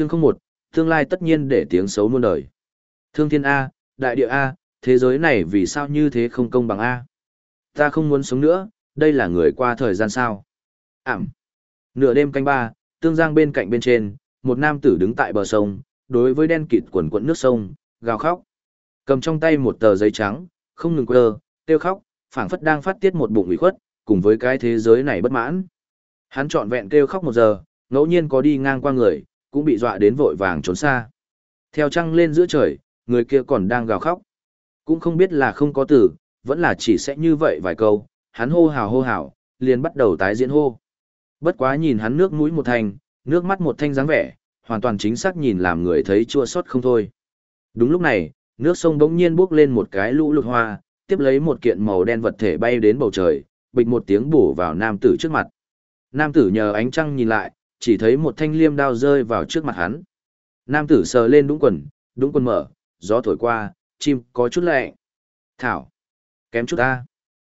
Chương không một, tương lai tất nhiên để tiếng xấu muôn đời. Thương thiên A, đại địa A, thế giới này vì sao như thế không công bằng A? Ta không muốn sống nữa, đây là người qua thời gian sao? Ảm. Nửa đêm canh ba, tương giang bên cạnh bên trên, một nam tử đứng tại bờ sông, đối với đen kịt quần quận nước sông, gào khóc. Cầm trong tay một tờ giấy trắng, không ngừng quơ, tiêu khóc, phảng phất đang phát tiết một bụng ủy khuất, cùng với cái thế giới này bất mãn. Hắn trọn vẹn kêu khóc một giờ, ngẫu nhiên có đi ngang qua người, cũng bị dọa đến vội vàng trốn xa. Theo trăng lên giữa trời, người kia còn đang gào khóc. Cũng không biết là không có từ, vẫn là chỉ sẽ như vậy vài câu, hắn hô hào hô hào, liền bắt đầu tái diễn hô. Bất quá nhìn hắn nước mũi một thanh, nước mắt một thanh dáng vẻ, hoàn toàn chính xác nhìn làm người thấy chua xót không thôi. Đúng lúc này, nước sông bỗng nhiên bốc lên một cái lũ lụt hoa, tiếp lấy một kiện màu đen vật thể bay đến bầu trời, bịch một tiếng bổ vào nam tử trước mặt. Nam tử nhờ ánh trăng nhìn lại, chỉ thấy một thanh liêm đao rơi vào trước mặt hắn. Nam tử sờ lên đúng quần, đúng quần mở, gió thổi qua, chim có chút lẹ. Thảo, kém chút ta.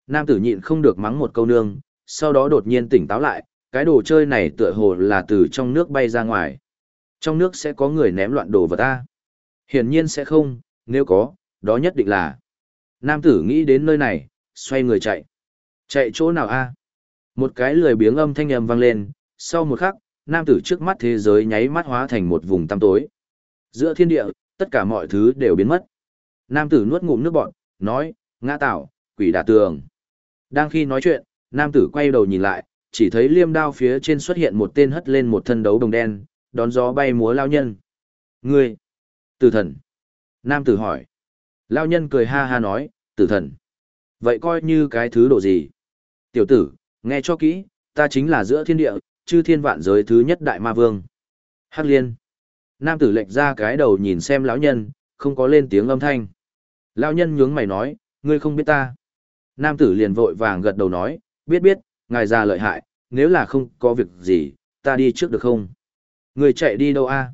Nam tử nhịn không được mắng một câu nương, sau đó đột nhiên tỉnh táo lại, cái đồ chơi này tựa hồ là từ trong nước bay ra ngoài. Trong nước sẽ có người ném loạn đồ vào ta. Hiển nhiên sẽ không, nếu có, đó nhất định là. Nam tử nghĩ đến nơi này, xoay người chạy. Chạy chỗ nào a? Một cái lười biếng âm thanh âm vang lên, sau một khắc, nam tử trước mắt thế giới nháy mắt hóa thành một vùng tăm tối. Giữa thiên địa, tất cả mọi thứ đều biến mất. Nam tử nuốt ngụm nước bọt, nói, ngã tạo, quỷ đả tường. Đang khi nói chuyện, nam tử quay đầu nhìn lại, chỉ thấy liêm đao phía trên xuất hiện một tên hất lên một thân đấu đồng đen, đón gió bay múa lao nhân. Ngươi! Tử thần! Nam tử hỏi. Lao nhân cười ha ha nói, tử thần. Vậy coi như cái thứ độ gì? Tiểu tử, nghe cho kỹ, ta chính là giữa thiên địa, chư thiên vạn giới thứ nhất đại ma vương. Hắc liên. Nam tử lệch ra cái đầu nhìn xem lão nhân, không có lên tiếng âm thanh. Lão nhân nhướng mày nói, ngươi không biết ta. Nam tử liền vội vàng gật đầu nói, biết biết, ngài già lợi hại, nếu là không có việc gì, ta đi trước được không? Ngươi chạy đi đâu a?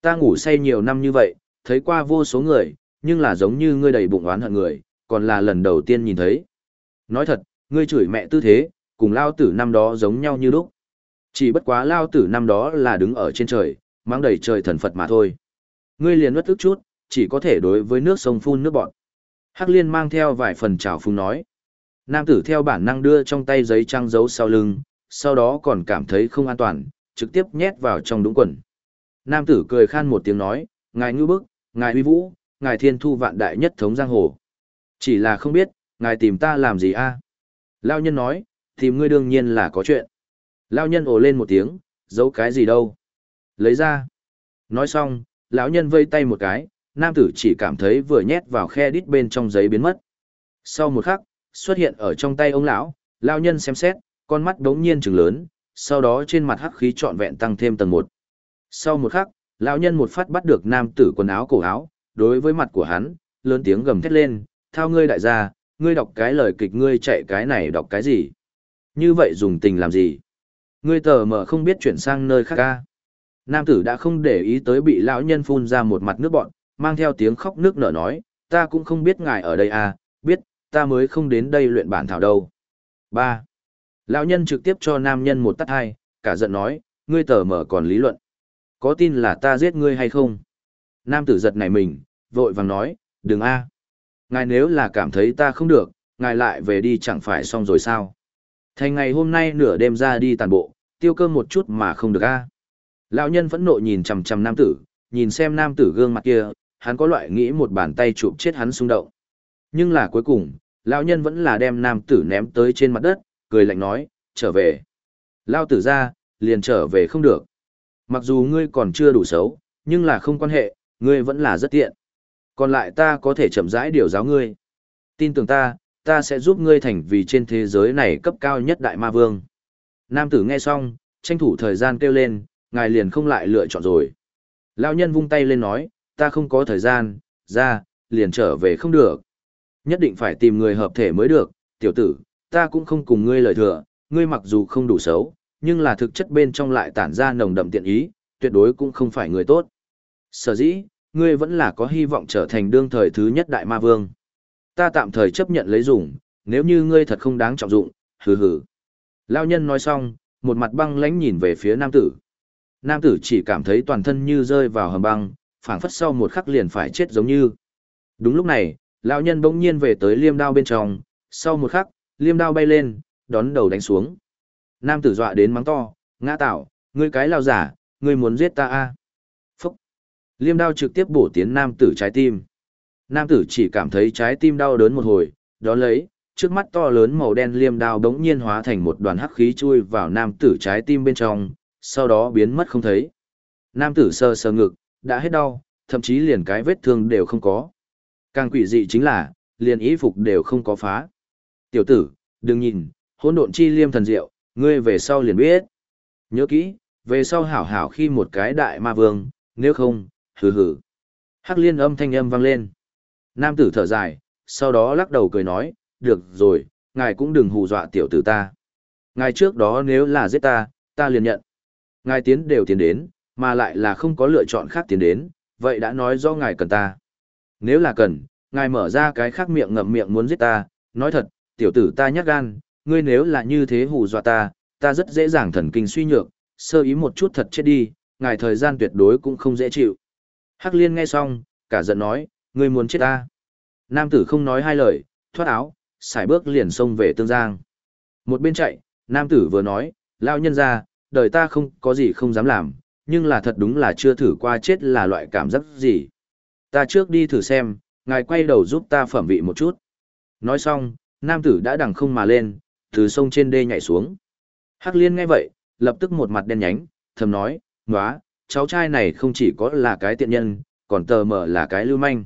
Ta ngủ say nhiều năm như vậy, thấy qua vô số người, nhưng là giống như ngươi đầy bụng oán hận người, còn là lần đầu tiên nhìn thấy. Nói thật, ngươi chửi mẹ tư thế, cùng lao tử năm đó giống nhau như lúc. Chỉ bất quá lao tử năm đó là đứng ở trên trời, mang đầy trời thần Phật mà thôi. Ngươi liền nuốt tức chút, chỉ có thể đối với nước sông phun nước bọn. Hắc liên mang theo vài phần trào phung nói. Nam tử theo bản năng đưa trong tay giấy trăng giấu sau lưng, sau đó còn cảm thấy không an toàn, trực tiếp nhét vào trong đúng quần. Nam tử cười khan một tiếng nói, ngài ngư bức, ngài huy vũ, ngài thiên thu vạn đại nhất thống giang hồ. Chỉ là không biết, ngài tìm ta làm gì a? Lao nhân nói, tìm ngươi đương nhiên là có chuyện. Lao nhân ồ lên một tiếng, giấu cái gì đâu. Lấy ra. Nói xong, lão nhân vây tay một cái, nam tử chỉ cảm thấy vừa nhét vào khe đít bên trong giấy biến mất. Sau một khắc, xuất hiện ở trong tay ông lão, lão nhân xem xét, con mắt đống nhiên trừng lớn, sau đó trên mặt hắc khí trọn vẹn tăng thêm tầng một. Sau một khắc, lão nhân một phát bắt được nam tử quần áo cổ áo, đối với mặt của hắn, lớn tiếng gầm thét lên, thao ngươi đại gia, ngươi đọc cái lời kịch ngươi chạy cái này đọc cái gì? Như vậy dùng tình làm gì? Ngươi tờ mở không biết chuyển sang nơi khác ca. Nam tử đã không để ý tới bị lão nhân phun ra một mặt nước bọn, mang theo tiếng khóc nước nở nói, ta cũng không biết ngài ở đây à, biết, ta mới không đến đây luyện bản thảo đâu. 3. Lão nhân trực tiếp cho nam nhân một tắt hai, cả giận nói, ngươi tờ mở còn lý luận. Có tin là ta giết ngươi hay không? Nam tử giật này mình, vội vàng nói, đừng a. Ngài nếu là cảm thấy ta không được, ngài lại về đi chẳng phải xong rồi sao? Thành ngày hôm nay nửa đêm ra đi tàn bộ, tiêu cơm một chút mà không được a. Lão nhân vẫn nộ nhìn chằm chằm nam tử, nhìn xem nam tử gương mặt kia, hắn có loại nghĩ một bàn tay chụp chết hắn xung động. Nhưng là cuối cùng, lão nhân vẫn là đem nam tử ném tới trên mặt đất, cười lạnh nói, trở về. Lao tử ra, liền trở về không được. Mặc dù ngươi còn chưa đủ xấu, nhưng là không quan hệ, ngươi vẫn là rất tiện. Còn lại ta có thể chậm rãi điều giáo ngươi. Tin tưởng ta, ta sẽ giúp ngươi thành vì trên thế giới này cấp cao nhất đại ma vương. Nam tử nghe xong, tranh thủ thời gian kêu lên, ngài liền không lại lựa chọn rồi. Lão nhân vung tay lên nói, ta không có thời gian, ra, liền trở về không được. Nhất định phải tìm người hợp thể mới được, tiểu tử, ta cũng không cùng ngươi lời thừa, ngươi mặc dù không đủ xấu, nhưng là thực chất bên trong lại tản ra nồng đậm tiện ý, tuyệt đối cũng không phải người tốt. Sở dĩ, ngươi vẫn là có hy vọng trở thành đương thời thứ nhất đại ma vương. Ta tạm thời chấp nhận lấy dùng, nếu như ngươi thật không đáng trọng dụng, hừ hừ. Lao nhân nói xong, một mặt băng lãnh nhìn về phía nam tử. Nam tử chỉ cảm thấy toàn thân như rơi vào hầm băng, phảng phất sau một khắc liền phải chết giống như. Đúng lúc này, lão nhân bỗng nhiên về tới liêm đao bên trong, sau một khắc, liêm đao bay lên, đón đầu đánh xuống. Nam tử dọa đến mắng to, ngã tạo, ngươi cái lao giả, ngươi muốn giết ta a à? Phúc! Liêm đao trực tiếp bổ tiến nam tử trái tim. Nam tử chỉ cảm thấy trái tim đau đớn một hồi, đó lấy, trước mắt to lớn màu đen liêm đao đống nhiên hóa thành một đoàn hắc khí chui vào nam tử trái tim bên trong, sau đó biến mất không thấy. Nam tử sơ sơ ngực, đã hết đau, thậm chí liền cái vết thương đều không có. Càng quỷ dị chính là, liền ý phục đều không có phá. Tiểu tử, đừng nhìn, hỗn độn chi liêm thần diệu, ngươi về sau liền biết. Nhớ kỹ, về sau hảo hảo khi một cái đại ma vương, nếu không, hừ hừ. Hắc liên âm thanh âm vang lên. Nam tử thở dài, sau đó lắc đầu cười nói, được rồi, ngài cũng đừng hù dọa tiểu tử ta. Ngài trước đó nếu là giết ta, ta liền nhận. Ngài tiến đều tiến đến, mà lại là không có lựa chọn khác tiến đến, vậy đã nói do ngài cần ta. Nếu là cần, ngài mở ra cái khác miệng ngậm miệng muốn giết ta, nói thật, tiểu tử ta nhát gan, ngươi nếu là như thế hù dọa ta, ta rất dễ dàng thần kinh suy nhược, sơ ý một chút thật chết đi, ngài thời gian tuyệt đối cũng không dễ chịu. Hắc liên nghe xong, cả giận nói, ngươi muốn chết ta. Nam tử không nói hai lời, thoát áo, xài bước liền xông về tương giang. Một bên chạy, nam tử vừa nói, lao nhân ra, đời ta không có gì không dám làm, nhưng là thật đúng là chưa thử qua chết là loại cảm giác gì. Ta trước đi thử xem, ngài quay đầu giúp ta phẩm vị một chút. Nói xong, nam tử đã đằng không mà lên, từ sông trên đê nhảy xuống. Hắc liên nghe vậy, lập tức một mặt đen nhánh, thầm nói, ngóa, cháu trai này không chỉ có là cái tiện nhân, còn tờ mở là cái lưu manh.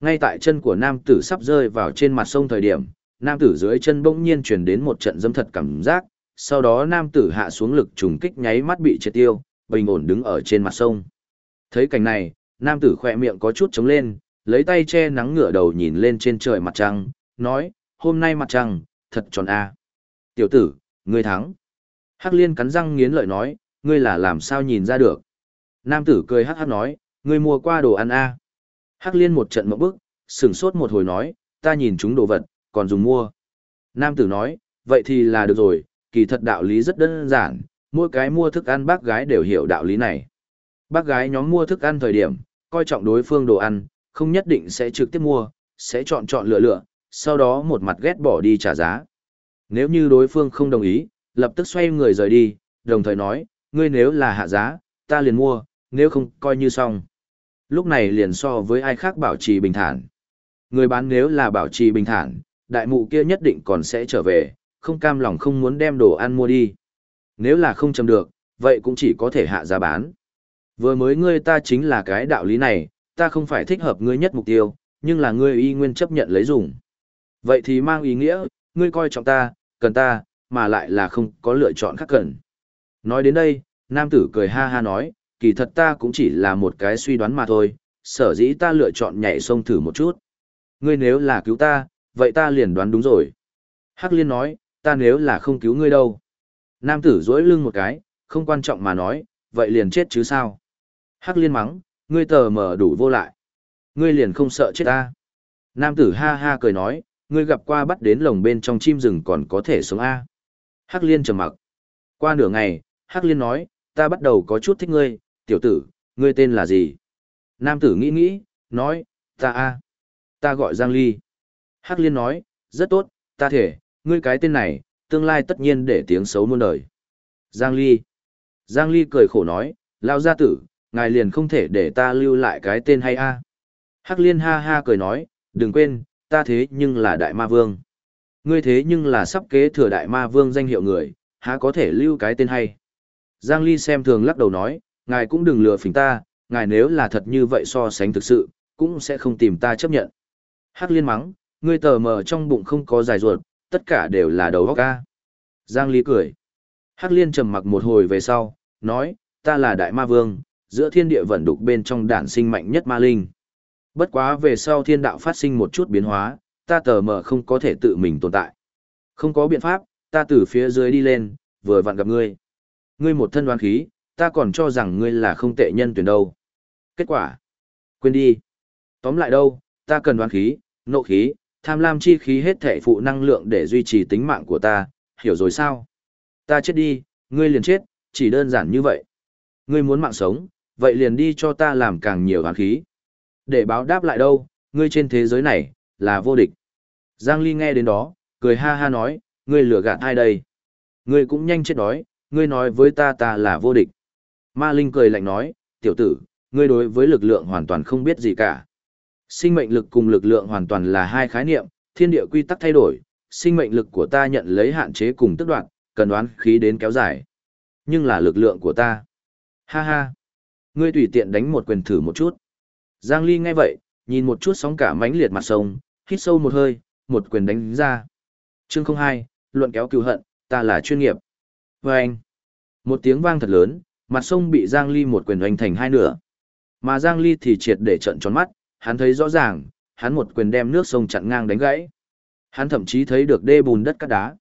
Ngay tại chân của nam tử sắp rơi vào trên mặt sông thời điểm, nam tử dưới chân bỗng nhiên chuyển đến một trận dâm thật cảm giác, sau đó nam tử hạ xuống lực trùng kích nháy mắt bị triệt tiêu, bình ổn đứng ở trên mặt sông. Thấy cảnh này, nam tử khỏe miệng có chút trống lên, lấy tay che nắng ngửa đầu nhìn lên trên trời mặt trăng, nói, hôm nay mặt trăng, thật tròn a. Tiểu tử, ngươi thắng. Hắc liên cắn răng nghiến lợi nói, ngươi là làm sao nhìn ra được. Nam tử cười hắc hắc nói, ngươi mua qua đồ ăn a. Hắc liên một trận mộng bức, sửng sốt một hồi nói, ta nhìn chúng đồ vật, còn dùng mua. Nam tử nói, vậy thì là được rồi, kỳ thật đạo lý rất đơn giản, mỗi cái mua thức ăn bác gái đều hiểu đạo lý này. Bác gái nhóm mua thức ăn thời điểm, coi trọng đối phương đồ ăn, không nhất định sẽ trực tiếp mua, sẽ chọn chọn lựa lựa, sau đó một mặt ghét bỏ đi trả giá. Nếu như đối phương không đồng ý, lập tức xoay người rời đi, đồng thời nói, ngươi nếu là hạ giá, ta liền mua, nếu không coi như xong. Lúc này liền so với ai khác bảo trì bình thản. Người bán nếu là bảo trì bình thản, đại mụ kia nhất định còn sẽ trở về, không cam lòng không muốn đem đồ ăn mua đi. Nếu là không chầm được, vậy cũng chỉ có thể hạ giá bán. Vừa mới ngươi ta chính là cái đạo lý này, ta không phải thích hợp ngươi nhất mục tiêu, nhưng là ngươi y nguyên chấp nhận lấy dùng. Vậy thì mang ý nghĩa, ngươi coi trọng ta, cần ta, mà lại là không có lựa chọn khác cần. Nói đến đây, nam tử cười ha ha nói, kỳ thật ta cũng chỉ là một cái suy đoán mà thôi, sở dĩ ta lựa chọn nhảy sông thử một chút. Ngươi nếu là cứu ta, vậy ta liền đoán đúng rồi. Hắc liên nói, ta nếu là không cứu ngươi đâu. Nam tử dỗi lưng một cái, không quan trọng mà nói, vậy liền chết chứ sao. Hắc liên mắng, ngươi tờ mở đủ vô lại. Ngươi liền không sợ chết ta. Nam tử ha ha cười nói, ngươi gặp qua bắt đến lồng bên trong chim rừng còn có thể sống A. Hắc liên trầm mặc. Qua nửa ngày, Hắc liên nói, ta bắt đầu có chút thích ngươi, tiểu tử, ngươi tên là gì? Nam tử nghĩ nghĩ, nói, ta A. Ta gọi Giang Ly. Hắc liên nói, rất tốt, ta thể, ngươi cái tên này, tương lai tất nhiên để tiếng xấu muôn đời. Giang Ly. Giang Ly cười khổ nói, lao gia tử, ngài liền không thể để ta lưu lại cái tên hay a. Hắc liên ha ha cười nói, đừng quên, ta thế nhưng là đại ma vương. Ngươi thế nhưng là sắp kế thừa đại ma vương danh hiệu người, há có thể lưu cái tên hay. Giang Ly xem thường lắc đầu nói, ngài cũng đừng lừa phỉnh ta, ngài nếu là thật như vậy so sánh thực sự, cũng sẽ không tìm ta chấp nhận. Hắc liên mắng, ngươi tờ mờ trong bụng không có dài ruột, tất cả đều là đầu óc ca. Giang Ly cười. Hắc liên trầm mặc một hồi về sau, nói, ta là đại ma vương, giữa thiên địa vận đục bên trong đản sinh mạnh nhất ma linh. Bất quá về sau thiên đạo phát sinh một chút biến hóa, ta tờ mờ không có thể tự mình tồn tại. Không có biện pháp, ta từ phía dưới đi lên, vừa vặn gặp ngươi. Ngươi một thân đoán khí, ta còn cho rằng ngươi là không tệ nhân tuyển đâu. Kết quả? Quên đi. Tóm lại đâu, ta cần đoán khí, nộ khí, tham lam chi khí hết thể phụ năng lượng để duy trì tính mạng của ta, hiểu rồi sao? Ta chết đi, ngươi liền chết, chỉ đơn giản như vậy. Ngươi muốn mạng sống, vậy liền đi cho ta làm càng nhiều đoán khí. Để báo đáp lại đâu, ngươi trên thế giới này, là vô địch. Giang Ly nghe đến đó, cười ha ha nói, ngươi lừa gạt ai đây? Ngươi cũng nhanh chết đói, ngươi nói với ta ta là vô địch. Ma Linh cười lạnh nói, tiểu tử, ngươi đối với lực lượng hoàn toàn không biết gì cả. Sinh mệnh lực cùng lực lượng hoàn toàn là hai khái niệm, thiên địa quy tắc thay đổi, sinh mệnh lực của ta nhận lấy hạn chế cùng tức đoạn, cần đoán khí đến kéo dài. Nhưng là lực lượng của ta. Ha ha. Ngươi tùy tiện đánh một quyền thử một chút. Giang Ly nghe vậy, nhìn một chút sóng cả mãnh liệt mặt sông, hít sâu một hơi, một quyền đánh ra. Chương 02, luận kéo cừu hận, ta là chuyên nghiệp. Và anh. Một tiếng vang thật lớn, mặt sông bị Giang Ly một quyền đánh thành hai nửa. Mà Giang Ly thì triệt để trận tròn mắt, hắn thấy rõ ràng, hắn một quyền đem nước sông chặn ngang đánh gãy. Hắn thậm chí thấy được đê bùn đất cát đá.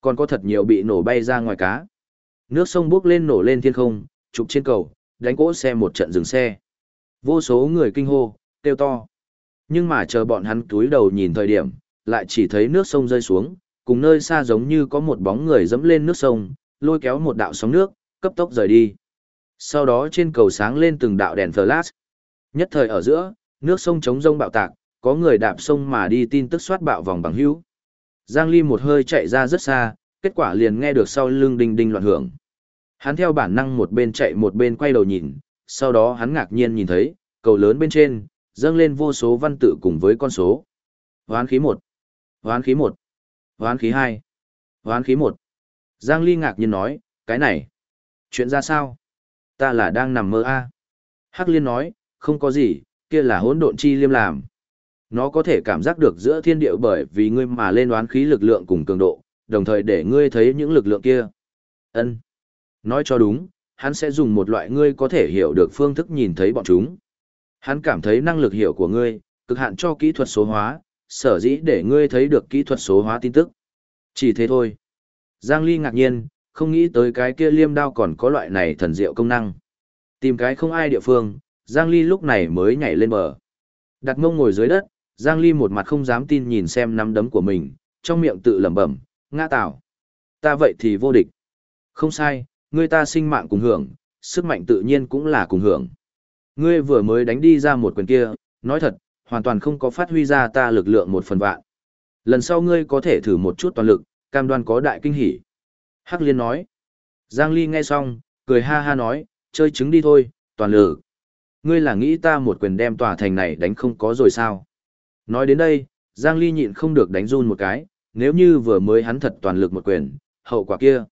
Còn có thật nhiều bị nổ bay ra ngoài cá. Nước sông bước lên nổ lên thiên không, trục trên cầu, đánh cỗ xe một trận dừng xe. Vô số người kinh hô, kêu to. Nhưng mà chờ bọn hắn túi đầu nhìn thời điểm, lại chỉ thấy nước sông rơi xuống, cùng nơi xa giống như có một bóng người dẫm lên nước sông, lôi kéo một đạo sóng nước, cấp tốc rời đi. Sau đó trên cầu sáng lên từng đạo đèn flash. Nhất thời ở giữa, nước sông trống rông bạo tạc, có người đạp sông mà đi tin tức soát bạo vòng bằng hữu. Giang Ly một hơi chạy ra rất xa, kết quả liền nghe được sau lưng đinh đinh loạn hưởng. Hắn theo bản năng một bên chạy một bên quay đầu nhìn, sau đó hắn ngạc nhiên nhìn thấy, cầu lớn bên trên, dâng lên vô số văn tự cùng với con số. Hoán khí 1, Hoán khí 1, Hoán khí 2, Hoán khí 1. Giang Ly ngạc nhiên nói, cái này, chuyện ra sao? Ta là đang nằm mơ a. À? Hắc Liên nói, không có gì, kia là hỗn độn chi liêm làm. Nó có thể cảm giác được giữa thiên địa bởi vì ngươi mà lên đoán khí lực lượng cùng cường độ, đồng thời để ngươi thấy những lực lượng kia. Ân. Nói cho đúng, hắn sẽ dùng một loại ngươi có thể hiểu được phương thức nhìn thấy bọn chúng. Hắn cảm thấy năng lực hiểu của ngươi, cực hạn cho kỹ thuật số hóa, sở dĩ để ngươi thấy được kỹ thuật số hóa tin tức. Chỉ thế thôi. Giang Ly ngạc nhiên, không nghĩ tới cái kia liêm đao còn có loại này thần diệu công năng. Tìm cái không ai địa phương, Giang Ly lúc này mới nhảy lên bờ. Đặt mông ngồi dưới đất, Giang Ly một mặt không dám tin nhìn xem nắm đấm của mình, trong miệng tự lẩm bẩm, ngã tạo. Ta vậy thì vô địch. Không sai, ngươi ta sinh mạng cùng hưởng, sức mạnh tự nhiên cũng là cùng hưởng. Ngươi vừa mới đánh đi ra một quyền kia, nói thật, hoàn toàn không có phát huy ra ta lực lượng một phần vạn. Lần sau ngươi có thể thử một chút toàn lực, cam đoan có đại kinh hỉ. Hắc Liên nói. Giang Ly nghe xong, cười ha ha nói, chơi trứng đi thôi, toàn lực. Ngươi là nghĩ ta một quyền đem tòa thành này đánh không có rồi sao? Nói đến đây, Giang Ly nhịn không được đánh run một cái, nếu như vừa mới hắn thật toàn lực một quyền, hậu quả kia.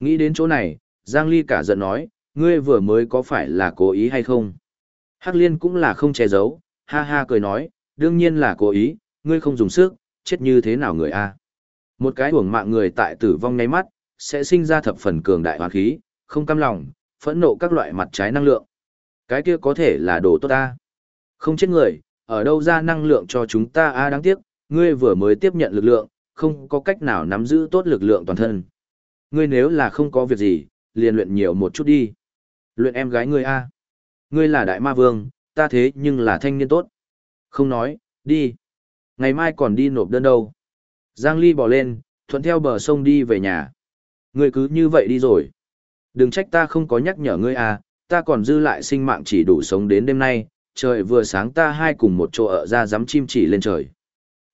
Nghĩ đến chỗ này, Giang Ly cả giận nói, ngươi vừa mới có phải là cố ý hay không? Hắc Liên cũng là không che giấu, ha ha cười nói, đương nhiên là cố ý, ngươi không dùng sức, chết như thế nào người a? Một cái uổng mạng người tại tử vong ngay mắt, sẽ sinh ra thập phần cường đại hoàn khí, không cam lòng, phẫn nộ các loại mặt trái năng lượng. Cái kia có thể là đồ tốt ta. Không chết người, ở đâu ra năng lượng cho chúng ta a đáng tiếc, ngươi vừa mới tiếp nhận lực lượng, không có cách nào nắm giữ tốt lực lượng toàn thân. Ngươi nếu là không có việc gì, liền luyện nhiều một chút đi. Luyện em gái ngươi a. Ngươi là đại ma vương, ta thế nhưng là thanh niên tốt. Không nói, đi. Ngày mai còn đi nộp đơn đâu. Giang Ly bỏ lên, thuận theo bờ sông đi về nhà. Ngươi cứ như vậy đi rồi. Đừng trách ta không có nhắc nhở ngươi à, ta còn dư lại sinh mạng chỉ đủ sống đến đêm nay, trời vừa sáng ta hai cùng một chỗ ở ra dám chim chỉ lên trời.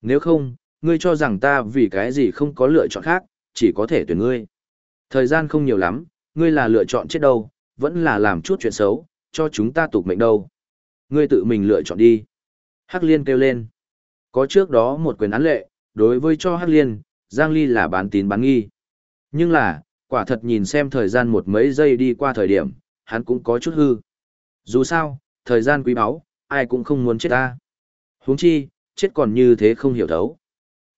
Nếu không, ngươi cho rằng ta vì cái gì không có lựa chọn khác, chỉ có thể tuyển ngươi. Thời gian không nhiều lắm, ngươi là lựa chọn chết đâu, vẫn là làm chút chuyện xấu, cho chúng ta tục mệnh đâu. Ngươi tự mình lựa chọn đi. Hắc Liên kêu lên. Có trước đó một quyền án lệ, đối với cho Hắc Liên, Giang Ly là bán tín bán nghi. Nhưng là, quả thật nhìn xem thời gian một mấy giây đi qua thời điểm, hắn cũng có chút hư. Dù sao, thời gian quý báu, ai cũng không muốn chết ta. huống chi, chết còn như thế không hiểu thấu.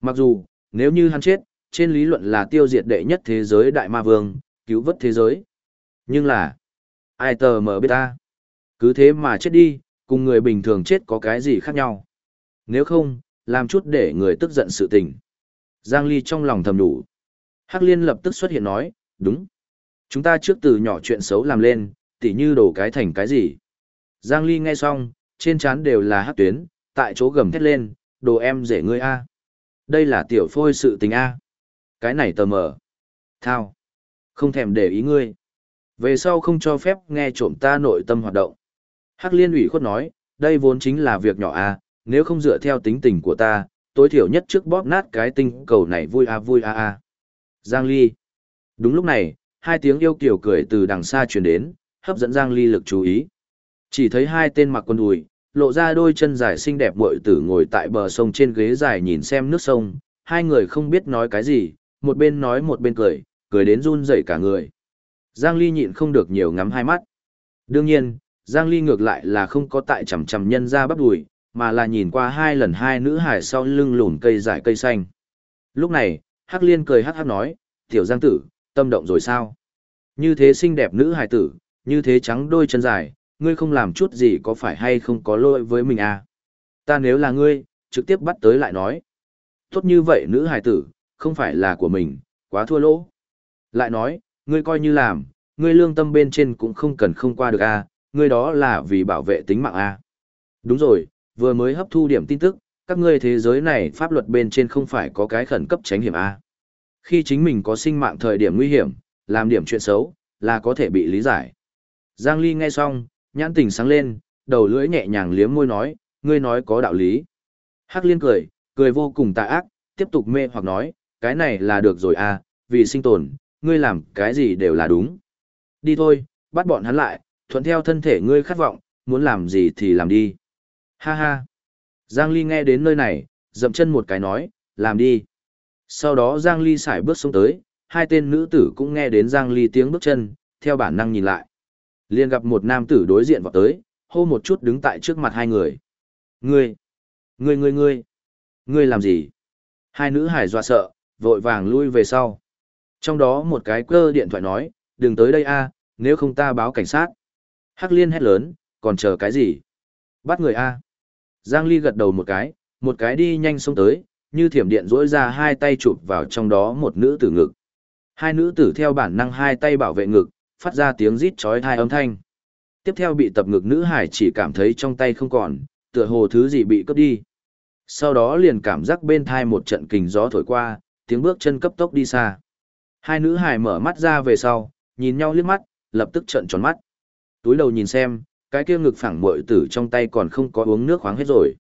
Mặc dù, nếu như hắn chết, trên lý luận là tiêu diệt đệ nhất thế giới đại ma vương, cứu vớt thế giới. Nhưng là, ai tờ mở biết ta. Cứ thế mà chết đi, cùng người bình thường chết có cái gì khác nhau. Nếu không, làm chút để người tức giận sự tình. Giang Ly trong lòng thầm đủ. Hắc Liên lập tức xuất hiện nói, đúng. Chúng ta trước từ nhỏ chuyện xấu làm lên, tỉ như đổ cái thành cái gì. Giang Ly nghe xong, trên trán đều là hắc tuyến, tại chỗ gầm thét lên, đồ em rể ngươi A. Đây là tiểu phôi sự tình A. Cái này tờ mở. Thao. Không thèm để ý ngươi. Về sau không cho phép nghe trộm ta nội tâm hoạt động. Hắc liên ủy khuất nói, đây vốn chính là việc nhỏ a, nếu không dựa theo tính tình của ta, tối thiểu nhất trước bóp nát cái tinh cầu này vui a vui a a. Giang Ly. Đúng lúc này, hai tiếng yêu kiều cười từ đằng xa truyền đến, hấp dẫn Giang Ly lực chú ý. Chỉ thấy hai tên mặc quần đùi, lộ ra đôi chân dài xinh đẹp muội tử ngồi tại bờ sông trên ghế dài nhìn xem nước sông, hai người không biết nói cái gì, một bên nói một bên cười, cười đến run rẩy cả người. Giang Ly nhịn không được nhiều ngắm hai mắt. Đương nhiên, Giang Ly ngược lại là không có tại chầm chầm nhân ra bắp đùi, mà là nhìn qua hai lần hai nữ hải sau lưng lùn cây dại cây xanh. Lúc này, Hắc Liên cười hắc hắc nói, tiểu Giang tử, tâm động rồi sao? Như thế xinh đẹp nữ hài tử, như thế trắng đôi chân dài, ngươi không làm chút gì có phải hay không có lỗi với mình à? Ta nếu là ngươi, trực tiếp bắt tới lại nói. Tốt như vậy nữ hài tử, không phải là của mình, quá thua lỗ. Lại nói, ngươi coi như làm, ngươi lương tâm bên trên cũng không cần không qua được a, à, ngươi đó là vì bảo vệ tính mạng a. À. Đúng rồi, vừa mới hấp thu điểm tin tức, các ngươi thế giới này pháp luật bên trên không phải có cái khẩn cấp tránh hiểm a. À. Khi chính mình có sinh mạng thời điểm nguy hiểm, làm điểm chuyện xấu, là có thể bị lý giải. Giang Ly nghe xong, nhãn tình sáng lên, đầu lưỡi nhẹ nhàng liếm môi nói, ngươi nói có đạo lý. Hắc liên cười, cười vô cùng tà ác, tiếp tục mê hoặc nói, cái này là được rồi à, vì sinh tồn, ngươi làm cái gì đều là đúng. Đi thôi, bắt bọn hắn lại, thuận theo thân thể ngươi khát vọng, muốn làm gì thì làm đi. Ha ha. Giang Ly nghe đến nơi này, dậm chân một cái nói, làm đi. Sau đó Giang Ly xài bước xuống tới, hai tên nữ tử cũng nghe đến Giang Ly tiếng bước chân, theo bản năng nhìn lại. liền gặp một nam tử đối diện vào tới, hô một chút đứng tại trước mặt hai người. Ngươi! Ngươi ngươi ngươi! Ngươi làm gì? Hai nữ hải dọa sợ, vội vàng lui về sau. Trong đó một cái cơ điện thoại nói, đừng tới đây a, nếu không ta báo cảnh sát. Hắc liên hét lớn, còn chờ cái gì? Bắt người a. Giang Ly gật đầu một cái, một cái đi nhanh xuống tới, như thiểm điện rỗi ra hai tay chụp vào trong đó một nữ tử ngực. Hai nữ tử theo bản năng hai tay bảo vệ ngực, phát ra tiếng rít chói tai âm thanh. Tiếp theo bị tập ngực nữ hải chỉ cảm thấy trong tay không còn, tựa hồ thứ gì bị cướp đi. Sau đó liền cảm giác bên thai một trận kình gió thổi qua, tiếng bước chân cấp tốc đi xa. Hai nữ hải mở mắt ra về sau, nhìn nhau liếc mắt, lập tức trợn tròn mắt. Túi đầu nhìn xem, cái kia ngực phẳng muội tử trong tay còn không có uống nước khoáng hết rồi.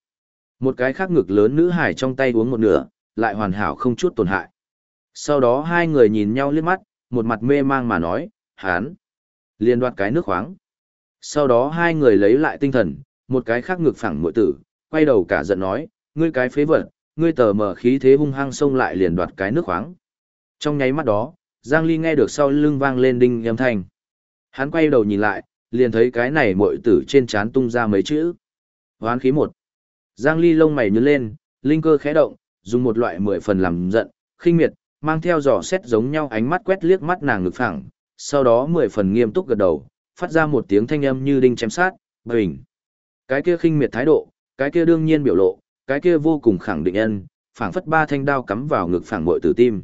Một cái khác ngực lớn nữ hải trong tay uống một nửa, lại hoàn hảo không chút tổn hại. Sau đó hai người nhìn nhau liếc mắt, một mặt mê mang mà nói, hán, liên đoạt cái nước khoáng. Sau đó hai người lấy lại tinh thần, một cái khác ngực phẳng muội tử, quay đầu cả giận nói, ngươi cái phế vật, ngươi tờ mở khí thế hung hăng xông lại liền đoạt cái nước khoáng. Trong nháy mắt đó, Giang Ly nghe được sau lưng vang lên đinh âm thanh. Hắn quay đầu nhìn lại, liền thấy cái này muội tử trên trán tung ra mấy chữ. Hoán khí một. Giang Ly lông mày nhướng lên, linh cơ khẽ động, dùng một loại mười phần làm giận, khinh miệt, mang theo dò xét giống nhau ánh mắt quét liếc mắt nàng ngực phẳng, sau đó mười phần nghiêm túc gật đầu, phát ra một tiếng thanh âm như đinh chém sát, bình. Cái kia khinh miệt thái độ, cái kia đương nhiên biểu lộ, cái kia vô cùng khẳng định ân, phảng phất ba thanh đao cắm vào ngực phẳng muội tử tim.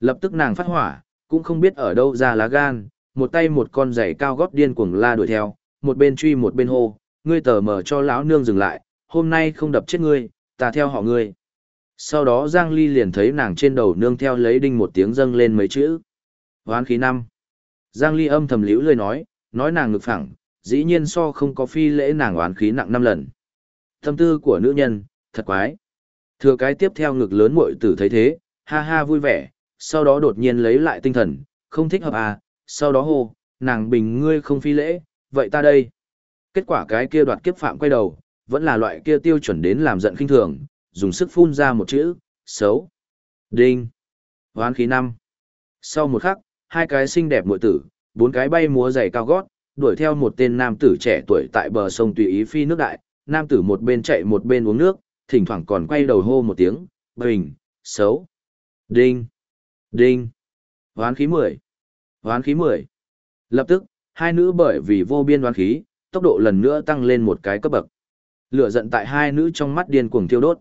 Lập tức nàng phát hỏa, cũng không biết ở đâu ra lá gan, một tay một con giày cao gót điên cuồng la đuổi theo, một bên truy một bên hô, ngươi tờ mở cho lão nương dừng lại, hôm nay không đập chết ngươi, ta theo họ ngươi. Sau đó Giang Ly liền thấy nàng trên đầu nương theo lấy đinh một tiếng dâng lên mấy chữ. Hoán khí năm. Giang Ly âm thầm liễu lời nói, nói nàng ngực phẳng, dĩ nhiên so không có phi lễ nàng oán khí nặng năm lần. Tâm tư của nữ nhân, thật quái. Thừa cái tiếp theo ngực lớn muội tử thấy thế, ha ha vui vẻ, sau đó đột nhiên lấy lại tinh thần, không thích hợp à, sau đó hô, nàng bình ngươi không phi lễ, vậy ta đây. Kết quả cái kia đoạt kiếp phạm quay đầu, vẫn là loại kia tiêu chuẩn đến làm giận khinh thường, dùng sức phun ra một chữ, xấu. Đinh. Hoán khí năm. Sau một khắc, hai cái xinh đẹp muội tử, bốn cái bay múa giày cao gót, đuổi theo một tên nam tử trẻ tuổi tại bờ sông tùy ý phi nước đại, nam tử một bên chạy một bên uống nước, thỉnh thoảng còn quay đầu hô một tiếng, bình, xấu. Đinh. Đinh. Hoán khí 10. Hoán khí 10. Lập tức, hai nữ bởi vì vô biên hoán khí, tốc độ lần nữa tăng lên một cái cấp bậc. Lửa giận tại hai nữ trong mắt điên cuồng thiêu đốt.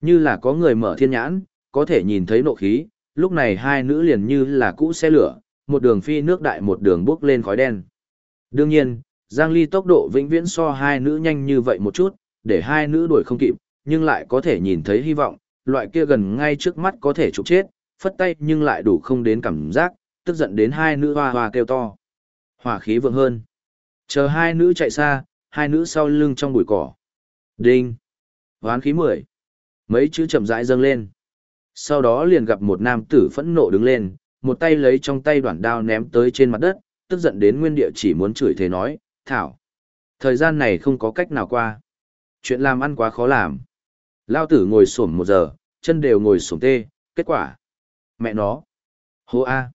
Như là có người mở thiên nhãn, có thể nhìn thấy nộ khí, lúc này hai nữ liền như là cũ xe lửa, một đường phi nước đại một đường bước lên khói đen. Đương nhiên, Giang Ly tốc độ vĩnh viễn so hai nữ nhanh như vậy một chút, để hai nữ đuổi không kịp, nhưng lại có thể nhìn thấy hy vọng, loại kia gần ngay trước mắt có thể trục chết, phất tay nhưng lại đủ không đến cảm giác, tức giận đến hai nữ hoa hoa kêu to. Hỏa khí vượng hơn. Chờ hai nữ chạy xa, hai nữ sau lưng trong bụi cỏ. Đinh. Hoán khí mười. Mấy chữ chậm rãi dâng lên. Sau đó liền gặp một nam tử phẫn nộ đứng lên, một tay lấy trong tay đoạn đao ném tới trên mặt đất, tức giận đến nguyên địa chỉ muốn chửi thế nói, thảo. Thời gian này không có cách nào qua. Chuyện làm ăn quá khó làm. Lao tử ngồi sổm một giờ, chân đều ngồi sổm tê, kết quả. Mẹ nó. Hô A.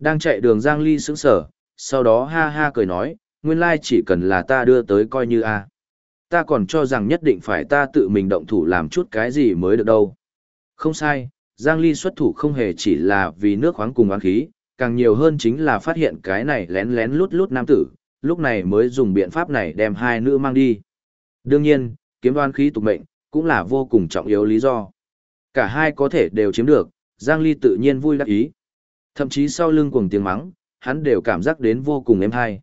Đang chạy đường Giang Ly sững sở, sau đó ha ha cười nói, nguyên lai chỉ cần là ta đưa tới coi như A. Ta còn cho rằng nhất định phải ta tự mình động thủ làm chút cái gì mới được đâu. Không sai, Giang Ly xuất thủ không hề chỉ là vì nước khoáng cùng oán khí, càng nhiều hơn chính là phát hiện cái này lén lén lút lút nam tử, lúc này mới dùng biện pháp này đem hai nữ mang đi. Đương nhiên, kiếm đoan khí tục mệnh, cũng là vô cùng trọng yếu lý do. Cả hai có thể đều chiếm được, Giang Ly tự nhiên vui đắc ý. Thậm chí sau lưng cuồng tiếng mắng, hắn đều cảm giác đến vô cùng êm hay.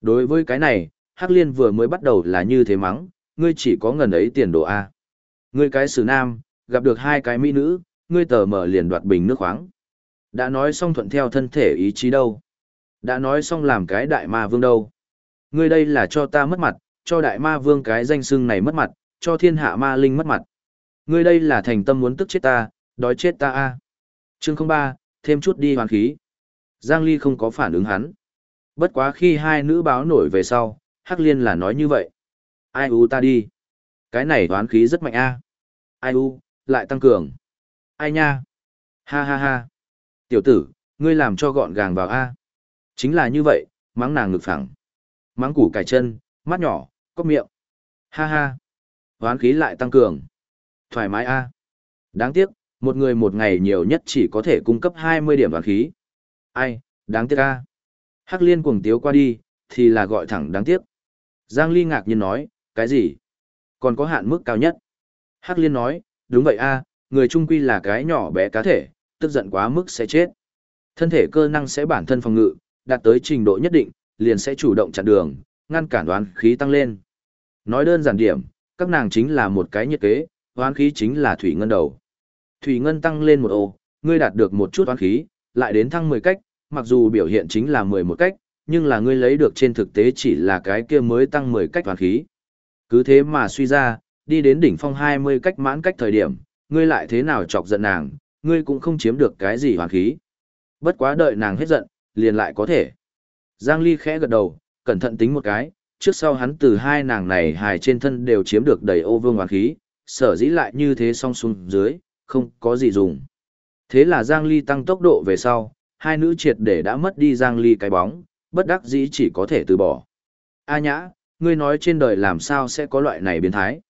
Đối với cái này, Hắc Liên vừa mới bắt đầu là như thế mắng, ngươi chỉ có ngần ấy tiền đồ A. Ngươi cái xử nam, gặp được hai cái mỹ nữ, ngươi tờ mở liền đoạt bình nước khoáng. Đã nói xong thuận theo thân thể ý chí đâu. Đã nói xong làm cái đại ma vương đâu. Ngươi đây là cho ta mất mặt, cho đại ma vương cái danh xưng này mất mặt, cho thiên hạ ma linh mất mặt. Ngươi đây là thành tâm muốn tức chết ta, đói chết ta a. Chương 03, thêm chút đi hoàn khí. Giang Ly không có phản ứng hắn. Bất quá khi hai nữ báo nổi về sau, Hắc Liên là nói như vậy. Ai u ta đi. Cái này toán khí rất mạnh a. Ai u, lại tăng cường. Ai nha. Ha ha ha. Tiểu tử, ngươi làm cho gọn gàng vào a. Chính là như vậy, mắng nàng ngực phẳng. Mắng củ cải chân, mắt nhỏ, có miệng. Ha ha. Hoán khí lại tăng cường. Thoải mái a. Đáng tiếc, một người một ngày nhiều nhất chỉ có thể cung cấp 20 điểm hoán khí. Ai, đáng tiếc a. Hắc liên cuồng tiếu qua đi, thì là gọi thẳng đáng tiếc. Giang Ly ngạc nhiên nói, cái gì? Còn có hạn mức cao nhất. Hắc liên nói, đúng vậy a, người trung quy là cái nhỏ bé cá thể, tức giận quá mức sẽ chết. Thân thể cơ năng sẽ bản thân phòng ngự, đạt tới trình độ nhất định, liền sẽ chủ động chặn đường, ngăn cản đoán khí tăng lên. Nói đơn giản điểm, các nàng chính là một cái nhiệt kế, đoán khí chính là thủy ngân đầu. Thủy ngân tăng lên một ô, ngươi đạt được một chút toán khí, lại đến thăng 10 cách, mặc dù biểu hiện chính là 11 cách, nhưng là ngươi lấy được trên thực tế chỉ là cái kia mới tăng 10 cách toán khí. Cứ thế mà suy ra, đi đến đỉnh phong 20 cách mãn cách thời điểm, ngươi lại thế nào chọc giận nàng, ngươi cũng không chiếm được cái gì hoàn khí. Bất quá đợi nàng hết giận, liền lại có thể. Giang Ly khẽ gật đầu, cẩn thận tính một cái, trước sau hắn từ hai nàng này hài trên thân đều chiếm được đầy ô vương hoàn khí, sở dĩ lại như thế song xuống dưới, không có gì dùng. Thế là Giang Ly tăng tốc độ về sau, hai nữ triệt để đã mất đi Giang Ly cái bóng, bất đắc dĩ chỉ có thể từ bỏ. A nhã, ngươi nói trên đời làm sao sẽ có loại này biến thái.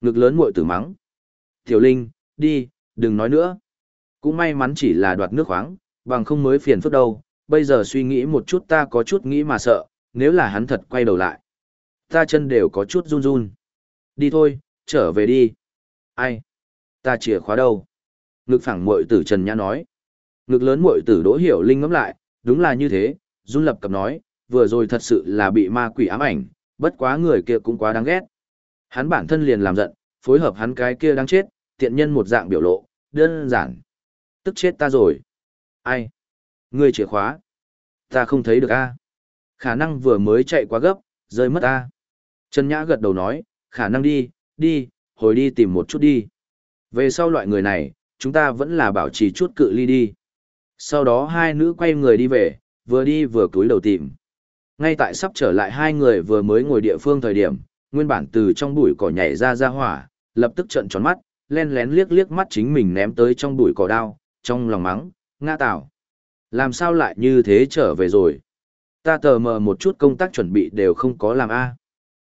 Ngực lớn muội tử mắng. Tiểu Linh, đi, đừng nói nữa. Cũng may mắn chỉ là đoạt nước khoáng, bằng không mới phiền phức đâu, bây giờ suy nghĩ một chút ta có chút nghĩ mà sợ, nếu là hắn thật quay đầu lại. Ta chân đều có chút run run. Đi thôi, trở về đi. Ai? Ta chìa khóa đâu? Ngực phẳng muội tử Trần Nhã nói. Ngực lớn muội tử Đỗ Hiểu Linh ngẫm lại, đúng là như thế, run lập cập nói, vừa rồi thật sự là bị ma quỷ ám ảnh, bất quá người kia cũng quá đáng ghét. Hắn bản thân liền làm giận, phối hợp hắn cái kia đáng chết, tiện nhân một dạng biểu lộ, đơn giản. Tức chết ta rồi. Ai? Ngươi chìa khóa. Ta không thấy được a. Khả năng vừa mới chạy quá gấp, rơi mất a. Trần Nhã gật đầu nói, khả năng đi, đi, hồi đi tìm một chút đi. Về sau loại người này, chúng ta vẫn là bảo trì chút cự ly đi. Sau đó hai nữ quay người đi về, vừa đi vừa cúi đầu tìm. Ngay tại sắp trở lại hai người vừa mới ngồi địa phương thời điểm, nguyên bản từ trong bụi cỏ nhảy ra ra hỏa, lập tức trợn tròn mắt, len lén liếc liếc mắt chính mình ném tới trong bụi cỏ đao, trong lòng mắng, ngã tảo Làm sao lại như thế trở về rồi? Ta tờ mờ một chút công tác chuẩn bị đều không có làm a.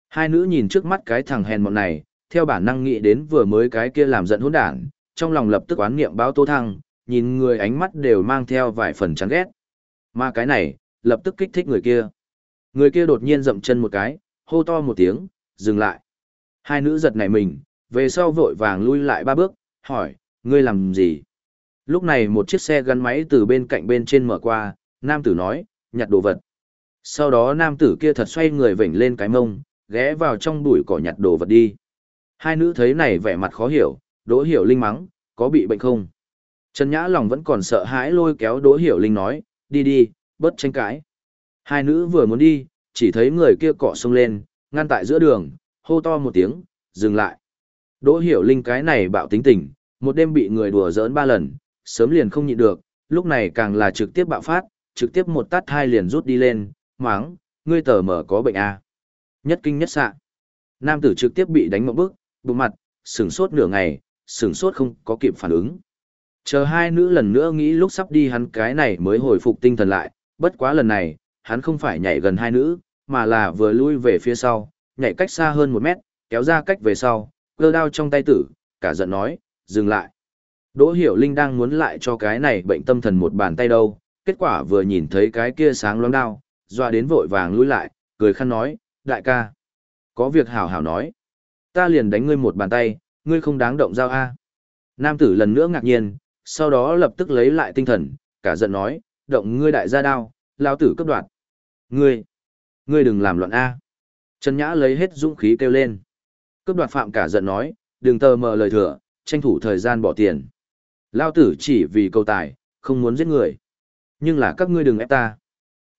Hai nữ nhìn trước mắt cái thằng hèn mọn này, theo bản năng nghĩ đến vừa mới cái kia làm giận hỗn đản, trong lòng lập tức oán niệm báo tô thăng, nhìn người ánh mắt đều mang theo vài phần chán ghét. Mà cái này, lập tức kích thích người kia. Người kia đột nhiên dậm chân một cái, hô to một tiếng, dừng lại. Hai nữ giật nảy mình, về sau vội vàng lui lại ba bước, hỏi, ngươi làm gì? Lúc này một chiếc xe gắn máy từ bên cạnh bên trên mở qua, nam tử nói, nhặt đồ vật. Sau đó nam tử kia thật xoay người vểnh lên cái mông, ghé vào trong bụi cỏ nhặt đồ vật đi. Hai nữ thấy này vẻ mặt khó hiểu, đỗ hiểu linh mắng, có bị bệnh không? Trần Nhã lòng vẫn còn sợ hãi lôi kéo đỗ hiểu linh nói, đi đi, bớt tranh cãi. Hai nữ vừa muốn đi, chỉ thấy người kia cọ sông lên, ngăn tại giữa đường, hô to một tiếng, dừng lại. Đỗ hiểu linh cái này bạo tính tình, một đêm bị người đùa giỡn ba lần, sớm liền không nhịn được, lúc này càng là trực tiếp bạo phát, trực tiếp một tát hai liền rút đi lên, máng, ngươi tờ mở có bệnh à. Nhất kinh nhất sạ. Nam tử trực tiếp bị đánh một bước, bụng mặt, sửng sốt nửa ngày, sửng sốt không có kịp phản ứng. Chờ hai nữ lần nữa nghĩ lúc sắp đi hắn cái này mới hồi phục tinh thần lại, bất quá lần này, hắn không phải nhảy gần hai nữ, mà là vừa lui về phía sau, nhảy cách xa hơn một mét, kéo ra cách về sau, cơ đao trong tay tử, cả giận nói, dừng lại. Đỗ Hiểu Linh đang muốn lại cho cái này bệnh tâm thần một bàn tay đâu, kết quả vừa nhìn thấy cái kia sáng loáng đao, doa đến vội vàng lui lại, cười khăn nói, đại ca. Có việc hảo hảo nói. Ta liền đánh ngươi một bàn tay, ngươi không đáng động dao a. Nam tử lần nữa ngạc nhiên, sau đó lập tức lấy lại tinh thần, cả giận nói, động ngươi đại gia đao, lao tử cấp đoạt. Ngươi, ngươi đừng làm loạn a. Trần Nhã lấy hết dũng khí kêu lên. Cấp đoạt phạm cả giận nói, đừng tờ mờ lời thừa, tranh thủ thời gian bỏ tiền. Lao tử chỉ vì câu tài, không muốn giết người. Nhưng là các ngươi đừng ép ta.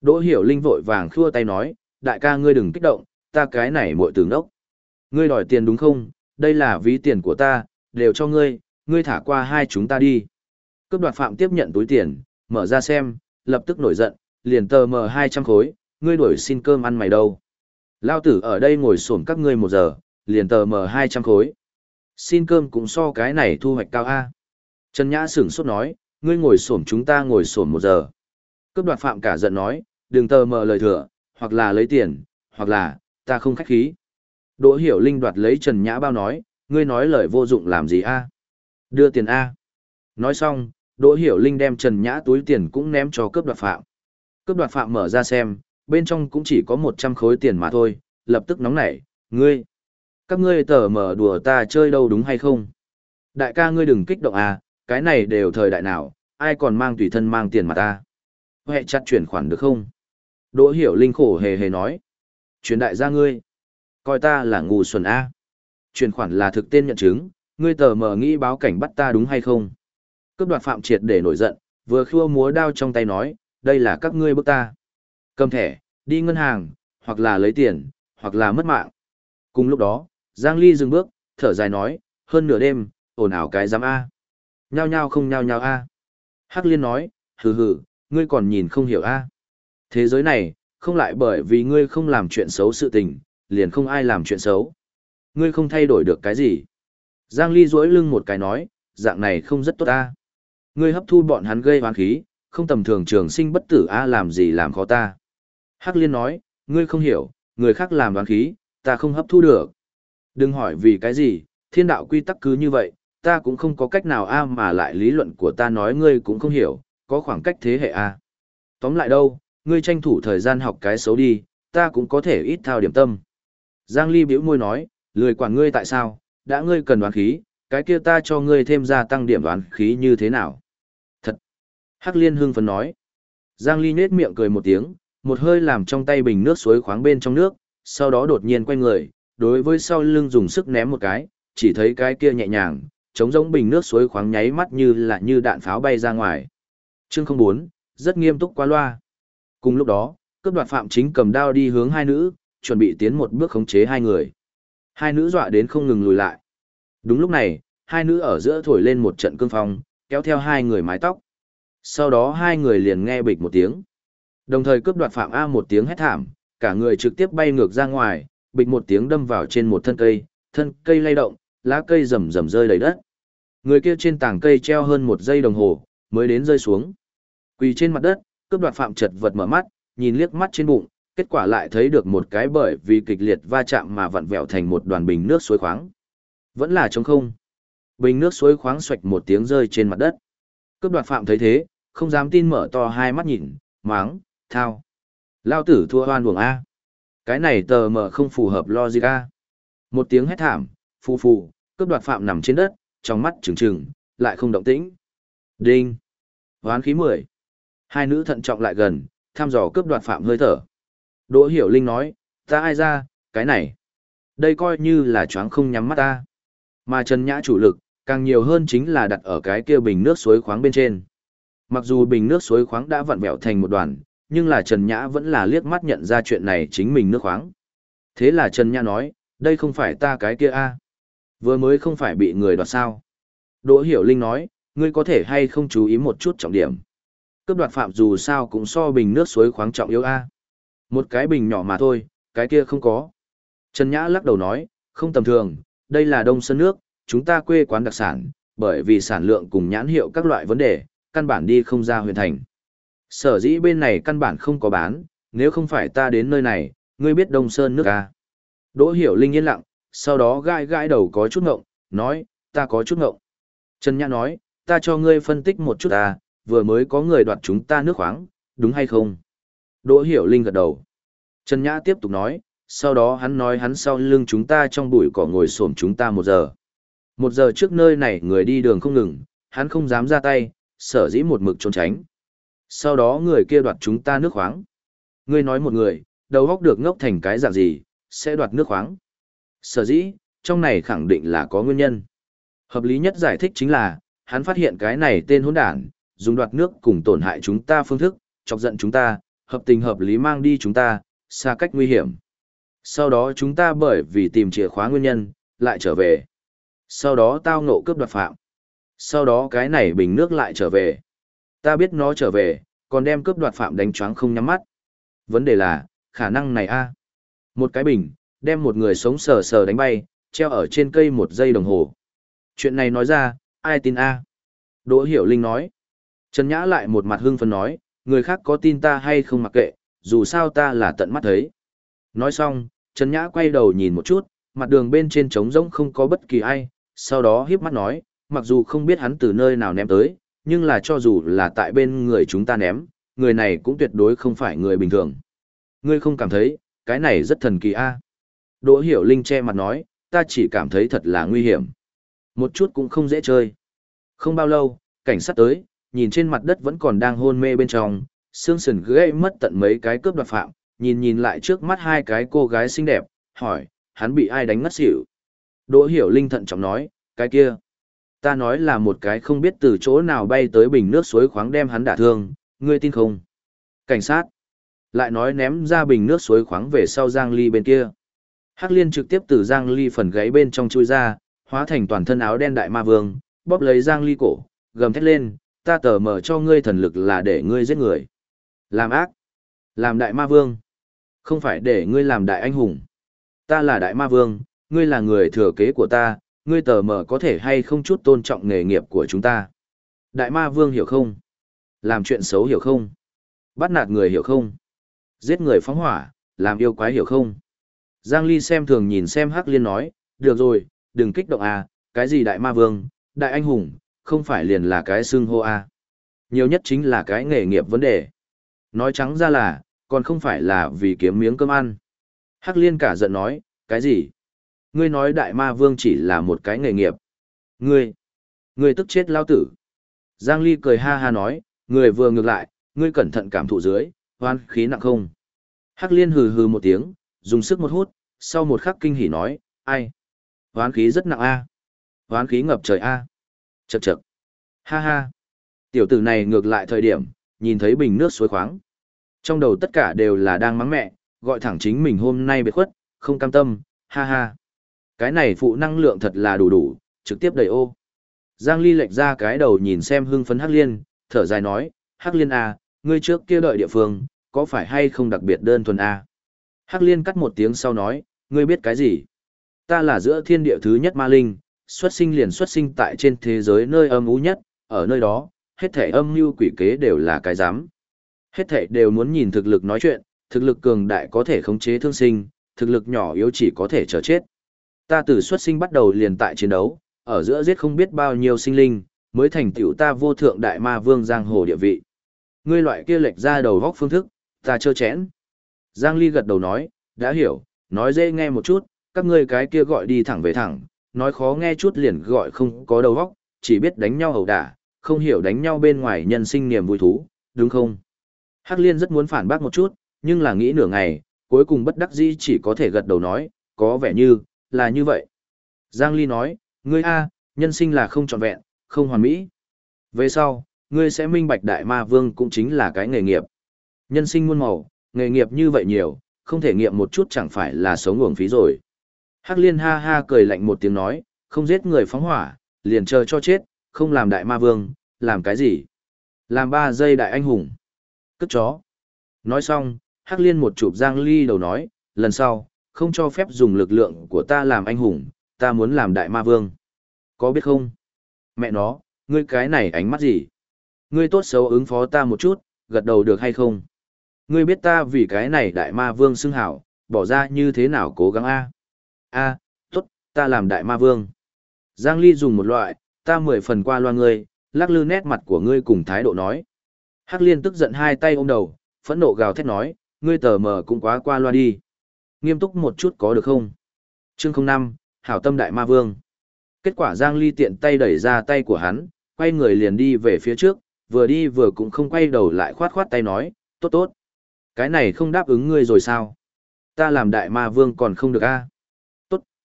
Đỗ hiểu linh vội vàng khua tay nói, đại ca ngươi đừng kích động, ta cái này muội tử ngốc. Ngươi đòi tiền đúng không? Đây là ví tiền của ta, đều cho ngươi, ngươi thả qua hai chúng ta đi. Cướp đoạt phạm tiếp nhận túi tiền, mở ra xem, lập tức nổi giận, liền tờ mờ 200 khối, ngươi đuổi xin cơm ăn mày đâu. Lao tử ở đây ngồi xổm các ngươi một giờ, liền tờ mờ 200 khối. Xin cơm cũng so cái này thu hoạch cao A. Trần Nhã sửng sốt nói, ngươi ngồi xổm chúng ta ngồi xổm một giờ. Cướp đoạt phạm cả giận nói, đừng tờ mờ lời thừa, hoặc là lấy tiền, hoặc là, ta không khách khí. Đỗ hiểu linh đoạt lấy Trần Nhã bao nói, ngươi nói lời vô dụng làm gì a? Đưa tiền a. Nói xong, Đỗ hiểu linh đem Trần Nhã túi tiền cũng ném cho cướp đoạt phạm. Cướp đoạt phạm mở ra xem, bên trong cũng chỉ có 100 khối tiền mà thôi, lập tức nóng nảy, ngươi. Các ngươi tờ mở đùa ta chơi đâu đúng hay không? Đại ca ngươi đừng kích động à, cái này đều thời đại nào, ai còn mang tùy thân mang tiền mà ta. Hệ chặt chuyển khoản được không? Đỗ hiểu linh khổ hề hề nói. Chuyển đại gia ngươi. Coi ta là ngu xuẩn A. Chuyển khoản là thực tên nhận chứng, ngươi tờ mờ nghĩ báo cảnh bắt ta đúng hay không? Cướp đoạt phạm triệt để nổi giận, vừa khua múa đao trong tay nói, đây là các ngươi bức ta. Cầm thẻ, đi ngân hàng, hoặc là lấy tiền, hoặc là mất mạng. Cùng lúc đó, Giang Ly dừng bước, thở dài nói, hơn nửa đêm, ồn ào cái giám A. Nhao nhao không nhao nhao A. Hắc Liên nói, hừ hừ, ngươi còn nhìn không hiểu A. Thế giới này, không lại bởi vì ngươi không làm chuyện xấu sự tình, liền không ai làm chuyện xấu. Ngươi không thay đổi được cái gì. Giang Ly duỗi lưng một cái nói, dạng này không rất tốt ta. Ngươi hấp thu bọn hắn gây hoang khí, không tầm thường trường sinh bất tử a làm gì làm khó ta. Hắc Liên nói, ngươi không hiểu, người khác làm đoán khí, ta không hấp thu được. Đừng hỏi vì cái gì, thiên đạo quy tắc cứ như vậy, ta cũng không có cách nào a mà lại lý luận của ta nói ngươi cũng không hiểu, có khoảng cách thế hệ a. Tóm lại đâu, ngươi tranh thủ thời gian học cái xấu đi, ta cũng có thể ít thao điểm tâm. Giang Ly bĩu môi nói, lười quản ngươi tại sao, đã ngươi cần đoán khí, cái kia ta cho ngươi thêm ra tăng điểm đoán khí như thế nào. Thật! Hắc Liên hưng phấn nói. Giang Ly nết miệng cười một tiếng, một hơi làm trong tay bình nước suối khoáng bên trong nước, sau đó đột nhiên quay người, đối với sau lưng dùng sức ném một cái, chỉ thấy cái kia nhẹ nhàng, chống giống bình nước suối khoáng nháy mắt như là như đạn pháo bay ra ngoài. Chương 04, rất nghiêm túc qua loa. Cùng lúc đó, cướp đoạt phạm chính cầm đao đi hướng hai nữ, chuẩn bị tiến một bước khống chế hai người. Hai nữ dọa đến không ngừng lùi lại. Đúng lúc này, hai nữ ở giữa thổi lên một trận cương phong, kéo theo hai người mái tóc. Sau đó hai người liền nghe bịch một tiếng. Đồng thời cướp đoạt phạm A một tiếng hét thảm, cả người trực tiếp bay ngược ra ngoài, bịch một tiếng đâm vào trên một thân cây, thân cây lay động, lá cây rầm rầm rơi đầy đất. Người kia trên tảng cây treo hơn một giây đồng hồ, mới đến rơi xuống. Quỳ trên mặt đất, cướp đoạt phạm chật vật mở mắt, nhìn liếc mắt trên bụng, kết quả lại thấy được một cái bởi vì kịch liệt va chạm mà vặn vẹo thành một đoàn bình nước suối khoáng. Vẫn là trống không. Bình nước suối khoáng xoạch một tiếng rơi trên mặt đất. Cướp đoạt phạm thấy thế, không dám tin mở to hai mắt nhìn, máng, thao. Lao tử thua hoan buồng A. Cái này tờ mờ không phù hợp logic A. Một tiếng hét thảm, phù phù, cướp đoạt phạm nằm trên đất, trong mắt trừng trừng, lại không động tĩnh. Đinh. Hoán khí mười Hai nữ thận trọng lại gần, thăm dò cướp đoạt phạm hơi thở. Đỗ Hiểu Linh nói, ta ai ra, cái này. Đây coi như là choáng không nhắm mắt ta. Mà Trần Nhã chủ lực, càng nhiều hơn chính là đặt ở cái kia bình nước suối khoáng bên trên. Mặc dù bình nước suối khoáng đã vặn vẹo thành một đoàn, nhưng là Trần Nhã vẫn là liếc mắt nhận ra chuyện này chính mình nước khoáng. Thế là Trần Nhã nói, đây không phải ta cái kia a Vừa mới không phải bị người đoạt sao. Đỗ Hiểu Linh nói, ngươi có thể hay không chú ý một chút trọng điểm. Cướp đoạt phạm dù sao cũng so bình nước suối khoáng trọng yếu a một cái bình nhỏ mà thôi, cái kia không có. Trần Nhã lắc đầu nói, không tầm thường, đây là đông sơn nước, chúng ta quê quán đặc sản, bởi vì sản lượng cùng nhãn hiệu các loại vấn đề, căn bản đi không ra huyền thành. Sở dĩ bên này căn bản không có bán, nếu không phải ta đến nơi này, ngươi biết đông sơn nước à. Đỗ hiểu linh yên lặng, sau đó gai gai đầu có chút ngộng, nói, ta có chút ngộng. Trần Nhã nói, ta cho ngươi phân tích một chút à, vừa mới có người đoạt chúng ta nước khoáng, đúng hay không? Đỗ hiểu linh gật đầu. Trần Nhã tiếp tục nói, sau đó hắn nói hắn sau lưng chúng ta trong bụi cỏ ngồi xổm chúng ta một giờ. Một giờ trước nơi này người đi đường không ngừng, hắn không dám ra tay, sở dĩ một mực trốn tránh. Sau đó người kia đoạt chúng ta nước khoáng. Ngươi nói một người, đầu góc được ngốc thành cái dạng gì, sẽ đoạt nước khoáng. Sở dĩ, trong này khẳng định là có nguyên nhân. Hợp lý nhất giải thích chính là, hắn phát hiện cái này tên hỗn đản, dùng đoạt nước cùng tổn hại chúng ta phương thức, chọc giận chúng ta, hợp tình hợp lý mang đi chúng ta, xa cách nguy hiểm. Sau đó chúng ta bởi vì tìm chìa khóa nguyên nhân, lại trở về. Sau đó tao ngộ cướp đoạt phạm. Sau đó cái này bình nước lại trở về. Ta biết nó trở về, còn đem cướp đoạt phạm đánh choáng không nhắm mắt. Vấn đề là, khả năng này a Một cái bình, đem một người sống sờ sờ đánh bay, treo ở trên cây một giây đồng hồ. Chuyện này nói ra, ai tin a Đỗ Hiểu Linh nói. Trần Nhã lại một mặt hưng phấn nói, người khác có tin ta hay không mặc kệ, dù sao ta là tận mắt thấy. Nói xong, Trần Nhã quay đầu nhìn một chút, mặt đường bên trên trống rỗng không có bất kỳ ai, sau đó hiếp mắt nói, mặc dù không biết hắn từ nơi nào ném tới, nhưng là cho dù là tại bên người chúng ta ném, người này cũng tuyệt đối không phải người bình thường. Ngươi không cảm thấy, cái này rất thần kỳ a? Đỗ Hiểu Linh che mặt nói, ta chỉ cảm thấy thật là nguy hiểm. Một chút cũng không dễ chơi. Không bao lâu, cảnh sát tới, nhìn trên mặt đất vẫn còn đang hôn mê bên trong, xương sườn gãy mất tận mấy cái cướp đoạt phạm, nhìn nhìn lại trước mắt hai cái cô gái xinh đẹp, hỏi, hắn bị ai đánh ngất xỉu. Đỗ hiểu linh thận trọng nói, cái kia. Ta nói là một cái không biết từ chỗ nào bay tới bình nước suối khoáng đem hắn đả thương, ngươi tin không? Cảnh sát. Lại nói ném ra bình nước suối khoáng về sau Giang Ly bên kia. Hắc liên trực tiếp từ Giang Ly phần gáy bên trong chui ra, hóa thành toàn thân áo đen đại ma vương, bóp lấy Giang Ly cổ, gầm thét lên, ta tờ mở cho ngươi thần lực là để ngươi giết người. Làm ác. Làm đại ma vương. Không phải để ngươi làm đại anh hùng. Ta là đại ma vương, ngươi là người thừa kế của ta, ngươi tờ mở có thể hay không chút tôn trọng nghề nghiệp của chúng ta. Đại ma vương hiểu không? Làm chuyện xấu hiểu không? Bắt nạt người hiểu không? Giết người phóng hỏa, làm yêu quái hiểu không? Giang Ly xem thường nhìn xem Hắc Liên nói, được rồi, đừng kích động à, cái gì đại ma vương, đại anh hùng, không phải liền là cái xưng hô à. Nhiều nhất chính là cái nghề nghiệp vấn đề. Nói trắng ra là, còn không phải là vì kiếm miếng cơm ăn. Hắc liên cả giận nói, cái gì? Ngươi nói đại ma vương chỉ là một cái nghề nghiệp. Ngươi, ngươi tức chết lao tử. Giang Ly cười ha ha nói, người vừa ngược lại, ngươi cẩn thận cảm thụ dưới, hoan khí nặng không. Hắc liên hừ hừ một tiếng, dùng sức một hút, sau một khắc kinh hỉ nói, ai? Hoán khí rất nặng a. À? Hoán khí ngập trời a. À? Chậc chậc. Ha ha. Tiểu tử này ngược lại thời điểm, nhìn thấy bình nước suối khoáng. Trong đầu tất cả đều là đang mắng mẹ, gọi thẳng chính mình hôm nay biệt khuất, không cam tâm, ha ha. Cái này phụ năng lượng thật là đủ đủ, trực tiếp đầy ô. Giang Ly lệch ra cái đầu nhìn xem hưng phấn Hắc Liên, thở dài nói, Hắc Liên à, ngươi trước kia đợi địa phương, có phải hay không đặc biệt đơn thuần à? Hắc Liên cắt một tiếng sau nói, ngươi biết cái gì? Ta là giữa thiên địa thứ nhất ma linh, xuất sinh liền xuất sinh tại trên thế giới nơi âm ú nhất, ở nơi đó, hết thể âm mưu quỷ kế đều là cái dám. Hết thể đều muốn nhìn thực lực nói chuyện, thực lực cường đại có thể khống chế thương sinh, thực lực nhỏ yếu chỉ có thể chờ chết. Ta từ xuất sinh bắt đầu liền tại chiến đấu, ở giữa giết không biết bao nhiêu sinh linh, mới thành tựu ta vô thượng đại ma vương giang hồ địa vị. Ngươi loại kia lệch ra đầu góc phương thức, ta chơ chẽn. Giang Ly gật đầu nói, đã hiểu, nói dễ nghe một chút, các ngươi cái kia gọi đi thẳng về thẳng, nói khó nghe chút liền gọi không có đầu óc, chỉ biết đánh nhau ẩu đả, không hiểu đánh nhau bên ngoài nhân sinh niềm vui thú, đúng không? Hắc Liên rất muốn phản bác một chút, nhưng là nghĩ nửa ngày, cuối cùng bất đắc dĩ chỉ có thể gật đầu nói, có vẻ như, là như vậy. Giang Ly nói, ngươi A, nhân sinh là không trọn vẹn, không hoàn mỹ. Về sau, ngươi sẽ minh bạch đại ma vương cũng chính là cái nghề nghiệp. Nhân sinh muôn màu, nghề nghiệp như vậy nhiều, không thể nghiệm một chút chẳng phải là sống uổng phí rồi. Hắc liên ha ha cười lạnh một tiếng nói, không giết người phóng hỏa, liền chờ cho chết, không làm đại ma vương, làm cái gì? Làm ba giây đại anh hùng. Cất chó. Nói xong, Hắc liên một chụp Giang Ly đầu nói, lần sau, không cho phép dùng lực lượng của ta làm anh hùng, ta muốn làm đại ma vương. Có biết không? Mẹ nó, ngươi cái này ánh mắt gì? Ngươi tốt xấu ứng phó ta một chút, gật đầu được hay không? Ngươi biết ta vì cái này đại ma vương xưng hảo, bỏ ra như thế nào cố gắng a? A, tốt, ta làm đại ma vương. Giang Ly dùng một loại, ta mười phần qua loa ngươi, lắc lư nét mặt của ngươi cùng thái độ nói. Hắc liên tức giận hai tay ôm đầu, phẫn nộ gào thét nói, ngươi tờ mờ cũng quá qua loa đi. Nghiêm túc một chút có được không? Chương 05, Hảo tâm đại ma vương. Kết quả Giang Ly tiện tay đẩy ra tay của hắn, quay người liền đi về phía trước, vừa đi vừa cũng không quay đầu lại khoát khoát tay nói, tốt tốt. Cái này không đáp ứng ngươi rồi sao? Ta làm đại ma vương còn không được a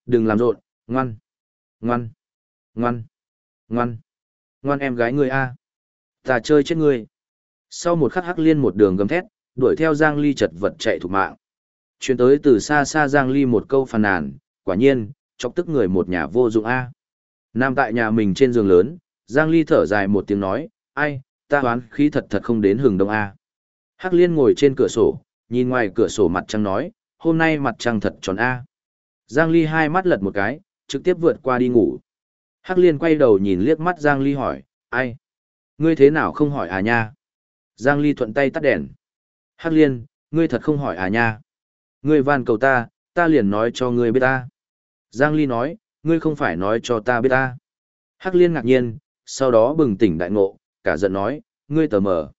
đừng làm rộn, ngoan, ngoan, ngoan, ngoan, ngoan em gái ngươi a Ta chơi chết ngươi. Sau một khắc hắc liên một đường gầm thét, đuổi theo Giang Ly chật vật chạy thục mạng. Chuyến tới từ xa xa Giang Ly một câu phàn nàn, quả nhiên, chọc tức người một nhà vô dụng a. Nam tại nhà mình trên giường lớn, Giang Ly thở dài một tiếng nói, ai, ta đoán khí thật thật không đến hừng đông a. Hắc Liên ngồi trên cửa sổ, nhìn ngoài cửa sổ mặt trăng nói, hôm nay mặt trăng thật tròn a. Giang Ly hai mắt lật một cái, trực tiếp vượt qua đi ngủ. Hắc Liên quay đầu nhìn liếc mắt Giang Ly hỏi, ai? Ngươi thế nào không hỏi à nha? Giang Ly thuận tay tắt đèn. Hắc Liên, ngươi thật không hỏi à nha? Ngươi van cầu ta, ta liền nói cho ngươi biết ta. Giang Ly nói, ngươi không phải nói cho ta biết ta. Hắc Liên ngạc nhiên, sau đó bừng tỉnh đại ngộ, cả giận nói, ngươi tờ mờ.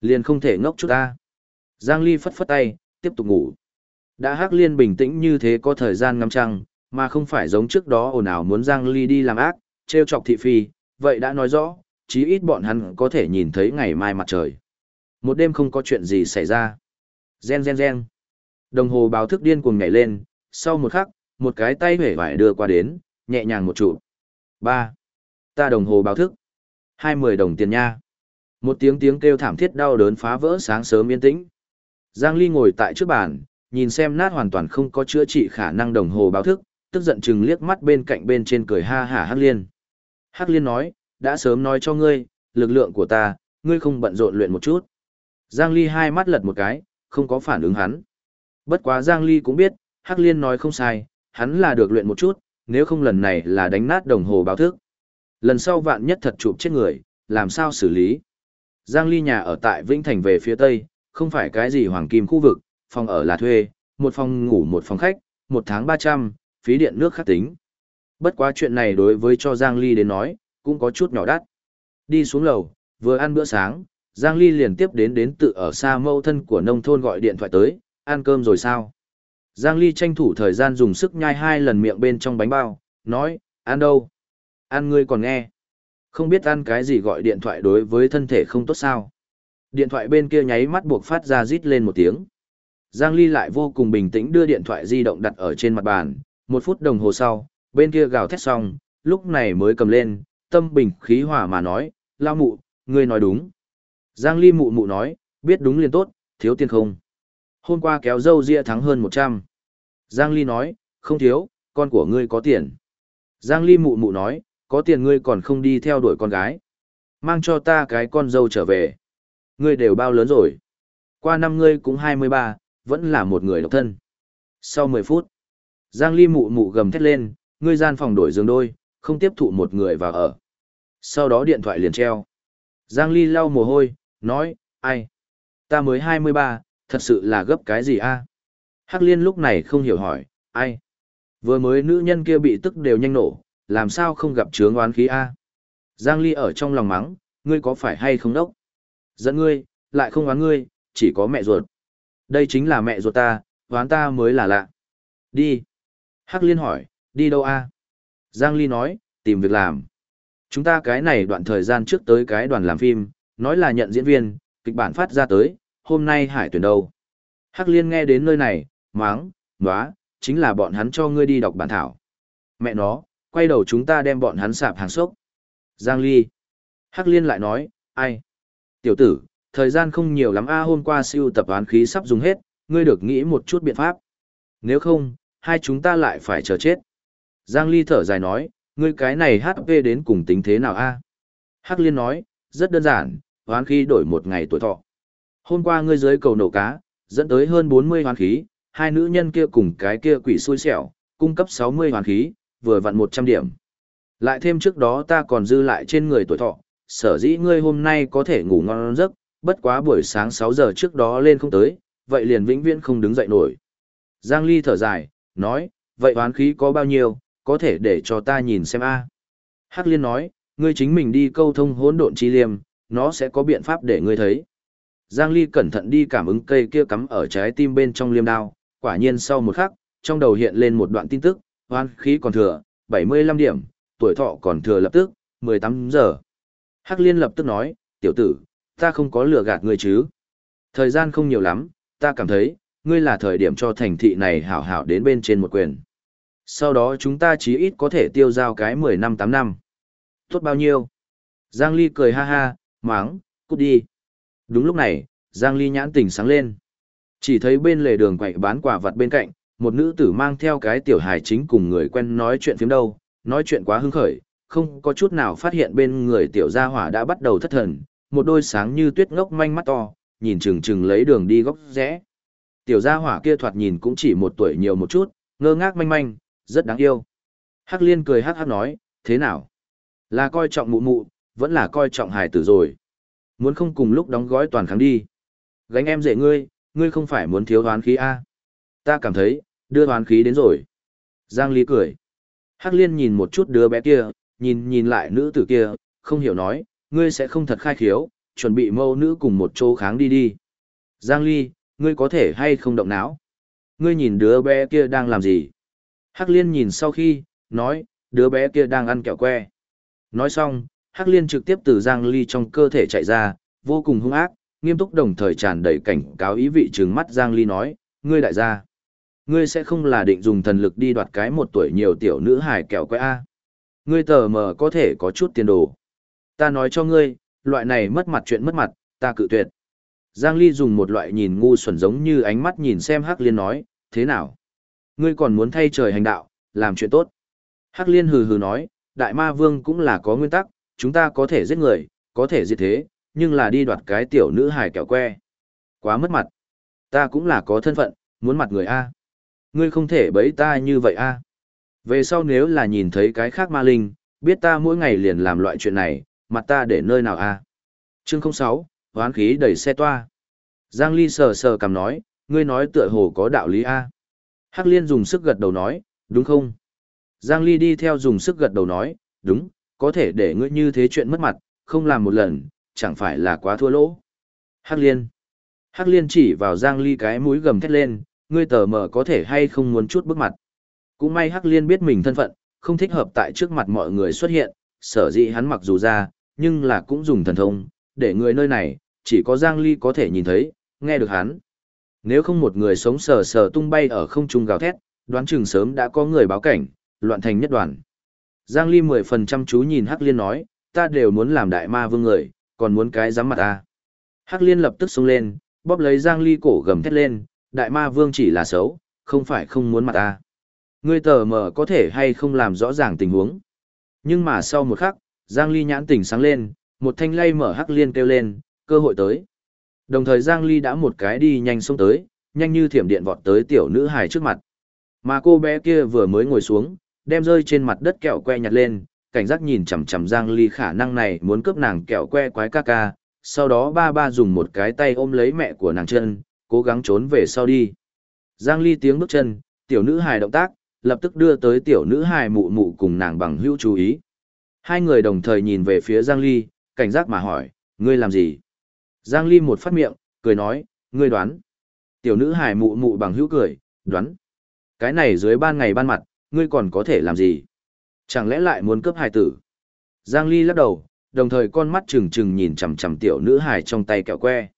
Liền không thể ngốc chút ta. Giang Ly phất phất tay, tiếp tục ngủ. Đã Hắc Liên bình tĩnh như thế có thời gian ngắm trăng, mà không phải giống trước đó ồn ào muốn Giang Ly đi làm ác, treo chọc thị phi, vậy đã nói rõ, chí ít bọn hắn có thể nhìn thấy ngày mai mặt trời. Một đêm không có chuyện gì xảy ra. Gen gen gen. Đồng hồ báo thức điên cuồng nhảy lên, sau một khắc, một cái tay hể vải đưa qua đến, nhẹ nhàng một trụ. ba Ta đồng hồ báo thức. hai mươi đồng tiền nha. Một tiếng tiếng kêu thảm thiết đau đớn phá vỡ sáng sớm yên tĩnh. Giang Ly ngồi tại trước bàn, nhìn xem nát hoàn toàn không có chữa trị khả năng đồng hồ báo thức, tức giận chừng liếc mắt bên cạnh bên trên cười ha hả Hắc Liên. Hắc Liên nói, đã sớm nói cho ngươi, lực lượng của ta, ngươi không bận rộn luyện một chút. Giang Ly hai mắt lật một cái, không có phản ứng hắn. Bất quá Giang Ly cũng biết, Hắc Liên nói không sai, hắn là được luyện một chút, nếu không lần này là đánh nát đồng hồ báo thức. Lần sau vạn nhất thật chụp chết người, làm sao xử lý? Giang Ly nhà ở tại Vĩnh Thành về phía Tây, không phải cái gì hoàng kim khu vực, phòng ở là thuê, một phòng ngủ một phòng khách, một tháng 300, phí điện nước khắc tính. Bất quá chuyện này đối với cho Giang Ly đến nói, cũng có chút nhỏ đắt. Đi xuống lầu, vừa ăn bữa sáng, Giang Ly liền tiếp đến đến tự ở xa mâu thân của nông thôn gọi điện thoại tới, ăn cơm rồi sao? Giang Ly tranh thủ thời gian dùng sức nhai hai lần miệng bên trong bánh bao, nói, ăn đâu? Ăn ngươi còn nghe. Không biết ăn cái gì gọi điện thoại đối với thân thể không tốt sao. Điện thoại bên kia nháy mắt buộc phát ra rít lên một tiếng. Giang Ly lại vô cùng bình tĩnh đưa điện thoại di động đặt ở trên mặt bàn, một phút đồng hồ sau, bên kia gào thét xong, lúc này mới cầm lên, tâm bình khí hòa mà nói, lao mụ, ngươi nói đúng. Giang Ly mụ mụ nói, biết đúng liền tốt, thiếu tiền không. Hôm qua kéo dâu ria thắng hơn 100. Giang Ly nói, không thiếu, con của ngươi có tiền. Giang Ly mụ mụ nói, có tiền ngươi còn không đi theo đuổi con gái. Mang cho ta cái con dâu trở về. Ngươi đều bao lớn rồi. Qua năm ngươi cũng 23, vẫn là một người độc thân. Sau 10 phút, Giang Ly mụ mụ gầm thét lên, ngươi gian phòng đổi giường đôi, không tiếp thụ một người vào ở. Sau đó điện thoại liền treo. Giang Ly lau mồ hôi, nói, ai? Ta mới 23, thật sự là gấp cái gì a? Hắc liên lúc này không hiểu hỏi, ai? Vừa mới nữ nhân kia bị tức đều nhanh nổ, làm sao không gặp chướng oán khí a? Giang Ly ở trong lòng mắng, ngươi có phải hay không đốc? Dẫn ngươi, lại không oán ngươi, chỉ có mẹ ruột. Đây chính là mẹ ruột ta, oán ta mới là lạ. Đi. Hắc liên hỏi, đi đâu a? Giang Ly nói, tìm việc làm. Chúng ta cái này đoạn thời gian trước tới cái đoàn làm phim, nói là nhận diễn viên, kịch bản phát ra tới, hôm nay hải tuyển đâu. Hắc liên nghe đến nơi này, máng, nóa, chính là bọn hắn cho ngươi đi đọc bản thảo. Mẹ nó, quay đầu chúng ta đem bọn hắn sạp hàng sốc. Giang Ly. Hắc liên lại nói, ai? Tiểu tử, thời gian không nhiều lắm a hôm qua siêu tập oán khí sắp dùng hết, ngươi được nghĩ một chút biện pháp. Nếu không, hai chúng ta lại phải chờ chết. Giang Ly thở dài nói, ngươi cái này HP đến cùng tính thế nào a? Hắc Liên nói, rất đơn giản, hoán khí đổi một ngày tuổi thọ. Hôm qua ngươi dưới cầu nổ cá, dẫn tới hơn 40 hoán khí, hai nữ nhân kia cùng cái kia quỷ xui xẻo, cung cấp 60 hoán khí, vừa vặn 100 điểm. Lại thêm trước đó ta còn dư lại trên người tuổi thọ, sở dĩ ngươi hôm nay có thể ngủ ngon giấc, bất quá buổi sáng 6 giờ trước đó lên không tới, vậy liền vĩnh viễn không đứng dậy nổi. Giang Ly thở dài, nói, vậy hoán khí có bao nhiêu, có thể để cho ta nhìn xem a. Hắc Liên nói, ngươi chính mình đi câu thông hỗn độn chi liêm, nó sẽ có biện pháp để ngươi thấy. Giang Ly cẩn thận đi cảm ứng cây kia cắm ở trái tim bên trong liêm đao, quả nhiên sau một khắc, trong đầu hiện lên một đoạn tin tức, hoan khí còn thừa, 75 điểm, tuổi thọ còn thừa lập tức, 18 giờ. Hắc Liên lập tức nói, tiểu tử, ta không có lừa gạt ngươi chứ. Thời gian không nhiều lắm, ta cảm thấy, ngươi là thời điểm cho thành thị này hảo hảo đến bên trên một quyền. Sau đó chúng ta chí ít có thể tiêu giao cái 10 năm 8 năm. Tốt bao nhiêu? Giang Ly cười ha ha, máng, cút đi. Đúng lúc này, Giang Ly nhãn tỉnh sáng lên. Chỉ thấy bên lề đường quậy bán quả vật bên cạnh, một nữ tử mang theo cái tiểu hài chính cùng người quen nói chuyện phiếm đâu, nói chuyện quá hứng khởi, không có chút nào phát hiện bên người tiểu gia hỏa đã bắt đầu thất thần, một đôi sáng như tuyết ngốc manh mắt to, nhìn chừng chừng lấy đường đi góc rẽ. Tiểu gia hỏa kia thoạt nhìn cũng chỉ một tuổi nhiều một chút, ngơ ngác manh manh, rất đáng yêu. Hắc liên cười hắc hắc nói, thế nào? Là coi trọng mụ mụ, vẫn là coi trọng hài tử rồi. Muốn không cùng lúc đóng gói toàn kháng đi. Gánh em dễ ngươi, ngươi không phải muốn thiếu hoán khí A. Ta cảm thấy, đưa hoán khí đến rồi. Giang Ly cười. Hắc liên nhìn một chút đứa bé kia, nhìn nhìn lại nữ tử kia, không hiểu nói, ngươi sẽ không thật khai khiếu, chuẩn bị mâu nữ cùng một chỗ kháng đi đi. Giang Ly, ngươi có thể hay không động não? Ngươi nhìn đứa bé kia đang làm gì? Hắc liên nhìn sau khi, nói, đứa bé kia đang ăn kẹo que. Nói xong, Hắc liên trực tiếp từ Giang Ly trong cơ thể chạy ra, vô cùng hung ác, nghiêm túc đồng thời tràn đầy cảnh cáo ý vị trừng mắt Giang Ly nói, ngươi đại gia. Ngươi sẽ không là định dùng thần lực đi đoạt cái một tuổi nhiều tiểu nữ hài kẹo que A. Ngươi tờ mờ có thể có chút tiền đồ. Ta nói cho ngươi, loại này mất mặt chuyện mất mặt, ta cự tuyệt. Giang Ly dùng một loại nhìn ngu xuẩn giống như ánh mắt nhìn xem Hắc Liên nói, thế nào? Ngươi còn muốn thay trời hành đạo, làm chuyện tốt. Hắc Liên hừ hừ nói, Đại Ma Vương cũng là có nguyên tắc, chúng ta có thể giết người, có thể giết thế, nhưng là đi đoạt cái tiểu nữ hài kẹo que. Quá mất mặt. Ta cũng là có thân phận, muốn mặt người A. Ngươi không thể bấy ta như vậy A. Về sau nếu là nhìn thấy cái khác ma linh, biết ta mỗi ngày liền làm loại chuyện này, mặt ta để nơi nào A. Chương 06, hoán khí đẩy xe toa. Giang Ly sờ sờ cầm nói, ngươi nói tựa hồ có đạo lý A. Hắc Liên dùng sức gật đầu nói, đúng không? Giang Ly đi theo dùng sức gật đầu nói, đúng, có thể để ngươi như thế chuyện mất mặt, không làm một lần, chẳng phải là quá thua lỗ. Hắc liên. Hắc liên chỉ vào Giang Ly cái mũi gầm thét lên, ngươi tờ mờ có thể hay không muốn chút bước mặt. Cũng may Hắc liên biết mình thân phận, không thích hợp tại trước mặt mọi người xuất hiện, sở dĩ hắn mặc dù ra, nhưng là cũng dùng thần thông, để người nơi này, chỉ có Giang Ly có thể nhìn thấy, nghe được hắn. Nếu không một người sống sờ sờ tung bay ở không trung gào thét, đoán chừng sớm đã có người báo cảnh, loạn thành nhất đoàn. Giang Ly mười phần trăm chú nhìn Hắc Liên nói, ta đều muốn làm đại ma vương người, còn muốn cái dám mặt ta. Hắc Liên lập tức xuống lên, bóp lấy Giang Ly cổ gầm thét lên, đại ma vương chỉ là xấu, không phải không muốn mặt ta. Ngươi tờ mờ có thể hay không làm rõ ràng tình huống. Nhưng mà sau một khắc, Giang Ly nhãn tỉnh sáng lên, một thanh lay mở Hắc Liên kêu lên, cơ hội tới. Đồng thời Giang Ly đã một cái đi nhanh xông tới, nhanh như thiểm điện vọt tới tiểu nữ hài trước mặt. Mà cô bé kia vừa mới ngồi xuống, đem rơi trên mặt đất kẹo que nhặt lên, cảnh giác nhìn chằm chằm Giang Ly khả năng này muốn cướp nàng kẹo que quái ca ca, sau đó ba ba dùng một cái tay ôm lấy mẹ của nàng chân, cố gắng trốn về sau đi. Giang Ly tiếng bước chân, tiểu nữ hài động tác, lập tức đưa tới tiểu nữ hài mụ mụ cùng nàng bằng hữu chú ý. Hai người đồng thời nhìn về phía Giang Ly, cảnh giác mà hỏi, ngươi làm gì? Giang Ly một phát miệng, cười nói, ngươi đoán. Tiểu nữ hài mụ mụ bằng hữu cười, đoán. Cái này dưới ban ngày ban mặt, ngươi còn có thể làm gì? Chẳng lẽ lại muốn cướp hài tử? Giang Ly lắc đầu, đồng thời con mắt trừng trừng nhìn chằm chằm tiểu nữ hài trong tay kẹo que.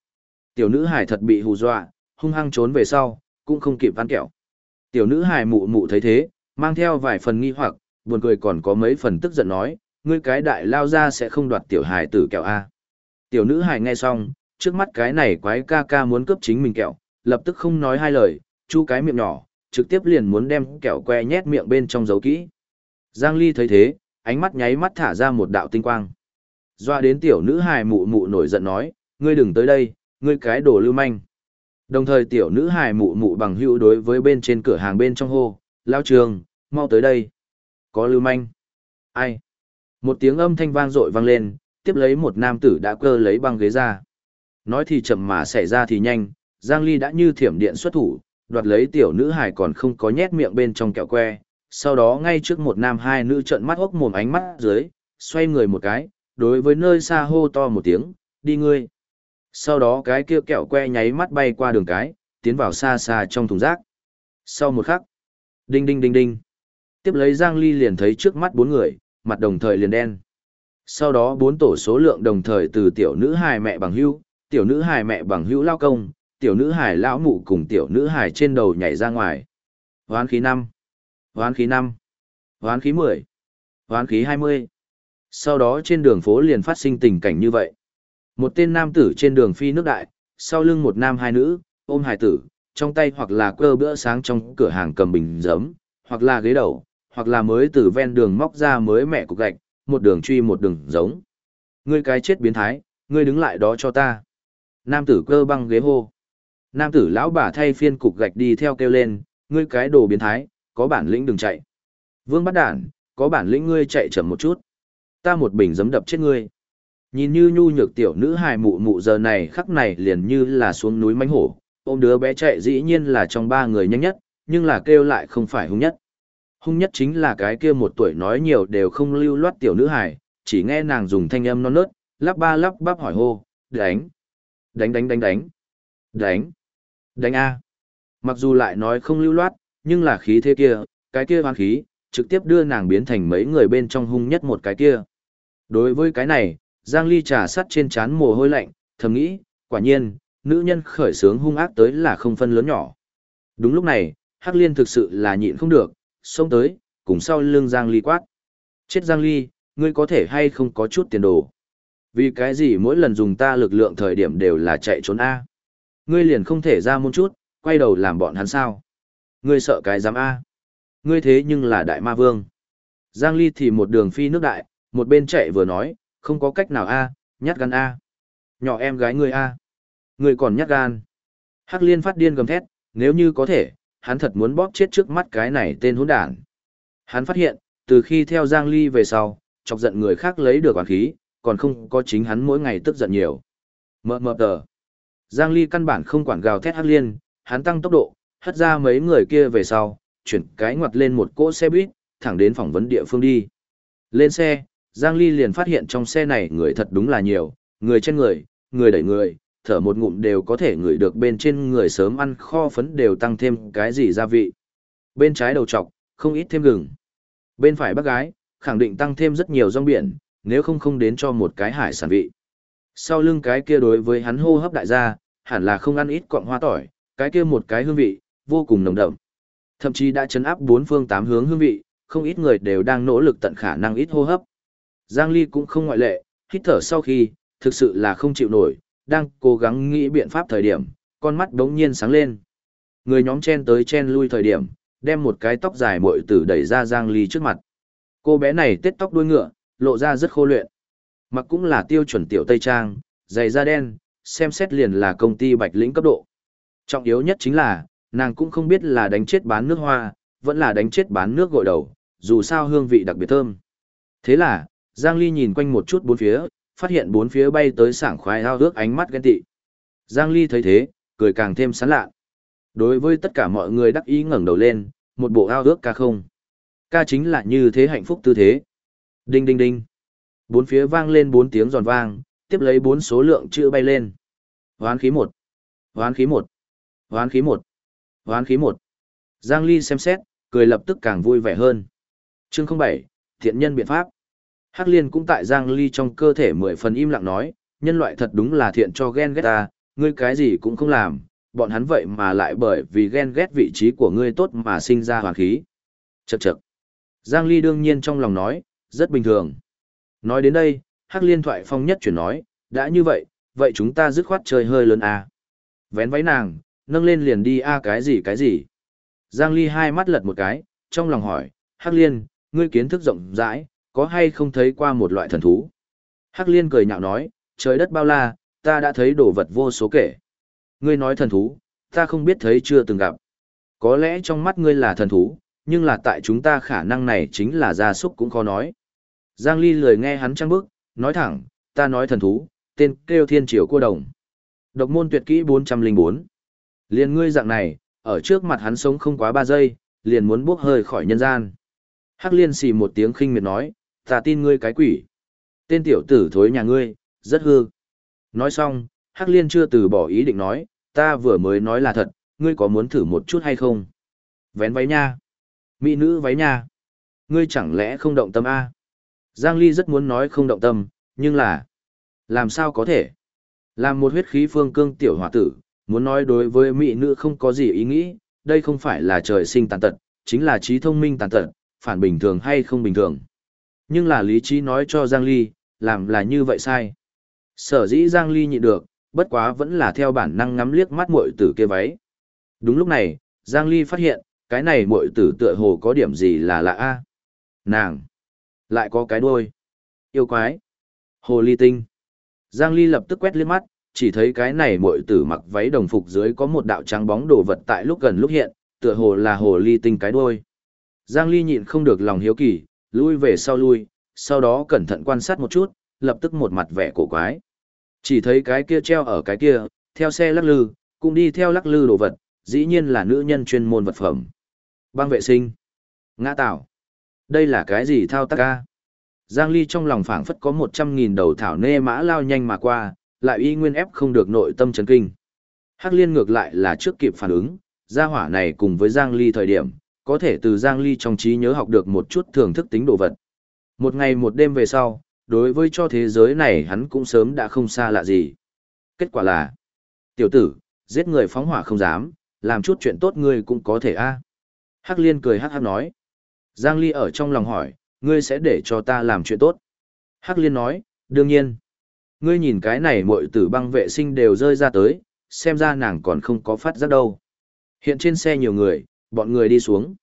Tiểu nữ hài thật bị hù dọa, hung hăng trốn về sau, cũng không kịp ăn kẹo. Tiểu nữ hài mụ mụ thấy thế, mang theo vài phần nghi hoặc, buồn cười còn có mấy phần tức giận nói, ngươi cái đại lao ra sẽ không đoạt tiểu hài tử kẹo A. Tiểu nữ hài nghe xong, Trước mắt cái này quái ca ca muốn cướp chính mình kẹo, lập tức không nói hai lời, chu cái miệng nhỏ, trực tiếp liền muốn đem kẹo que nhét miệng bên trong dấu kỹ. Giang Ly thấy thế, ánh mắt nháy mắt thả ra một đạo tinh quang. Doa đến tiểu nữ hài mụ mụ nổi giận nói, ngươi đừng tới đây, ngươi cái đồ lưu manh. Đồng thời tiểu nữ hài mụ mụ bằng hữu đối với bên trên cửa hàng bên trong hô, lao trường, mau tới đây. Có lưu manh. Ai? Một tiếng âm thanh vang dội vang lên, tiếp lấy một nam tử đã cơ lấy băng ghế ra. Nói thì chậm mà xảy ra thì nhanh, Giang Ly đã như thiểm điện xuất thủ, đoạt lấy tiểu nữ hài còn không có nhét miệng bên trong kẹo que, sau đó ngay trước một nam hai nữ trợn mắt hốc mồm ánh mắt dưới, xoay người một cái, đối với nơi xa hô to một tiếng, đi ngươi. Sau đó cái kia kẹo que nháy mắt bay qua đường cái, tiến vào xa xa trong thùng rác. Sau một khắc, đinh đinh đinh đinh. Tiếp lấy Giang Ly liền thấy trước mắt bốn người, mặt đồng thời liền đen. Sau đó bốn tổ số lượng đồng thời từ tiểu nữ hài mẹ bằng hữu, tiểu nữ hài mẹ bằng hữu lao công, tiểu nữ hài lão mụ cùng tiểu nữ hài trên đầu nhảy ra ngoài. Hoán khí 5, hoán khí 5, hoán khí 10, hoán khí 20. Sau đó trên đường phố liền phát sinh tình cảnh như vậy. Một tên nam tử trên đường phi nước đại, sau lưng một nam hai nữ, ôm hài tử, trong tay hoặc là cơ bữa sáng trong cửa hàng cầm bình giấm, hoặc là ghế đầu, hoặc là mới từ ven đường móc ra mới mẹ cục gạch, một đường truy một đường giống. Ngươi cái chết biến thái, ngươi đứng lại đó cho ta. Nam tử cơ băng ghế hô. Nam tử lão bà thay phiên cục gạch đi theo kêu lên, ngươi cái đồ biến thái, có bản lĩnh đừng chạy. Vương bắt đản, có bản lĩnh ngươi chạy chậm một chút. Ta một bình giấm đập chết ngươi. Nhìn như nhu nhược tiểu nữ hài mụ mụ giờ này khắc này liền như là xuống núi mánh hổ, ôm đứa bé chạy dĩ nhiên là trong ba người nhanh nhất, nhưng là kêu lại không phải hung nhất. Hung nhất chính là cái kia một tuổi nói nhiều đều không lưu loát tiểu nữ hài, chỉ nghe nàng dùng thanh âm non nớt, lắp ba lắp bắp hỏi hô, đánh, đánh đánh đánh đánh, đánh, đánh A. Mặc dù lại nói không lưu loát, nhưng là khí thế kia, cái kia hoang khí, trực tiếp đưa nàng biến thành mấy người bên trong hung nhất một cái kia. Đối với cái này, Giang Ly trà sắt trên trán mồ hôi lạnh, thầm nghĩ, quả nhiên, nữ nhân khởi sướng hung ác tới là không phân lớn nhỏ. Đúng lúc này, Hắc Liên thực sự là nhịn không được, xông tới, cùng sau lưng Giang Ly quát. Chết Giang Ly, ngươi có thể hay không có chút tiền đồ. Vì cái gì mỗi lần dùng ta lực lượng thời điểm đều là chạy trốn A. Ngươi liền không thể ra môn chút, quay đầu làm bọn hắn sao. Ngươi sợ cái dám A. Ngươi thế nhưng là đại ma vương. Giang Ly thì một đường phi nước đại, một bên chạy vừa nói, không có cách nào A, nhát gan A. Nhỏ em gái ngươi A. Ngươi còn nhát gan. Hắc liên phát điên gầm thét, nếu như có thể, hắn thật muốn bóp chết trước mắt cái này tên hỗn đản. Hắn phát hiện, từ khi theo Giang Ly về sau, chọc giận người khác lấy được quản khí, còn không có chính hắn mỗi ngày tức giận nhiều. Mờ mờ tờ. Giang Ly căn bản không quản gào thét hắc liên, hắn tăng tốc độ, hất ra mấy người kia về sau, chuyển cái ngoặt lên một cỗ xe buýt, thẳng đến phỏng vấn địa phương đi. Lên xe, Giang Ly liền phát hiện trong xe này người thật đúng là nhiều, người trên người, người đẩy người, thở một ngụm đều có thể ngửi được bên trên người sớm ăn kho phấn đều tăng thêm cái gì gia vị. Bên trái đầu trọc, không ít thêm gừng. Bên phải bác gái, khẳng định tăng thêm rất nhiều rong biển, nếu không không đến cho một cái hải sản vị. Sau lưng cái kia đối với hắn hô hấp đại gia, hẳn là không ăn ít cọng hoa tỏi, cái kia một cái hương vị, vô cùng nồng đậm. Thậm chí đã chấn áp bốn phương tám hướng hương vị, không ít người đều đang nỗ lực tận khả năng ít hô hấp. Giang Ly cũng không ngoại lệ, hít thở sau khi, thực sự là không chịu nổi, đang cố gắng nghĩ biện pháp thời điểm, con mắt đống nhiên sáng lên. Người nhóm chen tới chen lui thời điểm, đem một cái tóc dài muội tử đẩy ra Giang Ly trước mặt. Cô bé này tết tóc đuôi ngựa, lộ ra rất khô luyện. Mặc cũng là tiêu chuẩn tiểu Tây Trang, giày da đen, xem xét liền là công ty bạch lĩnh cấp độ. Trọng yếu nhất chính là, nàng cũng không biết là đánh chết bán nước hoa, vẫn là đánh chết bán nước gội đầu, dù sao hương vị đặc biệt thơm. Thế là, Giang Ly nhìn quanh một chút bốn phía, phát hiện bốn phía bay tới sảng khoái ao ước ánh mắt ghen tị. Giang Ly thấy thế, cười càng thêm sán lạ. Đối với tất cả mọi người đắc ý ngẩng đầu lên, một bộ ao ước ca không. Ca chính là như thế hạnh phúc tư thế. Đinh đinh đinh. Bốn phía vang lên bốn tiếng giòn vang, tiếp lấy bốn số lượng chữ bay lên. Hoán khí một, Hoán khí một, Hoán khí một, Hoán khí một. Giang Ly xem xét, cười lập tức càng vui vẻ hơn. Chương 07, thiện nhân biện pháp. Hắc liên cũng tại Giang Ly trong cơ thể mười phần im lặng nói, nhân loại thật đúng là thiện cho ghen ghét ta, ngươi cái gì cũng không làm, bọn hắn vậy mà lại bởi vì ghen ghét vị trí của ngươi tốt mà sinh ra hoàn khí. Chậc chậc. Giang Ly đương nhiên trong lòng nói, rất bình thường. Nói đến đây, Hắc liên thoại phong nhất chuyển nói, đã như vậy, vậy chúng ta dứt khoát chơi hơi lớn à. Vén váy nàng, nâng lên liền đi a cái gì cái gì. Giang Ly hai mắt lật một cái, trong lòng hỏi, Hắc Liên, ngươi kiến thức rộng rãi, có hay không thấy qua một loại thần thú? Hắc Liên cười nhạo nói, trời đất bao la, ta đã thấy đồ vật vô số kể. Ngươi nói thần thú, ta không biết thấy chưa từng gặp. Có lẽ trong mắt ngươi là thần thú, nhưng là tại chúng ta khả năng này chính là gia súc cũng khó nói. Giang Ly lười nghe hắn trăng bức, nói thẳng, ta nói thần thú, tên kêu thiên triều cô đồng. Độc môn tuyệt kỹ 404. Liền ngươi dạng này, ở trước mặt hắn sống không quá 3 giây, liền muốn bước hơi khỏi nhân gian. Hắc liên xì một tiếng khinh miệt nói, ta tin ngươi cái quỷ. Tên tiểu tử thối nhà ngươi, rất hư. Nói xong, Hắc liên chưa từ bỏ ý định nói, ta vừa mới nói là thật, ngươi có muốn thử một chút hay không? Vén váy nha. Mỹ nữ váy nha. Ngươi chẳng lẽ không động tâm A? Giang Ly rất muốn nói không động tâm, nhưng là... Làm sao có thể? Làm một huyết khí phương cương tiểu hòa tử, muốn nói đối với mỹ nữ không có gì ý nghĩ, đây không phải là trời sinh tàn tật, chính là trí thông minh tàn tật, phản bình thường hay không bình thường. Nhưng là lý trí nói cho Giang Ly, làm là như vậy sai. Sở dĩ Giang Ly nhịn được, bất quá vẫn là theo bản năng ngắm liếc mắt muội tử kia váy. Đúng lúc này, Giang Ly phát hiện, cái này muội tử tựa hồ có điểm gì là lạ a. Nàng lại có cái đuôi. Yêu quái. Hồ ly tinh. Giang Ly lập tức quét liếc mắt, chỉ thấy cái này muội tử mặc váy đồng phục dưới có một đạo trắng bóng đồ vật tại lúc gần lúc hiện, tựa hồ là hồ ly tinh cái đuôi. Giang Ly nhịn không được lòng hiếu kỳ, lui về sau lui, sau đó cẩn thận quan sát một chút, lập tức một mặt vẻ cổ quái. Chỉ thấy cái kia treo ở cái kia, theo xe lắc lư, cũng đi theo lắc lư đồ vật, dĩ nhiên là nữ nhân chuyên môn vật phẩm. Băng vệ sinh. Ngã tạo. Đây là cái gì thao tác ca? Giang Ly trong lòng phảng phất có 100.000 đầu thảo nê mã lao nhanh mà qua, lại y nguyên ép không được nội tâm chấn kinh. Hắc Liên ngược lại là trước kịp phản ứng, gia hỏa này cùng với Giang Ly thời điểm, có thể từ Giang Ly trong trí nhớ học được một chút thưởng thức tính đồ vật. Một ngày một đêm về sau, đối với cho thế giới này hắn cũng sớm đã không xa lạ gì. Kết quả là, tiểu tử, giết người phóng hỏa không dám, làm chút chuyện tốt ngươi cũng có thể a. Hắc Liên cười hắc hắc nói. Giang Ly ở trong lòng hỏi, ngươi sẽ để cho ta làm chuyện tốt. Hắc Liên nói, đương nhiên. Ngươi nhìn cái này muội tử băng vệ sinh đều rơi ra tới, xem ra nàng còn không có phát giác đâu. Hiện trên xe nhiều người, bọn người đi xuống.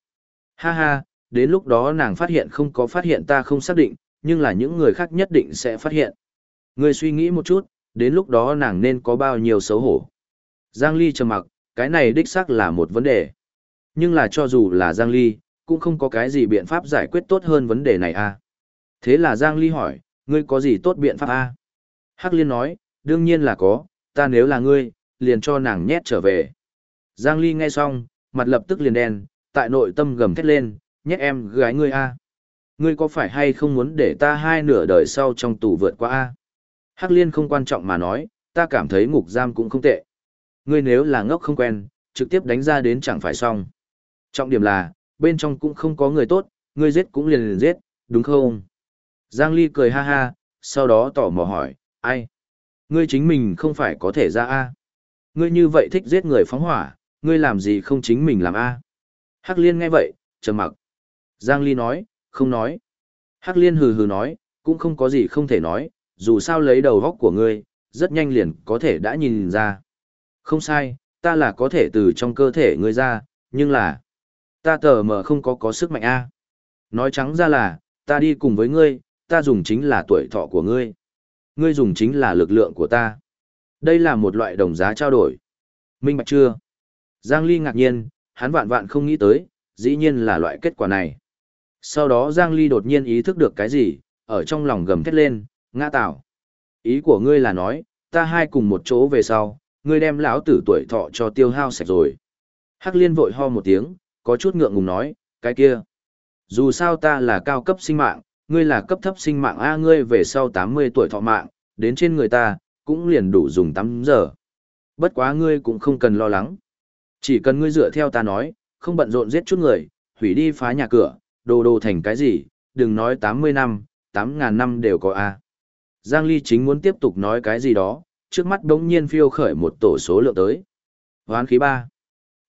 Ha ha, đến lúc đó nàng phát hiện không có phát hiện ta không xác định, nhưng là những người khác nhất định sẽ phát hiện. Ngươi suy nghĩ một chút, đến lúc đó nàng nên có bao nhiêu xấu hổ. Giang Ly trầm mặc, cái này đích xác là một vấn đề. Nhưng là cho dù là Giang Ly, cũng không có cái gì biện pháp giải quyết tốt hơn vấn đề này a. À? Thế là Giang Ly hỏi, ngươi có gì tốt biện pháp a? À? Hắc Liên nói, đương nhiên là có, ta nếu là ngươi, liền cho nàng nhét trở về. Giang Ly nghe xong, mặt lập tức liền đen, tại nội tâm gầm thét lên, nhét em gái ngươi a. Ngươi có phải hay không muốn để ta hai nửa đời sau trong tù vượt qua a? Hắc Liên không quan trọng mà nói, ta cảm thấy ngục giam cũng không tệ. Ngươi nếu là ngốc không quen, trực tiếp đánh ra đến chẳng phải xong. Trọng điểm là, bên trong cũng không có người tốt, ngươi giết cũng liền liền giết, đúng không? Giang Ly cười ha ha, sau đó tỏ mò hỏi, ai? Ngươi chính mình không phải có thể ra A. Ngươi như vậy thích giết người phóng hỏa, ngươi làm gì không chính mình làm A. Hắc Liên nghe vậy, trầm mặc. Giang Ly nói, không nói. Hắc Liên hừ hừ nói, cũng không có gì không thể nói, dù sao lấy đầu góc của ngươi, rất nhanh liền có thể đã nhìn ra. Không sai, ta là có thể từ trong cơ thể ngươi ra, nhưng là ta tờ mờ không có có sức mạnh A. Nói trắng ra là, ta đi cùng với ngươi, ta dùng chính là tuổi thọ của ngươi ngươi dùng chính là lực lượng của ta. Đây là một loại đồng giá trao đổi. Minh bạch chưa? Giang Ly ngạc nhiên, hắn vạn vạn không nghĩ tới, dĩ nhiên là loại kết quả này. Sau đó Giang Ly đột nhiên ý thức được cái gì, ở trong lòng gầm thét lên, ngã tạo. Ý của ngươi là nói, ta hai cùng một chỗ về sau, ngươi đem lão tử tuổi thọ cho tiêu hao sạch rồi. Hắc liên vội ho một tiếng, có chút ngượng ngùng nói, cái kia. Dù sao ta là cao cấp sinh mạng, ngươi là cấp thấp sinh mạng A ngươi về sau 80 tuổi thọ mạng, đến trên người ta, cũng liền đủ dùng 8 giờ. Bất quá ngươi cũng không cần lo lắng. Chỉ cần ngươi dựa theo ta nói, không bận rộn giết chút người, hủy đi phá nhà cửa, đồ đồ thành cái gì, đừng nói 80 năm, 8.000 năm đều có A. Giang Ly chính muốn tiếp tục nói cái gì đó, trước mắt đống nhiên phiêu khởi một tổ số lượng tới. Hoán khí 3.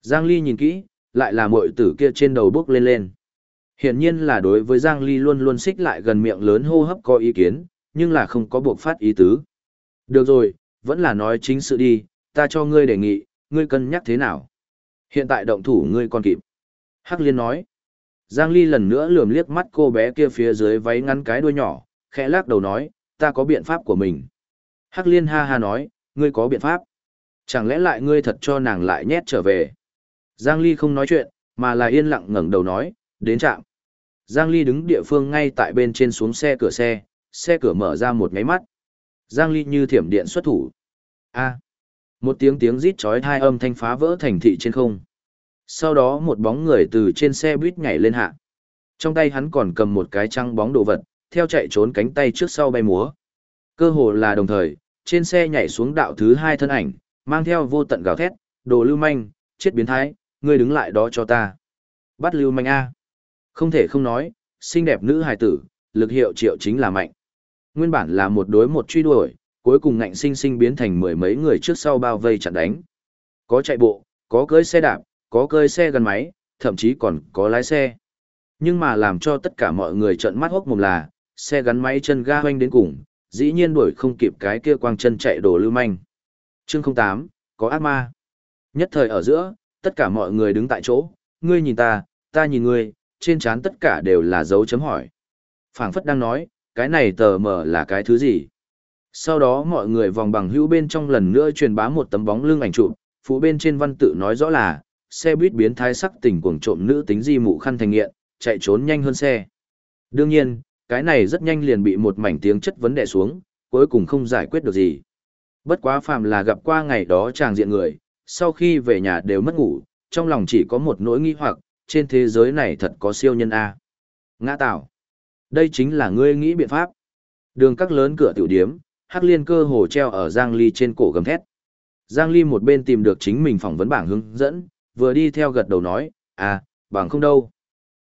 Giang Ly nhìn kỹ, lại là mội tử kia trên đầu bước lên lên. Hiển nhiên là đối với Giang Ly luôn luôn xích lại gần miệng lớn hô hấp có ý kiến, nhưng là không có buộc phát ý tứ. Được rồi, vẫn là nói chính sự đi, ta cho ngươi đề nghị, ngươi cân nhắc thế nào. Hiện tại động thủ ngươi còn kịp. Hắc liên nói. Giang Ly lần nữa lườm liếc mắt cô bé kia phía dưới váy ngắn cái đuôi nhỏ, khẽ lắc đầu nói, ta có biện pháp của mình. Hắc liên ha ha nói, ngươi có biện pháp. Chẳng lẽ lại ngươi thật cho nàng lại nhét trở về. Giang Ly không nói chuyện, mà là yên lặng ngẩng đầu nói, đến trạm. Giang Ly đứng địa phương ngay tại bên trên xuống xe cửa xe, xe cửa mở ra một ngáy mắt. Giang Ly như thiểm điện xuất thủ. A. Một tiếng tiếng rít chói tai âm thanh phá vỡ thành thị trên không. Sau đó một bóng người từ trên xe buýt nhảy lên hạ. Trong tay hắn còn cầm một cái trăng bóng đồ vật, theo chạy trốn cánh tay trước sau bay múa. Cơ hồ là đồng thời, trên xe nhảy xuống đạo thứ hai thân ảnh, mang theo vô tận gào thét, đồ lưu manh, chết biến thái, ngươi đứng lại đó cho ta. Bắt lưu manh A. Không thể không nói, xinh đẹp nữ hài tử, lực hiệu triệu chính là mạnh. Nguyên bản là một đối một truy đuổi, cuối cùng ngạnh sinh sinh biến thành mười mấy người trước sau bao vây chặn đánh. Có chạy bộ, có cưỡi xe đạp, có cưỡi xe gắn máy, thậm chí còn có lái xe. Nhưng mà làm cho tất cả mọi người trợn mắt hốc mồm là, xe gắn máy chân ga hoanh đến cùng, dĩ nhiên đuổi không kịp cái kia quang chân chạy đồ lưu manh. Chương 08, có ác ma. Nhất thời ở giữa, tất cả mọi người đứng tại chỗ, ngươi nhìn ta, ta nhìn ngươi, trên trán tất cả đều là dấu chấm hỏi. phảng phất đang nói, cái này tờ mờ là cái thứ gì? Sau đó mọi người vòng bằng hữu bên trong lần nữa truyền bá một tấm bóng lưng ảnh chụp, phụ bên trên văn tự nói rõ là, xe buýt biến thái sắc tình cuồng trộm nữ tính di mụ khăn thành nghiện, chạy trốn nhanh hơn xe. Đương nhiên, cái này rất nhanh liền bị một mảnh tiếng chất vấn đè xuống, cuối cùng không giải quyết được gì. Bất quá phàm là gặp qua ngày đó chàng diện người, sau khi về nhà đều mất ngủ, trong lòng chỉ có một nỗi nghi hoặc, trên thế giới này thật có siêu nhân A. Ngã tạo. Đây chính là ngươi nghĩ biện pháp. Đường các lớn cửa tiểu điếm, Hắc Liên cơ hồ treo ở Giang Ly trên cổ gầm thét. Giang Ly một bên tìm được chính mình phỏng vấn bảng hướng dẫn, vừa đi theo gật đầu nói, à, bảng không đâu.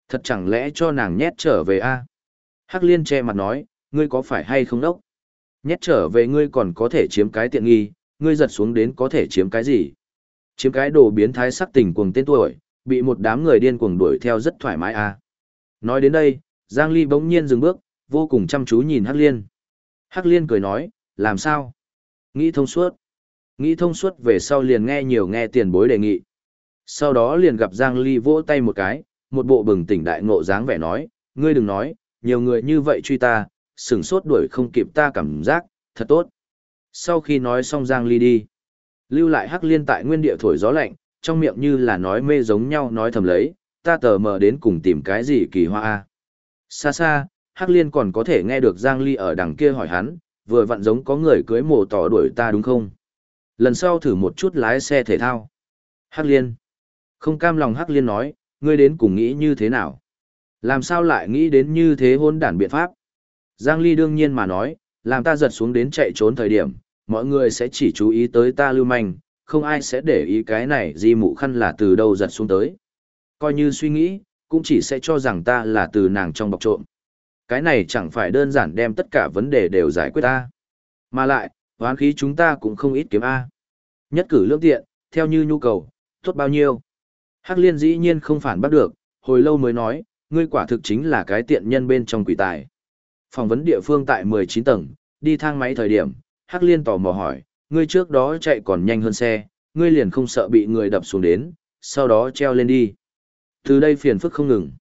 Thật chẳng lẽ cho nàng nhét trở về a? Hắc Liên che mặt nói, ngươi có phải hay không đốc? Nhét trở về ngươi còn có thể chiếm cái tiện nghi, ngươi giật xuống đến có thể chiếm cái gì? Chiếm cái đồ biến thái sắc tình cuồng tên tuổi, bị một đám người điên cuồng đuổi theo rất thoải mái a. Nói đến đây, Giang Ly bỗng nhiên dừng bước, vô cùng chăm chú nhìn Hắc Liên. Hắc Liên cười nói, làm sao? Nghĩ thông suốt. Nghĩ thông suốt về sau liền nghe nhiều nghe tiền bối đề nghị. Sau đó liền gặp Giang Ly vỗ tay một cái, một bộ bừng tỉnh đại ngộ dáng vẻ nói, ngươi đừng nói, nhiều người như vậy truy ta, sửng sốt đuổi không kịp ta cảm giác, thật tốt. Sau khi nói xong Giang Ly đi, lưu lại Hắc Liên tại nguyên địa thổi gió lạnh, trong miệng như là nói mê giống nhau nói thầm lấy, ta tờ mờ đến cùng tìm cái gì kỳ hoa a. Xa xa, Hắc Liên còn có thể nghe được Giang Ly ở đằng kia hỏi hắn, vừa vặn giống có người cưới mồ tỏ đuổi ta đúng không? Lần sau thử một chút lái xe thể thao. Hắc Liên. Không cam lòng Hắc Liên nói, ngươi đến cùng nghĩ như thế nào? Làm sao lại nghĩ đến như thế hôn đản biện pháp? Giang Ly đương nhiên mà nói, làm ta giật xuống đến chạy trốn thời điểm, mọi người sẽ chỉ chú ý tới ta lưu manh, không ai sẽ để ý cái này di mụ khăn là từ đâu giật xuống tới. Coi như suy nghĩ, cũng chỉ sẽ cho rằng ta là từ nàng trong bọc trộm. Cái này chẳng phải đơn giản đem tất cả vấn đề đều giải quyết ta. Mà lại, hoán khí chúng ta cũng không ít kiếm A. Nhất cử lương tiện, theo như nhu cầu, tốt bao nhiêu. Hắc liên dĩ nhiên không phản bắt được, hồi lâu mới nói, ngươi quả thực chính là cái tiện nhân bên trong quỷ tài. Phỏng vấn địa phương tại 19 tầng, đi thang máy thời điểm, Hắc liên tò mò hỏi, ngươi trước đó chạy còn nhanh hơn xe, ngươi liền không sợ bị người đập xuống đến, sau đó treo lên đi. Từ đây phiền phức không ngừng.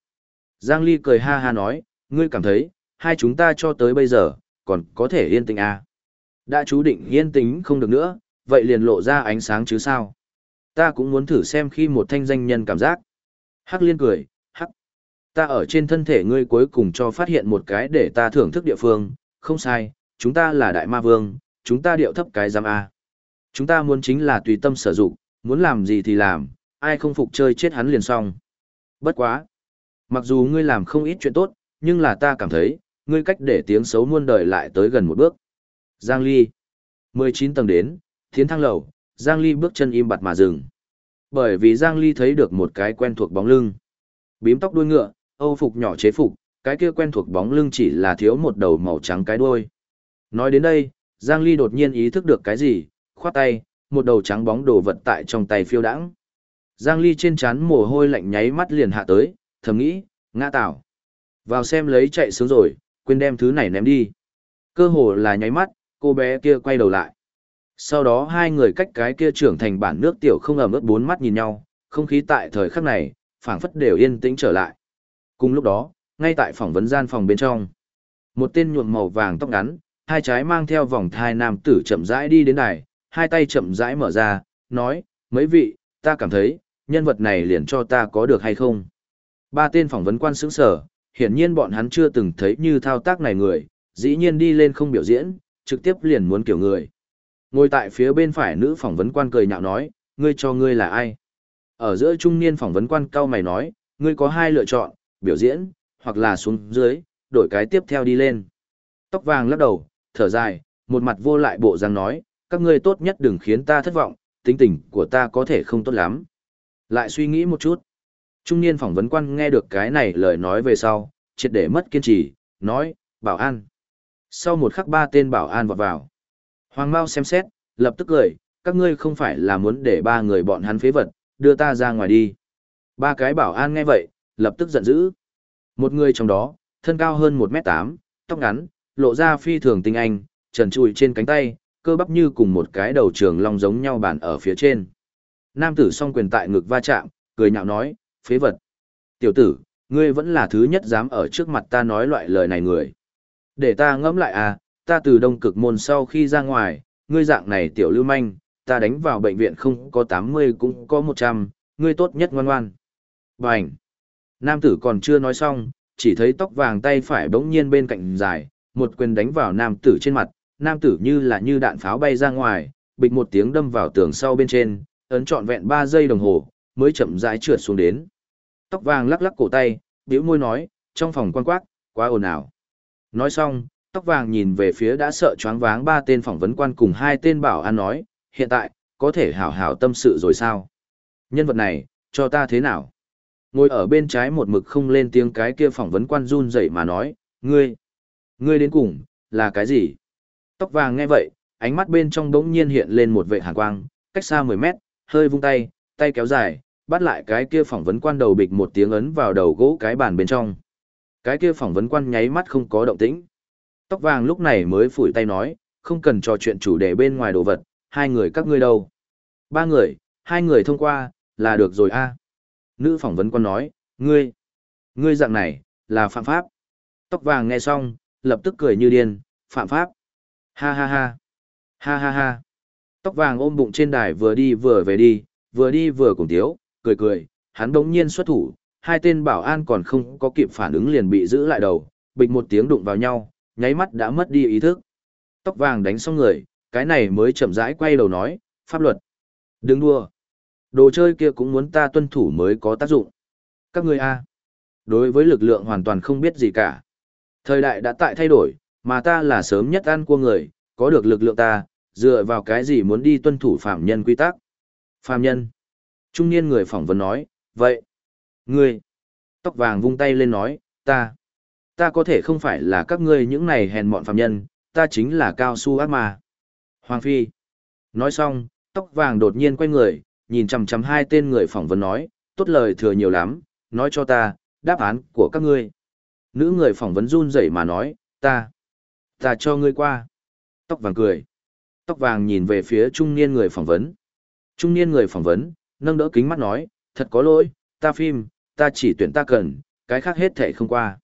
Giang Ly cười ha ha nói, ngươi cảm thấy, hai chúng ta cho tới bây giờ, còn có thể yên tĩnh à. Đã chú định yên tĩnh không được nữa, vậy liền lộ ra ánh sáng chứ sao. Ta cũng muốn thử xem khi một thanh danh nhân cảm giác. Hắc liên cười, hắc. Ta ở trên thân thể ngươi cuối cùng cho phát hiện một cái để ta thưởng thức địa phương, không sai, chúng ta là đại ma vương, chúng ta điệu thấp cái giam A. Chúng ta muốn chính là tùy tâm sở dụng, muốn làm gì thì làm, ai không phục chơi chết hắn liền xong. Bất quá. Mặc dù ngươi làm không ít chuyện tốt, nhưng là ta cảm thấy, ngươi cách để tiếng xấu muôn đời lại tới gần một bước. Giang Ly. 19 tầng đến, tiến thang lầu, Giang Ly bước chân im bặt mà dừng. Bởi vì Giang Ly thấy được một cái quen thuộc bóng lưng. Bím tóc đuôi ngựa, âu phục nhỏ chế phục, cái kia quen thuộc bóng lưng chỉ là thiếu một đầu màu trắng cái đuôi. Nói đến đây, Giang Ly đột nhiên ý thức được cái gì, khoát tay, một đầu trắng bóng đồ vật tại trong tay phiêu đãng. Giang Ly trên trán mồ hôi lạnh nháy mắt liền hạ tới, thầm nghĩ, ngã tạo. Vào xem lấy chạy sướng rồi, quên đem thứ này ném đi. Cơ hồ là nháy mắt, cô bé kia quay đầu lại. Sau đó hai người cách cái kia trưởng thành bản nước tiểu không ẩm ướt bốn mắt nhìn nhau, không khí tại thời khắc này, phảng phất đều yên tĩnh trở lại. Cùng lúc đó, ngay tại phỏng vấn gian phòng bên trong, một tên nhuộm màu vàng tóc ngắn, hai trái mang theo vòng thai nam tử chậm rãi đi đến đài, hai tay chậm rãi mở ra, nói, mấy vị, ta cảm thấy, nhân vật này liền cho ta có được hay không? Ba tên phỏng vấn quan sững sở, hiển nhiên bọn hắn chưa từng thấy như thao tác này người, dĩ nhiên đi lên không biểu diễn, trực tiếp liền muốn kiểu người. Ngồi tại phía bên phải nữ phỏng vấn quan cười nhạo nói, ngươi cho ngươi là ai? Ở giữa trung niên phỏng vấn quan cao mày nói, ngươi có hai lựa chọn, biểu diễn, hoặc là xuống dưới, đổi cái tiếp theo đi lên. Tóc vàng lắc đầu, thở dài, một mặt vô lại bộ răng nói, các ngươi tốt nhất đừng khiến ta thất vọng, tính tình của ta có thể không tốt lắm. Lại suy nghĩ một chút. Trung niên phỏng vấn quan nghe được cái này lời nói về sau, triệt để mất kiên trì, nói, bảo an. Sau một khắc ba tên bảo an vọt vào. Hoàng Mao xem xét, lập tức cười, các ngươi không phải là muốn để ba người bọn hắn phế vật, đưa ta ra ngoài đi. Ba cái bảo an nghe vậy, lập tức giận dữ. Một người trong đó, thân cao hơn 1m8, tóc ngắn, lộ ra phi thường tinh anh, trần trùi trên cánh tay, cơ bắp như cùng một cái đầu trường long giống nhau bàn ở phía trên. Nam tử song quyền tại ngực va chạm, cười nhạo nói, phế vật. Tiểu tử, ngươi vẫn là thứ nhất dám ở trước mặt ta nói loại lời này người. Để ta ngẫm lại à, ta từ đông cực môn sau khi ra ngoài, ngươi dạng này tiểu lưu manh, ta đánh vào bệnh viện không có 80 cũng có 100, ngươi tốt nhất ngoan ngoan. Bành! Nam tử còn chưa nói xong, chỉ thấy tóc vàng tay phải bỗng nhiên bên cạnh dài, một quyền đánh vào nam tử trên mặt, nam tử như là như đạn pháo bay ra ngoài, bịch một tiếng đâm vào tường sau bên trên, ấn trọn vẹn 3 giây đồng hồ, mới chậm rãi trượt xuống đến. Tóc vàng lắc lắc cổ tay, bĩu môi nói, trong phòng quan quát, quá ồn ào. Nói xong, tóc vàng nhìn về phía đã sợ choáng váng ba tên phỏng vấn quan cùng hai tên bảo an nói, hiện tại, có thể hảo hảo tâm sự rồi sao? Nhân vật này, cho ta thế nào? Ngồi ở bên trái một mực không lên tiếng cái kia phỏng vấn quan run dậy mà nói, ngươi, ngươi đến cùng, là cái gì? Tóc vàng nghe vậy, ánh mắt bên trong đống nhiên hiện lên một vệ hàn quang, cách xa 10 mét, hơi vung tay, tay kéo dài, bắt lại cái kia phỏng vấn quan đầu bịch một tiếng ấn vào đầu gỗ cái bàn bên trong. Cái kia phỏng vấn quan nháy mắt không có động tĩnh. Tóc vàng lúc này mới phủi tay nói, không cần trò chuyện chủ đề bên ngoài đồ vật, hai người các ngươi đâu. Ba người, hai người thông qua, là được rồi a. Nữ phỏng vấn quan nói, ngươi, ngươi dạng này, là phạm pháp. Tóc vàng nghe xong, lập tức cười như điên, phạm pháp. Ha ha ha, ha ha ha. Tóc vàng ôm bụng trên đài vừa đi vừa về đi, vừa đi vừa cùng tiếu, cười cười, hắn đống nhiên xuất thủ, hai tên bảo an còn không có kịp phản ứng liền bị giữ lại đầu, bịch một tiếng đụng vào nhau, nháy mắt đã mất đi ý thức. Tóc vàng đánh xong người, cái này mới chậm rãi quay đầu nói, pháp luật. Đừng đua. Đồ chơi kia cũng muốn ta tuân thủ mới có tác dụng. Các ngươi a, Đối với lực lượng hoàn toàn không biết gì cả. Thời đại đã tại thay đổi, mà ta là sớm nhất ăn của người, có được lực lượng ta, dựa vào cái gì muốn đi tuân thủ phạm nhân quy tắc. Phạm nhân. Trung niên người phỏng vấn nói, vậy. Ngươi. Tóc vàng vung tay lên nói, ta. Ta có thể không phải là các ngươi những này hèn mọn phạm nhân, ta chính là cao su ác mà. Hoàng Phi. Nói xong, tóc vàng đột nhiên quay người, nhìn chằm chằm hai tên người phỏng vấn nói, tốt lời thừa nhiều lắm, nói cho ta, đáp án của các ngươi. Nữ người phỏng vấn run rẩy mà nói, ta, ta cho ngươi qua. Tóc vàng cười. Tóc vàng nhìn về phía trung niên người phỏng vấn. Trung niên người phỏng vấn, nâng đỡ kính mắt nói, thật có lỗi, ta phim, ta chỉ tuyển ta cần, cái khác hết thể không qua.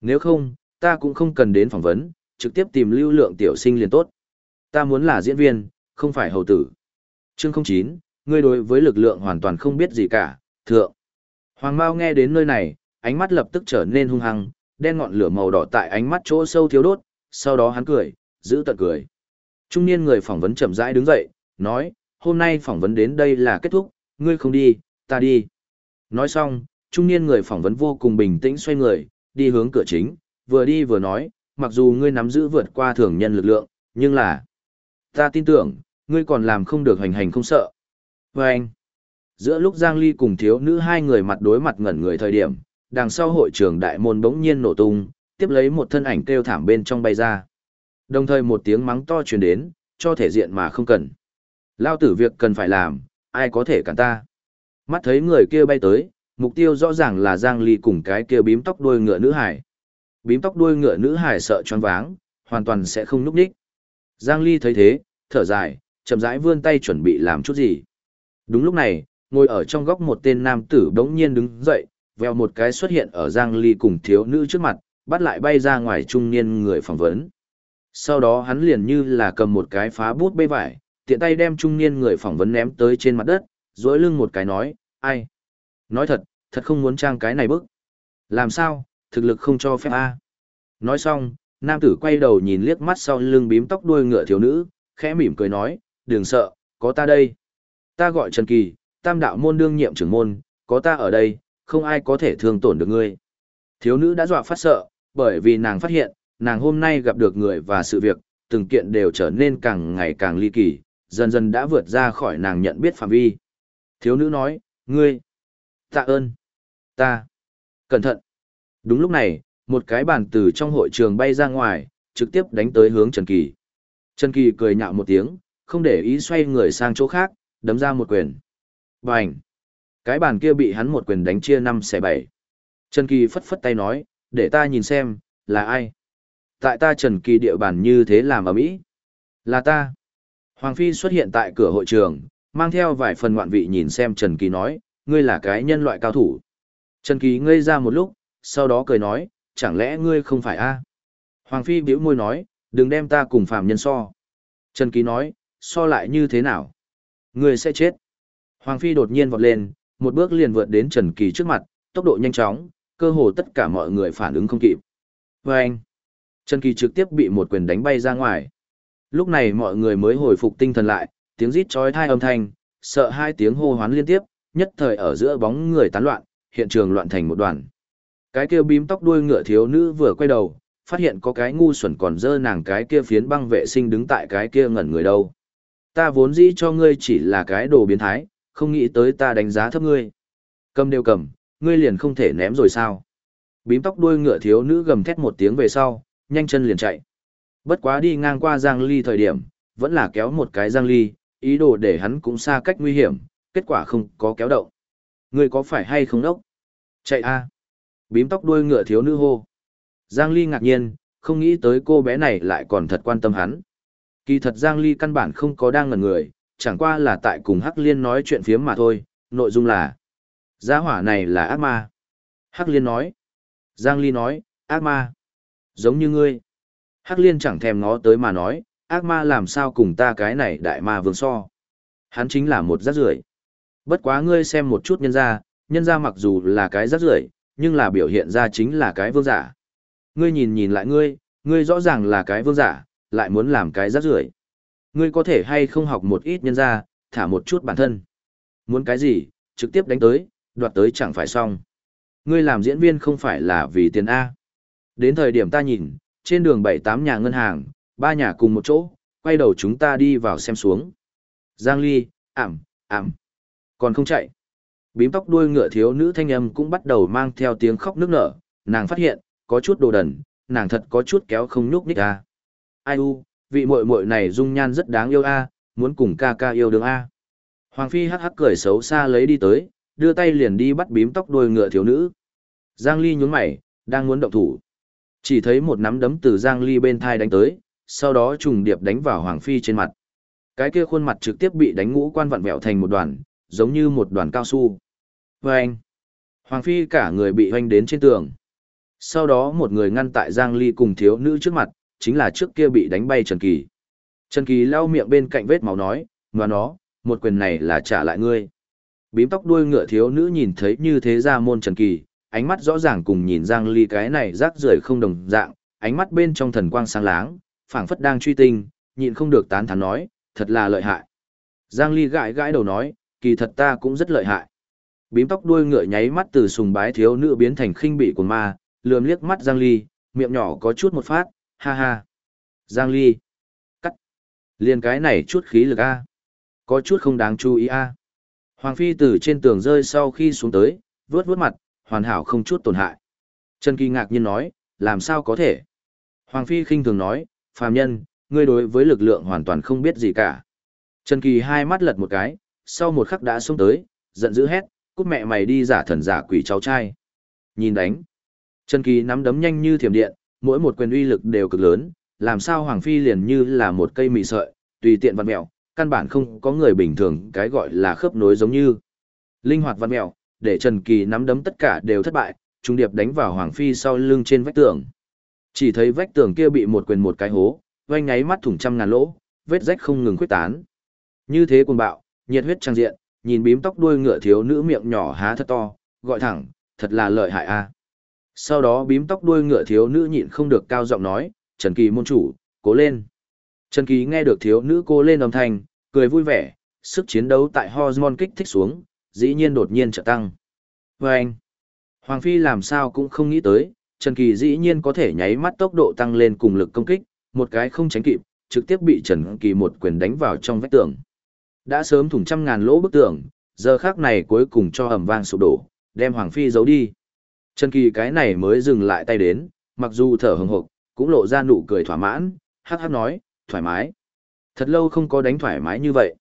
Nếu không, ta cũng không cần đến phỏng vấn, trực tiếp tìm lưu lượng tiểu sinh liền tốt. Ta muốn là diễn viên, không phải hầu tử. Chương 09, ngươi đối với lực lượng hoàn toàn không biết gì cả, thượng. Hoàng Mao nghe đến nơi này, ánh mắt lập tức trở nên hung hăng, đen ngọn lửa màu đỏ tại ánh mắt chỗ sâu thiếu đốt, sau đó hắn cười, giữ tận cười. Trung niên người phỏng vấn chậm rãi đứng dậy, nói, hôm nay phỏng vấn đến đây là kết thúc, ngươi không đi, ta đi. Nói xong, trung niên người phỏng vấn vô cùng bình tĩnh xoay người, đi hướng cửa chính, vừa đi vừa nói, mặc dù ngươi nắm giữ vượt qua thường nhân lực lượng, nhưng là, ta tin tưởng, ngươi còn làm không được hành hành không sợ. Và anh, giữa lúc Giang Ly cùng thiếu nữ hai người mặt đối mặt ngẩn người thời điểm, đằng sau hội trưởng đại môn bỗng nhiên nổ tung, tiếp lấy một thân ảnh kêu thảm bên trong bay ra. Đồng thời một tiếng mắng to truyền đến, cho thể diện mà không cần. Lao tử việc cần phải làm, ai có thể cản ta. Mắt thấy người kia bay tới, mục tiêu rõ ràng là Giang Ly cùng cái kia bím tóc đuôi ngựa nữ hải. Bím tóc đuôi ngựa nữ hải sợ choáng váng, hoàn toàn sẽ không núp đích. Giang Ly thấy thế, thở dài, chậm rãi vươn tay chuẩn bị làm chút gì. Đúng lúc này, ngồi ở trong góc một tên nam tử bỗng nhiên đứng dậy, veo một cái xuất hiện ở Giang Ly cùng thiếu nữ trước mặt, bắt lại bay ra ngoài trung niên người phỏng vấn. Sau đó hắn liền như là cầm một cái phá bút bê vải, tiện tay đem trung niên người phỏng vấn ném tới trên mặt đất, duỗi lưng một cái nói, ai? Nói thật, thật không muốn trang cái này bức. Làm sao, thực lực không cho phép a Nói xong, nam tử quay đầu nhìn liếc mắt sau lưng bím tóc đuôi ngựa thiếu nữ, khẽ mỉm cười nói, đừng sợ, có ta đây. Ta gọi Trần Kỳ, tam đạo môn đương nhiệm trưởng môn, có ta ở đây, không ai có thể thương tổn được ngươi. Thiếu nữ đã dọa phát sợ, bởi vì nàng phát hiện, nàng hôm nay gặp được người và sự việc, từng kiện đều trở nên càng ngày càng ly kỳ, dần dần đã vượt ra khỏi nàng nhận biết phạm vi. Thiếu nữ nói, ngươi, tạ ơn, ta, cẩn thận. Đúng lúc này, một cái bàn từ trong hội trường bay ra ngoài, trực tiếp đánh tới hướng Trần Kỳ. Trần Kỳ cười nhạo một tiếng, không để ý xoay người sang chỗ khác, đấm ra một quyền. Bành! Cái bàn kia bị hắn một quyền đánh chia năm xe bảy. Trần Kỳ phất phất tay nói, để ta nhìn xem, là ai? Tại ta Trần Kỳ địa bàn như thế làm ở mỹ Là ta. Hoàng Phi xuất hiện tại cửa hội trường, mang theo vài phần ngoạn vị nhìn xem Trần Kỳ nói, ngươi là cái nhân loại cao thủ. Trần Kỳ ngây ra một lúc, sau đó cười nói, chẳng lẽ ngươi không phải a? Hoàng Phi bĩu môi nói, đừng đem ta cùng phàm nhân so. Trần Kỳ nói, so lại như thế nào? Ngươi sẽ chết. Hoàng Phi đột nhiên vọt lên, một bước liền vượt đến Trần Kỳ trước mặt, tốc độ nhanh chóng, cơ hồ tất cả mọi người phản ứng không kịp. Và anh, Trần Kỳ trực tiếp bị một quyền đánh bay ra ngoài. Lúc này mọi người mới hồi phục tinh thần lại, tiếng rít chói tai âm thanh, sợ hai tiếng hô hoán liên tiếp, nhất thời ở giữa bóng người tán loạn, hiện trường loạn thành một đoàn. Cái kia bím tóc đuôi ngựa thiếu nữ vừa quay đầu, phát hiện có cái ngu xuẩn còn dơ nàng cái kia phiến băng vệ sinh đứng tại cái kia ngẩn người đâu. Ta vốn dĩ cho ngươi chỉ là cái đồ biến thái, không nghĩ tới ta đánh giá thấp ngươi. Cầm đều cầm, ngươi liền không thể ném rồi sao? Bím tóc đuôi ngựa thiếu nữ gầm thét một tiếng về sau, nhanh chân liền chạy. Bất quá đi ngang qua Giang Ly thời điểm, vẫn là kéo một cái Giang Ly, ý đồ để hắn cũng xa cách nguy hiểm, kết quả không có kéo động. Ngươi có phải hay không đốc? Chạy a! Bím tóc đuôi ngựa thiếu nữ hô. Giang Ly ngạc nhiên, không nghĩ tới cô bé này lại còn thật quan tâm hắn. Kỳ thật Giang Ly căn bản không có đang ngẩn người, chẳng qua là tại cùng Hắc Liên nói chuyện phiếm mà thôi, nội dung là Gia hỏa này là ác ma. Hắc Liên nói. Giang Ly nói, ác ma. Giống như ngươi. Hắc Liên chẳng thèm ngó tới mà nói, ác ma làm sao cùng ta cái này đại ma vương so. Hắn chính là một rác rưởi. Bất quá ngươi xem một chút nhân ra, nhân ra mặc dù là cái rác rưởi, nhưng là biểu hiện ra chính là cái vương giả. Ngươi nhìn nhìn lại ngươi, ngươi rõ ràng là cái vương giả, lại muốn làm cái rác rưởi. Ngươi có thể hay không học một ít nhân ra, thả một chút bản thân. Muốn cái gì, trực tiếp đánh tới, đoạt tới chẳng phải xong. Ngươi làm diễn viên không phải là vì tiền A. Đến thời điểm ta nhìn, trên đường bảy tám nhà ngân hàng, ba nhà cùng một chỗ, quay đầu chúng ta đi vào xem xuống. Giang Ly, ảm, ảm, còn không chạy. Bím tóc đuôi ngựa thiếu nữ thanh âm cũng bắt đầu mang theo tiếng khóc nức nở, nàng phát hiện, có chút đồ đần, nàng thật có chút kéo không nhúc nhích a. Ai u, vị muội muội này dung nhan rất đáng yêu a, muốn cùng ca ca yêu đương a. Hoàng phi hắc hắc cười xấu xa lấy đi tới, đưa tay liền đi bắt bím tóc đuôi ngựa thiếu nữ. Giang Ly nhún mày, đang muốn động thủ. Chỉ thấy một nắm đấm từ Giang Ly bên thai đánh tới, sau đó trùng điệp đánh vào Hoàng Phi trên mặt. Cái kia khuôn mặt trực tiếp bị đánh ngũ quan vặn vẹo thành một đoàn, giống như một đoàn cao su. Vâng! Hoàng Phi cả người bị hoanh đến trên tường. Sau đó một người ngăn tại Giang Ly cùng thiếu nữ trước mặt, chính là trước kia bị đánh bay Trần Kỳ. Trần Kỳ lau miệng bên cạnh vết máu nói, mà nó, một quyền này là trả lại ngươi. Bím tóc đuôi ngựa thiếu nữ nhìn thấy như thế ra môn Trần Kỳ, ánh mắt rõ ràng cùng nhìn Giang Ly cái này rác rưởi không đồng dạng, ánh mắt bên trong thần quang sáng láng, phảng phất đang truy tinh, nhịn không được tán thán nói, thật là lợi hại. Giang Ly gãi gãi đầu nói, kỳ thật ta cũng rất lợi hại. Bím tóc đuôi ngựa nháy mắt từ sùng bái thiếu nữ biến thành khinh bị của ma, lườm liếc mắt Giang Ly, miệng nhỏ có chút một phát, ha ha. Giang Ly, cắt. Liên cái này chút khí lực a, có chút không đáng chú ý a. Hoàng phi từ trên tường rơi sau khi xuống tới, vướt vướt mặt, hoàn hảo không chút tổn hại. Trần Kỳ ngạc nhiên nói, làm sao có thể? Hoàng phi khinh thường nói, phàm nhân, ngươi đối với lực lượng hoàn toàn không biết gì cả. Trần Kỳ hai mắt lật một cái, sau một khắc đã xuống tới, giận dữ hét, cút mẹ mày đi giả thần giả quỷ cháu trai. Nhìn đánh. Trần Kỳ nắm đấm nhanh như thiểm điện, mỗi một quyền uy lực đều cực lớn, làm sao Hoàng Phi liền như là một cây mì sợi, tùy tiện vặn mẹo, căn bản không có người bình thường cái gọi là khớp nối giống như. Linh hoạt văn mẹo, để Trần Kỳ nắm đấm tất cả đều thất bại, trung điệp đánh vào Hoàng Phi sau lưng trên vách tường. Chỉ thấy vách tường kia bị một quyền một cái hố, vanh nháy mắt thủng trăm ngàn lỗ, vết rách không ngừng khuyết tán. Như thế cuồng bạo, nhiệt huyết trang diện, nhìn bím tóc đuôi ngựa thiếu nữ miệng nhỏ há thật to, gọi thẳng, thật là lợi hại a. À. Sau đó bím tóc đuôi ngựa thiếu nữ nhịn không được cao giọng nói, Trần Kỳ môn chủ, cố lên. Trần Kỳ nghe được thiếu nữ cố lên âm thanh, cười vui vẻ, sức chiến đấu tại hormone kích thích xuống, dĩ nhiên đột nhiên trở tăng. Và anh, Hoàng Phi làm sao cũng không nghĩ tới, Trần Kỳ dĩ nhiên có thể nháy mắt tốc độ tăng lên cùng lực công kích, một cái không tránh kịp, trực tiếp bị Trần Kỳ một quyền đánh vào trong vách tường. Đã sớm thủng trăm ngàn lỗ bức tường, giờ khác này cuối cùng cho ầm vang sụp đổ, đem Hoàng Phi giấu đi. Trần Kỳ cái này mới dừng lại tay đến, mặc dù thở hừng hực, cũng lộ ra nụ cười thỏa mãn, hát hát nói, thoải mái. Thật lâu không có đánh thoải mái như vậy.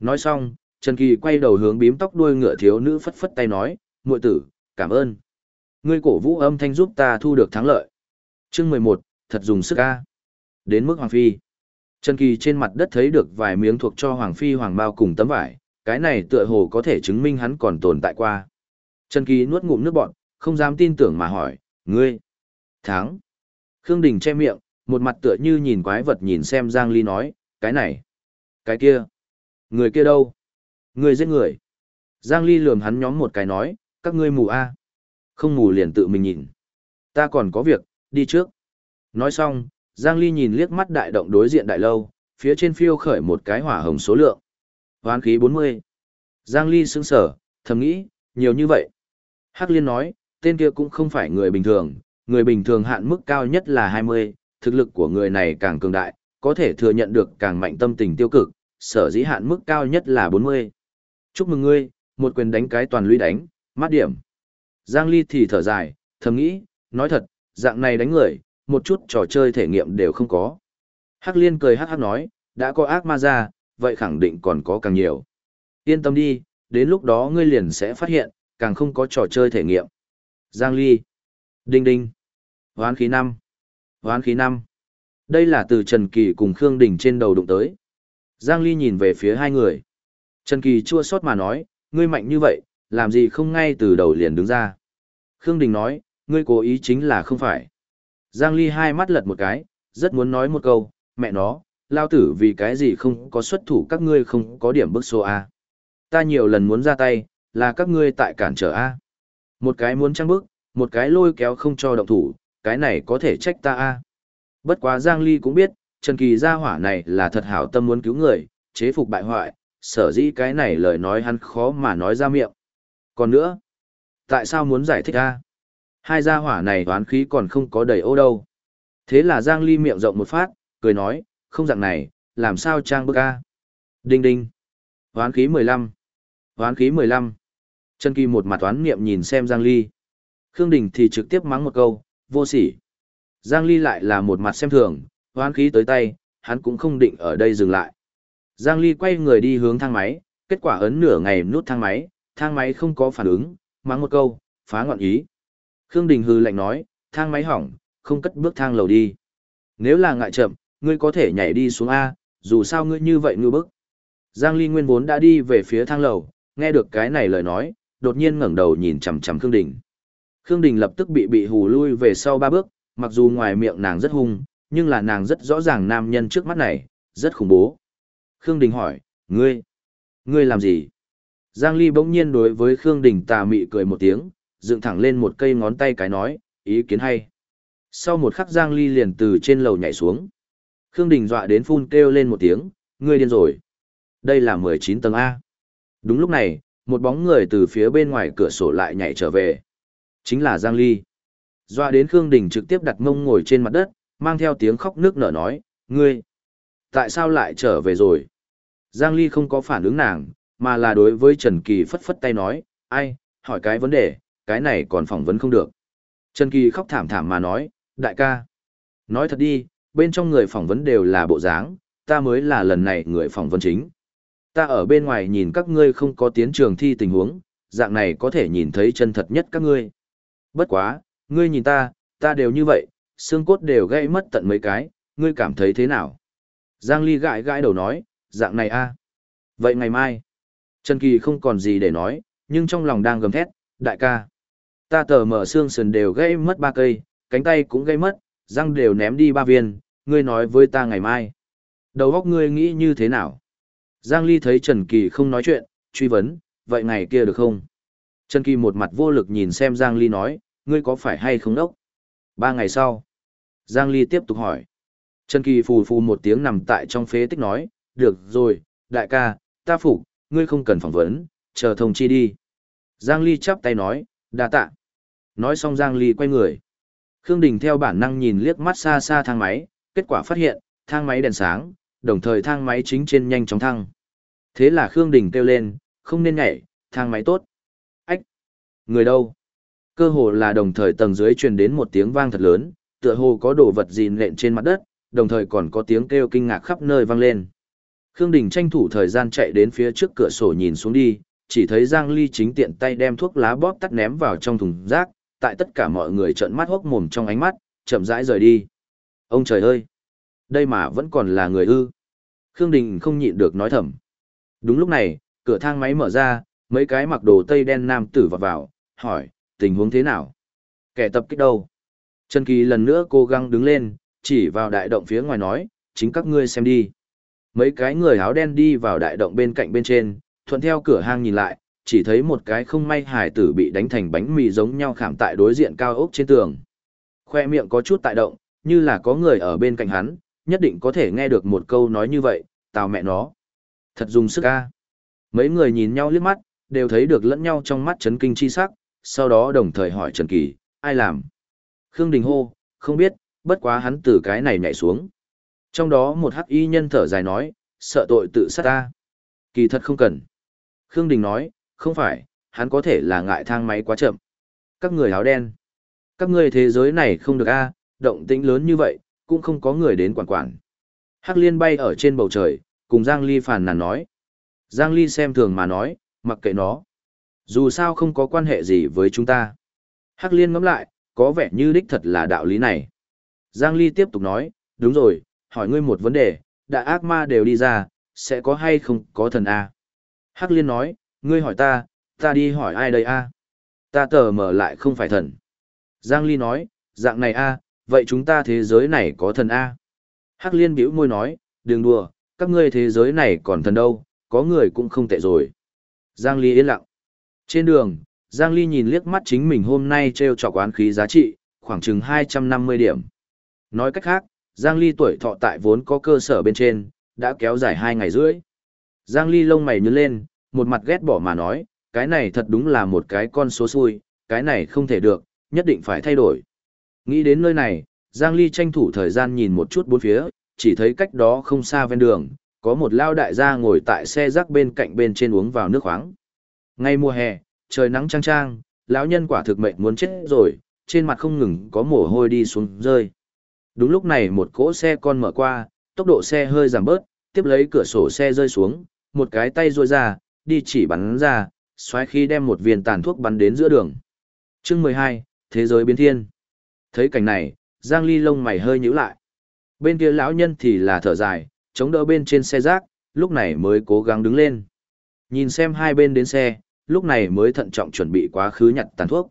Nói xong, Trần Kỳ quay đầu hướng bím tóc đuôi ngựa thiếu nữ phất phất tay nói, muội tử, cảm ơn. Ngươi cổ vũ âm thanh giúp ta thu được thắng lợi. Chương mười một, thật dùng sức ca. Đến mức Hoàng Phi. Trần Kỳ trên mặt đất thấy được vài miếng thuộc cho Hoàng Phi Hoàng Bao cùng tấm vải, cái này tựa hồ có thể chứng minh hắn còn tồn tại qua. Trần Kỳ nuốt ngụm nước bọt, không dám tin tưởng mà hỏi, ngươi, thắng. Khương Đình che miệng, một mặt tựa như nhìn quái vật nhìn xem Giang Ly nói, cái này, cái kia, người kia đâu? Người giết người. Giang Ly lườm hắn nhóm một cái nói, các ngươi mù a, Không mù liền tự mình nhìn. Ta còn có việc, đi trước. Nói xong, Giang Ly nhìn liếc mắt đại động đối diện đại lâu, phía trên phiêu khởi một cái hỏa hồng số lượng. Hoán khí 40. Giang Ly sững sở, thầm nghĩ, nhiều như vậy. Hắc Liên nói, tên kia cũng không phải người bình thường, người bình thường hạn mức cao nhất là 20, thực lực của người này càng cường đại, có thể thừa nhận được càng mạnh tâm tình tiêu cực, sở dĩ hạn mức cao nhất là 40. Chúc mừng ngươi, một quyền đánh cái toàn lũy đánh, mát điểm. Giang Ly thì thở dài, thầm nghĩ, nói thật, dạng này đánh người, một chút trò chơi thể nghiệm đều không có. Hắc Liên cười hắc hắc nói, đã có ác ma ra, vậy khẳng định còn có càng nhiều. Yên tâm đi, đến lúc đó ngươi liền sẽ phát hiện, càng không có trò chơi thể nghiệm. Giang Ly. Đinh đinh. Hoán khí năm. Hoán khí năm. Đây là từ Trần Kỳ cùng Khương Đình trên đầu đụng tới. Giang Ly nhìn về phía hai người. Trần Kỳ chua xót mà nói, ngươi mạnh như vậy, làm gì không ngay từ đầu liền đứng ra. Khương Đình nói, ngươi cố ý chính là không phải. Giang Ly hai mắt lật một cái, rất muốn nói một câu, mẹ nó, lao tử vì cái gì không có xuất thủ các ngươi không có điểm bức số A. Ta nhiều lần muốn ra tay, là các ngươi tại cản trở A. Một cái muốn trăng bức, một cái lôi kéo không cho động thủ, cái này có thể trách ta A. Bất quá Giang Ly cũng biết, Trần Kỳ gia hỏa này là thật hảo tâm muốn cứu người, chế phục bại hoại, sở dĩ cái này lời nói hắn khó mà nói ra miệng. Còn nữa, tại sao muốn giải thích A? Hai gia hỏa này toán khí còn không có đầy ô đâu. Thế là Giang Ly miệng rộng một phát, cười nói, không dạng này, làm sao trang bức A. Đinh đinh. toán khí 15. toán khí 15. Trần Kỳ một mặt toán niệm nhìn xem Giang Ly. Khương Đình thì trực tiếp mắng một câu, vô sỉ. Giang Ly lại là một mặt xem thường, hoán khí tới tay, hắn cũng không định ở đây dừng lại. Giang Ly quay người đi hướng thang máy, kết quả ấn nửa ngày nút thang máy, thang máy không có phản ứng, mắng một câu, phá ngọn ý. Khương Đình hư lạnh nói, thang máy hỏng, không cất bước thang lầu đi. Nếu là ngại chậm, ngươi có thể nhảy đi xuống A, dù sao ngươi như vậy ngư bức. Giang Ly nguyên vốn đã đi về phía thang lầu, nghe được cái này lời nói, đột nhiên ngẩng đầu nhìn chằm chằm Khương Đình. Khương Đình lập tức bị bị hù lui về sau ba bước, mặc dù ngoài miệng nàng rất hung, nhưng là nàng rất rõ ràng nam nhân trước mắt này, rất khủng bố. Khương Đình hỏi, ngươi, ngươi làm gì? Giang Ly bỗng nhiên đối với Khương Đình tà mị cười một tiếng, dựng thẳng lên một cây ngón tay cái nói, ý kiến hay. Sau một khắc Giang Ly liền từ trên lầu nhảy xuống. Khương Đình dọa đến phun kêu lên một tiếng, ngươi điên rồi. Đây là 19 tầng A. Đúng lúc này, một bóng người từ phía bên ngoài cửa sổ lại nhảy trở về. Chính là Giang Ly. Dọa đến Khương Đình trực tiếp đặt mông ngồi trên mặt đất, mang theo tiếng khóc nước nở nói, ngươi, tại sao lại trở về rồi? Giang Ly không có phản ứng nàng, mà là đối với Trần Kỳ phất phất tay nói, ai, hỏi cái vấn đề, cái này còn phỏng vấn không được. Trần Kỳ khóc thảm thảm mà nói, đại ca, nói thật đi, bên trong người phỏng vấn đều là bộ dáng, ta mới là lần này người phỏng vấn chính. Ta ở bên ngoài nhìn các ngươi không có tiến trường thi tình huống, dạng này có thể nhìn thấy chân thật nhất các ngươi. Bất quá, ngươi nhìn ta, ta đều như vậy, xương cốt đều gãy mất tận mấy cái, ngươi cảm thấy thế nào? Giang Ly gãi gãi đầu nói, dạng này a Vậy ngày mai, Trần Kỳ không còn gì để nói, nhưng trong lòng đang gầm thét, đại ca. Ta tờ mở xương sườn đều gãy mất ba cây, cánh tay cũng gãy mất, răng đều ném đi ba viên, ngươi nói với ta ngày mai. Đầu óc ngươi nghĩ như thế nào? Giang Ly thấy Trần Kỳ không nói chuyện, truy vấn, vậy ngày kia được không? Trần Kỳ một mặt vô lực nhìn xem Giang Ly nói, ngươi có phải hay không đốc? Ba ngày sau, Giang Ly tiếp tục hỏi. Trần Kỳ phù phù một tiếng nằm tại trong phế tích nói, được rồi, đại ca, ta phục, ngươi không cần phỏng vấn, chờ thông chi đi. Giang Ly chắp tay nói, đa tạ. Nói xong Giang Ly quay người. Khương Đình theo bản năng nhìn liếc mắt xa xa thang máy, kết quả phát hiện, thang máy đèn sáng, đồng thời thang máy chính trên nhanh chóng thăng. Thế là Khương Đình kêu lên, không nên nhảy, thang máy tốt. Ách! Người đâu? Cơ hồ là đồng thời tầng dưới truyền đến một tiếng vang thật lớn, tựa hồ có đồ vật gì nện trên mặt đất, đồng thời còn có tiếng kêu kinh ngạc khắp nơi vang lên. Khương Đình tranh thủ thời gian chạy đến phía trước cửa sổ nhìn xuống đi, chỉ thấy Giang Ly chính tiện tay đem thuốc lá bóp tắt ném vào trong thùng rác, tại tất cả mọi người trợn mắt hốc mồm trong ánh mắt, chậm rãi rời đi. Ông trời ơi! Đây mà vẫn còn là người ư. Khương Đình không nhịn được nói thầm. Đúng lúc này, cửa thang máy mở ra, mấy cái mặc đồ tây đen nam tử vào vào, hỏi, tình huống thế nào? Kẻ tập kích đâu? Trần Kỳ lần nữa cố gắng đứng lên, chỉ vào đại động phía ngoài nói, chính các ngươi xem đi. Mấy cái người áo đen đi vào đại động bên cạnh bên trên, thuận theo cửa hang nhìn lại, chỉ thấy một cái không may hải tử bị đánh thành bánh mì giống nhau khảm tại đối diện cao ốc trên tường. Khoe miệng có chút tại động, như là có người ở bên cạnh hắn, nhất định có thể nghe được một câu nói như vậy, tào mẹ nó. Thật dùng sức ca. Mấy người nhìn nhau liếc mắt, đều thấy được lẫn nhau trong mắt chấn kinh chi sắc, sau đó đồng thời hỏi Trần Kỳ, ai làm? Khương Đình hô, không biết, bất quá hắn từ cái này nhảy xuống. Trong đó một hắc y nhân thở dài nói, sợ tội tự sát ta. Kỳ thật không cần. Khương Đình nói, không phải, hắn có thể là ngại thang máy quá chậm. Các người áo đen. Các ngươi thế giới này không được a, động tĩnh lớn như vậy, cũng không có người đến quản quản. Hắc liên bay ở trên bầu trời, cùng Giang Ly phàn nàn nói. Giang Ly xem thường mà nói, mặc kệ nó. Dù sao không có quan hệ gì với chúng ta. Hắc liên ngẫm lại, có vẻ như đích thật là đạo lý này. Giang Ly tiếp tục nói, đúng rồi, hỏi ngươi một vấn đề, đã ác ma đều đi ra, sẽ có hay không có thần A. Hắc liên nói, ngươi hỏi ta, ta đi hỏi ai đây A. Ta tờ mở lại không phải thần. Giang Ly nói, dạng này A, vậy chúng ta thế giới này có thần A. Hắc liên bĩu môi nói, đừng đùa, các ngươi thế giới này còn thần đâu, có người cũng không tệ rồi. Giang Ly yên lặng. Trên đường, Giang Ly nhìn liếc mắt chính mình hôm nay treo trọc quán khí giá trị, khoảng chừng 250 điểm. Nói cách khác, Giang Ly tuổi thọ tại vốn có cơ sở bên trên, đã kéo dài 2 ngày rưỡi. Giang Ly lông mày nhướng lên, một mặt ghét bỏ mà nói, cái này thật đúng là một cái con số xui, cái này không thể được, nhất định phải thay đổi. Nghĩ đến nơi này, Giang Ly tranh thủ thời gian nhìn một chút bốn phía, chỉ thấy cách đó không xa ven đường, có một lao đại gia ngồi tại xe rác bên cạnh bên trên uống vào nước khoáng. Ngay mùa hè, trời nắng trang trang, lão nhân quả thực mệnh muốn chết rồi, trên mặt không ngừng có mồ hôi đi xuống rơi. Đúng lúc này một cỗ xe con mở qua, tốc độ xe hơi giảm bớt, tiếp lấy cửa sổ xe rơi xuống, một cái tay ruôi ra, đi chỉ bắn ra, xoáy khi đem một viên tàn thuốc bắn đến giữa đường. Chương 12, Thế giới biến thiên. Thấy cảnh này, Giang Ly lông mày hơi nhíu lại. Bên kia lão nhân thì là thở dài, chống đỡ bên trên xe rác, lúc này mới cố gắng đứng lên. Nhìn xem hai bên đến xe, lúc này mới thận trọng chuẩn bị quá khứ nhặt tàn thuốc.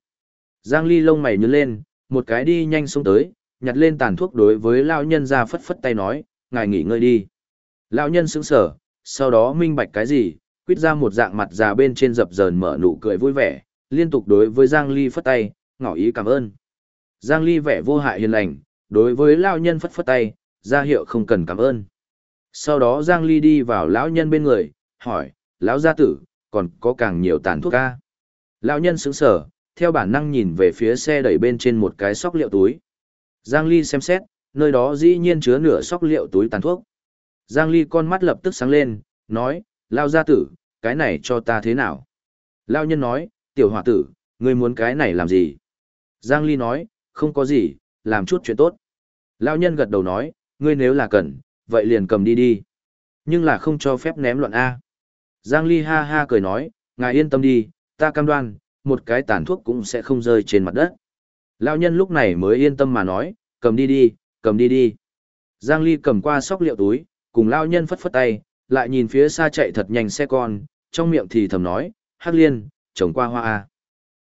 Giang Ly lông mày nhướng lên, một cái đi nhanh xuống tới, nhặt lên tàn thuốc đối với lão nhân ra phất phất tay nói, ngài nghỉ ngơi đi. Lão nhân sững sờ, sau đó minh bạch cái gì, quyết ra một dạng mặt già bên trên dập dờn mở nụ cười vui vẻ, liên tục đối với Giang Ly phất tay, ngỏ ý cảm ơn. Giang Ly vẻ vô hại hiền lành, đối với lão nhân phất phất tay, ra hiệu không cần cảm ơn. Sau đó Giang Ly đi vào lão nhân bên người, hỏi, lão gia tử, còn có càng nhiều tàn thuốc ca. Lão nhân sững sờ, theo bản năng nhìn về phía xe đẩy bên trên một cái sóc liệu túi. Giang Ly xem xét, nơi đó dĩ nhiên chứa nửa sóc liệu túi tàn thuốc. Giang Ly con mắt lập tức sáng lên, nói, lao gia tử, cái này cho ta thế nào? Lao nhân nói, tiểu hòa tử, ngươi muốn cái này làm gì? Giang Ly nói, không có gì, làm chút chuyện tốt. Lao nhân gật đầu nói, ngươi nếu là cần, vậy liền cầm đi đi. Nhưng là không cho phép ném loạn A. Giang Ly ha ha cười nói, ngài yên tâm đi, ta cam đoan, một cái tàn thuốc cũng sẽ không rơi trên mặt đất. Lão nhân lúc này mới yên tâm mà nói, cầm đi đi, cầm đi đi. Giang Ly cầm qua sóc liệu túi, cùng lão nhân phất phất tay, lại nhìn phía xa chạy thật nhanh xe con, trong miệng thì thầm nói, Hắc Liên, trồng qua hoa A.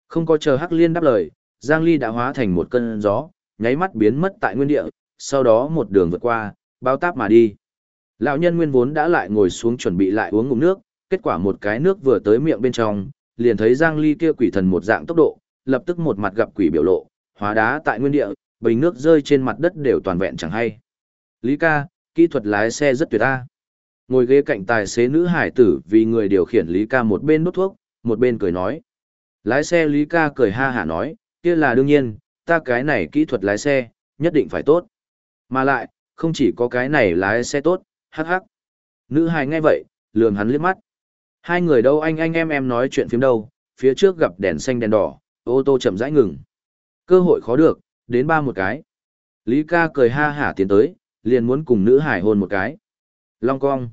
Không có chờ Hắc Liên đáp lời, Giang Ly đã hóa thành một cơn gió, nháy mắt biến mất tại nguyên địa, sau đó một đường vượt qua, bao táp mà đi. Lão nhân nguyên vốn đã lại ngồi xuống chuẩn bị lại uống ngụm nước, kết quả một cái nước vừa tới miệng bên trong, liền thấy Giang Ly kia quỷ thần một dạng tốc độ, lập tức một mặt gặp quỷ biểu lộ, hóa đá tại nguyên địa, bình nước rơi trên mặt đất đều toàn vẹn chẳng hay. Lý ca, kỹ thuật lái xe rất tuyệt a. Ngồi ghế cạnh tài xế nữ hải tử vì người điều khiển Lý ca một bên nút thuốc, một bên cười nói. Lái xe Lý ca cười ha hả nói, kia là đương nhiên, ta cái này kỹ thuật lái xe, nhất định phải tốt. Mà lại, không chỉ có cái này lái xe tốt, hắc hắc. Nữ hài nghe vậy, lườm hắn liếc mắt. Hai người đâu anh anh em em nói chuyện phím đâu, phía trước gặp đèn xanh đèn đỏ, ô tô chậm rãi ngừng. Cơ hội khó được, đến ba một cái. Lý ca cười ha hả tiến tới, liền muốn cùng nữ hải hôn một cái. Long cong.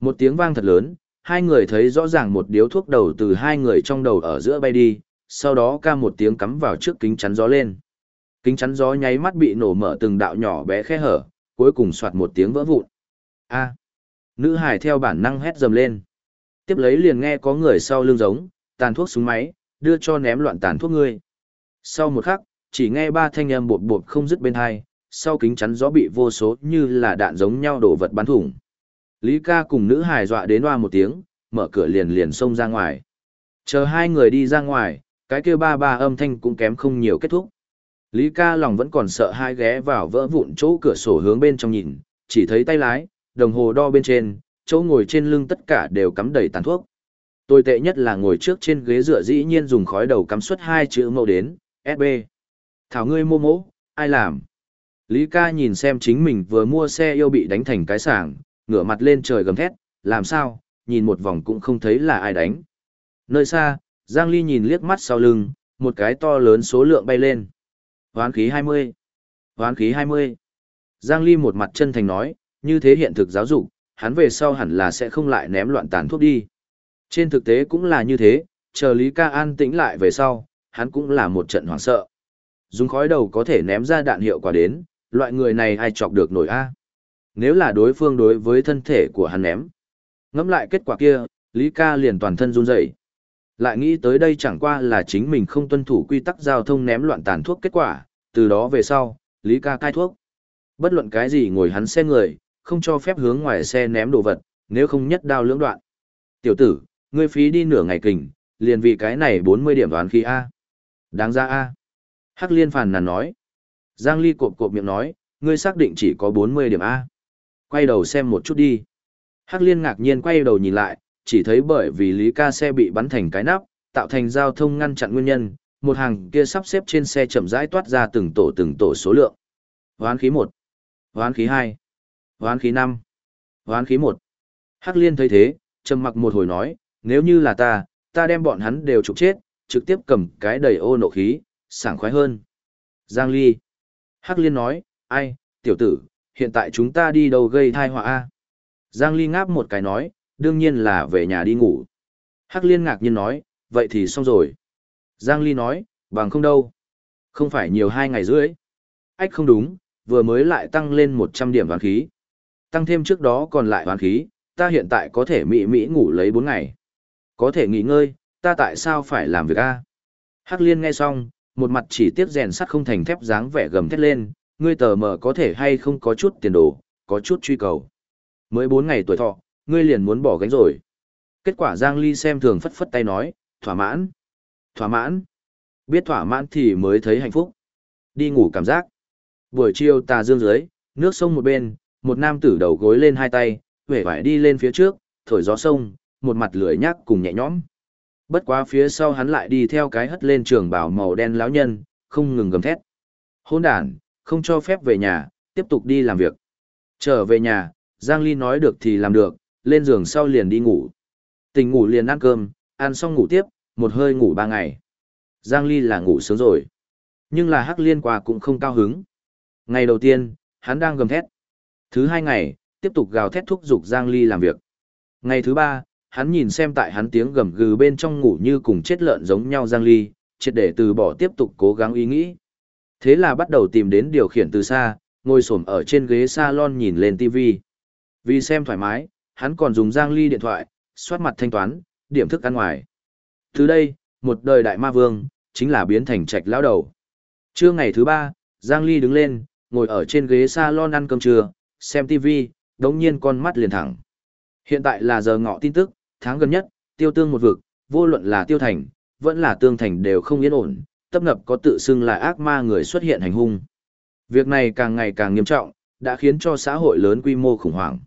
Một tiếng vang thật lớn, hai người thấy rõ ràng một điếu thuốc đầu từ hai người trong đầu ở giữa bay đi, sau đó ca một tiếng cắm vào trước kính chắn gió lên. Kính chắn gió nháy mắt bị nổ mở từng đạo nhỏ bé khe hở, cuối cùng soạt một tiếng vỡ vụn. A. Nữ hải theo bản năng hét dầm lên. Tiếp lấy liền nghe có người sau lưng giống, tàn thuốc súng máy, đưa cho ném loạn tàn thuốc ngươi. Sau một khắc, chỉ nghe ba thanh âm bột bột không dứt bên hai, sau kính chắn gió bị vô số như là đạn giống nhau đổ vật bắn thủng. Lý ca cùng nữ hài dọa đến hoa một tiếng, mở cửa liền liền xông ra ngoài. Chờ hai người đi ra ngoài, cái kia ba ba âm thanh cũng kém không nhiều kết thúc. Lý ca lòng vẫn còn sợ hai ghé vào vỡ vụn chỗ cửa sổ hướng bên trong nhìn, chỉ thấy tay lái, đồng hồ đo bên trên, chỗ ngồi trên lưng tất cả đều cắm đầy tàn thuốc. Tồi tệ nhất là ngồi trước trên ghế dựa dĩ nhiên dùng khói đầu cắm suất hai chữ mẫu đến, SB. Thảo ngươi mô mỗ, ai làm? Lý ca nhìn xem chính mình vừa mua xe yêu bị đánh thành cái sảng, ngửa mặt lên trời gầm thét, làm sao, nhìn một vòng cũng không thấy là ai đánh. Nơi xa, Giang Ly nhìn liếc mắt sau lưng, một cái to lớn số lượng bay lên. Hoán khí 20. Hoán khí 20. Giang Ly một mặt chân thành nói, như thế hiện thực giáo dục, hắn về sau hẳn là sẽ không lại ném loạn tàn thuốc đi. Trên thực tế cũng là như thế, chờ Lý Ca an tĩnh lại về sau, hắn cũng là một trận hoảng sợ. Dùng khói đầu có thể ném ra đạn hiệu quả đến, loại người này ai chọc được nổi a? Nếu là đối phương đối với thân thể của hắn ném. Ngẫm lại kết quả kia, Lý Ca liền toàn thân run rẩy. Lại nghĩ tới đây chẳng qua là chính mình không tuân thủ quy tắc giao thông ném loạn tàn thuốc kết quả, từ đó về sau, Lý Ca cai thuốc. Bất luận cái gì ngồi hắn xe người, không cho phép hướng ngoài xe ném đồ vật, nếu không nhất đao lưỡng đoạn. Tiểu tử, ngươi phí đi nửa ngày kình, liền vì cái này 40 điểm đoán khí A. Đáng ra A. Hắc liên phàn nàn nói. Giang Ly cộp cộp miệng nói, ngươi xác định chỉ có 40 điểm A. Quay đầu xem một chút đi. Hắc liên ngạc nhiên quay đầu nhìn lại, chỉ thấy bởi vì Lý ca xe bị bắn thành cái nắp, tạo thành giao thông ngăn chặn nguyên nhân, một hàng kia sắp xếp trên xe chậm rãi toát ra từng tổ từng tổ số lượng. Hoán khí 1, hoán khí 2, hoán khí 5, hoán khí 1. Hắc liên thấy thế, trầm mặc một hồi nói, nếu như là ta, ta đem bọn hắn đều trục chết, trực tiếp cầm cái đầy ô nộ khí, sảng khoái hơn. Giang Ly. Hắc liên nói, ai, tiểu tử, hiện tại chúng ta đi đâu gây thai họa a? Giang Ly ngáp một cái nói, đương nhiên là về nhà đi ngủ. Hắc liên ngạc nhiên nói, vậy thì xong rồi. Giang Ly nói, bằng không đâu. Không phải nhiều hai ngày rưỡi. Ách không đúng, vừa mới lại tăng lên 100 điểm hoàn khí. Tăng thêm trước đó còn lại hoàn khí, ta hiện tại có thể mị mỹ ngủ lấy 4 ngày. Có thể nghỉ ngơi, ta tại sao phải làm việc a? Hắc liên nghe xong, một mặt chỉ tiếc rèn sắt không thành thép dáng vẻ gầm thét lên, ngươi tờ mờ có thể hay không có chút tiền đồ, có chút truy cầu. Mới bốn ngày tuổi thọ, ngươi liền muốn bỏ gánh rồi. Kết quả Giang Ly xem thường phất phất tay nói, thỏa mãn. Thỏa mãn. Biết thỏa mãn thì mới thấy hạnh phúc. Đi ngủ cảm giác. Buổi chiều tà dương dưới, nước sông một bên, một nam tử đầu gối lên hai tay, vẻ vải đi lên phía trước, thổi gió sông, một mặt lười nhác cùng nhẹ nhõm. Bất quá phía sau hắn lại đi theo cái hất lên trường bảo màu đen lão nhân, không ngừng gầm thét. Hôn đàn, không cho phép về nhà, tiếp tục đi làm việc. Trở về nhà, Giang Ly nói được thì làm được, lên giường sau liền đi ngủ. Tỉnh ngủ liền ăn cơm, ăn xong ngủ tiếp, một hơi ngủ ba ngày. Giang Ly là ngủ sớm rồi. Nhưng là Hắc Liên qua cũng không cao hứng. Ngày đầu tiên, hắn đang gầm thét. Thứ hai ngày, tiếp tục gào thét thúc giục Giang Ly làm việc. Ngày thứ ba, hắn nhìn xem tại hắn tiếng gầm gừ bên trong ngủ như cùng chết lợn giống nhau Giang Ly, triệt để từ bỏ tiếp tục cố gắng ý nghĩ. Thế là bắt đầu tìm đến điều khiển từ xa, ngồi xổm ở trên ghế salon nhìn lên TV. Vì xem thoải mái, hắn còn dùng Giang Ly điện thoại, soát mặt thanh toán, điểm thức ăn ngoài. Từ đây, một đời đại ma vương, chính là biến thành trạch lão đầu. Trưa ngày thứ ba, Giang Ly đứng lên, ngồi ở trên ghế salon ăn cơm trưa, xem TV, đống nhiên con mắt liền thẳng. Hiện tại là giờ ngọ tin tức, tháng gần nhất, tiêu tương một vực, vô luận là tiêu thành, vẫn là tương thành đều không yên ổn, tấp nập có tự xưng là ác ma người xuất hiện hành hung. Việc này càng ngày càng nghiêm trọng, đã khiến cho xã hội lớn quy mô khủng hoảng.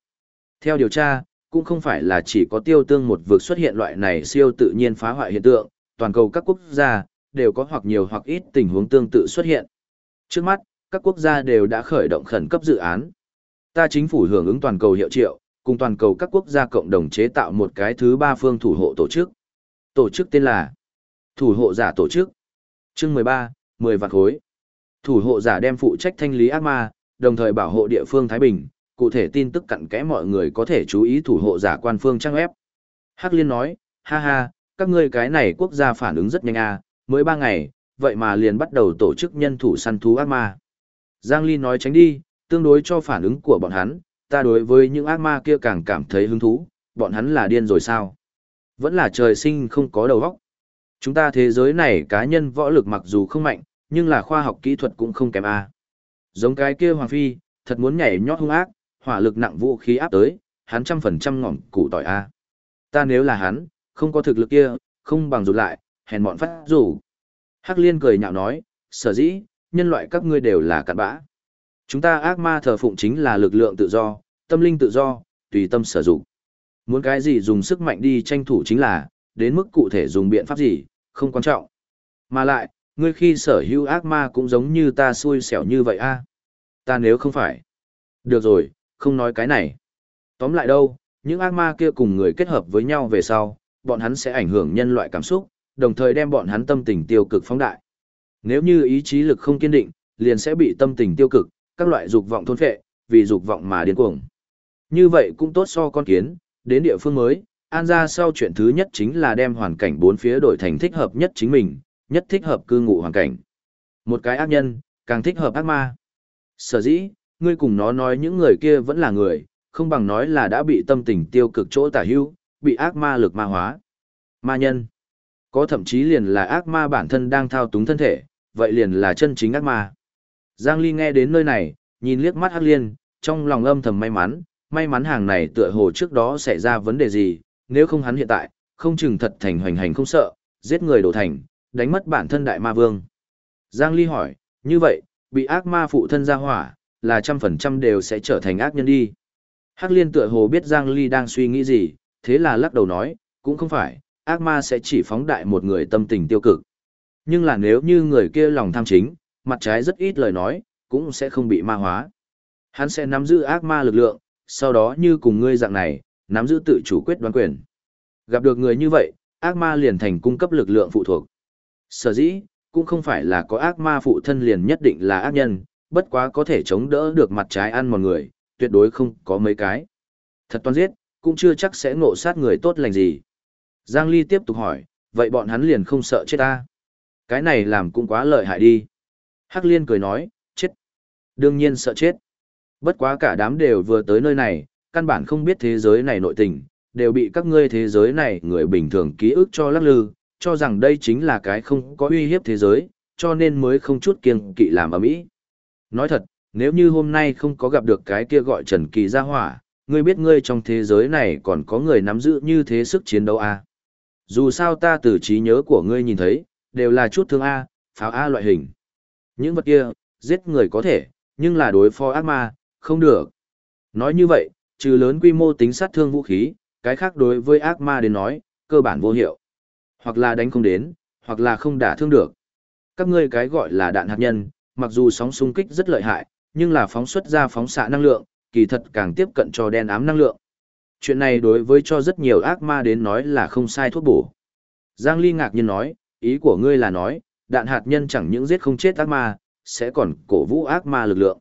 Theo điều tra, cũng không phải là chỉ có tiêu tương một vực xuất hiện loại này siêu tự nhiên phá hoại hiện tượng, toàn cầu các quốc gia đều có hoặc nhiều hoặc ít tình huống tương tự xuất hiện. Trước mắt, các quốc gia đều đã khởi động khẩn cấp dự án. Ta chính phủ hưởng ứng toàn cầu hiệu triệu, cùng toàn cầu các quốc gia cộng đồng chế tạo một cái thứ ba phương thủ hộ tổ chức. Tổ chức tên là Thủ hộ giả tổ chức. Chương 13, 10 vạn khối. Thủ hộ giả đem phụ trách thanh lý ác ma, đồng thời bảo hộ địa phương Thái Bình, cụ thể tin tức cặn kẽ mọi người có thể chú ý thủ hộ giả quan phương trang web. Hắc Liên nói, ha ha, các ngươi cái này quốc gia phản ứng rất nhanh à, mới 3 ngày, vậy mà liền bắt đầu tổ chức nhân thủ săn thú ác ma. Giang Ly nói tránh đi, tương đối cho phản ứng của bọn hắn, ta đối với những ác ma kia càng cảm thấy hứng thú, bọn hắn là điên rồi sao? Vẫn là trời sinh không có đầu óc. Chúng ta thế giới này cá nhân võ lực mặc dù không mạnh, nhưng là khoa học kỹ thuật cũng không kém a. Giống cái kia Hoàng Phi, thật muốn nhảy nhót hung ác, hỏa lực nặng vũ khí áp tới, hắn trăm phần trăm ngỏm củ tỏi a. Ta nếu là hắn, không có thực lực kia, không bằng rụt lại, hèn mọn phát rủ. Hắc Liên cười nhạo nói, sở dĩ, nhân loại các ngươi đều là cặn bã. Chúng ta ác ma thờ phụng chính là lực lượng tự do, tâm linh tự do, tùy tâm sử dụng. Muốn cái gì dùng sức mạnh đi tranh thủ chính là, đến mức cụ thể dùng biện pháp gì, không quan trọng. Mà lại, ngươi khi sở hữu ác ma cũng giống như ta xui xẻo như vậy a Ta nếu không phải. Được rồi, không nói cái này. Tóm lại đâu, những ác ma kia cùng người kết hợp với nhau về sau, bọn hắn sẽ ảnh hưởng nhân loại cảm xúc, đồng thời đem bọn hắn tâm tình tiêu cực phóng đại. Nếu như ý chí lực không kiên định, liền sẽ bị tâm tình tiêu cực, các loại dục vọng thôn phệ, vì dục vọng mà điên cuồng. Như vậy cũng tốt so con kiến, đến địa phương mới, an ra sau chuyện thứ nhất chính là đem hoàn cảnh bốn phía đổi thành thích hợp nhất chính mình, nhất thích hợp cư ngụ hoàn cảnh. Một cái ác nhân, càng thích hợp ác ma. Sở dĩ, ngươi cùng nó nói những người kia vẫn là người, không bằng nói là đã bị tâm tình tiêu cực chỗ tả hưu, bị ác ma lực ma hóa. Ma nhân. Có thậm chí liền là ác ma bản thân đang thao túng thân thể, vậy liền là chân chính ác ma. Giang Ly nghe đến nơi này, nhìn liếc mắt Hắc Liên, trong lòng âm thầm may mắn, may mắn hàng này tựa hồ trước đó xảy ra vấn đề gì, nếu không hắn hiện tại, không chừng thật thành hoành hành không sợ, giết người đổ thành, đánh mất bản thân đại ma vương. Giang Ly hỏi, như vậy, bị ác ma phụ thân ra hỏa, là trăm phần trăm đều sẽ trở thành ác nhân đi. Hắc liên tựa hồ biết Giang Ly đang suy nghĩ gì, thế là lắc đầu nói, cũng không phải, ác ma sẽ chỉ phóng đại một người tâm tình tiêu cực. Nhưng là nếu như người kia lòng tham chính, mặt trái rất ít lời nói, cũng sẽ không bị ma hóa. Hắn sẽ nắm giữ ác ma lực lượng, sau đó như cùng ngươi dạng này, nắm giữ tự chủ quyết đoán quyền. Gặp được người như vậy, ác ma liền thành cung cấp lực lượng phụ thuộc. Sở dĩ, cũng không phải là có ác ma phụ thân liền nhất định là ác nhân, bất quá có thể chống đỡ được mặt trái ăn một người, tuyệt đối không có mấy cái. Thật toan giết, cũng chưa chắc sẽ ngộ sát người tốt lành gì. Giang Ly tiếp tục hỏi, vậy bọn hắn liền không sợ chết ta? Cái này làm cũng quá lợi hại đi. Hắc Liên cười nói, chết. Đương nhiên sợ chết. Bất quá cả đám đều vừa tới nơi này, căn bản không biết thế giới này nội tình, đều bị các ngươi thế giới này người bình thường ký ức cho lắc lư, cho rằng đây chính là cái không có uy hiếp thế giới, cho nên mới không chút kiêng kỵ làm ở mỹ. Nói thật, nếu như hôm nay không có gặp được cái kia gọi Trần Kỳ ra hỏa, ngươi biết ngươi trong thế giới này còn có người nắm giữ như thế sức chiến đấu à? Dù sao ta từ trí nhớ của ngươi nhìn thấy, đều là chút thương A, pháo A loại hình. Những vật kia, giết người có thể, nhưng là đối phó ác ma, không được. Nói như vậy, trừ lớn quy mô tính sát thương vũ khí, cái khác đối với ác ma đến nói, cơ bản vô hiệu. Hoặc là đánh không đến, hoặc là không đả thương được. Các ngươi cái gọi là đạn hạt nhân, mặc dù sóng xung kích rất lợi hại, nhưng là phóng xuất ra phóng xạ năng lượng, kỳ thật càng tiếp cận cho đen ám năng lượng. Chuyện này đối với cho rất nhiều ác ma đến nói là không sai thuốc bổ. Giang Ly ngạc nhiên nói, ý của ngươi là nói, đạn hạt nhân chẳng những giết không chết ác ma, sẽ còn cổ vũ ác ma lực lượng.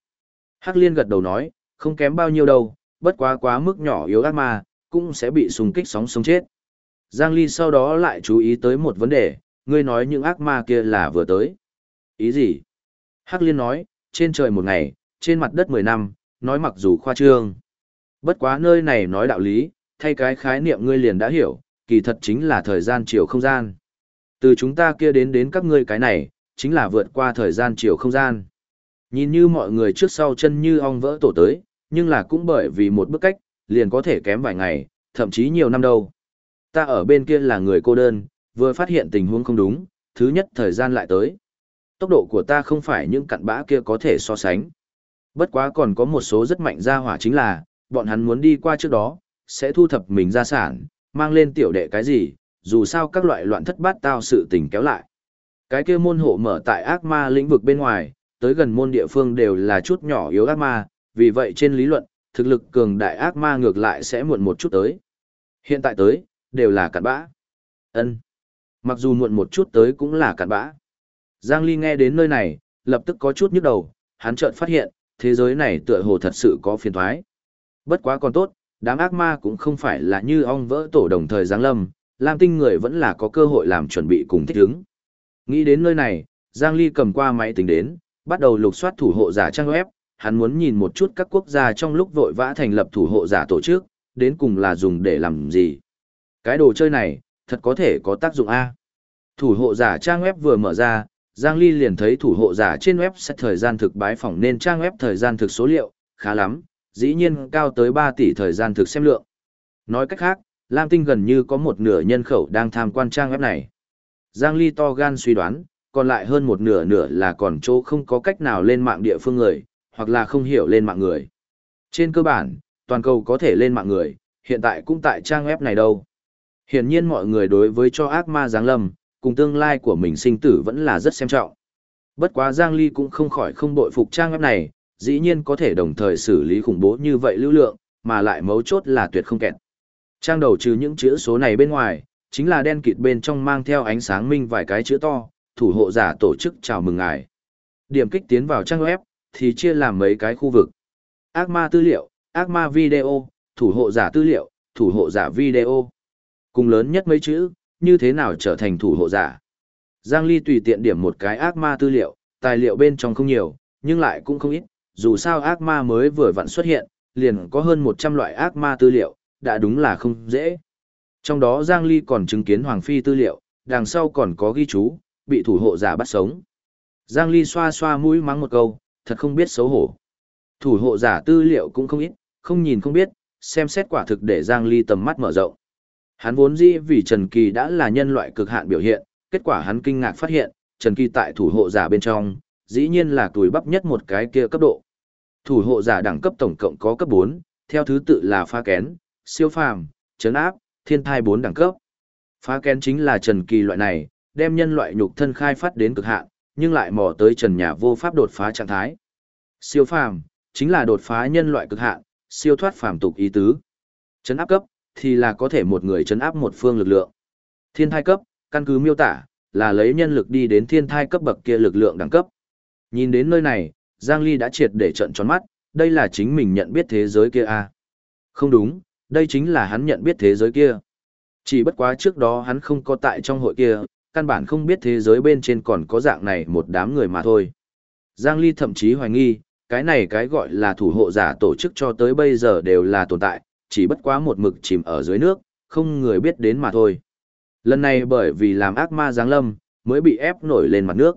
Hắc Liên gật đầu nói, không kém bao nhiêu đâu, bất quá quá mức nhỏ yếu ác ma, cũng sẽ bị xung kích sóng sống chết. Giang Ly sau đó lại chú ý tới một vấn đề, ngươi nói những ác ma kia là vừa tới. Ý gì? Hắc Liên nói, trên trời một ngày, trên mặt đất 10 năm, nói mặc dù khoa trương. Bất quá nơi này nói đạo lý, thay cái khái niệm ngươi liền đã hiểu, kỳ thật chính là thời gian chiều không gian. Từ chúng ta kia đến đến các ngươi cái này, chính là vượt qua thời gian chiều không gian. Nhìn như mọi người trước sau chân như ong vỡ tổ tới, nhưng là cũng bởi vì một bước cách, liền có thể kém vài ngày, thậm chí nhiều năm đâu. Ta ở bên kia là người cô đơn, vừa phát hiện tình huống không đúng, thứ nhất thời gian lại tới. Tốc độ của ta không phải những cặn bã kia có thể so sánh. Bất quá còn có một số rất mạnh ra hỏa chính là, bọn hắn muốn đi qua trước đó, sẽ thu thập mình gia sản, mang lên tiểu đệ cái gì, dù sao các loại loạn thất bát tao sự tình kéo lại. Cái kia môn hộ mở tại ác ma lĩnh vực bên ngoài, tới gần môn địa phương đều là chút nhỏ yếu ác ma, vì vậy trên lý luận, thực lực cường đại ác ma ngược lại sẽ muộn một chút tới. Hiện tại tới, đều là cặn bã. ân Mặc dù muộn một chút tới cũng là cặn bã. Giang Ly nghe đến nơi này, lập tức có chút nhức đầu, hắn chợt phát hiện, thế giới này tựa hồ thật sự có phiền thoái. Bất quá còn tốt, đám ác ma cũng không phải là như ong vỡ tổ đồng thời giáng lâm, Lam Tinh người vẫn là có cơ hội làm chuẩn bị cùng thích ứng. Nghĩ đến nơi này, Giang Ly cầm qua máy tính đến, bắt đầu lục soát thủ hộ giả trang web, hắn muốn nhìn một chút các quốc gia trong lúc vội vã thành lập thủ hộ giả tổ chức, đến cùng là dùng để làm gì. Cái đồ chơi này, thật có thể có tác dụng A. Thủ hộ giả trang web vừa mở ra, Giang Ly liền thấy thủ hộ giả trên web sẽ thời gian thực bái phỏng nên trang web thời gian thực số liệu, khá lắm, dĩ nhiên cao tới 3 tỷ thời gian thực xem lượng. Nói cách khác, Lam Tinh gần như có một nửa nhân khẩu đang tham quan trang web này. Giang Ly to gan suy đoán, còn lại hơn một nửa nửa là còn chỗ không có cách nào lên mạng địa phương người, hoặc là không hiểu lên mạng người. Trên cơ bản, toàn cầu có thể lên mạng người, hiện tại cũng tại trang web này đâu. Hiển nhiên mọi người đối với cho ác ma giáng lâm, cùng tương lai của mình sinh tử vẫn là rất xem trọng. Bất quá Giang Ly cũng không khỏi không bội phục trang web này, dĩ nhiên có thể đồng thời xử lý khủng bố như vậy lưu lượng, mà lại mấu chốt là tuyệt không kẹt. Trang đầu trừ những chữ số này bên ngoài, chính là đen kịt bên trong mang theo ánh sáng minh vài cái chữ to, thủ hộ giả tổ chức chào mừng ngài. Điểm kích tiến vào trang web, thì chia làm mấy cái khu vực. Ác ma tư liệu, ác ma video, thủ hộ giả tư liệu, thủ hộ giả video. Cùng lớn nhất mấy chữ, như thế nào trở thành thủ hộ giả. Giang Ly tùy tiện điểm một cái ác ma tư liệu, tài liệu bên trong không nhiều, nhưng lại cũng không ít, dù sao ác ma mới vừa vặn xuất hiện, liền có hơn 100 loại ác ma tư liệu, đã đúng là không dễ. Trong đó Giang Ly còn chứng kiến Hoàng Phi tư liệu, đằng sau còn có ghi chú, bị thủ hộ giả bắt sống. Giang Ly xoa xoa mũi mắng một câu, thật không biết xấu hổ. Thủ hộ giả tư liệu cũng không ít, không nhìn không biết, xem xét quả thực để Giang Ly tầm mắt mở rộng. Hắn vốn dĩ vì Trần Kỳ đã là nhân loại cực hạn biểu hiện, kết quả hắn kinh ngạc phát hiện, Trần Kỳ tại thủ hộ giả bên trong, dĩ nhiên là tuổi bắp nhất một cái kia cấp độ. Thủ hộ giả đẳng cấp tổng cộng có cấp 4, theo thứ tự là pha kén, siêu phàm, chấn áp, thiên thai 4 đẳng cấp. Phá kén chính là Trần Kỳ loại này, đem nhân loại nhục thân khai phát đến cực hạn, nhưng lại mò tới Trần Nhà vô pháp đột phá trạng thái. Siêu phàm, chính là đột phá nhân loại cực hạn, siêu thoát phàm tục ý tứ. Chấn áp cấp, thì là có thể một người chấn áp một phương lực lượng. Thiên thai cấp, căn cứ miêu tả, là lấy nhân lực đi đến thiên thai cấp bậc kia lực lượng đẳng cấp. Nhìn đến nơi này, Giang Ly đã triệt để trận tròn mắt, đây là chính mình nhận biết thế giới kia à. Không đúng, đây chính là hắn nhận biết thế giới kia. Chỉ bất quá trước đó hắn không có tại trong hội kia, căn bản không biết thế giới bên trên còn có dạng này một đám người mà thôi. Giang Ly thậm chí hoài nghi, cái này cái gọi là thủ hộ giả tổ chức cho tới bây giờ đều là tồn tại, chỉ bất quá một mực chìm ở dưới nước, không người biết đến mà thôi. Lần này bởi vì làm ác ma giáng lâm, mới bị ép nổi lên mặt nước.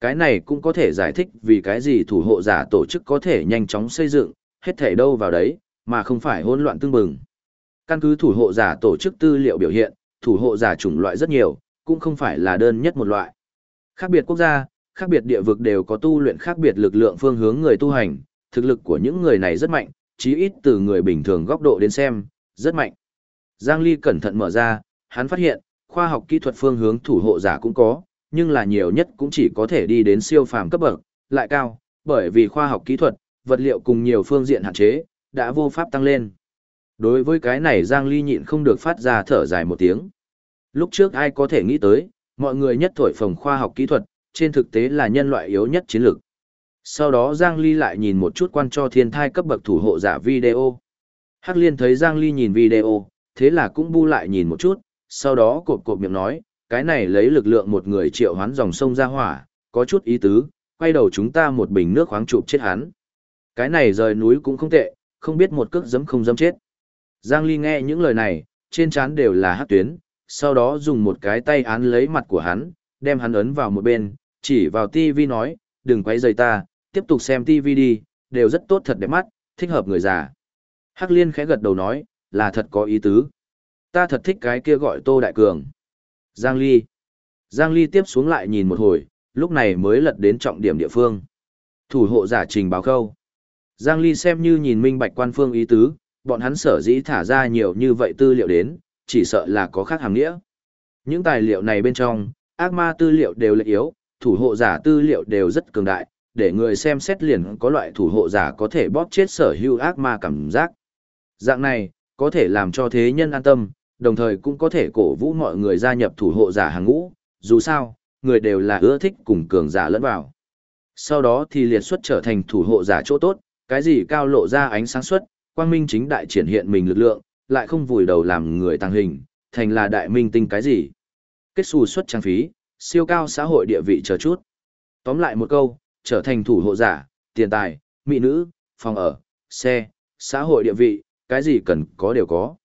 Cái này cũng có thể giải thích vì cái gì thủ hộ giả tổ chức có thể nhanh chóng xây dựng, hết thể đâu vào đấy, mà không phải hỗn loạn tương bừng. Căn cứ thủ hộ giả tổ chức tư liệu biểu hiện, thủ hộ giả chủng loại rất nhiều, cũng không phải là đơn nhất một loại. Khác biệt quốc gia, khác biệt địa vực đều có tu luyện khác biệt lực lượng phương hướng người tu hành, thực lực của những người này rất mạnh, chí ít từ người bình thường góc độ đến xem, rất mạnh. Giang Ly cẩn thận mở ra, hắn phát hiện, khoa học kỹ thuật phương hướng thủ hộ giả cũng có, nhưng là nhiều nhất cũng chỉ có thể đi đến siêu phàm cấp bậc, lại cao, bởi vì khoa học kỹ thuật, vật liệu cùng nhiều phương diện hạn chế, đã vô pháp tăng lên. Đối với cái này Giang Ly nhịn không được phát ra thở dài một tiếng. Lúc trước ai có thể nghĩ tới, mọi người nhất thổi phồng khoa học kỹ thuật, trên thực tế là nhân loại yếu nhất chiến lược. Sau đó Giang Ly lại nhìn một chút quan cho thiên thai cấp bậc thủ hộ giả video. Hắc Liên thấy Giang Ly nhìn video, thế là cũng bu lại nhìn một chút, sau đó cộp cộp miệng nói, cái này lấy lực lượng một người triệu hoán dòng sông ra hỏa, có chút ý tứ, quay đầu chúng ta một bình nước khoáng chụp chết hắn. Cái này rời núi cũng không tệ, không biết một cước giấm không giấm chết. Giang Ly nghe những lời này, trên trán đều là hát tuyến, sau đó dùng một cái tay án lấy mặt của hắn, đem hắn ấn vào một bên, chỉ vào TV nói, đừng quay rời ta, tiếp tục xem TV đi, đều rất tốt thật đẹp mắt, thích hợp người già. Hắc Liên khẽ gật đầu nói, là thật có ý tứ. Ta thật thích cái kia gọi Tô Đại Cường. Giang Ly. Giang Ly tiếp xuống lại nhìn một hồi, lúc này mới lật đến trọng điểm địa phương. Thủ hộ giả trình báo khâu. Giang Ly xem như nhìn minh bạch quan phương ý tứ, bọn hắn sở dĩ thả ra nhiều như vậy tư liệu đến, chỉ sợ là có khác hàm nghĩa. Những tài liệu này bên trong, ác ma tư liệu đều lệ yếu, thủ hộ giả tư liệu đều rất cường đại, để người xem xét liền có loại thủ hộ giả có thể bóp chết sở hữu ác ma cảm giác. Dạng này, có thể làm cho thế nhân an tâm, đồng thời cũng có thể cổ vũ mọi người gia nhập thủ hộ giả hàng ngũ, dù sao, người đều là ưa thích cùng cường giả lẫn vào. Sau đó thì liệt xuất trở thành thủ hộ giả chỗ tốt, cái gì cao lộ ra ánh sáng xuất, quang minh chính đại triển hiện mình lực lượng, lại không vùi đầu làm người tăng hình, thành là đại minh tinh cái gì. Kết xù xuất trang phí, siêu cao xã hội địa vị chờ chút. Tóm lại một câu, trở thành thủ hộ giả, tiền tài, mỹ nữ, phòng ở, xe, xã hội địa vị, cái gì cần có đều có.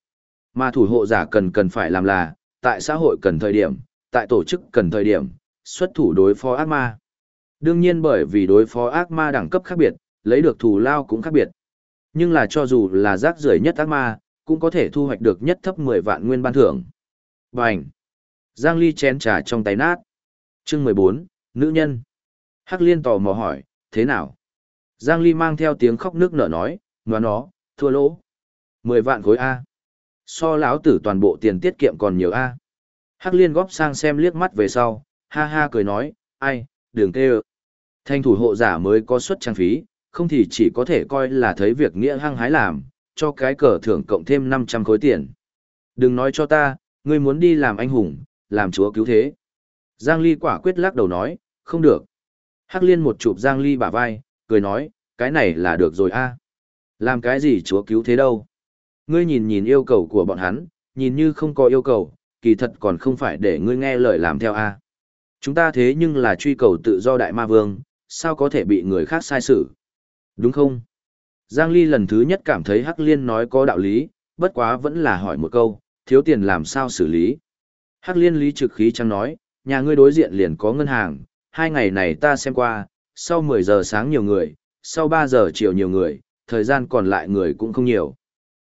Mà thủ hộ giả cần cần phải làm là, tại xã hội cần thời điểm, tại tổ chức cần thời điểm, xuất thủ đối phó ác ma. Đương nhiên bởi vì đối phó ác ma đẳng cấp khác biệt, lấy được thù lao cũng khác biệt. Nhưng là cho dù là rác rưởi nhất ác ma, cũng có thể thu hoạch được nhất thấp 10 vạn nguyên ban thưởng. Bành! Giang Ly chén trà trong tay nát. Chương 14, nữ nhân. Hắc Liên tò mò hỏi, thế nào? Giang Ly mang theo tiếng khóc nước nở nói, ngoan nó, thua lỗ. 10 vạn khối A. So lão tử toàn bộ tiền tiết kiệm còn nhiều A. Hắc Liên góp sang xem liếc mắt về sau, ha ha cười nói, ai, đường tê ơ. Thanh thủ hộ giả mới có suất trang phí, không thì chỉ có thể coi là thấy việc nghĩa hăng hái làm, cho cái cờ thưởng cộng thêm 500 khối tiền. Đừng nói cho ta, ngươi muốn đi làm anh hùng, làm chúa cứu thế. Giang Ly quả quyết lắc đầu nói, không được. Hắc Liên một chụp Giang Ly bả vai, cười nói, cái này là được rồi a. Làm cái gì chúa cứu thế đâu. Ngươi nhìn nhìn yêu cầu của bọn hắn, nhìn như không có yêu cầu, kỳ thật còn không phải để ngươi nghe lời làm theo a. Chúng ta thế nhưng là truy cầu tự do đại ma vương, sao có thể bị người khác sai xử. Đúng không? Giang Ly lần thứ nhất cảm thấy Hắc Liên nói có đạo lý, bất quá vẫn là hỏi một câu, thiếu tiền làm sao xử lý. Hắc Liên lý trực khí chẳng nói, nhà ngươi đối diện liền có ngân hàng, hai ngày này ta xem qua, sau 10 giờ sáng nhiều người, sau 3 giờ chiều nhiều người, thời gian còn lại người cũng không nhiều.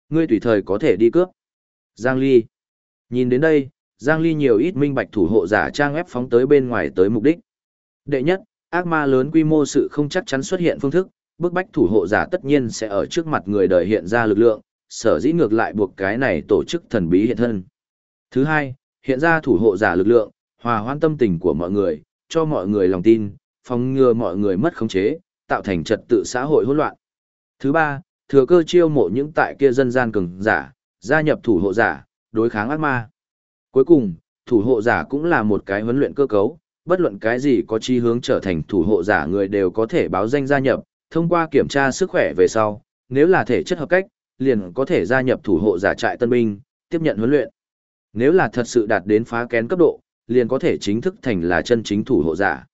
Ngươi tùy thời có thể đi cướp. Giang Ly. Nhìn đến đây, Giang Ly nhiều ít minh bạch thủ hộ giả trang ép phóng tới bên ngoài tới mục đích. Đệ nhất, ác ma lớn quy mô sự không chắc chắn xuất hiện phương thức, bức bách thủ hộ giả tất nhiên sẽ ở trước mặt người đời hiện ra lực lượng, sở dĩ ngược lại buộc cái này tổ chức thần bí hiện thân. Thứ hai, hiện ra thủ hộ giả lực lượng, hòa hoan tâm tình của mọi người, cho mọi người lòng tin, phòng ngừa mọi người mất khống chế, tạo thành trật tự xã hội hỗn loạn. Thứ ba, thừa cơ chiêu mộ những tại kia dân gian cường giả, gia nhập thủ hộ giả, đối kháng ác ma. Cuối cùng, thủ hộ giả cũng là một cái huấn luyện cơ cấu, bất luận cái gì có chi hướng trở thành thủ hộ giả người đều có thể báo danh gia nhập, thông qua kiểm tra sức khỏe về sau, nếu là thể chất hợp cách, liền có thể gia nhập thủ hộ giả trại tân binh, tiếp nhận huấn luyện. Nếu là thật sự đạt đến phá kén cấp độ, liền có thể chính thức thành là chân chính thủ hộ giả.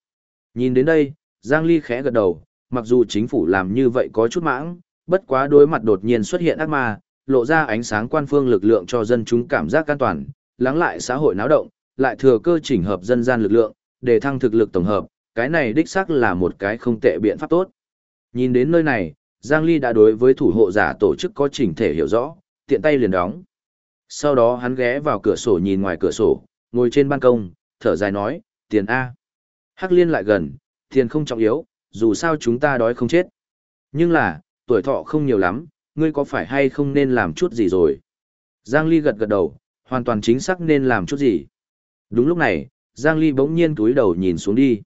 Nhìn đến đây, Giang Ly khẽ gật đầu, mặc dù chính phủ làm như vậy có chút mãng, bất quá đối mặt đột nhiên xuất hiện ác ma, lộ ra ánh sáng quan phương lực lượng cho dân chúng cảm giác an toàn, lắng lại xã hội náo động, lại thừa cơ chỉnh hợp dân gian lực lượng, để thăng thực lực tổng hợp, cái này đích xác là một cái không tệ biện pháp tốt. Nhìn đến nơi này, Giang Ly đã đối với thủ hộ giả tổ chức có chỉnh thể hiểu rõ, tiện tay liền đóng. Sau đó hắn ghé vào cửa sổ nhìn ngoài cửa sổ, ngồi trên ban công, thở dài nói, tiền A. Hắc liên lại gần, tiền không trọng yếu, dù sao chúng ta đói không chết. Nhưng là, tuổi thọ không nhiều lắm, ngươi có phải hay không nên làm chút gì rồi? Giang Ly gật gật đầu, hoàn toàn chính xác nên làm chút gì. Đúng lúc này, Giang Ly bỗng nhiên túi đầu nhìn xuống đi.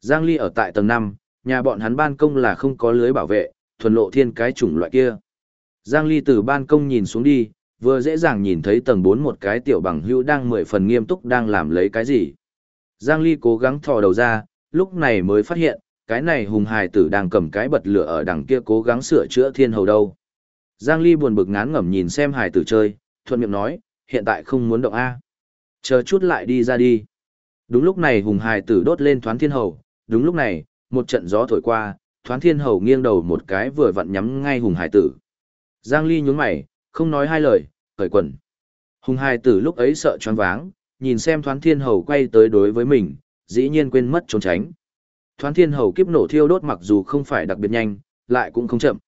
Giang Ly ở tại tầng 5, nhà bọn hắn ban công là không có lưới bảo vệ, thuần lộ thiên cái chủng loại kia. Giang Ly từ ban công nhìn xuống đi, vừa dễ dàng nhìn thấy tầng 4 một cái tiểu bằng hữu đang mười phần nghiêm túc đang làm lấy cái gì. Giang Ly cố gắng thò đầu ra, lúc này mới phát hiện, cái này hùng hài tử đang cầm cái bật lửa ở đằng kia cố gắng sửa chữa thiên hầu đâu. Giang Ly buồn bực ngán ngẩm nhìn xem hài tử chơi, thuận miệng nói, hiện tại không muốn động A. Chờ chút lại đi ra đi. Đúng lúc này hùng hài tử đốt lên thoán thiên hầu, đúng lúc này, một trận gió thổi qua, thoán thiên hầu nghiêng đầu một cái vừa vặn nhắm ngay hùng hải tử. Giang Ly nhún mày, Không nói hai lời, khởi quần. Hùng Hải tử lúc ấy sợ choáng váng, nhìn xem thoán thiên hầu quay tới đối với mình, dĩ nhiên quên mất trốn tránh. Thoán thiên hầu kiếp nổ thiêu đốt mặc dù không phải đặc biệt nhanh, lại cũng không chậm.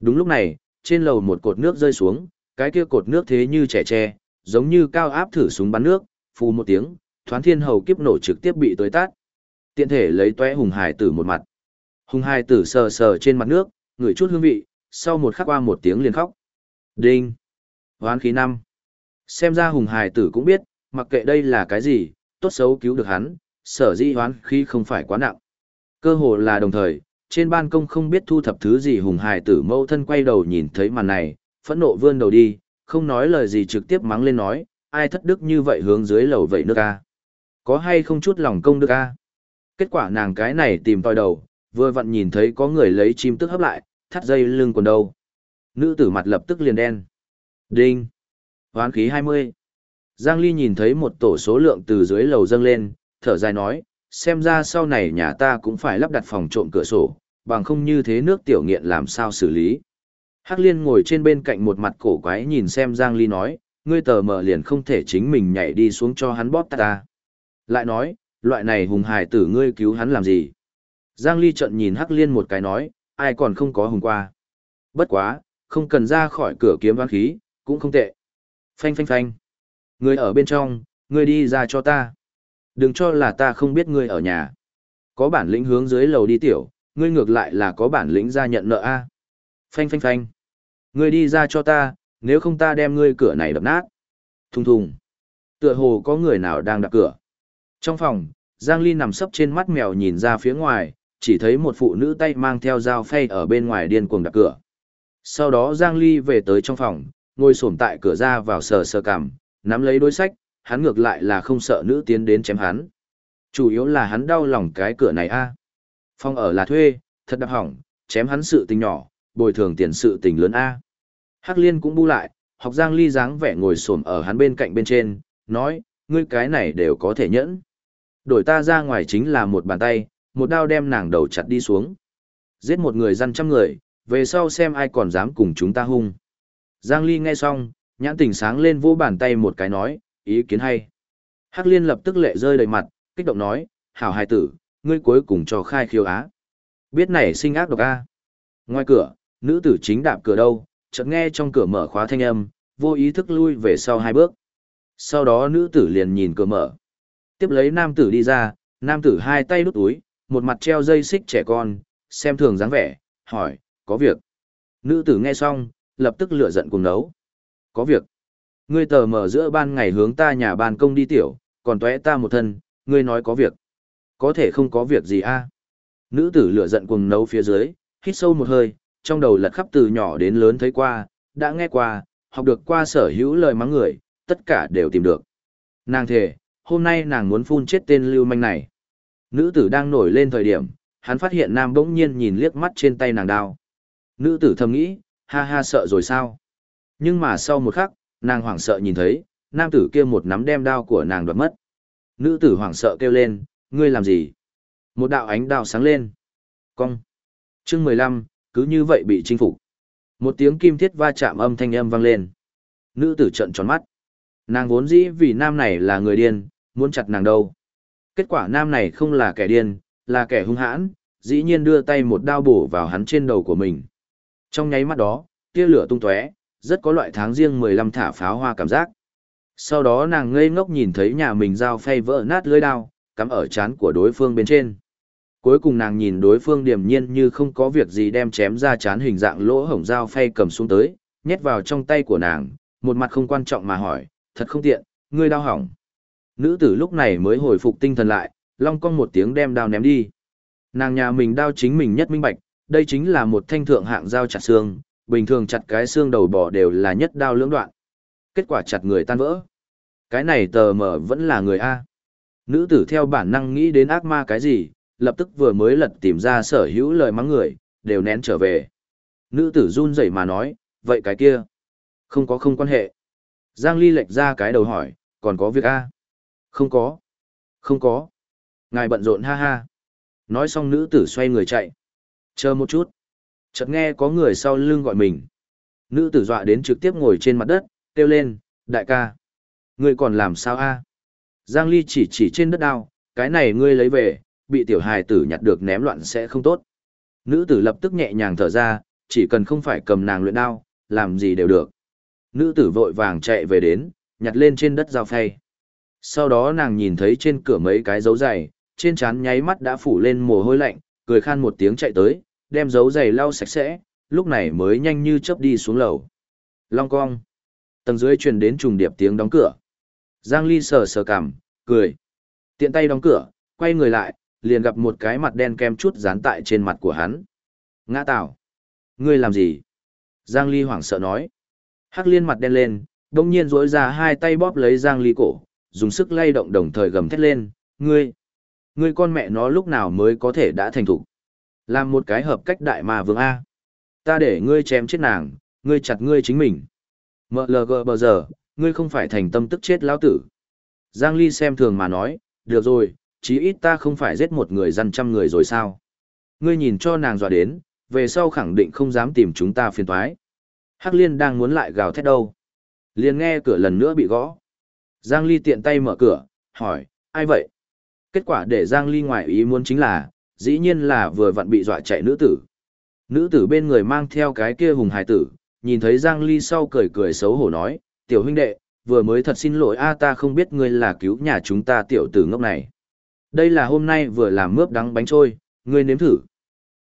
Đúng lúc này, trên lầu một cột nước rơi xuống, cái kia cột nước thế như trẻ tre, giống như cao áp thử súng bắn nước, phù một tiếng, thoán thiên hầu kiếp nổ trực tiếp bị tối tát. Tiện thể lấy toé hùng hải tử một mặt. Hùng hải tử sờ sờ trên mặt nước, ngửi chút hương vị, sau một khắc qua một tiếng liền khóc. Đinh! Hoán khí năm. Xem ra hùng hải tử cũng biết, mặc kệ đây là cái gì, tốt xấu cứu được hắn, sở di hoán khí không phải quá nặng. Cơ hồ là đồng thời, trên ban công không biết thu thập thứ gì hùng hải tử mâu thân quay đầu nhìn thấy màn này, phẫn nộ vươn đầu đi, không nói lời gì trực tiếp mắng lên nói, ai thất đức như vậy hướng dưới lầu vậy nước a Có hay không chút lòng công đức a Kết quả nàng cái này tìm tòi đầu, vừa vặn nhìn thấy có người lấy chim tức hấp lại, thắt dây lưng quần đâu. Nữ tử mặt lập tức liền đen. Đinh. Hoán khí 20. Giang Ly nhìn thấy một tổ số lượng từ dưới lầu dâng lên, thở dài nói, xem ra sau này nhà ta cũng phải lắp đặt phòng trộm cửa sổ, bằng không như thế nước tiểu nghiện làm sao xử lý. Hắc Liên ngồi trên bên cạnh một mặt cổ quái nhìn xem Giang Ly nói, ngươi tờ mờ liền không thể chính mình nhảy đi xuống cho hắn bóp ta. Lại nói, loại này hùng hài tử ngươi cứu hắn làm gì? Giang Ly trận nhìn Hắc Liên một cái nói, ai còn không có hùng qua. Bất quá, không cần ra khỏi cửa kiếm văn khí, cũng không tệ. Phanh phanh phanh. Ngươi ở bên trong, ngươi đi ra cho ta. Đừng cho là ta không biết ngươi ở nhà. Có bản lĩnh hướng dưới lầu đi tiểu, ngươi ngược lại là có bản lĩnh ra nhận nợ a. Phanh phanh phanh. Ngươi đi ra cho ta, nếu không ta đem ngươi cửa này đập nát. Thùng thùng. Tựa hồ có người nào đang đập cửa. Trong phòng, Giang Ly nằm sấp trên mắt mèo nhìn ra phía ngoài, chỉ thấy một phụ nữ tay mang theo dao phay ở bên ngoài điên cuồng đập cửa. Sau đó Giang Ly về tới trong phòng, ngồi xổm tại cửa ra vào sờ sờ cằm, nắm lấy đối sách, hắn ngược lại là không sợ nữ tiến đến chém hắn. Chủ yếu là hắn đau lòng cái cửa này a. Phòng ở là thuê, thật đập hỏng, chém hắn sự tình nhỏ, bồi thường tiền sự tình lớn a. Hắc Liên cũng bu lại, học Giang Ly dáng vẻ ngồi xổm ở hắn bên cạnh bên trên, nói, ngươi cái này đều có thể nhẫn. Đổi ta ra ngoài chính là một bàn tay, một đao đem nàng đầu chặt đi xuống. Giết một người dân trăm người, về sau xem ai còn dám cùng chúng ta hung. Giang Ly nghe xong, nhãn tỉnh sáng lên vô bàn tay một cái nói, ý kiến hay. Hắc Liên lập tức lệ rơi đầy mặt, kích động nói, hảo hài tử, ngươi cuối cùng cho khai khiêu á. Biết này sinh ác độc a. Ngoài cửa, nữ tử chính đạp cửa đâu, chợt nghe trong cửa mở khóa thanh âm, vô ý thức lui về sau hai bước. Sau đó nữ tử liền nhìn cửa mở. Tiếp lấy nam tử đi ra, nam tử hai tay đút túi, một mặt treo dây xích trẻ con, xem thường dáng vẻ, hỏi, có việc. Nữ tử nghe xong, lập tức lửa giận cùng nấu. Có việc. Ngươi tờ mở giữa ban ngày hướng ta nhà ban công đi tiểu, còn tóe ta một thân, ngươi nói có việc. Có thể không có việc gì a Nữ tử lửa giận cùng nấu phía dưới, hít sâu một hơi, trong đầu lật khắp từ nhỏ đến lớn thấy qua, đã nghe qua, học được qua sở hữu lời mắng người, tất cả đều tìm được. Nàng thề, hôm nay nàng muốn phun chết tên lưu manh này. Nữ tử đang nổi lên thời điểm, hắn phát hiện nam bỗng nhiên nhìn liếc mắt trên tay nàng đao. Nữ tử thầm nghĩ, ha ha sợ rồi sao? Nhưng mà sau một khắc, nàng hoảng sợ nhìn thấy, nam tử kia một nắm đem đao của nàng đoạt mất. Nữ tử hoảng sợ kêu lên, ngươi làm gì? Một đạo ánh đao sáng lên. Cong. Chương mười lăm cứ như vậy bị chinh phục. Một tiếng kim thiết va chạm âm thanh âm vang lên. Nữ tử trợn tròn mắt. Nàng vốn dĩ vì nam này là người điên, muốn chặt nàng đâu. Kết quả nam này không là kẻ điên, là kẻ hung hãn, dĩ nhiên đưa tay một đao bổ vào hắn trên đầu của mình. Trong nháy mắt đó, tia lửa tung tóe, rất có loại tháng riêng 15 thả pháo hoa cảm giác. Sau đó nàng ngây ngốc nhìn thấy nhà mình dao phay vỡ nát lưỡi đao, cắm ở chán của đối phương bên trên. Cuối cùng nàng nhìn đối phương điềm nhiên như không có việc gì đem chém ra chán hình dạng lỗ hổng dao phay cầm xuống tới, nhét vào trong tay của nàng, một mặt không quan trọng mà hỏi, thật không tiện, ngươi đau hỏng. Nữ tử lúc này mới hồi phục tinh thần lại, long cong một tiếng đem đao ném đi. Nàng nhà mình đao chính mình nhất minh bạch, đây chính là một thanh thượng hạng dao chặt xương, bình thường chặt cái xương đầu bò đều là nhất đao lưỡng đoạn. Kết quả chặt người tan vỡ. Cái này tờ mở vẫn là người A. Nữ tử theo bản năng nghĩ đến ác ma cái gì, lập tức vừa mới lật tìm ra sở hữu lời mắng người, đều nén trở về. Nữ tử run rẩy mà nói, vậy cái kia, không có không quan hệ. Giang Ly lệch ra cái đầu hỏi, còn có việc A? Không có. Không có. Ngài bận rộn ha ha. Nói xong nữ tử xoay người chạy. Chờ một chút. Chợt nghe có người sau lưng gọi mình. Nữ tử dọa đến trực tiếp ngồi trên mặt đất, kêu lên, đại ca. Ngươi còn làm sao a? Giang Ly chỉ chỉ trên đất đao, cái này ngươi lấy về, bị tiểu hài tử nhặt được ném loạn sẽ không tốt. Nữ tử lập tức nhẹ nhàng thở ra, chỉ cần không phải cầm nàng luyện đao, làm gì đều được. Nữ tử vội vàng chạy về đến, nhặt lên trên đất dao phay. Sau đó nàng nhìn thấy trên cửa mấy cái dấu giày, trên trán nháy mắt đã phủ lên mồ hôi lạnh, cười khan một tiếng chạy tới, đem dấu giày lau sạch sẽ, lúc này mới nhanh như chớp đi xuống lầu. Long cong. Tầng dưới truyền đến trùng điệp tiếng đóng cửa. Giang Ly sờ sờ cằm, cười. Tiện tay đóng cửa, quay người lại, liền gặp một cái mặt đen kem chút dán tại trên mặt của hắn. Ngã tạo. Ngươi làm gì? Giang Ly hoảng sợ nói. Hắc liên mặt đen lên, đông nhiên rỗi ra hai tay bóp lấy Giang Ly cổ, dùng sức lay động đồng thời gầm thét lên. Ngươi! Ngươi con mẹ nó lúc nào mới có thể đã thành thủ. Làm một cái hợp cách đại mà vương A. Ta để ngươi chém chết nàng, ngươi chặt ngươi chính mình. MLG bờ giờ, ngươi không phải thành tâm tức chết lão tử. Giang Ly xem thường mà nói, được rồi, chí ít ta không phải giết một người dân trăm người rồi sao. Ngươi nhìn cho nàng dọa đến, về sau khẳng định không dám tìm chúng ta phiền toái. Hắc Liên đang muốn lại gào thét đâu. Liền nghe cửa lần nữa bị gõ. Giang Ly tiện tay mở cửa, hỏi, ai vậy? Kết quả để Giang Ly ngoài ý muốn chính là, dĩ nhiên là vừa vặn bị dọa chạy nữ tử. Nữ tử bên người mang theo cái kia hùng hài tử, nhìn thấy Giang Ly sau cười cười xấu hổ nói, tiểu huynh đệ, vừa mới thật xin lỗi a ta không biết ngươi là cứu nhà chúng ta tiểu tử ngốc này. Đây là hôm nay vừa làm mướp đắng bánh trôi, ngươi nếm thử.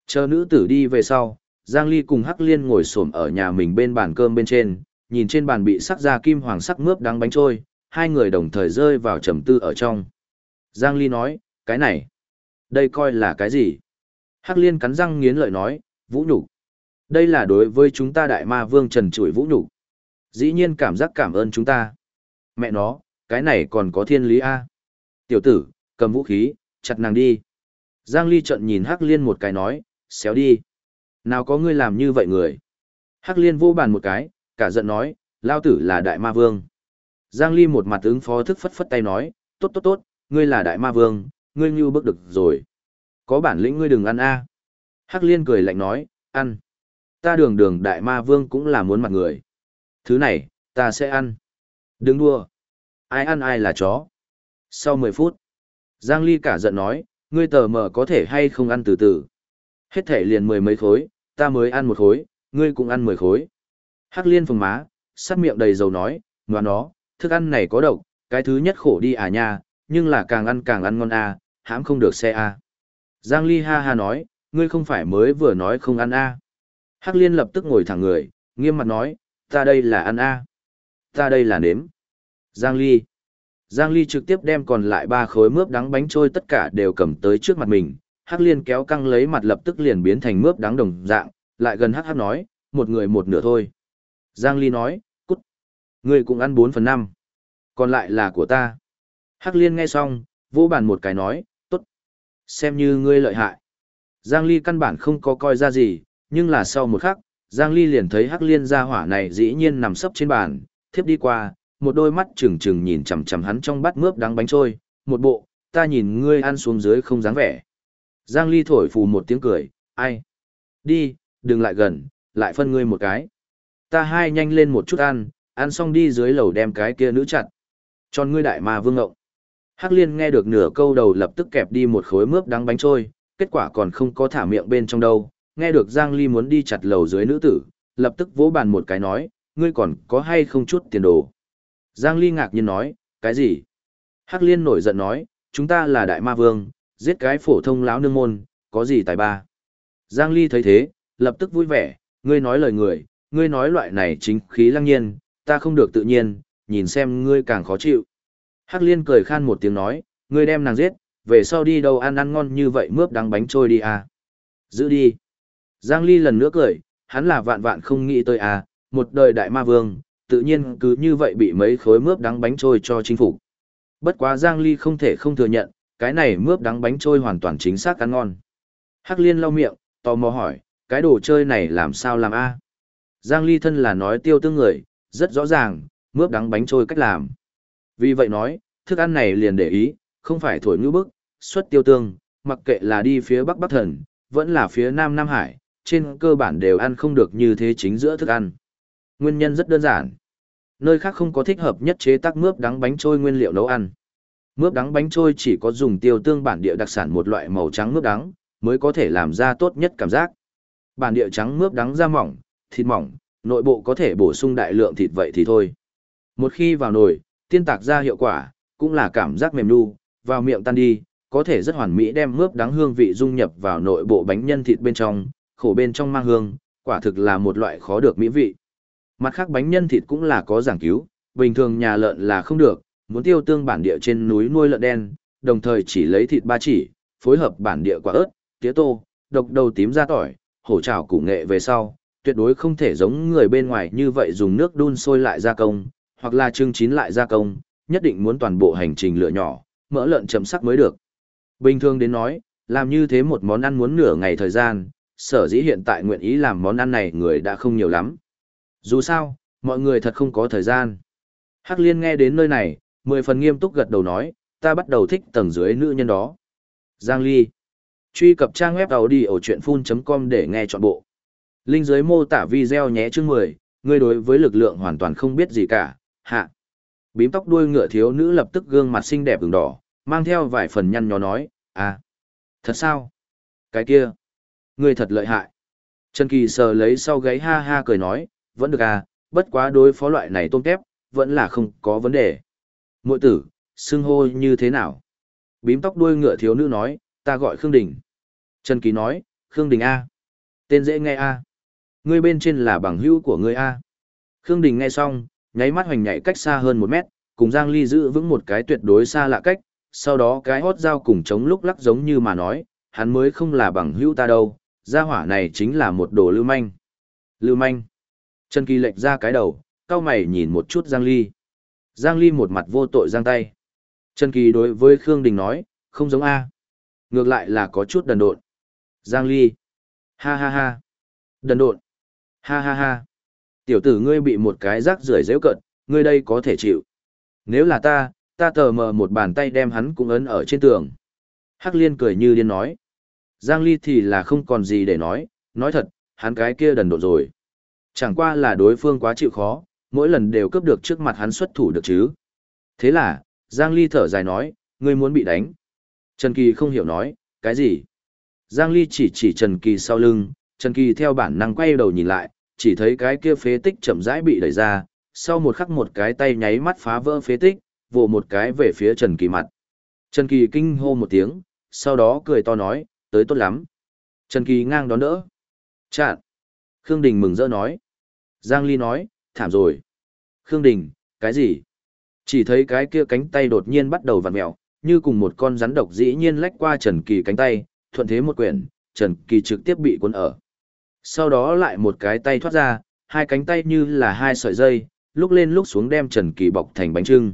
Chờ nữ tử đi về sau, Giang Ly cùng Hắc Liên ngồi xổm ở nhà mình bên bàn cơm bên trên, nhìn trên bàn bị sắc ra kim hoàng sắc mướp đắng bánh trôi, hai người đồng thời rơi vào trầm tư ở trong. Giang Ly nói, cái này, đây coi là cái gì? Hắc Liên cắn răng nghiến lợi nói, vũ nhục. Đây là đối với chúng ta đại ma vương trần trụi vũ nhục. Dĩ nhiên cảm giác cảm ơn chúng ta. Mẹ nó, cái này còn có thiên lý A. Tiểu tử, cầm vũ khí, chặt nàng đi. Giang Ly trận nhìn Hắc Liên một cái nói, xéo đi. Nào có ngươi làm như vậy người. Hắc Liên vô bàn một cái, cả giận nói, lao tử là đại ma vương. Giang Ly một mặt ứng phó thức phất phất tay nói, tốt tốt tốt, ngươi là đại ma vương, ngươi như bước được rồi. Có bản lĩnh ngươi đừng ăn a. Hắc Liên cười lạnh nói, ăn. Ta đường đường đại ma vương cũng là muốn mặt người. Thứ này, ta sẽ ăn. Đừng đua. Ai ăn ai là chó. Sau 10 phút, Giang Ly cả giận nói, ngươi tờ mờ có thể hay không ăn từ từ. Hết thể liền mười mấy khối, ta mới ăn một khối, ngươi cũng ăn mười khối. Hắc liên phồng má, sát miệng đầy dầu nói, ngoan nó, thức ăn này có độc, cái thứ nhất khổ đi à nha, nhưng là càng ăn càng ăn ngon à, hãm không được xe à. Giang Ly ha ha nói, ngươi không phải mới vừa nói không ăn à. Hắc liên lập tức ngồi thẳng người, nghiêm mặt nói, ta đây là ăn à. Ta đây là nếm. Giang Ly. Giang Ly trực tiếp đem còn lại ba khối mướp đắng bánh trôi tất cả đều cầm tới trước mặt mình, Hắc Liên kéo căng lấy mặt lập tức liền biến thành mướp đắng đồng dạng, lại gần Hắc Hắc nói, một người một nửa thôi. Giang Ly nói. Ngươi cũng ăn 4 phần 5. Còn lại là của ta. Hắc Liên nghe xong, vô bàn một cái nói, tốt. Xem như ngươi lợi hại. Giang Ly căn bản không có coi ra gì, nhưng là sau một khắc, Giang Ly liền thấy Hắc Liên ra hỏa này dĩ nhiên nằm sấp trên bàn, thiếp đi qua, một đôi mắt trừng trừng nhìn chằm chằm hắn trong bát mướp đắng bánh trôi, một bộ, ta nhìn ngươi ăn xuống dưới không dáng vẻ. Giang Ly thổi phù một tiếng cười, ai? Đi, đừng lại gần, lại phân ngươi một cái. Ta hai nhanh lên một chút ăn, ăn xong đi dưới lầu đem cái kia nữ chặt. Tròn ngươi đại ma vương ngộng. Hắc liên nghe được nửa câu đầu lập tức kẹp đi một khối mướp đắng bánh trôi, kết quả còn không có thả miệng bên trong đâu. Nghe được Giang Ly muốn đi chặt lầu dưới nữ tử, lập tức vỗ bàn một cái nói, ngươi còn có hay không chút tiền đồ. Giang Ly ngạc nhiên nói, cái gì? Hắc liên nổi giận nói, chúng ta là đại ma vương, giết cái phổ thông lão nương môn, có gì tài ba. Giang Ly thấy thế, lập tức vui vẻ, ngươi nói lời người, ngươi nói loại này chính khí lăng nhiên, ta không được tự nhiên, nhìn xem ngươi càng khó chịu. Hắc liên cười khan một tiếng nói, ngươi đem nàng giết, về sau đi đâu ăn ăn ngon như vậy mướp đắng bánh trôi đi à. Giữ đi. Giang Ly lần nữa cười, hắn là vạn vạn không nghĩ tới à, một đời đại ma vương, tự nhiên cứ như vậy bị mấy khối mướp đắng bánh trôi cho chính phủ. Bất quá Giang Ly không thể không thừa nhận, cái này mướp đắng bánh trôi hoàn toàn chính xác ăn ngon. Hắc liên lau miệng, tò mò hỏi, cái đồ chơi này làm sao làm a? Giang Ly thân là nói tiêu tương người, rất rõ ràng, mướp đắng bánh trôi cách làm. Vì vậy nói, thức ăn này liền để ý, không phải thổi ngữ bức, xuất tiêu tương, mặc kệ là đi phía Bắc Bắc Thần, vẫn là phía Nam Nam Hải, trên cơ bản đều ăn không được như thế chính giữa thức ăn. Nguyên nhân rất đơn giản. Nơi khác không có thích hợp nhất chế tác mướp đắng bánh trôi nguyên liệu nấu ăn. Mướp đắng bánh trôi chỉ có dùng tiêu tương bản địa đặc sản một loại màu trắng mướp đắng, mới có thể làm ra tốt nhất cảm giác. Bản địa trắng mướp đắng da mỏng, thịt mỏng, nội bộ có thể bổ sung đại lượng thịt vậy thì thôi. Một khi vào nồi, tiên tạc ra hiệu quả, cũng là cảm giác mềm nu, vào miệng tan đi, có thể rất hoàn mỹ đem mướp đắng hương vị dung nhập vào nội bộ bánh nhân thịt bên trong, khổ bên trong mang hương, quả thực là một loại khó được mỹ vị. Mặt khác bánh nhân thịt cũng là có giảng cứu, bình thường nhà lợn là không được, muốn tiêu tương bản địa trên núi nuôi lợn đen, đồng thời chỉ lấy thịt ba chỉ, phối hợp bản địa quả ớt, tía tô, độc đầu tím ra tỏi, hổ trào củ nghệ về sau, tuyệt đối không thể giống người bên ngoài như vậy dùng nước đun sôi lại gia công, hoặc là trưng chín lại gia công, nhất định muốn toàn bộ hành trình lựa nhỏ, mỡ lợn chậm sắc mới được. Bình thường đến nói, làm như thế một món ăn muốn nửa ngày thời gian, sở dĩ hiện tại nguyện ý làm món ăn này người đã không nhiều lắm. Dù sao, mọi người thật không có thời gian. Hắc liên nghe đến nơi này, mười phần nghiêm túc gật đầu nói, ta bắt đầu thích tầng dưới nữ nhân đó. Giang Ly. Truy cập trang web đầu đi ở chuyện full.com để nghe trọn bộ. Linh dưới mô tả video nhé chương 10, ngươi đối với lực lượng hoàn toàn không biết gì cả, hạ. Bím tóc đuôi ngựa thiếu nữ lập tức gương mặt xinh đẹp ửng đỏ, mang theo vài phần nhăn nhó nói, à, thật sao? Cái kia, ngươi thật lợi hại. Trần Kỳ sờ lấy sau gáy ha ha cười nói, vẫn được à, bất quá đối phó loại này tôm tép, vẫn là không có vấn đề. Mội tử, xưng hô như thế nào? Bím tóc đuôi ngựa thiếu nữ nói, ta gọi Khương Đình. Trần Kỳ nói, Khương Đình A. Tên dễ nghe A. Ngươi bên trên là bằng hữu của ngươi A. Khương Đình nghe xong, nháy mắt hoành nhảy cách xa hơn một mét, cùng Giang Ly giữ vững một cái tuyệt đối xa lạ cách, sau đó cái hót dao cùng chống lúc lắc giống như mà nói, hắn mới không là bằng hữu ta đâu, gia hỏa này chính là một đồ lưu manh. Lưu manh. Trần Kỳ lệch ra cái đầu, cao mày nhìn một chút Giang Ly. Giang Ly một mặt vô tội giang tay. Trần Kỳ đối với Khương Đình nói, không giống A. Ngược lại là có chút đần độn. Giang Ly. Ha ha ha. Đần độn. Ha ha ha. Tiểu tử ngươi bị một cái rác rưởi dễ cận, ngươi đây có thể chịu. Nếu là ta, ta tờ mờ một bàn tay đem hắn cũng ấn ở trên tường. Hắc liên cười như điên nói. Giang Ly thì là không còn gì để nói, nói thật, hắn cái kia đần độn rồi. Chẳng qua là đối phương quá chịu khó, mỗi lần đều cướp được trước mặt hắn xuất thủ được chứ. Thế là, Giang Ly thở dài nói, ngươi muốn bị đánh. Trần Kỳ không hiểu nói, cái gì? Giang Ly chỉ chỉ Trần Kỳ sau lưng, Trần Kỳ theo bản năng quay đầu nhìn lại, chỉ thấy cái kia phế tích chậm rãi bị đẩy ra, sau một khắc một cái tay nháy mắt phá vỡ phế tích, vồ một cái về phía Trần Kỳ mặt. Trần Kỳ kinh hô một tiếng, sau đó cười to nói, tới tốt lắm. Trần Kỳ ngang đón đỡ. Chạn. Khương Đình mừng rỡ nói. Giang Ly nói, thảm rồi. Khương Đình, cái gì? Chỉ thấy cái kia cánh tay đột nhiên bắt đầu vặn mèo, như cùng một con rắn độc dĩ nhiên lách qua Trần Kỳ cánh tay, thuận thế một quyển, Trần Kỳ trực tiếp bị cuốn ở. Sau đó lại một cái tay thoát ra, hai cánh tay như là hai sợi dây, lúc lên lúc xuống đem Trần Kỳ bọc thành bánh trưng.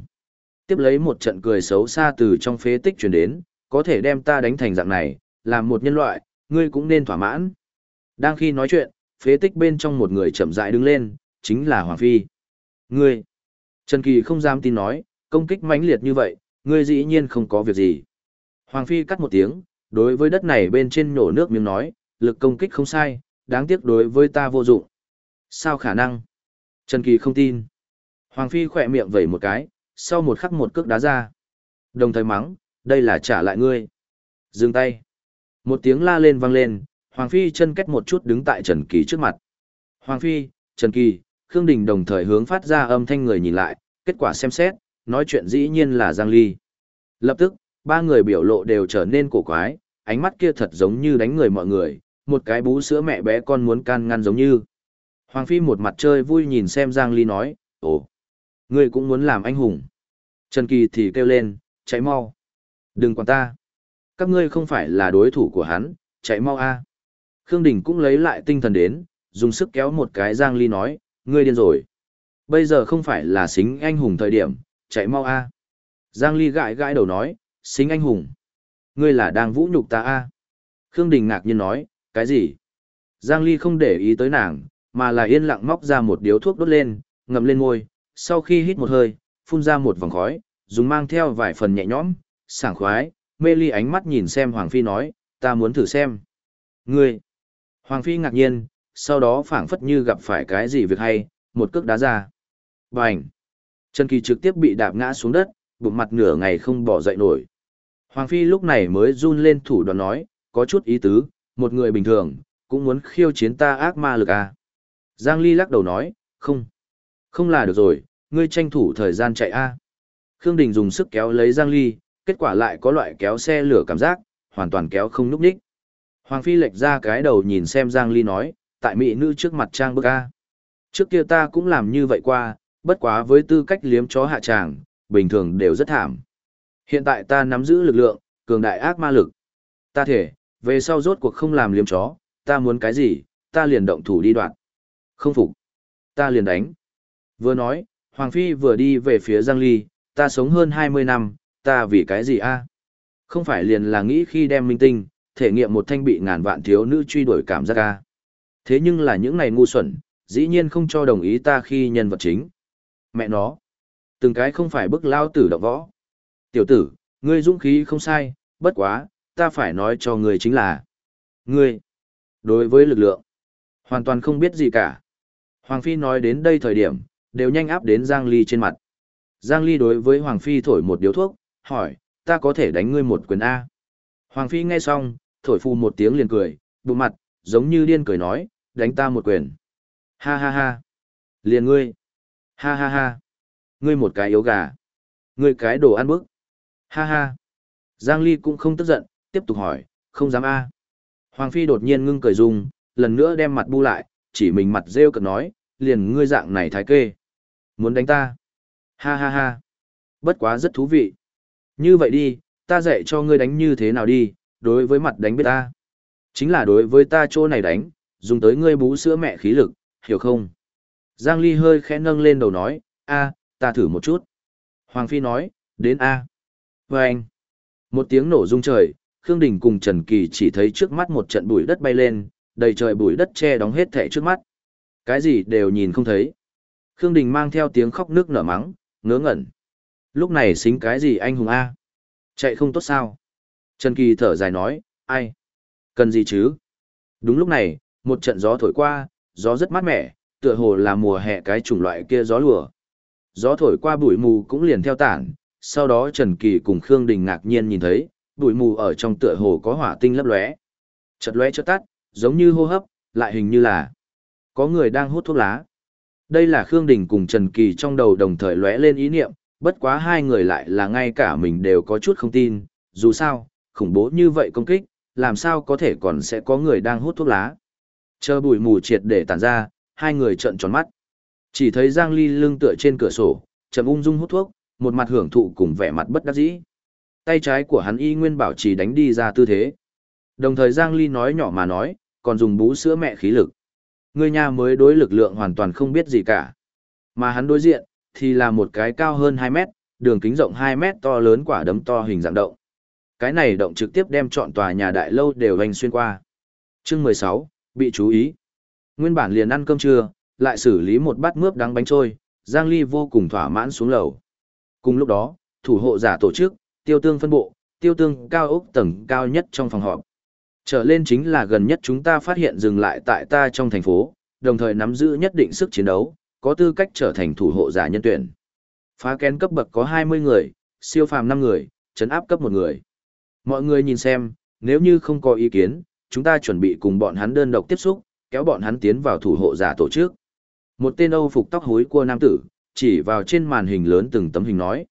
Tiếp lấy một trận cười xấu xa từ trong phế tích truyền đến, có thể đem ta đánh thành dạng này, làm một nhân loại, ngươi cũng nên thỏa mãn. Đang khi nói chuyện, phế tích bên trong một người chậm rãi đứng lên, chính là Hoàng Phi. Ngươi! Trần Kỳ không dám tin nói, công kích mãnh liệt như vậy, ngươi dĩ nhiên không có việc gì. Hoàng Phi cắt một tiếng, đối với đất này bên trên nổ nước miếng nói, lực công kích không sai, đáng tiếc đối với ta vô dụng. Sao khả năng? Trần Kỳ không tin. Hoàng Phi khỏe miệng vẩy một cái, sau một khắc một cước đá ra. Đồng thời mắng, đây là trả lại ngươi. Dừng tay. Một tiếng la lên vang lên, Hoàng Phi chân kết một chút đứng tại Trần Kỳ trước mặt. Hoàng Phi, Trần Kỳ, Khương Đình đồng thời hướng phát ra âm thanh người nhìn lại, kết quả xem xét, nói chuyện dĩ nhiên là Giang Ly. Lập tức, ba người biểu lộ đều trở nên cổ quái, ánh mắt kia thật giống như đánh người mọi người, một cái bú sữa mẹ bé con muốn can ngăn giống như. Hoàng Phi một mặt chơi vui nhìn xem Giang Ly nói, ồ, ngươi cũng muốn làm anh hùng. Trần Kỳ thì kêu lên, chạy mau. Đừng quản ta. Các ngươi không phải là đối thủ của hắn, chạy mau a. Khương Đình cũng lấy lại tinh thần đến, dùng sức kéo một cái Giang Ly nói, ngươi điên rồi. Bây giờ không phải là xính anh hùng thời điểm, chạy mau a. Giang Ly gãi gãi đầu nói, xính anh hùng. Ngươi là đang vũ nhục ta a. Khương Đình ngạc nhiên nói, cái gì? Giang Ly không để ý tới nàng, mà là yên lặng móc ra một điếu thuốc đốt lên, ngậm lên môi, sau khi hít một hơi, phun ra một vòng khói, dùng mang theo vài phần nhẹ nhõm, sảng khoái, mê ly ánh mắt nhìn xem Hoàng Phi nói, ta muốn thử xem. Ngươi! Hoàng Phi ngạc nhiên, sau đó phảng phất như gặp phải cái gì việc hay, một cước đá ra. Bành! Trần Kỳ trực tiếp bị đạp ngã xuống đất, bụng mặt nửa ngày không bỏ dậy nổi. Hoàng Phi lúc này mới run lên thủ đoạn nói, có chút ý tứ, một người bình thường, cũng muốn khiêu chiến ta ác ma lực à. Giang Ly lắc đầu nói, không. Không là được rồi, ngươi tranh thủ thời gian chạy a. Khương Đình dùng sức kéo lấy Giang Ly, kết quả lại có loại kéo xe lửa cảm giác, hoàn toàn kéo không núp đích. Hoàng Phi lệch ra cái đầu nhìn xem Giang Ly nói, tại mỹ nữ trước mặt trang bức a. Trước kia ta cũng làm như vậy qua, bất quá với tư cách liếm chó hạ tràng, bình thường đều rất thảm. Hiện tại ta nắm giữ lực lượng, cường đại ác ma lực. Ta thể, về sau rốt cuộc không làm liếm chó, ta muốn cái gì, ta liền động thủ đi đoạn. Không phục. Ta liền đánh. Vừa nói, Hoàng Phi vừa đi về phía Giang Ly, ta sống hơn 20 năm, ta vì cái gì a? Không phải liền là nghĩ khi đem minh tinh, thể nghiệm một thanh bị ngàn vạn thiếu nữ truy đuổi cảm giác a. Thế nhưng là những này ngu xuẩn, dĩ nhiên không cho đồng ý ta khi nhân vật chính. Mẹ nó. Từng cái không phải bức lao tử động võ. Tiểu tử, ngươi dũng khí không sai, bất quá, ta phải nói cho ngươi chính là. Ngươi, đối với lực lượng, hoàn toàn không biết gì cả. Hoàng Phi nói đến đây thời điểm, đều nhanh áp đến Giang Ly trên mặt. Giang Ly đối với Hoàng Phi thổi một điếu thuốc, hỏi, ta có thể đánh ngươi một quyền A. Hoàng Phi nghe xong, thổi phu một tiếng liền cười, bụng mặt, giống như điên cười nói, đánh ta một quyền. Ha ha ha. Liền ngươi. Ha ha ha. Ngươi một cái yếu gà. Ngươi cái đồ ăn bức. Ha ha. Giang Ly cũng không tức giận, tiếp tục hỏi, không dám A. Hoàng Phi đột nhiên ngưng cười dung, lần nữa đem mặt bu lại, chỉ mình mặt rêu cực nói, liền ngươi dạng này thái kê. Muốn đánh ta? Ha ha ha. Bất quá rất thú vị. Như vậy đi, ta dạy cho ngươi đánh như thế nào đi, đối với mặt đánh biết ta. Chính là đối với ta chỗ này đánh, dùng tới ngươi bú sữa mẹ khí lực, hiểu không? Giang Ly hơi khẽ nâng lên đầu nói, a, ta thử một chút. Hoàng Phi nói, đến a. Và anh. Một tiếng nổ rung trời, Khương Đình cùng Trần Kỳ chỉ thấy trước mắt một trận bụi đất bay lên, đầy trời bụi đất che đóng hết thẻ trước mắt. Cái gì đều nhìn không thấy. Khương Đình mang theo tiếng khóc nước nở mắng, ngớ ngẩn. Lúc này xính cái gì anh hùng A? Chạy không tốt sao? Trần Kỳ thở dài nói, ai? Cần gì chứ? Đúng lúc này, một trận gió thổi qua, gió rất mát mẻ, tựa hồ là mùa hè cái chủng loại kia gió lùa. Gió thổi qua bụi mù cũng liền theo tản, sau đó Trần Kỳ cùng Khương Đình ngạc nhiên nhìn thấy, bụi mù ở trong tựa hồ có hỏa tinh lấp lóe. Chợt lóe chợt tắt, giống như hô hấp, lại hình như là có người đang hút thuốc lá. Đây là Khương Đình cùng Trần Kỳ trong đầu đồng thời lóe lên ý niệm, bất quá hai người lại là ngay cả mình đều có chút không tin, dù sao, khủng bố như vậy công kích, làm sao có thể còn sẽ có người đang hút thuốc lá. Chờ bụi mù triệt để tản ra, hai người trợn tròn mắt. Chỉ thấy Giang Ly lưng tựa trên cửa sổ, chậm ung dung hút thuốc, một mặt hưởng thụ cùng vẻ mặt bất đắc dĩ. Tay trái của hắn y nguyên bảo trì đánh đi ra tư thế. Đồng thời Giang Ly nói nhỏ mà nói, còn dùng bú sữa mẹ khí lực. Người nhà mới đối lực lượng hoàn toàn không biết gì cả. Mà hắn đối diện, thì là một cái cao hơn 2 mét, đường kính rộng 2 mét to lớn quả đấm to hình dạng động. Cái này động trực tiếp đem trọn tòa nhà đại lâu đều hành xuyên qua. Chương 16, bị chú ý. Nguyên bản liền ăn cơm trưa, lại xử lý một bát mướp đắng bánh trôi, Giang Ly vô cùng thỏa mãn xuống lầu. Cùng lúc đó, thủ hộ giả tổ chức, tiêu tương phân bộ, tiêu tương cao ốc tầng cao nhất trong phòng họp. Trở lên chính là gần nhất chúng ta phát hiện dừng lại tại ta trong thành phố, đồng thời nắm giữ nhất định sức chiến đấu, có tư cách trở thành thủ hộ giả nhân tuyển. Phá kén cấp bậc có 20 người, siêu phàm 5 người, chấn áp cấp 1 người. Mọi người nhìn xem, nếu như không có ý kiến, chúng ta chuẩn bị cùng bọn hắn đơn độc tiếp xúc, kéo bọn hắn tiến vào thủ hộ giả tổ chức. Một tên Âu phục tóc hối của nam tử, chỉ vào trên màn hình lớn từng tấm hình nói.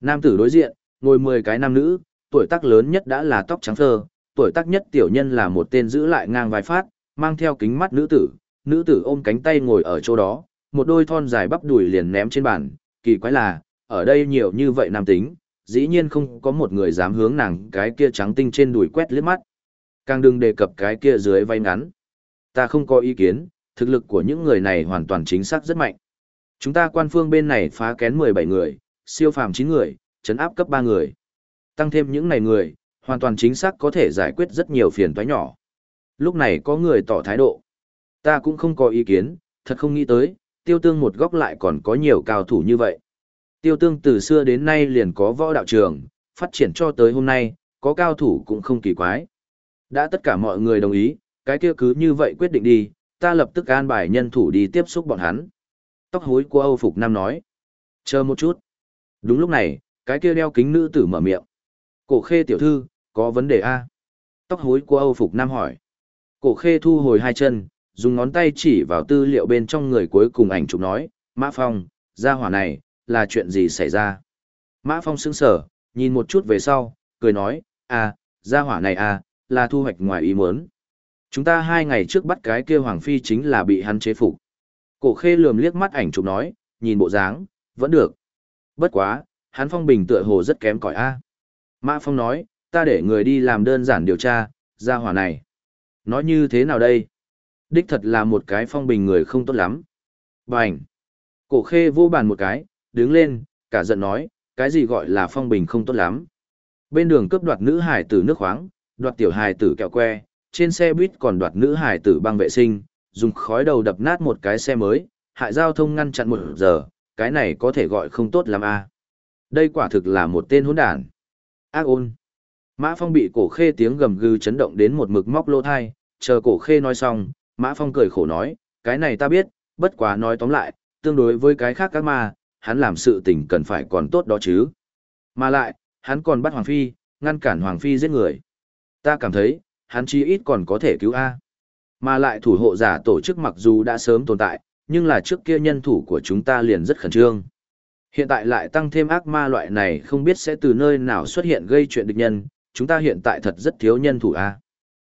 Nam tử đối diện, ngồi 10 cái nam nữ, tuổi tác lớn nhất đã là tóc trắng phơ, tuổi tác nhất tiểu nhân là một tên giữ lại ngang vai phát, mang theo kính mắt nữ tử, nữ tử ôm cánh tay ngồi ở chỗ đó, một đôi thon dài bắp đùi liền ném trên bàn, kỳ quái là, ở đây nhiều như vậy nam tính, dĩ nhiên không có một người dám hướng nàng cái kia trắng tinh trên đùi quét liếc mắt. Càng đừng đề cập cái kia dưới vai ngắn. Ta không có ý kiến, thực lực của những người này hoàn toàn chính xác rất mạnh. Chúng ta quan phương bên này phá kén 17 người, siêu phàm 9 người, chấn áp cấp 3 người. Tăng thêm những này người, hoàn toàn chính xác có thể giải quyết rất nhiều phiền toái nhỏ. Lúc này có người tỏ thái độ. Ta cũng không có ý kiến, thật không nghĩ tới, tiêu tương một góc lại còn có nhiều cao thủ như vậy. Tiêu tương từ xưa đến nay liền có võ đạo trường, phát triển cho tới hôm nay, có cao thủ cũng không kỳ quái. Đã tất cả mọi người đồng ý, cái kia cứ như vậy quyết định đi, ta lập tức an bài nhân thủ đi tiếp xúc bọn hắn. Tóc hối của Âu Phục Nam nói. Chờ một chút. Đúng lúc này, cái kia đeo kính nữ tử mở miệng. Cổ khê tiểu thư, có vấn đề a Tóc hối của Âu Phục Nam hỏi. Cổ khê thu hồi hai chân, dùng ngón tay chỉ vào tư liệu bên trong người cuối cùng ảnh chụp nói, Mã Phong, gia hỏa này, là chuyện gì xảy ra? Mã Phong sững sở, nhìn một chút về sau, cười nói, à, gia hỏa này à, là thu hoạch ngoài ý muốn. Chúng ta hai ngày trước bắt cái kia Hoàng Phi chính là bị hắn chế phục. Cổ khê lườm liếc mắt ảnh chụp nói, nhìn bộ dáng, vẫn được. Bất quá, hắn Phong Bình tựa hồ rất kém cỏi a. Mã Phong nói, ta để người đi làm đơn giản điều tra, gia hỏa này. Nói như thế nào đây? Đích thật là một cái Phong Bình người không tốt lắm. Bành! Cổ khê vô bàn một cái, đứng lên, cả giận nói, cái gì gọi là Phong Bình không tốt lắm. Bên đường cướp đoạt nữ hải tử nước khoáng, đoạt tiểu hải tử kẹo que, trên xe buýt còn đoạt nữ hải tử băng vệ sinh, dùng khói đầu đập nát một cái xe mới, hại giao thông ngăn chặn một giờ, cái này có thể gọi không tốt lắm à. Đây quả thực là một tên hỗn đản. Ác ôn. Mã Phong bị cổ khê tiếng gầm gừ chấn động đến một mực móc lỗ thai, chờ cổ khê nói xong, Mã Phong cười khổ nói, cái này ta biết, bất quá nói tóm lại, tương đối với cái khác các ma, hắn làm sự tình cần phải còn tốt đó chứ. Mà lại, hắn còn bắt Hoàng Phi, ngăn cản Hoàng Phi giết người. Ta cảm thấy, hắn chí ít còn có thể cứu A. Mà lại thủ hộ giả tổ chức mặc dù đã sớm tồn tại, nhưng là trước kia nhân thủ của chúng ta liền rất khẩn trương. Hiện tại lại tăng thêm ác ma loại này không biết sẽ từ nơi nào xuất hiện gây chuyện địch nhân, chúng ta hiện tại thật rất thiếu nhân thủ A.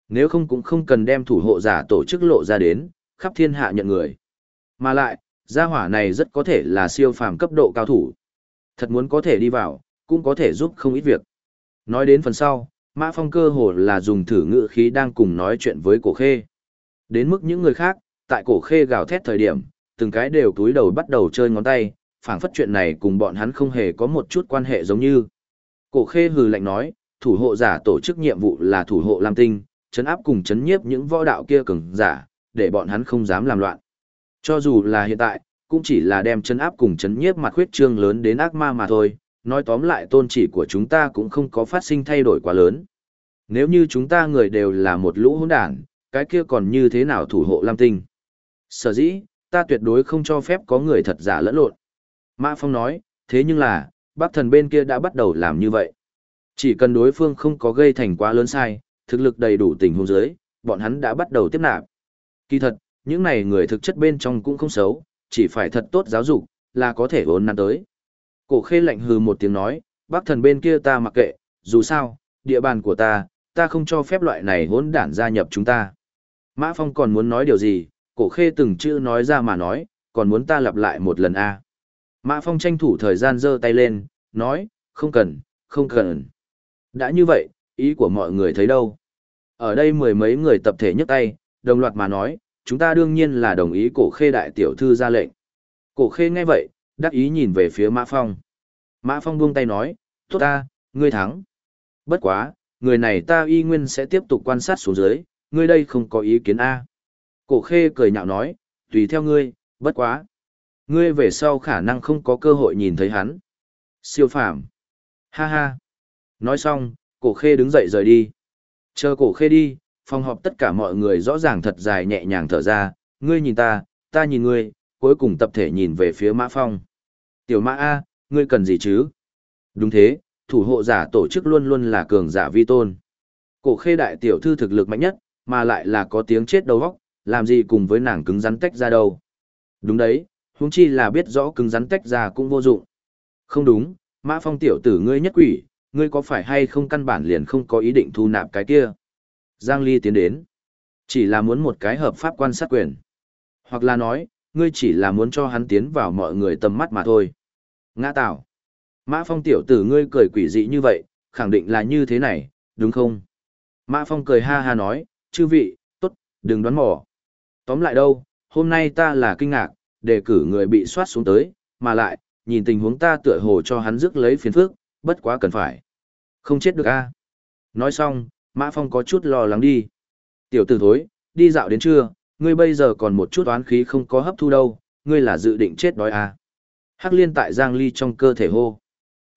Nếu không cũng không cần đem thủ hộ giả tổ chức lộ ra đến, khắp thiên hạ nhận người. Mà lại, gia hỏa này rất có thể là siêu phàm cấp độ cao thủ. Thật muốn có thể đi vào, cũng có thể giúp không ít việc. Nói đến phần sau, Mã Phong cơ hồ là dùng thử ngữ khí đang cùng nói chuyện với cổ khê. Đến mức những người khác, tại cổ khê gào thét thời điểm, từng cái đều túi đầu bắt đầu chơi ngón tay, phảng phất chuyện này cùng bọn hắn không hề có một chút quan hệ giống như. Cổ khê hừ lạnh nói, thủ hộ giả tổ chức nhiệm vụ là thủ hộ Lam Tinh, chấn áp cùng chấn nhiếp những võ đạo kia cường giả, để bọn hắn không dám làm loạn. Cho dù là hiện tại, cũng chỉ là đem chấn áp cùng chấn nhiếp mặt khuyết trương lớn đến ác ma mà thôi, nói tóm lại tôn chỉ của chúng ta cũng không có phát sinh thay đổi quá lớn. Nếu như chúng ta người đều là một lũ hỗn đản, cái kia còn như thế nào thủ hộ Lam Tinh? Sở dĩ, ta tuyệt đối không cho phép có người thật giả lẫn lộn. Mã Phong nói, thế nhưng là, bác thần bên kia đã bắt đầu làm như vậy. Chỉ cần đối phương không có gây thành quá lớn sai, thực lực đầy đủ tình huống dưới, bọn hắn đã bắt đầu tiếp nạp. Kỳ thật, những này người thực chất bên trong cũng không xấu, chỉ phải thật tốt giáo dục, là có thể ổn năn tới. Cổ khê lạnh hừ một tiếng nói, bác thần bên kia ta mặc kệ, dù sao, địa bàn của ta, ta không cho phép loại này hỗn đản gia nhập chúng ta. Mã Phong còn muốn nói điều gì, cổ khê từng chữ nói ra mà nói, còn muốn ta lặp lại một lần a à. Mã Phong tranh thủ thời gian giơ tay lên, nói, không cần, không cần. Đã như vậy, ý của mọi người thấy đâu? Ở đây mười mấy người tập thể nhấc tay, đồng loạt mà nói, chúng ta đương nhiên là đồng ý cổ khê đại tiểu thư ra lệnh. Cổ khê nghe vậy, đắc ý nhìn về phía Mã Phong. Mã Phong buông tay nói, tốt ta, ngươi thắng. Bất quá, người này ta y nguyên sẽ tiếp tục quan sát xuống dưới, ngươi đây không có ý kiến A. Cổ khê cười nhạo nói, tùy theo ngươi, bất quá. Ngươi về sau khả năng không có cơ hội nhìn thấy hắn. Siêu phàm. Ha ha. Nói xong, cổ khê đứng dậy rời đi. Chờ cổ khê đi, phòng họp tất cả mọi người rõ ràng thật dài nhẹ nhàng thở ra, ngươi nhìn ta, ta nhìn ngươi, cuối cùng tập thể nhìn về phía Mã Phong. Tiểu Mã A, ngươi cần gì chứ? Đúng thế, thủ hộ giả tổ chức luôn luôn là cường giả vi tôn. Cổ khê đại tiểu thư thực lực mạnh nhất, mà lại là có tiếng chết đầu vóc, làm gì cùng với nàng cứng rắn tách ra đâu. Đúng đấy, huống chi là biết rõ cứng rắn tách ra cũng vô dụng. Không đúng, Mã Phong tiểu tử ngươi nhất quỷ, ngươi có phải hay không căn bản liền không có ý định thu nạp cái kia. Giang Ly tiến đến. Chỉ là muốn một cái hợp pháp quan sát quyền. Hoặc là nói, ngươi chỉ là muốn cho hắn tiến vào mọi người tầm mắt mà thôi. Ngã tạo. Mã Phong tiểu tử ngươi cười quỷ dị như vậy, khẳng định là như thế này, đúng không? Mã Phong cười ha ha nói, chư vị, tốt, đừng đoán mò. Tóm lại đâu, hôm nay ta là kinh ngạc, đề cử người bị soát xuống tới, mà lại, nhìn tình huống ta tựa hồ cho hắn rước lấy phiền phức, bất quá cần phải. Không chết được a. Nói xong, Mã Phong có chút lo lắng đi. Tiểu tử thối, đi dạo đến trưa, ngươi bây giờ còn một chút oán khí không có hấp thu đâu, ngươi là dự định chết đói à. Hắc liên tại Giang Ly trong cơ thể hô.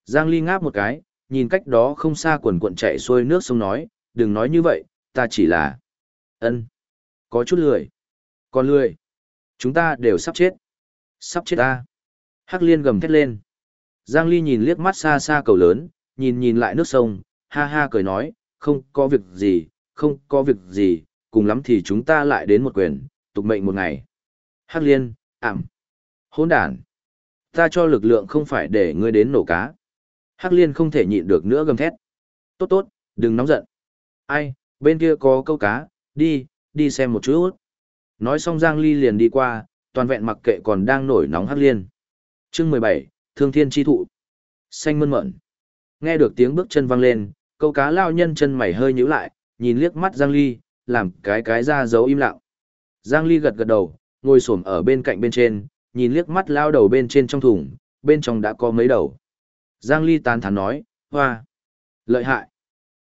Giang Ly ngáp một cái, nhìn cách đó không xa quần cuộn chạy xuôi nước sông nói, đừng nói như vậy, ta chỉ là... ân, Có chút lười. Còn lười. Chúng ta đều sắp chết. Sắp chết ta. Hắc liên gầm thét lên. Giang Ly nhìn liếc mắt xa xa cầu lớn, nhìn nhìn lại nước sông, ha ha cười nói, không có việc gì, không có việc gì, cùng lắm thì chúng ta lại đến một quyền, tục mệnh một ngày. Hắc liên, ảm. Hỗn đàn. Ta cho lực lượng không phải để ngươi đến nổ cá. Hắc liên không thể nhịn được nữa gầm thét. Tốt tốt, đừng nóng giận. Ai, bên kia có câu cá, đi, đi xem một chút. Nói xong Giang Ly liền đi qua, toàn vẹn mặc kệ còn đang nổi nóng Hắc liên. Chương 17, Thương Thiên Chi Thụ. Xanh mơn mởn. Nghe được tiếng bước chân vang lên, câu cá lao nhân chân mày hơi nhíu lại, nhìn liếc mắt Giang Ly, làm cái cái ra dấu im lặng. Giang Ly gật gật đầu, ngồi xổm ở bên cạnh bên trên, nhìn liếc mắt lao đầu bên trên trong thùng, bên trong đã có mấy đầu. Giang Ly tán thán nói, hoa, lợi hại.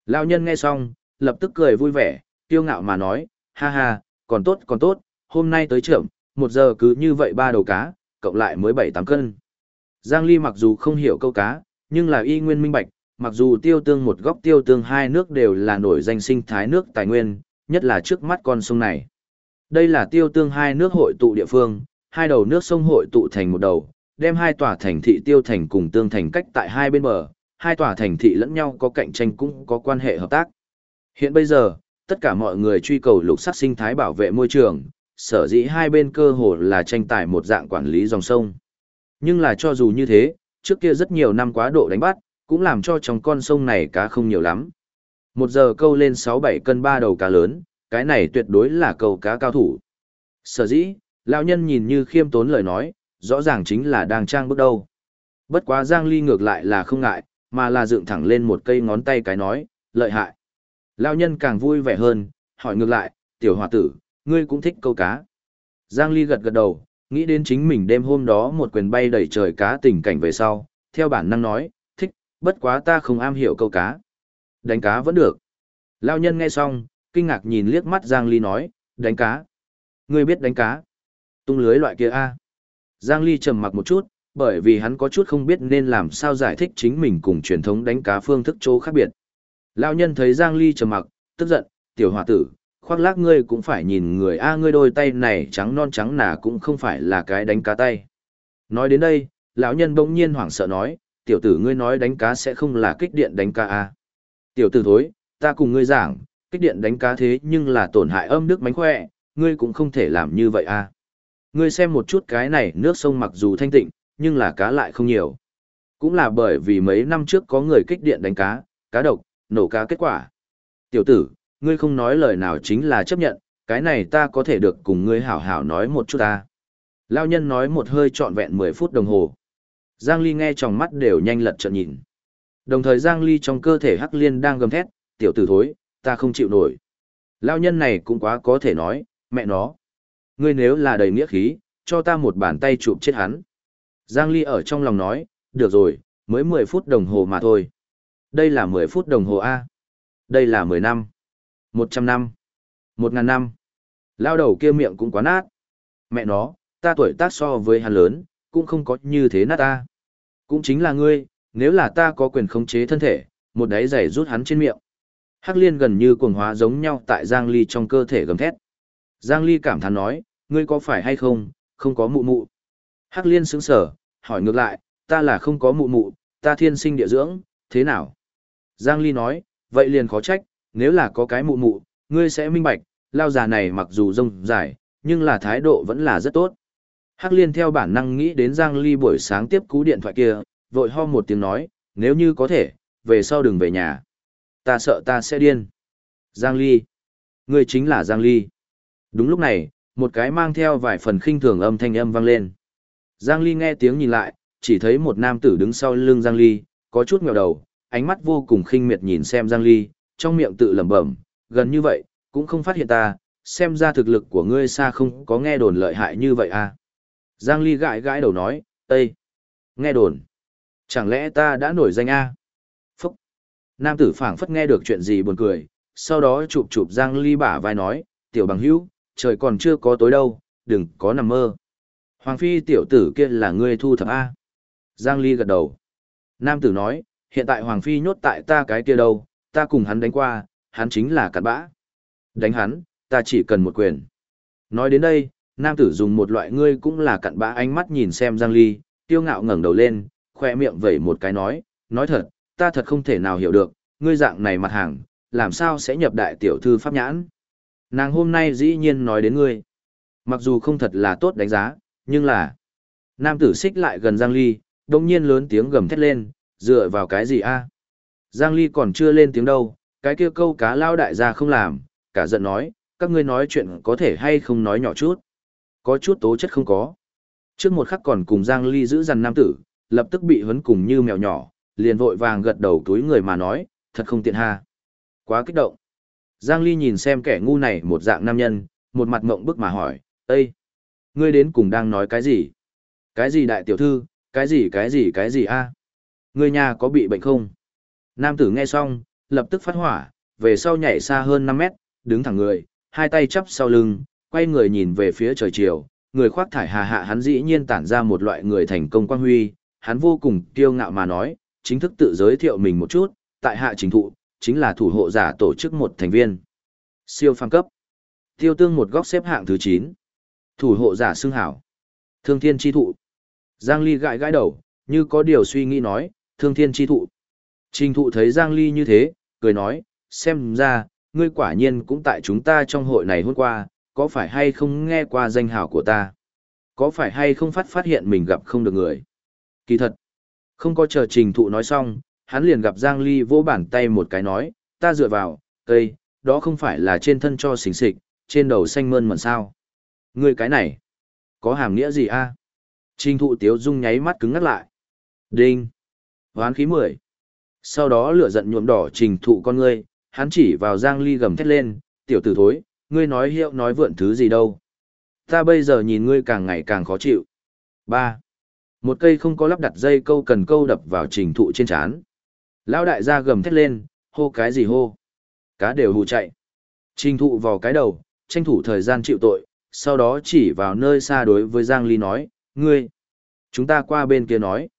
Lao nhân nghe xong, lập tức cười vui vẻ, tiêu ngạo mà nói, ha ha, còn tốt còn tốt, hôm nay tới trưởng, một giờ cứ như vậy ba đầu cá, cộng lại mới 7-8 cân. Giang Ly mặc dù không hiểu câu cá, nhưng là y nguyên minh bạch, mặc dù tiêu tương một góc tiêu tương hai nước đều là nổi danh sinh thái nước tài nguyên, nhất là trước mắt con sông này. Đây là tiêu tương hai nước hội tụ địa phương, hai đầu nước sông hội tụ thành một đầu, đem hai tòa thành thị tiêu thành cùng tương thành cách tại hai bên bờ, hai tòa thành thị lẫn nhau có cạnh tranh cũng có quan hệ hợp tác. Hiện bây giờ, tất cả mọi người truy cầu lục sắc sinh thái bảo vệ môi trường, sở dĩ hai bên cơ hồ là tranh tài một dạng quản lý dòng sông. Nhưng là cho dù như thế, trước kia rất nhiều năm quá độ đánh bắt, cũng làm cho trong con sông này cá không nhiều lắm. Một giờ câu lên 6-7 cân ba đầu cá lớn, cái này tuyệt đối là câu cá cao thủ. Sở dĩ, lão nhân nhìn như khiêm tốn lời nói, rõ ràng chính là đang trang bước đầu. Bất quá Giang Ly ngược lại là không ngại, mà là dựng thẳng lên một cây ngón tay cái nói, lợi hại. Lão nhân càng vui vẻ hơn, hỏi ngược lại, tiểu hòa tử, ngươi cũng thích câu cá. Giang Ly gật gật đầu, nghĩ đến chính mình đêm hôm đó một quyền bay đẩy trời cá tình cảnh về sau, theo bản năng nói, thích, bất quá ta không am hiểu câu cá. Đánh cá vẫn được. Lao nhân nghe xong, kinh ngạc nhìn liếc mắt Giang Ly nói, đánh cá. Ngươi biết đánh cá. Tung lưới loại kia a. Giang Ly trầm mặc một chút, bởi vì hắn có chút không biết nên làm sao giải thích chính mình cùng truyền thống đánh cá phương thức chỗ khác biệt. Lao nhân thấy Giang Ly trầm mặc, tức giận, tiểu hòa tử, khoác lác ngươi cũng phải nhìn người a ngươi đôi tay này trắng non trắng nà cũng không phải là cái đánh cá tay. Nói đến đây, lão nhân bỗng nhiên hoảng sợ nói, tiểu tử ngươi nói đánh cá sẽ không là kích điện đánh cá a. Tiểu tử thối, ta cùng ngươi giảng, kích điện đánh cá thế nhưng là tổn hại âm đức mánh khỏe, ngươi cũng không thể làm như vậy a. Ngươi xem một chút cái này nước sông mặc dù thanh tịnh, nhưng là cá lại không nhiều. Cũng là bởi vì mấy năm trước có người kích điện đánh cá, cá độc, nổ cá kết quả. Tiểu tử, ngươi không nói lời nào chính là chấp nhận, cái này ta có thể được cùng ngươi hảo hảo nói một chút ta. Lao nhân nói một hơi trọn vẹn 10 phút đồng hồ. Giang Ly nghe trong mắt đều nhanh lật trợn nhìn. Đồng thời Giang Ly trong cơ thể hắc liên đang gầm thét, tiểu tử thối, ta không chịu nổi. Lao nhân này cũng quá có thể nói, mẹ nó. Ngươi nếu là đầy nghĩa khí, cho ta một bàn tay chụp chết hắn. Giang Ly ở trong lòng nói, được rồi, mới 10 phút đồng hồ mà thôi. Đây là 10 phút đồng hồ A. Đây là 10 năm một trăm năm, một ngàn năm. Lao đầu kia miệng cũng quá nát. Mẹ nó, ta tuổi tác so với hắn lớn, cũng không có như thế nát ta. Cũng chính là ngươi, nếu là ta có quyền khống chế thân thể, một đáy giày rút hắn trên miệng. Hắc liên gần như cuồng hóa giống nhau tại giang ly trong cơ thể gầm thét. Giang ly cảm thán nói, ngươi có phải hay không không có mụ mụ? Hắc liên sững sờ, hỏi ngược lại, ta là không có mụ mụ, ta thiên sinh địa dưỡng, thế nào? Giang ly nói, vậy liền khó trách nếu là có cái mụ mụ, ngươi sẽ minh bạch, lao già này mặc dù rông dài, nhưng là thái độ vẫn là rất tốt. Hắc liên theo bản năng nghĩ đến Giang Ly buổi sáng tiếp cú điện thoại kia, vội ho một tiếng nói, nếu như có thể, về sau đừng về nhà. Ta sợ ta sẽ điên. Giang Ly. Ngươi chính là Giang Ly. Đúng lúc này, một cái mang theo vài phần khinh thường âm thanh âm vang lên. Giang Ly nghe tiếng nhìn lại, chỉ thấy một nam tử đứng sau lưng Giang Ly, có chút ngẹo đầu, ánh mắt vô cùng khinh miệt nhìn xem Giang Ly, trong miệng tự lẩm bẩm, gần như vậy, cũng không phát hiện ta, xem ra thực lực của ngươi xa không có nghe đồn lợi hại như vậy à. Giang Ly gãi gãi đầu nói, Ê! Nghe đồn! Chẳng lẽ ta đã nổi danh à? Phúc! Nam tử phảng phất nghe được chuyện gì buồn cười, sau đó chụp chụp Giang Ly bả vai nói, tiểu bằng hữu, trời còn chưa có tối đâu, đừng có nằm mơ. Hoàng phi tiểu tử kia là ngươi thu thập A. Giang Ly gật đầu. Nam tử nói, hiện tại Hoàng phi nhốt tại ta cái kia đâu, ta cùng hắn đánh qua, hắn chính là cặn bã. Đánh hắn, ta chỉ cần một quyền. Nói đến đây, nam tử dùng một loại ngươi cũng là cặn bã ánh mắt nhìn xem Giang Ly, tiêu ngạo ngẩng đầu lên, khoe miệng vẩy một cái nói, nói thật, ta thật không thể nào hiểu được, ngươi dạng này mặt hàng, làm sao sẽ nhập đại tiểu thư pháp nhãn. Nàng hôm nay dĩ nhiên nói đến ngươi. Mặc dù không thật là tốt đánh giá, nhưng là... Nam tử xích lại gần Giang Ly, đồng nhiên lớn tiếng gầm thét lên, dựa vào cái gì a? Giang Ly còn chưa lên tiếng đâu, cái kia câu cá lao đại gia không làm, cả giận nói, các ngươi nói chuyện có thể hay không nói nhỏ chút. Có chút tố chất không có. Trước một khắc còn cùng Giang Ly giữ dằn nam tử, lập tức bị huấn cùng như mèo nhỏ, liền vội vàng gật đầu túi người mà nói, thật không tiện ha. Quá kích động. Giang Ly nhìn xem kẻ ngu này một dạng nam nhân, một mặt mộng bức mà hỏi, Ê! Ngươi đến cùng đang nói cái gì? Cái gì đại tiểu thư, cái gì cái gì cái gì a? Ngươi nhà có bị bệnh không? Nam tử nghe xong, lập tức phát hỏa, về sau nhảy xa hơn 5 mét, đứng thẳng người, hai tay chắp sau lưng, quay người nhìn về phía trời chiều, người khoác thải hà hạ hắn dĩ nhiên tản ra một loại người thành công quang huy, hắn vô cùng kiêu ngạo mà nói, chính thức tự giới thiệu mình một chút, tại hạ chính thụ, chính là thủ hộ giả tổ chức một thành viên. Siêu phàm cấp. Tiêu tương một góc xếp hạng thứ 9. Thủ hộ giả xưng hảo. Thương thiên chi thụ. Giang Ly gãi gãi đầu, như có điều suy nghĩ nói, thương thiên chi thụ. Trình thụ thấy Giang Ly như thế, cười nói, xem ra, ngươi quả nhiên cũng tại chúng ta trong hội này hôm qua, có phải hay không nghe qua danh hào của ta? Có phải hay không phát phát hiện mình gặp không được người? Kỳ thật, không có chờ trình thụ nói xong, hắn liền gặp Giang Ly vỗ bàn tay một cái nói, ta dựa vào, cây, đó không phải là trên thân cho xình xịch, trên đầu xanh mơn mận sao. Ngươi cái này, có hàm nghĩa gì a? Trình thụ tiếu dung nháy mắt cứng ngắt lại. Đinh. Hoán khí mười. Sau đó lửa giận nhuộm đỏ trình thụ con ngươi, hắn chỉ vào Giang Ly gầm thét lên, tiểu tử thối, ngươi nói hiệu nói vượn thứ gì đâu. Ta bây giờ nhìn ngươi càng ngày càng khó chịu. 3. Một cây không có lắp đặt dây câu cần câu đập vào trình thụ trên chán. Lão đại gia gầm thét lên, hô cái gì hô. Cá đều hù chạy. Trình thụ vào cái đầu, tranh thủ thời gian chịu tội, sau đó chỉ vào nơi xa đối với Giang Ly nói, ngươi. Chúng ta qua bên kia nói.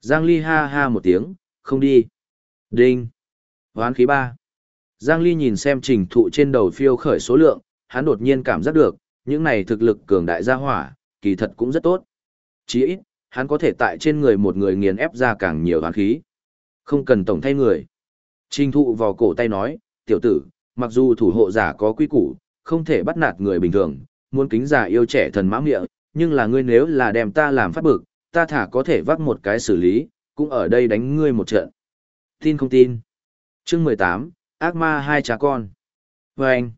Giang Ly ha ha một tiếng, không đi. Đinh. Hoán khí ba. Giang Ly nhìn xem trình thụ trên đầu phiêu khởi số lượng, hắn đột nhiên cảm giác được, những này thực lực cường đại gia hỏa, kỳ thật cũng rất tốt. Chỉ ít, hắn có thể tại trên người một người nghiền ép ra càng nhiều hoán khí. Không cần tổng thay người. Trình thụ vào cổ tay nói, tiểu tử, mặc dù thủ hộ giả có quy củ, không thể bắt nạt người bình thường, muốn kính giả yêu trẻ thần mã miệng, nhưng là ngươi nếu là đem ta làm phát bực, ta thả có thể vác một cái xử lý, cũng ở đây đánh ngươi một trận. Tin không tin? Chương 18, ác ma hai cha con. Và anh,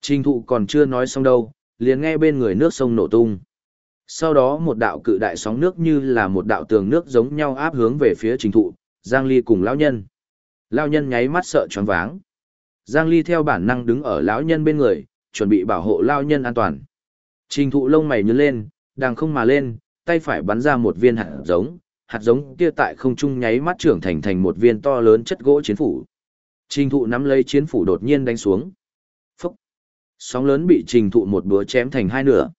trình thụ còn chưa nói xong đâu, liền nghe bên người nước sông nổ tung. Sau đó một đạo cự đại sóng nước như là một đạo tường nước giống nhau áp hướng về phía trình thụ, Giang Ly cùng lão nhân. Lão nhân nháy mắt sợ choáng váng. Giang Ly theo bản năng đứng ở lão nhân bên người, chuẩn bị bảo hộ lão nhân an toàn. Trình thụ lông mày nhướng lên, đang không mà lên, tay phải bắn ra một viên hạt giống, hạt giống kia tại không trung nháy mắt trưởng thành thành một viên to lớn chất gỗ chiến phủ. Trình thụ nắm lấy chiến phủ đột nhiên đánh xuống. Phúc! Sóng lớn bị trình thụ một búa chém thành hai nửa.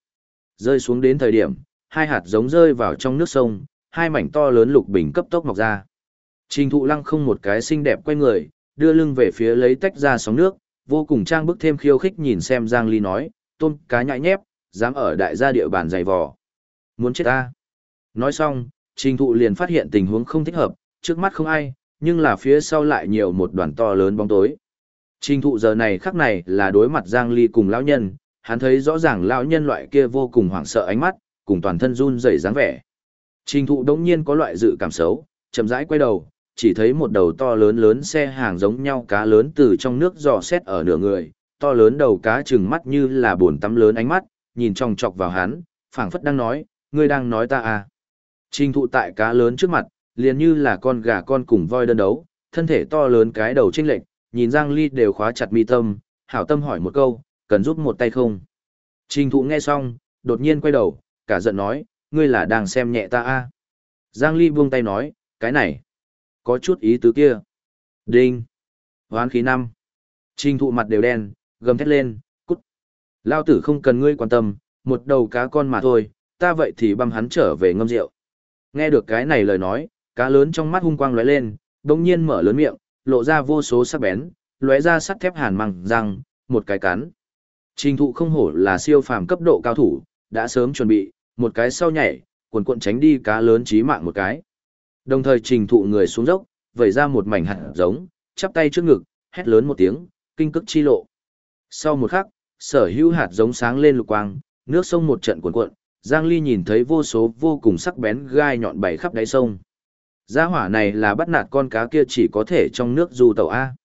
Rơi xuống đến thời điểm, hai hạt giống rơi vào trong nước sông, hai mảnh to lớn lục bình cấp tốc mọc ra. Trình thụ lăng không một cái xinh đẹp quay người, đưa lưng về phía lấy tách ra sóng nước, vô cùng trang bức thêm khiêu khích nhìn xem Giang Ly nói, tôm cá nhại nhép, dám ở đại gia địa bàn dày vò. Muốn chết ta. Nói xong, trình thụ liền phát hiện tình huống không thích hợp, trước mắt không ai, nhưng là phía sau lại nhiều một đoàn to lớn bóng tối. Trình thụ giờ này khắc này là đối mặt Giang Ly cùng lão nhân, hắn thấy rõ ràng lão nhân loại kia vô cùng hoảng sợ ánh mắt, cùng toàn thân run rẩy dáng vẻ. Trình thụ đống nhiên có loại dự cảm xấu, chậm rãi quay đầu, chỉ thấy một đầu to lớn lớn xe hàng giống nhau cá lớn từ trong nước dò xét ở nửa người, to lớn đầu cá trừng mắt như là buồn tắm lớn ánh mắt, nhìn trong chọc vào hắn, phảng phất đang nói, ngươi đang nói ta à. Trình thụ tại cá lớn trước mặt, liền như là con gà con cùng voi đơn đấu, thân thể to lớn cái đầu chênh lệch, nhìn Giang Ly đều khóa chặt mi tâm, hảo tâm hỏi một câu, cần giúp một tay không? Trình thụ nghe xong, đột nhiên quay đầu, cả giận nói, ngươi là đang xem nhẹ ta à? Giang Ly buông tay nói, cái này, có chút ý tứ kia. Đinh. Hoán khí năm. Trình thụ mặt đều đen, gầm thét lên, cút. Lao tử không cần ngươi quan tâm, một đầu cá con mà thôi, ta vậy thì băm hắn trở về ngâm rượu. Nghe được cái này lời nói, cá lớn trong mắt hung quang lóe lên, đồng nhiên mở lớn miệng, lộ ra vô số sắc bén, lóe ra sắt thép hàn măng răng, một cái cắn. Trình thụ không hổ là siêu phàm cấp độ cao thủ, đã sớm chuẩn bị, một cái sau nhảy, cuộn cuộn tránh đi cá lớn chí mạng một cái. Đồng thời trình thụ người xuống dốc, vẩy ra một mảnh hạt giống, chắp tay trước ngực, hét lớn một tiếng, kinh cức chi lộ. Sau một khắc, sở hữu hạt giống sáng lên lục quang, nước sông một trận cuộn cuộn, Giang Ly nhìn thấy vô số vô cùng sắc bén gai nhọn bảy khắp đáy sông. Gia hỏa này là bắt nạt con cá kia chỉ có thể trong nước du tàu A.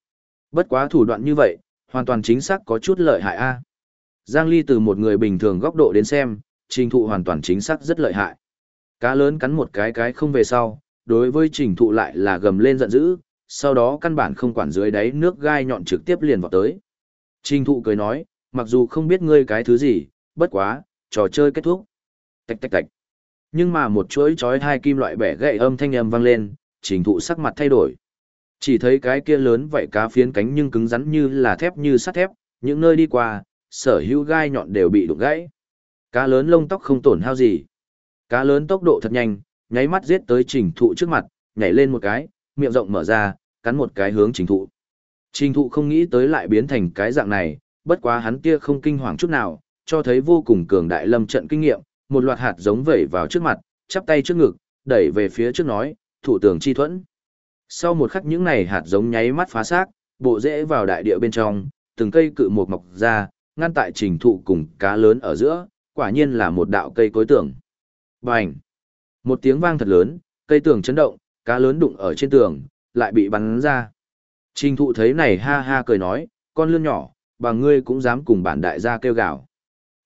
Bất quá thủ đoạn như vậy, hoàn toàn chính xác có chút lợi hại A. Giang Ly từ một người bình thường góc độ đến xem, trình thụ hoàn toàn chính xác rất lợi hại. Cá lớn cắn một cái cái không về sau, đối với trình thụ lại là gầm lên giận dữ, sau đó căn bản không quản dưới đáy nước gai nhọn trực tiếp liền vào tới. Trình thụ cười nói, mặc dù không biết ngươi cái thứ gì, bất quá, trò chơi kết thúc. Tạch tạch tạch. Nhưng mà một chuỗi chói hai kim loại bẻ gậy âm thanh âm vang lên, trình thụ sắc mặt thay đổi. Chỉ thấy cái kia lớn vậy cá phiến cánh nhưng cứng rắn như là thép như sắt thép, những nơi đi qua, sở hữu gai nhọn đều bị đụng gãy. Cá lớn lông tóc không tổn hao gì. Cá lớn tốc độ thật nhanh, nháy mắt giết tới trình thụ trước mặt, nhảy lên một cái, miệng rộng mở ra, cắn một cái hướng trình thụ. Trình thụ không nghĩ tới lại biến thành cái dạng này, bất quá hắn kia không kinh hoàng chút nào, cho thấy vô cùng cường đại lâm trận kinh nghiệm, một loạt hạt giống vẩy vào trước mặt, chắp tay trước ngực, đẩy về phía trước nói, thủ tường chi thuẫn. Sau một khắc những này hạt giống nháy mắt phá xác, bộ rễ vào đại địa bên trong, từng cây cự một mọc ra, ngăn tại trình thụ cùng cá lớn ở giữa, quả nhiên là một đạo cây cối tường. Bành! Một tiếng vang thật lớn, cây tường chấn động, cá lớn đụng ở trên tường, lại bị bắn ra. Trình thụ thấy này ha ha cười nói, con lươn nhỏ, bà ngươi cũng dám cùng bản đại gia kêu gào.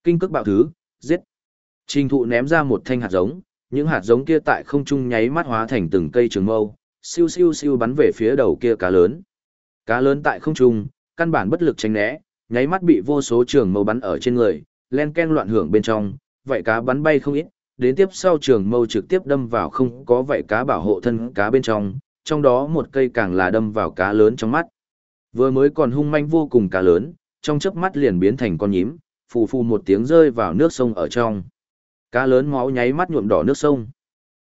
Kinh cước bạo thứ, giết. Trình thụ ném ra một thanh hạt giống, những hạt giống kia tại không trung nháy mắt hóa thành từng cây trường mâu, siêu siêu siêu bắn về phía đầu kia cá lớn. Cá lớn tại không trung, căn bản bất lực tránh né, nháy mắt bị vô số trường mâu bắn ở trên người, len ken loạn hưởng bên trong, vậy cá bắn bay không ít, đến tiếp sau trường mâu trực tiếp đâm vào không có vậy cá bảo hộ thân cá bên trong, trong đó một cây càng là đâm vào cá lớn trong mắt. Vừa mới còn hung manh vô cùng cá lớn, trong chớp mắt liền biến thành con nhím, phù phù một tiếng rơi vào nước sông ở trong. Cá lớn máu nháy mắt nhuộm đỏ nước sông.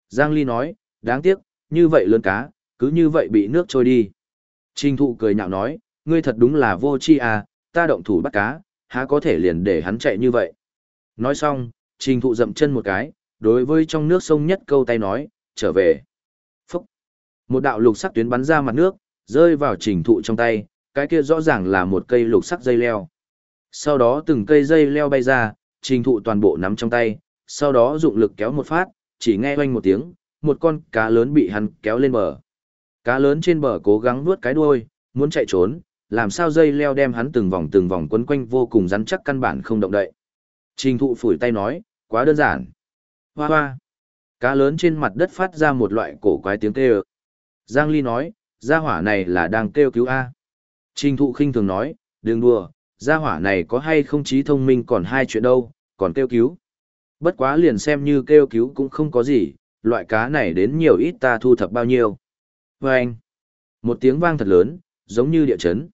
Giang Ly nói, đáng tiếc, như vậy lớn cá, cứ như vậy bị nước trôi đi. Trình thụ cười nhạo nói, ngươi thật đúng là vô chi à, ta động thủ bắt cá, há có thể liền để hắn chạy như vậy. Nói xong, trình thụ dậm chân một cái, đối với trong nước sông nhất câu tay nói, trở về. Phúc! Một đạo lục sắc tuyến bắn ra mặt nước, rơi vào trình thụ trong tay, cái kia rõ ràng là một cây lục sắc dây leo. Sau đó từng cây dây leo bay ra, trình thụ toàn bộ nắm trong tay, sau đó dụng lực kéo một phát, chỉ nghe oanh một tiếng, một con cá lớn bị hắn kéo lên bờ. Cá lớn trên bờ cố gắng nuốt cái đuôi, muốn chạy trốn, làm sao dây leo đem hắn từng vòng từng vòng quấn quanh vô cùng rắn chắc căn bản không động đậy. Trình thụ phủi tay nói, quá đơn giản. Hoa hoa. Cá lớn trên mặt đất phát ra một loại cổ quái tiếng kêu. Giang Ly nói, gia hỏa này là đang kêu cứu A. Trình thụ khinh thường nói, đừng đùa, gia hỏa này có hay không trí thông minh còn hai chuyện đâu, còn kêu cứu. Bất quá liền xem như kêu cứu cũng không có gì, loại cá này đến nhiều ít ta thu thập bao nhiêu. Và anh, một tiếng vang thật lớn, giống như địa chấn.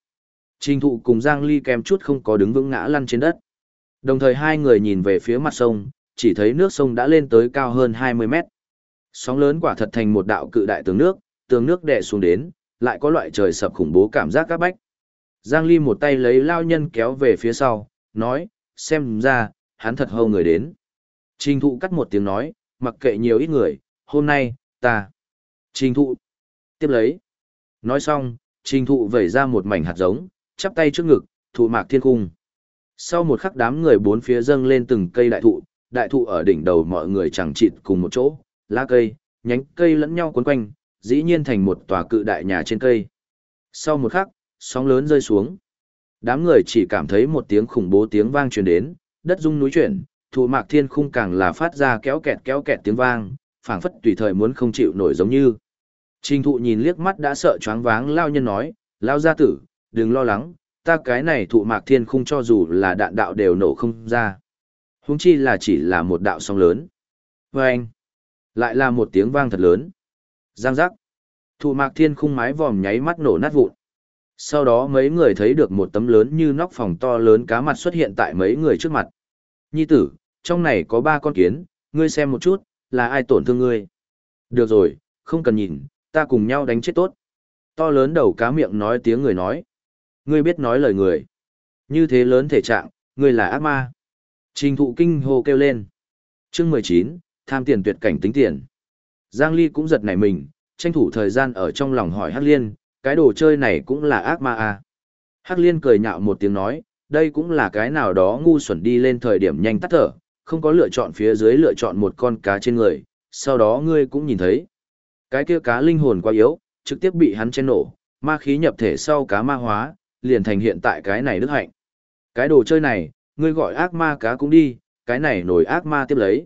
Trình thụ cùng Giang Ly kèm chút không có đứng vững ngã lăn trên đất. Đồng thời hai người nhìn về phía mặt sông, chỉ thấy nước sông đã lên tới cao hơn 20 mét. Sóng lớn quả thật thành một đạo cự đại tường nước, tường nước đè xuống đến, lại có loại trời sập khủng bố cảm giác các bách. Giang Ly một tay lấy lao nhân kéo về phía sau, nói, xem ra, hắn thật hâu người đến. Trình thụ cắt một tiếng nói, mặc kệ nhiều ít người, hôm nay, ta. Trình thụ. Tiếp lấy. Nói xong, trình thụ vẩy ra một mảnh hạt giống, chắp tay trước ngực, thụ mạc thiên cung. Sau một khắc đám người bốn phía dâng lên từng cây đại thụ, đại thụ ở đỉnh đầu mọi người chẳng chịt cùng một chỗ, lá cây, nhánh cây lẫn nhau cuốn quanh, dĩ nhiên thành một tòa cự đại nhà trên cây. Sau một khắc, sóng lớn rơi xuống. Đám người chỉ cảm thấy một tiếng khủng bố tiếng vang truyền đến, đất rung núi chuyển, thụ mạc thiên khung càng là phát ra kéo kẹt kéo kẹt tiếng vang, phảng phất tùy thời muốn không chịu nổi giống như. Trình thụ nhìn liếc mắt đã sợ choáng váng lao nhân nói, lao gia tử, đừng lo lắng, ta cái này thụ mạc thiên khung cho dù là đạn đạo đều nổ không ra. Húng chi là chỉ là một đạo song lớn. Và anh, lại là một tiếng vang thật lớn. Giang giác. Thụ mạc thiên khung mái vòm nháy mắt nổ nát vụn. Sau đó mấy người thấy được một tấm lớn như nóc phòng to lớn cá mặt xuất hiện tại mấy người trước mặt. Nhi tử, trong này có ba con kiến, ngươi xem một chút, là ai tổn thương ngươi. Được rồi, không cần nhìn, ta cùng nhau đánh chết tốt. To lớn đầu cá miệng nói tiếng người nói. Ngươi biết nói lời người. Như thế lớn thể trạng, ngươi là ác ma. Trình thụ kinh hô kêu lên. chương 19, tham tiền tuyệt cảnh tính tiền. Giang Ly cũng giật nảy mình, tranh thủ thời gian ở trong lòng hỏi Hắc Liên, cái đồ chơi này cũng là ác ma à. Hắc Liên cười nhạo một tiếng nói, đây cũng là cái nào đó ngu xuẩn đi lên thời điểm nhanh tắt thở, không có lựa chọn phía dưới lựa chọn một con cá trên người, sau đó ngươi cũng nhìn thấy. Cái kia cá linh hồn quá yếu, trực tiếp bị hắn chen nổ, ma khí nhập thể sau cá ma hóa, liền thành hiện tại cái này đức hạnh. Cái đồ chơi này, ngươi gọi ác ma cá cũng đi, cái này nổi ác ma tiếp lấy.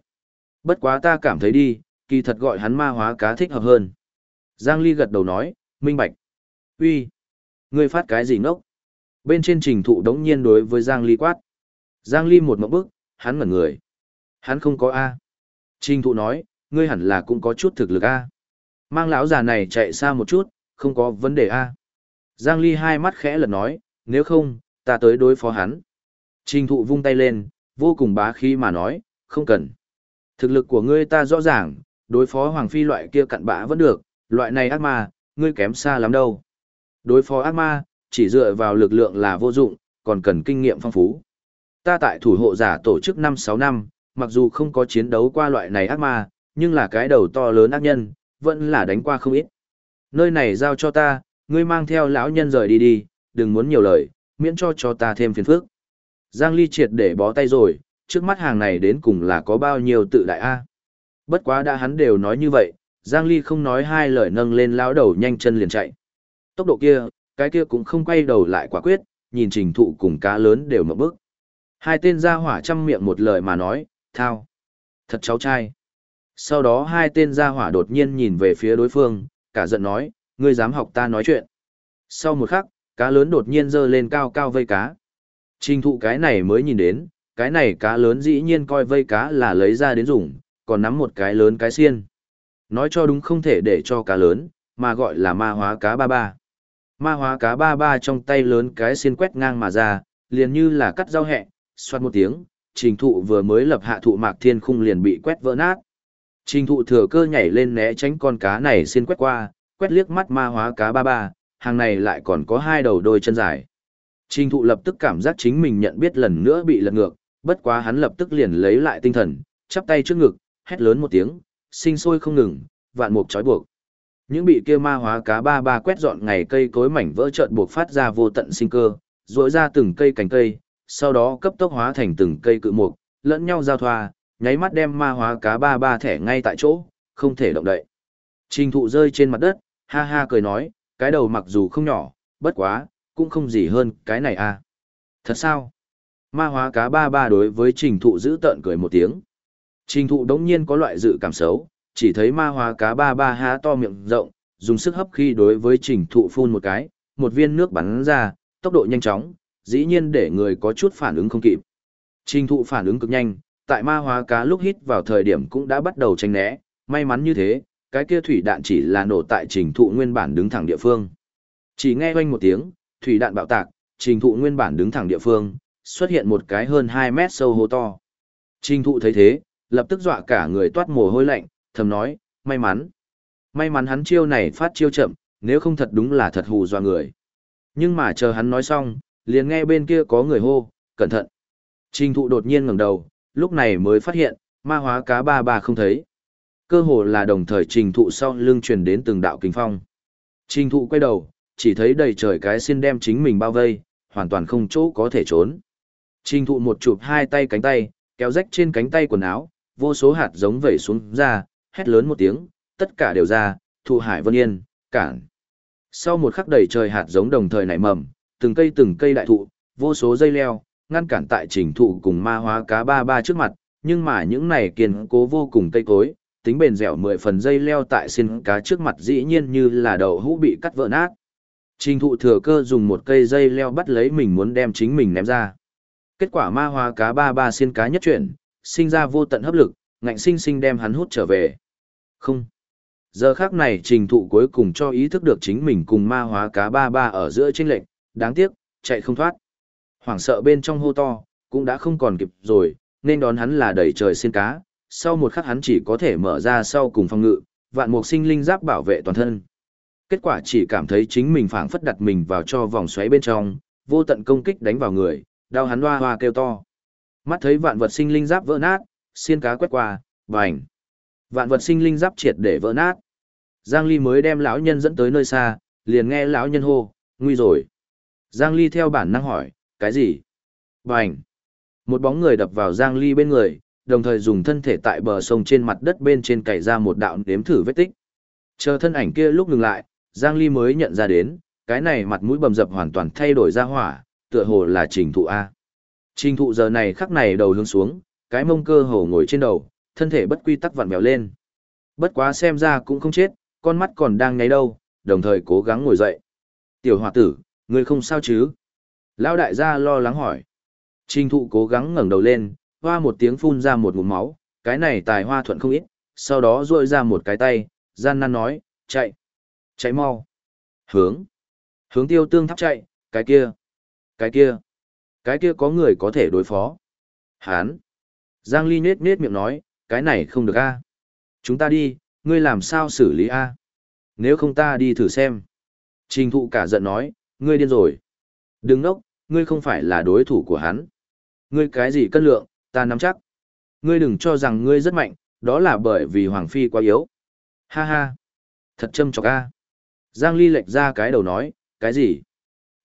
Bất quá ta cảm thấy đi, kỳ thật gọi hắn ma hóa cá thích hợp hơn. Giang Ly gật đầu nói, minh bạch. Uy, ngươi phát cái gì ngốc? Bên trên trình thụ đống nhiên đối với Giang Ly quát. Giang Ly một mộng bức, hắn ngẩn người. Hắn không có A. Trình thụ nói, ngươi hẳn là cũng có chút thực lực A. Mang lão già này chạy xa một chút, không có vấn đề A. Giang Ly hai mắt khẽ lật nói, nếu không, ta tới đối phó hắn. Trình thụ vung tay lên, vô cùng bá khí mà nói, không cần. Thực lực của ngươi ta rõ ràng, đối phó Hoàng Phi loại kia cặn bã vẫn được, loại này ác ma, ngươi kém xa lắm đâu. Đối phó ác ma, chỉ dựa vào lực lượng là vô dụng, còn cần kinh nghiệm phong phú. Ta tại thủ hộ giả tổ chức 5-6 năm, mặc dù không có chiến đấu qua loại này ác ma, nhưng là cái đầu to lớn ác nhân, vẫn là đánh qua không ít. Nơi này giao cho ta, ngươi mang theo lão nhân rời đi đi, đừng muốn nhiều lời, miễn cho cho ta thêm phiền phức. Giang Ly triệt để bó tay rồi, trước mắt hàng này đến cùng là có bao nhiêu tự đại a. Bất quá đã hắn đều nói như vậy, Giang Ly không nói hai lời nâng lên lão đầu nhanh chân liền chạy. Tốc độ kia, cái kia cũng không quay đầu lại quả quyết, nhìn trình thụ cùng cá lớn đều mở bức. Hai tên gia hỏa chăm miệng một lời mà nói, thao. Thật cháu trai. Sau đó hai tên gia hỏa đột nhiên nhìn về phía đối phương, cả giận nói, ngươi dám học ta nói chuyện. Sau một khắc, cá lớn đột nhiên dơ lên cao cao vây cá. Trình thụ cái này mới nhìn đến, cái này cá lớn dĩ nhiên coi vây cá là lấy ra đến dùng, còn nắm một cái lớn cái xiên. Nói cho đúng không thể để cho cá lớn, mà gọi là ma hóa cá ba ba. Ma hóa cá ba ba trong tay lớn cái xiên quét ngang mà ra, liền như là cắt rau hẹ, xoát một tiếng, trình thụ vừa mới lập hạ thụ mạc thiên khung liền bị quét vỡ nát. Trình thụ thừa cơ nhảy lên né tránh con cá này xiên quét qua, quét liếc mắt ma hóa cá ba ba, hàng này lại còn có hai đầu đôi chân dài. Trình thụ lập tức cảm giác chính mình nhận biết lần nữa bị lật ngược, bất quá hắn lập tức liền lấy lại tinh thần, chắp tay trước ngực, hét lớn một tiếng, sinh sôi không ngừng, vạn mục trói buộc. Những bị kia ma hóa cá ba ba quét dọn ngày cây cối mảnh vỡ trợn buộc phát ra vô tận sinh cơ, rỗi ra từng cây cành cây, sau đó cấp tốc hóa thành từng cây cự mục, lẫn nhau giao thoa, nháy mắt đem ma hóa cá ba ba thẻ ngay tại chỗ, không thể động đậy. Trình thụ rơi trên mặt đất, ha ha cười nói, cái đầu mặc dù không nhỏ, bất quá, cũng không gì hơn cái này à. Thật sao? Ma hóa cá ba ba đối với trình thụ giữ tợn cười một tiếng. Trình thụ đống nhiên có loại dự cảm xấu, chỉ thấy ma hóa cá ba ba há to miệng rộng, dùng sức hấp khi đối với trình thụ phun một cái, một viên nước bắn ra, tốc độ nhanh chóng, dĩ nhiên để người có chút phản ứng không kịp. Trình thụ phản ứng cực nhanh, tại ma hóa cá lúc hít vào thời điểm cũng đã bắt đầu tranh né, may mắn như thế, cái kia thủy đạn chỉ là nổ tại trình thụ nguyên bản đứng thẳng địa phương. Chỉ nghe oanh một tiếng, thủy đạn bạo tạc, trình thụ nguyên bản đứng thẳng địa phương, xuất hiện một cái hơn 2 mét sâu hố to. Trình thụ thấy thế, lập tức dọa cả người toát mồ hôi lạnh, thầm nói, may mắn. May mắn hắn chiêu này phát chiêu chậm, nếu không thật đúng là thật hù dọa người. Nhưng mà chờ hắn nói xong, liền nghe bên kia có người hô, cẩn thận. Trình thụ đột nhiên ngẩng đầu, lúc này mới phát hiện, ma hóa cá ba ba không thấy. Cơ hồ là đồng thời trình thụ sau lưng truyền đến từng đạo kinh phong. Trình thụ quay đầu, chỉ thấy đầy trời cái xin đem chính mình bao vây, hoàn toàn không chỗ có thể trốn. Trình thụ một chụp hai tay cánh tay, kéo rách trên cánh tay quần áo, vô số hạt giống vẩy xuống ra, hét lớn một tiếng, tất cả đều ra, thu hải vân yên, cản. Sau một khắc đầy trời hạt giống đồng thời nảy mầm, từng cây từng cây đại thụ, vô số dây leo, ngăn cản tại trình thụ cùng ma hóa cá ba ba trước mặt, nhưng mà những này kiên cố vô cùng cây cối, tính bền dẻo mười phần dây leo tại xin cá trước mặt dĩ nhiên như là đầu hũ bị cắt vỡ nát. Trình thụ thừa cơ dùng một cây dây leo bắt lấy mình muốn đem chính mình ném ra. Kết quả ma hóa cá ba ba xin cá nhất chuyển, sinh ra vô tận hấp lực, ngạnh sinh sinh đem hắn hút trở về. Không. Giờ khác này trình thụ cuối cùng cho ý thức được chính mình cùng ma hóa cá ba ba ở giữa chênh lệnh, đáng tiếc, chạy không thoát. Hoảng sợ bên trong hô to, cũng đã không còn kịp rồi, nên đón hắn là đẩy trời xin cá, sau một khắc hắn chỉ có thể mở ra sau cùng phòng ngự, vạn mục sinh linh giáp bảo vệ toàn thân. Kết quả chỉ cảm thấy chính mình phảng phất đặt mình vào cho vòng xoáy bên trong, vô tận công kích đánh vào người, đau hắn hoa hoa kêu to. Mắt thấy vạn vật sinh linh giáp vỡ nát, xiên cá quét qua, bành. Vạn vật sinh linh giáp triệt để vỡ nát. Giang Ly mới đem lão nhân dẫn tới nơi xa, liền nghe lão nhân hô, nguy rồi. Giang Ly theo bản năng hỏi, cái gì? Bành. Một bóng người đập vào Giang Ly bên người, đồng thời dùng thân thể tại bờ sông trên mặt đất bên trên cày ra một đạo đếm thử vết tích. Chờ thân ảnh kia lúc ngừng lại, Giang Ly mới nhận ra đến, cái này mặt mũi bầm dập hoàn toàn thay đổi ra hỏa, tựa hồ là trình thụ A. Trình thụ giờ này khắc này đầu hướng xuống, cái mông cơ hồ ngồi trên đầu, thân thể bất quy tắc vặn vẹo lên. Bất quá xem ra cũng không chết, con mắt còn đang ngáy đâu, đồng thời cố gắng ngồi dậy. Tiểu hòa tử, ngươi không sao chứ? Lão đại gia lo lắng hỏi. Trình thụ cố gắng ngẩng đầu lên, hoa một tiếng phun ra một ngụm máu, cái này tài hoa thuận không ít, sau đó duỗi ra một cái tay, gian nan nói, chạy, chạy mau, hướng, hướng tiêu tương thắp chạy, cái kia, cái kia, cái kia có người có thể đối phó. Hán, Giang Ly nết nết miệng nói, cái này không được a. Chúng ta đi, ngươi làm sao xử lý a? Nếu không ta đi thử xem. Trình thụ cả giận nói, ngươi điên rồi. Đừng nốc, ngươi không phải là đối thủ của hắn. Ngươi cái gì cân lượng, ta nắm chắc. Ngươi đừng cho rằng ngươi rất mạnh, đó là bởi vì Hoàng Phi quá yếu. Ha ha. Thật châm chọc a. Giang Ly lệch ra cái đầu nói, cái gì?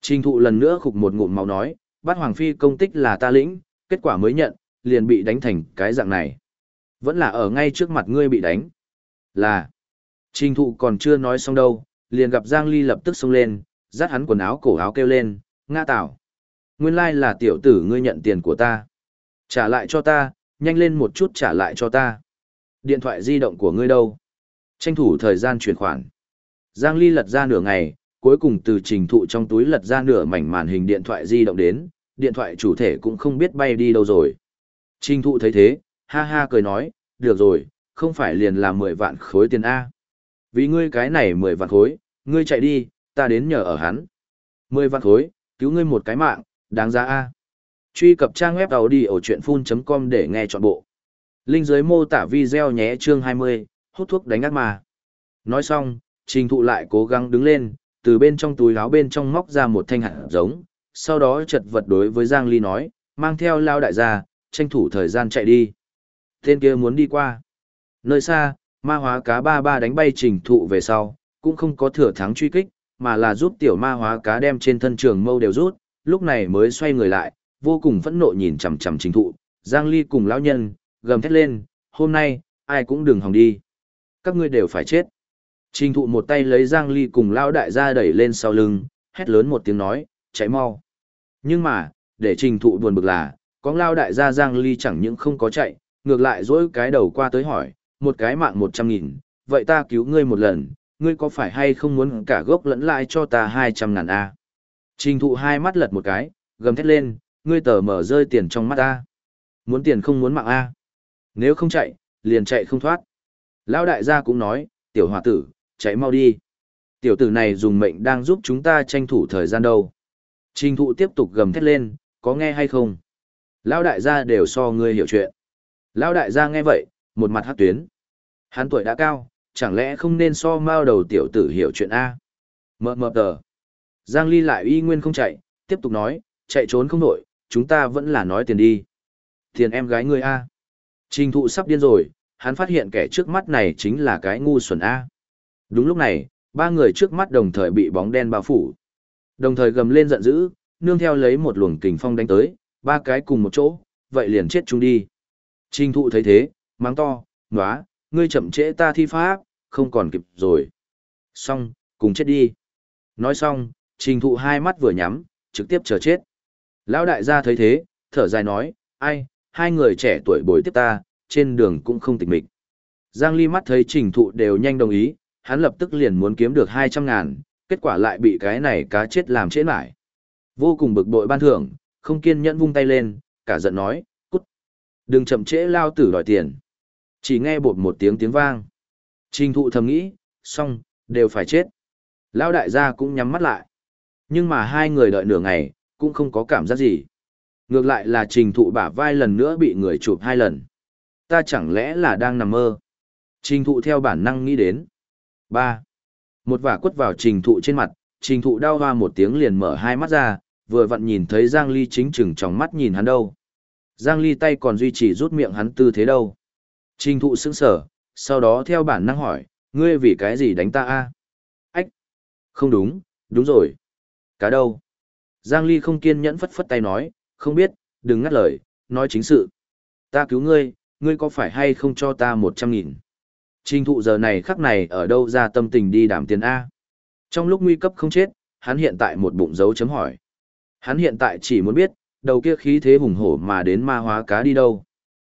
Trình thụ lần nữa khục một ngụm máu nói, bắt Hoàng Phi công tích là ta lĩnh, kết quả mới nhận, liền bị đánh thành cái dạng này. Vẫn là ở ngay trước mặt ngươi bị đánh. Là. Trình thụ còn chưa nói xong đâu, liền gặp Giang Ly lập tức xông lên, dắt hắn quần áo cổ áo kêu lên, ngã tảo. Nguyên lai là tiểu tử ngươi nhận tiền của ta. Trả lại cho ta, nhanh lên một chút trả lại cho ta. Điện thoại di động của ngươi đâu? Tranh thủ thời gian chuyển khoản. Giang Ly lật ra nửa ngày, cuối cùng từ trình thụ trong túi lật ra nửa mảnh màn hình điện thoại di động đến, điện thoại chủ thể cũng không biết bay đi đâu rồi. Trình thụ thấy thế, ha ha cười nói, được rồi, không phải liền là 10 vạn khối tiền A. Vì ngươi cái này 10 vạn khối, ngươi chạy đi, ta đến nhờ ở hắn. 10 vạn khối, cứu ngươi một cái mạng, đáng giá A. Truy cập trang web đầu đi ở chuyện full.com để nghe trọn bộ. Linh dưới mô tả video nhé chương 20, hút thuốc đánh ác mà. Nói xong, trình thụ lại cố gắng đứng lên, từ bên trong túi áo bên trong móc ra một thanh hạt giống, sau đó chật vật đối với Giang Ly nói, mang theo lao đại gia, tranh thủ thời gian chạy đi. Tên kia muốn đi qua. Nơi xa, ma hóa cá ba ba đánh bay trình thụ về sau, cũng không có thừa thắng truy kích, mà là giúp tiểu ma hóa cá đem trên thân trường mâu đều rút, lúc này mới xoay người lại, vô cùng phẫn nộ nhìn chằm chằm trình thụ, Giang Ly cùng lão nhân, gầm thét lên, hôm nay, ai cũng đừng hòng đi. Các ngươi đều phải chết. Trình thụ một tay lấy Giang Ly cùng lão đại ra đẩy lên sau lưng, hét lớn một tiếng nói, chạy mau. Nhưng mà, để trình thụ buồn bực là, con lao đại gia Giang Ly chẳng những không có chạy, ngược lại dỗi cái đầu qua tới hỏi, một cái mạng một trăm nghìn, vậy ta cứu ngươi một lần, ngươi có phải hay không muốn cả gốc lẫn lại cho ta hai trăm ngàn a? Trình thụ hai mắt lật một cái, gầm thét lên, ngươi tờ mở rơi tiền trong mắt ta, Muốn tiền không muốn mạng a. Nếu không chạy, liền chạy không thoát. Lão đại gia cũng nói, tiểu hòa tử, chạy mau đi. Tiểu tử này dùng mệnh đang giúp chúng ta tranh thủ thời gian đâu. Trình thụ tiếp tục gầm thét lên, có nghe hay không? Lão đại gia đều so ngươi hiểu chuyện. Lão đại gia nghe vậy, một mặt hát tuyến. Hắn tuổi đã cao, chẳng lẽ không nên so mao đầu tiểu tử hiểu chuyện A. Mờ mờ tờ. Giang Ly lại y nguyên không chạy, tiếp tục nói, chạy trốn không nổi, chúng ta vẫn là nói tiền đi. Tiền em gái ngươi A. Trình thụ sắp điên rồi, hắn phát hiện kẻ trước mắt này chính là cái ngu xuẩn A. Đúng lúc này, ba người trước mắt đồng thời bị bóng đen bao phủ. Đồng thời gầm lên giận dữ, nương theo lấy một luồng kình phong đánh tới, ba cái cùng một chỗ, vậy liền chết chung đi. Trình thụ thấy thế, mắng to, nóa, ngươi chậm trễ ta thi pháp, không còn kịp rồi. Xong, cùng chết đi. Nói xong, trình thụ hai mắt vừa nhắm, trực tiếp chờ chết. Lão đại gia thấy thế, thở dài nói, ai, hai người trẻ tuổi bồi tiếp ta, trên đường cũng không tịch mịch. Giang Ly mắt thấy trình thụ đều nhanh đồng ý, hắn lập tức liền muốn kiếm được 200 ngàn, kết quả lại bị cái này cá chết làm trễ lại. Vô cùng bực bội ban thưởng, không kiên nhẫn vung tay lên, cả giận nói, cút. Đừng chậm trễ lao tử đòi tiền. Chỉ nghe bột một tiếng tiếng vang. Trình thụ thầm nghĩ, xong, đều phải chết. Lao đại gia cũng nhắm mắt lại. Nhưng mà hai người đợi nửa ngày, cũng không có cảm giác gì. Ngược lại là trình thụ bả vai lần nữa bị người chụp hai lần. Ta chẳng lẽ là đang nằm mơ? Trình thụ theo bản năng nghĩ đến. ba Một vả quất vào trình thụ trên mặt, trình thụ đau hoa một tiếng liền mở hai mắt ra, vừa vặn nhìn thấy Giang Ly chính chừng trong mắt nhìn hắn đâu. Giang Ly tay còn duy trì rút miệng hắn tư thế đâu. Trình thụ sững sở, sau đó theo bản năng hỏi, ngươi vì cái gì đánh ta a? Ách! Không đúng, đúng rồi. Cá đâu? Giang Ly không kiên nhẫn phất phất tay nói, không biết, đừng ngắt lời, nói chính sự. Ta cứu ngươi, ngươi có phải hay không cho ta một trăm nghìn? Trình thụ giờ này khắc này ở đâu ra tâm tình đi đảm tiền A? Trong lúc nguy cấp không chết, hắn hiện tại một bụng dấu chấm hỏi. Hắn hiện tại chỉ muốn biết, đầu kia khí thế hùng hổ mà đến ma hóa cá đi đâu.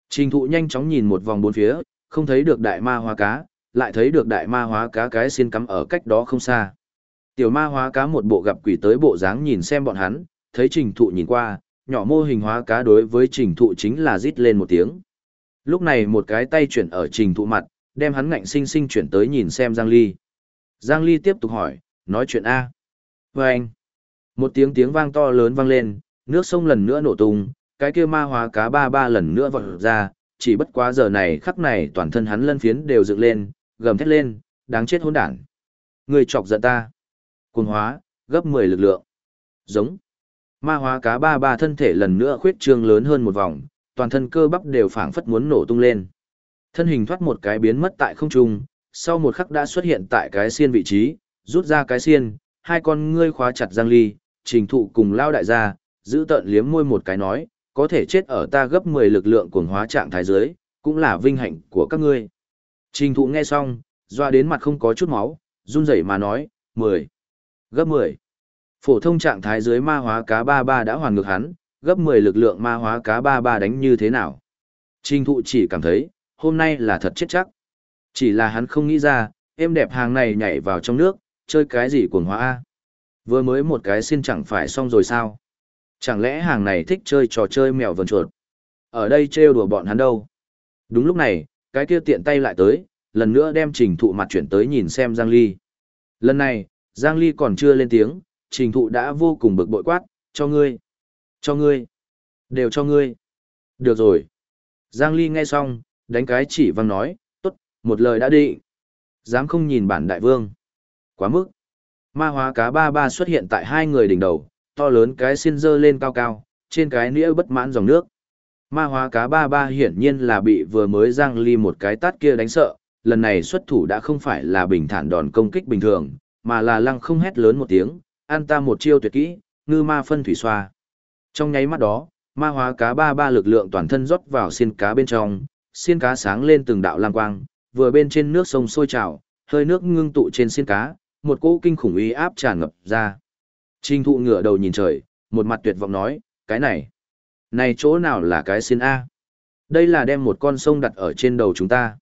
Trình thụ nhanh chóng nhìn một vòng bốn phía, không thấy được đại ma hóa cá, lại thấy được đại ma hóa cá cái xin cắm ở cách đó không xa. Tiểu ma hóa cá một bộ gặp quỷ tới bộ dáng nhìn xem bọn hắn, thấy trình thụ nhìn qua, nhỏ mô hình hóa cá đối với trình thụ chính là rít lên một tiếng. Lúc này một cái tay chuyển ở trình thụ mặt, đem hắn ngạnh sinh sinh chuyển tới nhìn xem Giang Ly. Giang Ly tiếp tục hỏi, nói chuyện A. Và anh, một tiếng tiếng vang to lớn vang lên, nước sông lần nữa nổ tung, cái kia ma hóa cá ba ba lần nữa vọt ra, chỉ bất quá giờ này khắc này toàn thân hắn lân phiến đều dựng lên, gầm thét lên, đáng chết hỗn đản. Người chọc giận ta. Cuồng hóa, gấp 10 lực lượng. Giống. Ma hóa cá ba ba thân thể lần nữa khuyết trương lớn hơn một vòng, toàn thân cơ bắp đều phảng phất muốn nổ tung lên. Thân hình thoát một cái biến mất tại không trung, sau một khắc đã xuất hiện tại cái xiên vị trí, rút ra cái xiên, hai con ngươi khóa chặt Giang Ly, trình thụ cùng lao đại gia, giữ tận liếm môi một cái nói, có thể chết ở ta gấp 10 lực lượng cuồng hóa trạng thái giới, cũng là vinh hạnh của các ngươi. Trình thụ nghe xong, doa đến mặt không có chút máu, run rẩy mà nói, 10. Gấp 10. Phổ thông trạng thái dưới ma hóa cá ba ba đã hoàn ngược hắn, gấp 10 lực lượng ma hóa cá ba ba đánh như thế nào. Trình thụ chỉ cảm thấy, hôm nay là thật chết chắc. Chỉ là hắn không nghĩ ra, em đẹp hàng này nhảy vào trong nước, chơi cái gì cuồng hóa A. Vừa mới một cái xin chẳng phải xong rồi sao. Chẳng lẽ hàng này thích chơi trò chơi mèo vờn chuột? Ở đây trêu đùa bọn hắn đâu? Đúng lúc này, cái kia tiện tay lại tới, lần nữa đem trình thụ mặt chuyển tới nhìn xem Giang Ly. Lần này, Giang Ly còn chưa lên tiếng, trình thụ đã vô cùng bực bội quát, cho ngươi, cho ngươi, đều cho ngươi. Được rồi. Giang Ly nghe xong, đánh cái chỉ văng nói, tốt, một lời đã định. Dám không nhìn bản đại vương. Quá mức. Ma hóa cá ba ba xuất hiện tại hai người đỉnh đầu, to lớn cái xin dơ lên cao cao, trên cái nĩa bất mãn dòng nước. Ma hóa cá ba ba hiển nhiên là bị vừa mới Giang Ly một cái tát kia đánh sợ, lần này xuất thủ đã không phải là bình thản đòn công kích bình thường, mà là lăng không hét lớn một tiếng, an ta một chiêu tuyệt kỹ, ngư ma phân thủy xoa. Trong nháy mắt đó, ma hóa cá ba ba lực lượng toàn thân rót vào xiên cá bên trong, xiên cá sáng lên từng đạo lam quang, vừa bên trên nước sông sôi trào, hơi nước ngưng tụ trên xiên cá, một cỗ kinh khủng uy áp tràn ngập ra. Trình thụ ngửa đầu nhìn trời, một mặt tuyệt vọng nói, cái này, này chỗ nào là cái xin A? Đây là đem một con sông đặt ở trên đầu chúng ta.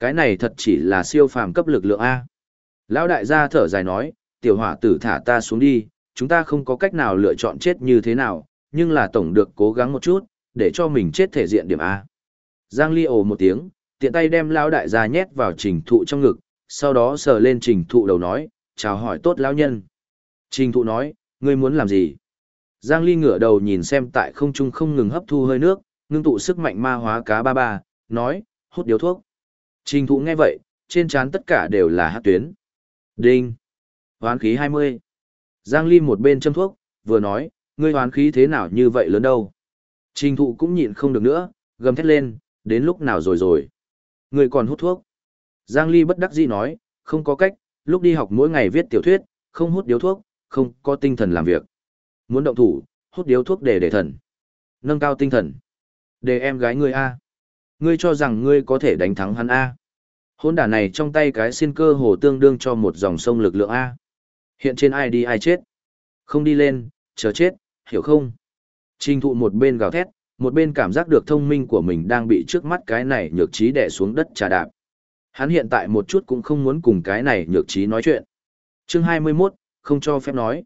Cái này thật chỉ là siêu phàm cấp lực lượng A. Lão đại gia thở dài nói, tiểu hỏa tử thả ta xuống đi, chúng ta không có cách nào lựa chọn chết như thế nào, nhưng là tổng được cố gắng một chút, để cho mình chết thể diện điểm A. Giang Ly ồ một tiếng, tiện tay đem lão đại gia nhét vào trình thụ trong ngực, sau đó sờ lên trình thụ đầu nói, chào hỏi tốt lão nhân. Trình thụ nói, ngươi muốn làm gì? Giang Ly ngửa đầu nhìn xem tại không trung không ngừng hấp thu hơi nước, ngưng tụ sức mạnh ma hóa cá ba ba, nói, hút điếu thuốc. Trình thụ nghe vậy, trên trán tất cả đều là hát tuyến. Đinh! Hoán khí 20. Giang Ly một bên châm thuốc, vừa nói, ngươi hoán khí thế nào như vậy lớn đâu? Trình thụ cũng nhịn không được nữa, gầm thét lên, đến lúc nào rồi rồi? Ngươi còn hút thuốc? Giang Ly bất đắc dĩ nói, không có cách, lúc đi học mỗi ngày viết tiểu thuyết, không hút điếu thuốc, không có tinh thần làm việc. Muốn động thủ, hút điếu thuốc để để thần. Nâng cao tinh thần. Để em gái ngươi A. Ngươi cho rằng ngươi có thể đánh thắng hắn A. Hôn đả này trong tay cái xin cơ hồ tương đương cho một dòng sông lực lượng A. Hiện trên ai đi ai chết. Không đi lên, chờ chết, hiểu không? Trình thụ một bên gào thét, một bên cảm giác được thông minh của mình đang bị trước mắt cái này nhược trí đè xuống đất trà đạp. Hắn hiện tại một chút cũng không muốn cùng cái này nhược trí nói chuyện. chương 21, không cho phép nói.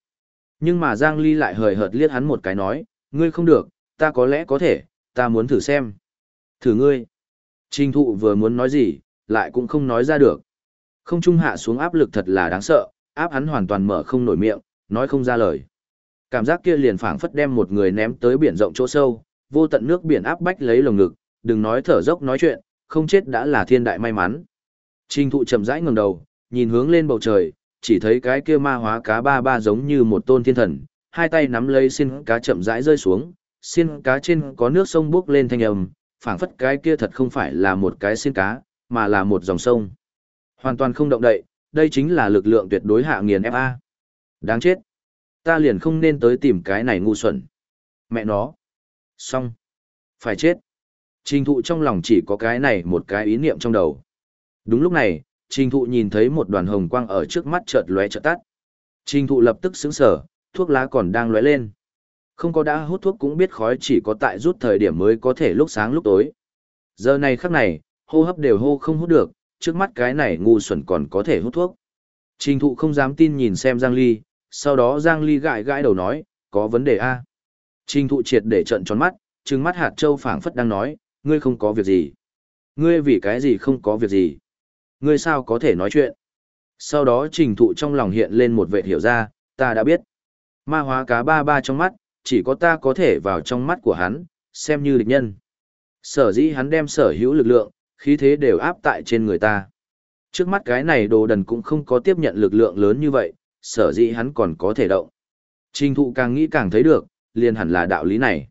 Nhưng mà Giang Ly lại hời hợt liếc hắn một cái nói, ngươi không được, ta có lẽ có thể, ta muốn thử xem. Thử ngươi. Trình thụ vừa muốn nói gì, lại cũng không nói ra được. Không trung hạ xuống áp lực thật là đáng sợ, áp hắn hoàn toàn mở không nổi miệng, nói không ra lời. Cảm giác kia liền phảng phất đem một người ném tới biển rộng chỗ sâu, vô tận nước biển áp bách lấy lồng ngực, đừng nói thở dốc nói chuyện, không chết đã là thiên đại may mắn. Trình thụ chậm rãi ngẩng đầu, nhìn hướng lên bầu trời, chỉ thấy cái kia ma hóa cá ba ba giống như một tôn thiên thần, hai tay nắm lấy xin cá chậm rãi rơi xuống, xiên cá trên có nước sông bốc lên thanh âm, phảng phất cái kia thật không phải là một cái xiên cá, mà là một dòng sông. Hoàn toàn không động đậy, đây chính là lực lượng tuyệt đối hạ nghiền FA. Đáng chết. Ta liền không nên tới tìm cái này ngu xuẩn. Mẹ nó. Xong. Phải chết. Trình thụ trong lòng chỉ có cái này một cái ý niệm trong đầu. Đúng lúc này, trình thụ nhìn thấy một đoàn hồng quang ở trước mắt chợt lóe chợt tắt. Trình thụ lập tức sững sở, thuốc lá còn đang lóe lên. Không có đã hút thuốc cũng biết khói chỉ có tại rút thời điểm mới có thể lúc sáng lúc tối. Giờ này khắc này, hô hấp đều hô không hút được, trước mắt cái này ngu xuẩn còn có thể hút thuốc. Trình thụ không dám tin nhìn xem Giang Ly, sau đó Giang Ly gãi gãi đầu nói, có vấn đề a Trình thụ triệt để trận tròn mắt, trừng mắt hạt châu phảng phất đang nói, ngươi không có việc gì. Ngươi vì cái gì không có việc gì. Ngươi sao có thể nói chuyện. Sau đó trình thụ trong lòng hiện lên một vệ hiểu ra, ta đã biết. Ma hóa cá ba ba trong mắt, chỉ có ta có thể vào trong mắt của hắn, xem như địch nhân. Sở dĩ hắn đem sở hữu lực lượng, khí thế đều áp tại trên người ta. Trước mắt cái này đồ đần cũng không có tiếp nhận lực lượng lớn như vậy, sở dĩ hắn còn có thể động. Trình thụ càng nghĩ càng thấy được, liền hẳn là đạo lý này.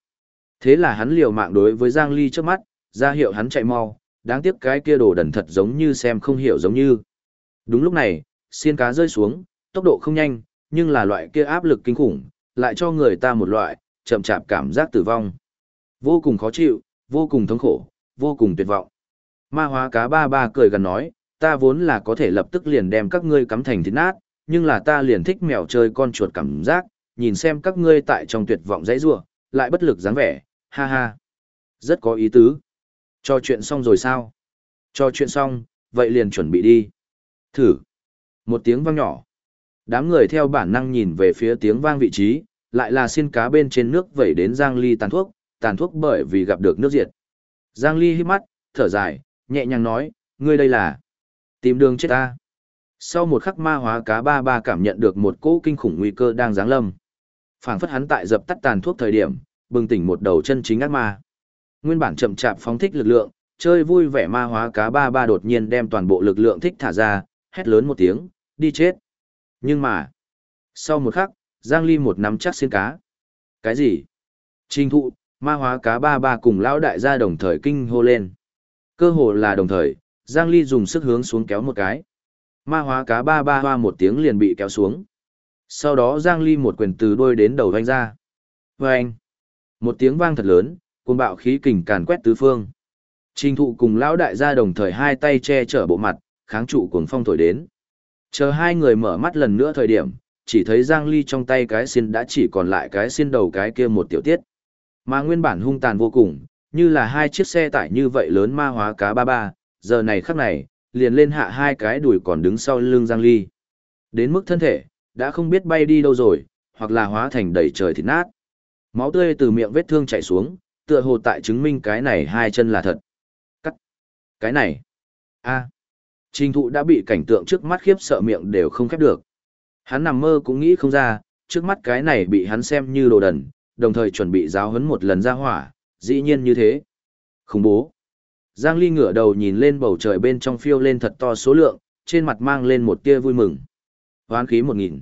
Thế là hắn liều mạng đối với Giang Ly trước mắt, ra hiệu hắn chạy mau, đáng tiếc cái kia đồ đần thật giống như xem không hiểu giống như. Đúng lúc này, xiên cá rơi xuống, tốc độ không nhanh, nhưng là loại kia áp lực kinh khủng, lại cho người ta một loại, chậm chạp cảm giác tử vong. Vô cùng khó chịu, vô cùng thống khổ, vô cùng tuyệt vọng. Ma hóa cá ba ba cười gần nói, ta vốn là có thể lập tức liền đem các ngươi cắm thành thịt nát, nhưng là ta liền thích mèo chơi con chuột cảm giác, nhìn xem các ngươi tại trong tuyệt vọng dãy rủa, lại bất lực dáng vẻ, ha ha. Rất có ý tứ. Cho chuyện xong rồi sao? Cho chuyện xong, vậy liền chuẩn bị đi. Thử. Một tiếng vang nhỏ. Đám người theo bản năng nhìn về phía tiếng vang vị trí, lại là xin cá bên trên nước vẩy đến Giang Ly tàn thuốc, tàn thuốc bởi vì gặp được nước diệt. Giang Ly hít mắt, thở dài, nhẹ nhàng nói, ngươi đây là tìm đường chết ta. Sau một khắc ma hóa cá ba ba cảm nhận được một cỗ kinh khủng nguy cơ đang giáng lâm. phảng phất hắn tại dập tắt tàn thuốc thời điểm, bừng tỉnh một đầu chân chính ác ma. Nguyên bản chậm chạp phóng thích lực lượng, chơi vui vẻ ma hóa cá ba ba đột nhiên đem toàn bộ lực lượng thích thả ra, hét lớn một tiếng, đi chết. Nhưng mà, sau một khắc, Giang Ly một nắm chắc xiên cá. Cái gì? Trình thụ, ma hóa cá ba ba cùng lão đại gia đồng thời kinh hô lên. Cơ hồ là đồng thời, Giang Ly dùng sức hướng xuống kéo một cái. Ma hóa cá ba ba hoa một tiếng liền bị kéo xuống. Sau đó Giang Ly một quyền từ đuôi đến đầu vanh ra. Vâng! Một tiếng vang thật lớn, cuồng bạo khí kình càn quét tứ phương. Trình thụ cùng lão đại gia đồng thời hai tay che chở bộ mặt, kháng trụ cuồng phong thổi đến. Chờ hai người mở mắt lần nữa thời điểm, chỉ thấy Giang Ly trong tay cái xin đã chỉ còn lại cái xin đầu cái kia một tiểu tiết. Mà nguyên bản hung tàn vô cùng, như là hai chiếc xe tải như vậy lớn ma hóa cá ba ba, giờ này khắc này, liền lên hạ hai cái đùi còn đứng sau lưng Giang Ly. Đến mức thân thể, đã không biết bay đi đâu rồi, hoặc là hóa thành đầy trời thịt nát. Máu tươi từ miệng vết thương chảy xuống, tựa hồ tại chứng minh cái này hai chân là thật. Cắt. Cái này. a Trình thụ đã bị cảnh tượng trước mắt khiếp sợ miệng đều không khép được. Hắn nằm mơ cũng nghĩ không ra, trước mắt cái này bị hắn xem như đồ đần, đồng thời chuẩn bị giáo huấn một lần ra hỏa, dĩ nhiên như thế. Khủng bố. Giang Ly ngửa đầu nhìn lên bầu trời bên trong phiêu lên thật to số lượng, trên mặt mang lên một tia vui mừng. Hoán khí một nghìn.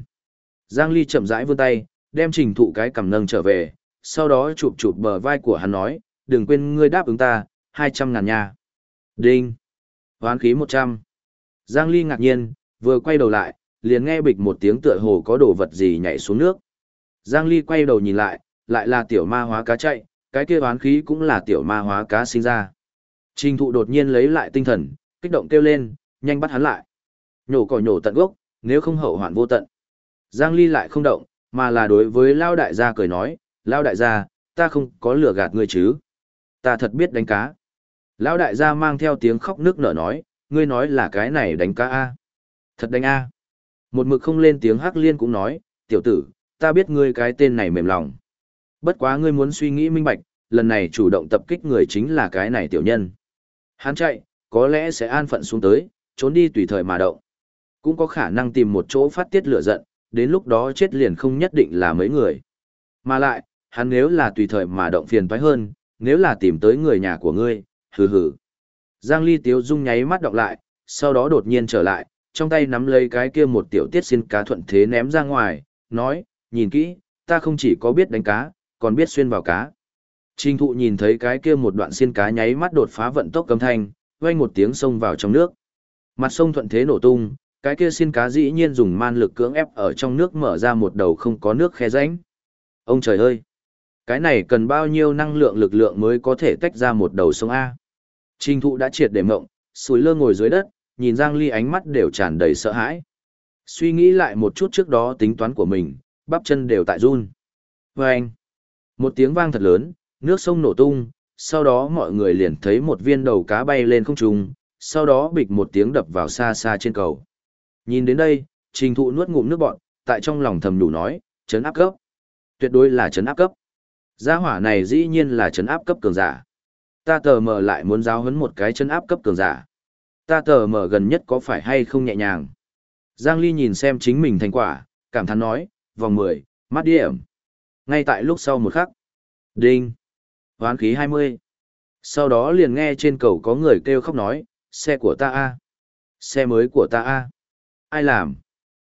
Giang Ly chậm rãi vươn tay, đem trình thụ cái cầm nâng trở về, sau đó chụp chụp bờ vai của hắn nói, đừng quên ngươi đáp ứng ta, 200 ngàn nha. Đinh. Hoán khí 100. Giang Ly ngạc nhiên, vừa quay đầu lại, liền nghe bịch một tiếng tựa hồ có đồ vật gì nhảy xuống nước. Giang Ly quay đầu nhìn lại, lại là tiểu ma hóa cá chạy, cái kia hoán khí cũng là tiểu ma hóa cá sinh ra. Trình thụ đột nhiên lấy lại tinh thần, kích động kêu lên, nhanh bắt hắn lại. Nhổ cỏ nhổ tận gốc, nếu không hậu hoạn vô tận. Giang Ly lại không động, mà là đối với Lao đại gia cười nói, Lao đại gia, ta không có lừa gạt ngươi chứ. Ta thật biết đánh cá. Lão đại gia mang theo tiếng khóc nước nở nói, ngươi nói là cái này đánh cá A. Thật đánh A. Một mực không lên tiếng hắc liên cũng nói, tiểu tử, ta biết ngươi cái tên này mềm lòng. Bất quá ngươi muốn suy nghĩ minh bạch, lần này chủ động tập kích người chính là cái này tiểu nhân. Hắn chạy, có lẽ sẽ an phận xuống tới, trốn đi tùy thời mà động. Cũng có khả năng tìm một chỗ phát tiết lửa giận, đến lúc đó chết liền không nhất định là mấy người. Mà lại, hắn nếu là tùy thời mà động phiền toái hơn, nếu là tìm tới người nhà của ngươi, hừ hừ. Giang Ly Tiếu Dung nháy mắt đọc lại, sau đó đột nhiên trở lại, trong tay nắm lấy cái kia một tiểu tiết xin cá thuận thế ném ra ngoài, nói, nhìn kỹ, ta không chỉ có biết đánh cá, còn biết xuyên vào cá. Trình thụ nhìn thấy cái kia một đoạn xiên cá nháy mắt đột phá vận tốc cấm thanh, vang một tiếng sông vào trong nước. Mặt sông thuận thế nổ tung, cái kia xiên cá dĩ nhiên dùng man lực cưỡng ép ở trong nước mở ra một đầu không có nước khe rãnh. Ông trời ơi! Cái này cần bao nhiêu năng lượng lực lượng mới có thể tách ra một đầu sông A. Trình thụ đã triệt để mộng, sùi lơ ngồi dưới đất, nhìn Giang Ly ánh mắt đều tràn đầy sợ hãi. Suy nghĩ lại một chút trước đó tính toán của mình, bắp chân đều tại run. Và anh, một tiếng vang thật lớn, nước sông nổ tung, sau đó mọi người liền thấy một viên đầu cá bay lên không trung, sau đó bịch một tiếng đập vào xa xa trên cầu. Nhìn đến đây, trình thụ nuốt ngụm nước bọn, tại trong lòng thầm đủ nói, chấn áp cấp. Tuyệt đối là chấn áp cấp. Gia hỏa này dĩ nhiên là chấn áp cấp cường giả. Ta tờ mờ lại muốn giáo huấn một cái chấn áp cấp cường giả. Ta tờ mờ gần nhất có phải hay không nhẹ nhàng. Giang Ly nhìn xem chính mình thành quả, cảm thán nói, vòng 10, mắt điểm. Ngay tại lúc sau một khắc. Đinh. Hoán khí 20. Sau đó liền nghe trên cầu có người kêu khóc nói, xe của ta a Xe mới của ta a Ai làm?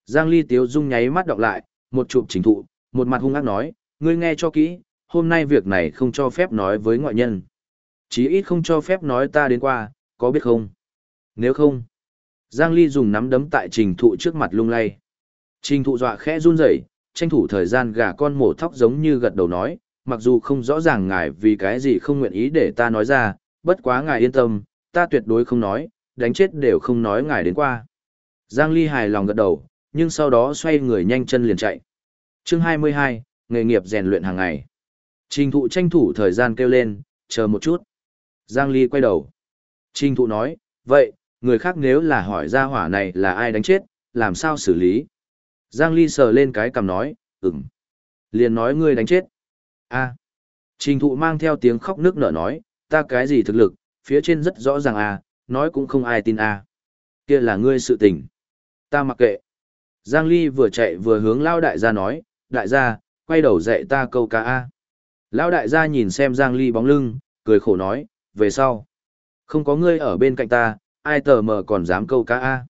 Giang Ly Tiếu Dung nháy mắt đọc lại, một chụp chính thụ, một mặt hung ác nói, ngươi nghe cho kỹ, hôm nay việc này không cho phép nói với ngoại nhân. Chí ít không cho phép nói ta đến qua, có biết không? Nếu không, Giang Ly dùng nắm đấm tại trình thụ trước mặt lung lay. Trình thụ dọa khẽ run rẩy, tranh thủ thời gian gà con mổ thóc giống như gật đầu nói, mặc dù không rõ ràng ngài vì cái gì không nguyện ý để ta nói ra, bất quá ngài yên tâm, ta tuyệt đối không nói, đánh chết đều không nói ngài đến qua. Giang Ly hài lòng gật đầu, nhưng sau đó xoay người nhanh chân liền chạy. Chương 22, nghề nghiệp rèn luyện hàng ngày. Trình thụ tranh thủ thời gian kêu lên, chờ một chút. Giang Ly quay đầu. Trình thụ nói, vậy, người khác nếu là hỏi ra hỏa này là ai đánh chết, làm sao xử lý? Giang Ly sờ lên cái cầm nói, ừm. Liền nói ngươi đánh chết. a Trình thụ mang theo tiếng khóc nước nở nói, ta cái gì thực lực, phía trên rất rõ ràng a nói cũng không ai tin a kia là ngươi sự tình. Ta mặc kệ. Giang Ly vừa chạy vừa hướng lao đại gia nói, đại gia, quay đầu dạy ta câu ca a. Lão đại gia nhìn xem Giang Ly bóng lưng, cười khổ nói, về sau. Không có ngươi ở bên cạnh ta, ai tờ mờ còn dám câu cá A.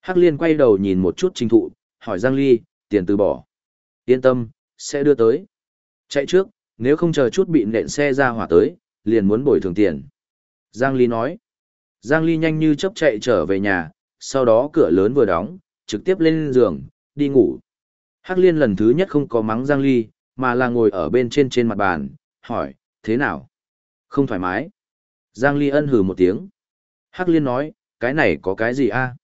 Hắc liên quay đầu nhìn một chút trình thụ, hỏi Giang Ly, tiền từ bỏ. Yên tâm, sẽ đưa tới. Chạy trước, nếu không chờ chút bị nện xe ra hỏa tới, liền muốn bồi thường tiền. Giang Ly nói. Giang Ly nhanh như chớp chạy trở về nhà, sau đó cửa lớn vừa đóng, trực tiếp lên giường, đi ngủ. Hắc liên lần thứ nhất không có mắng Giang Ly, mà là ngồi ở bên trên trên mặt bàn, hỏi, thế nào? Không thoải mái. Giang Ly ân hừ một tiếng. Hắc liên nói, cái này có cái gì a?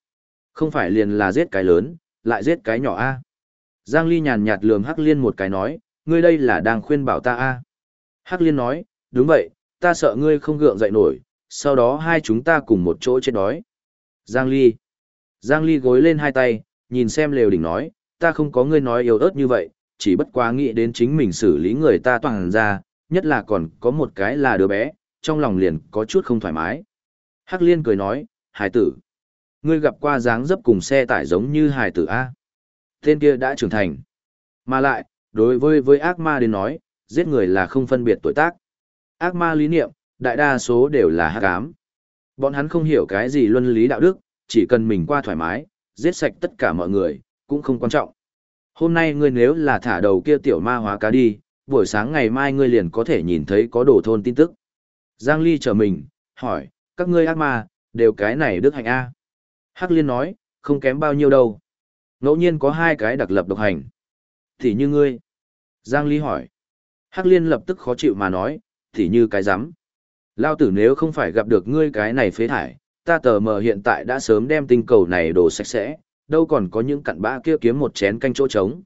Không phải liền là giết cái lớn, lại giết cái nhỏ a? Giang Ly nhàn nhạt lườm Hắc liên một cái nói, ngươi đây là đang khuyên bảo ta a? Hắc liên nói, đúng vậy, ta sợ ngươi không gượng dậy nổi, sau đó hai chúng ta cùng một chỗ chết đói. Giang Ly. Giang Ly gối lên hai tay, nhìn xem lều đỉnh nói, ta không có ngươi nói yếu ớt như vậy, chỉ bất quá nghĩ đến chính mình xử lý người ta toàn ra, nhất là còn có một cái là đứa bé, trong lòng liền có chút không thoải mái. Hắc liên cười nói, hải tử. Ngươi gặp qua dáng dấp cùng xe tải giống như hải tử A. Tên kia đã trưởng thành. Mà lại, đối với với ác ma đến nói, giết người là không phân biệt tuổi tác. Ác ma lý niệm, đại đa số đều là hắc ám. Bọn hắn không hiểu cái gì luân lý đạo đức, chỉ cần mình qua thoải mái, giết sạch tất cả mọi người, cũng không quan trọng. Hôm nay ngươi nếu là thả đầu kia tiểu ma hóa cá đi, buổi sáng ngày mai ngươi liền có thể nhìn thấy có đồ thôn tin tức. Giang Ly chờ mình, hỏi, các ngươi ác ma, đều cái này đức hạnh A. Hắc Liên nói, không kém bao nhiêu đâu. Ngẫu nhiên có hai cái đặc lập độc hành. Thì như ngươi. Giang Ly hỏi. Hắc Liên lập tức khó chịu mà nói, thì như cái rắm Lao tử nếu không phải gặp được ngươi cái này phế thải, ta tờ mờ hiện tại đã sớm đem tinh cầu này đổ sạch sẽ, đâu còn có những cặn bã kia kiếm một chén canh chỗ trống.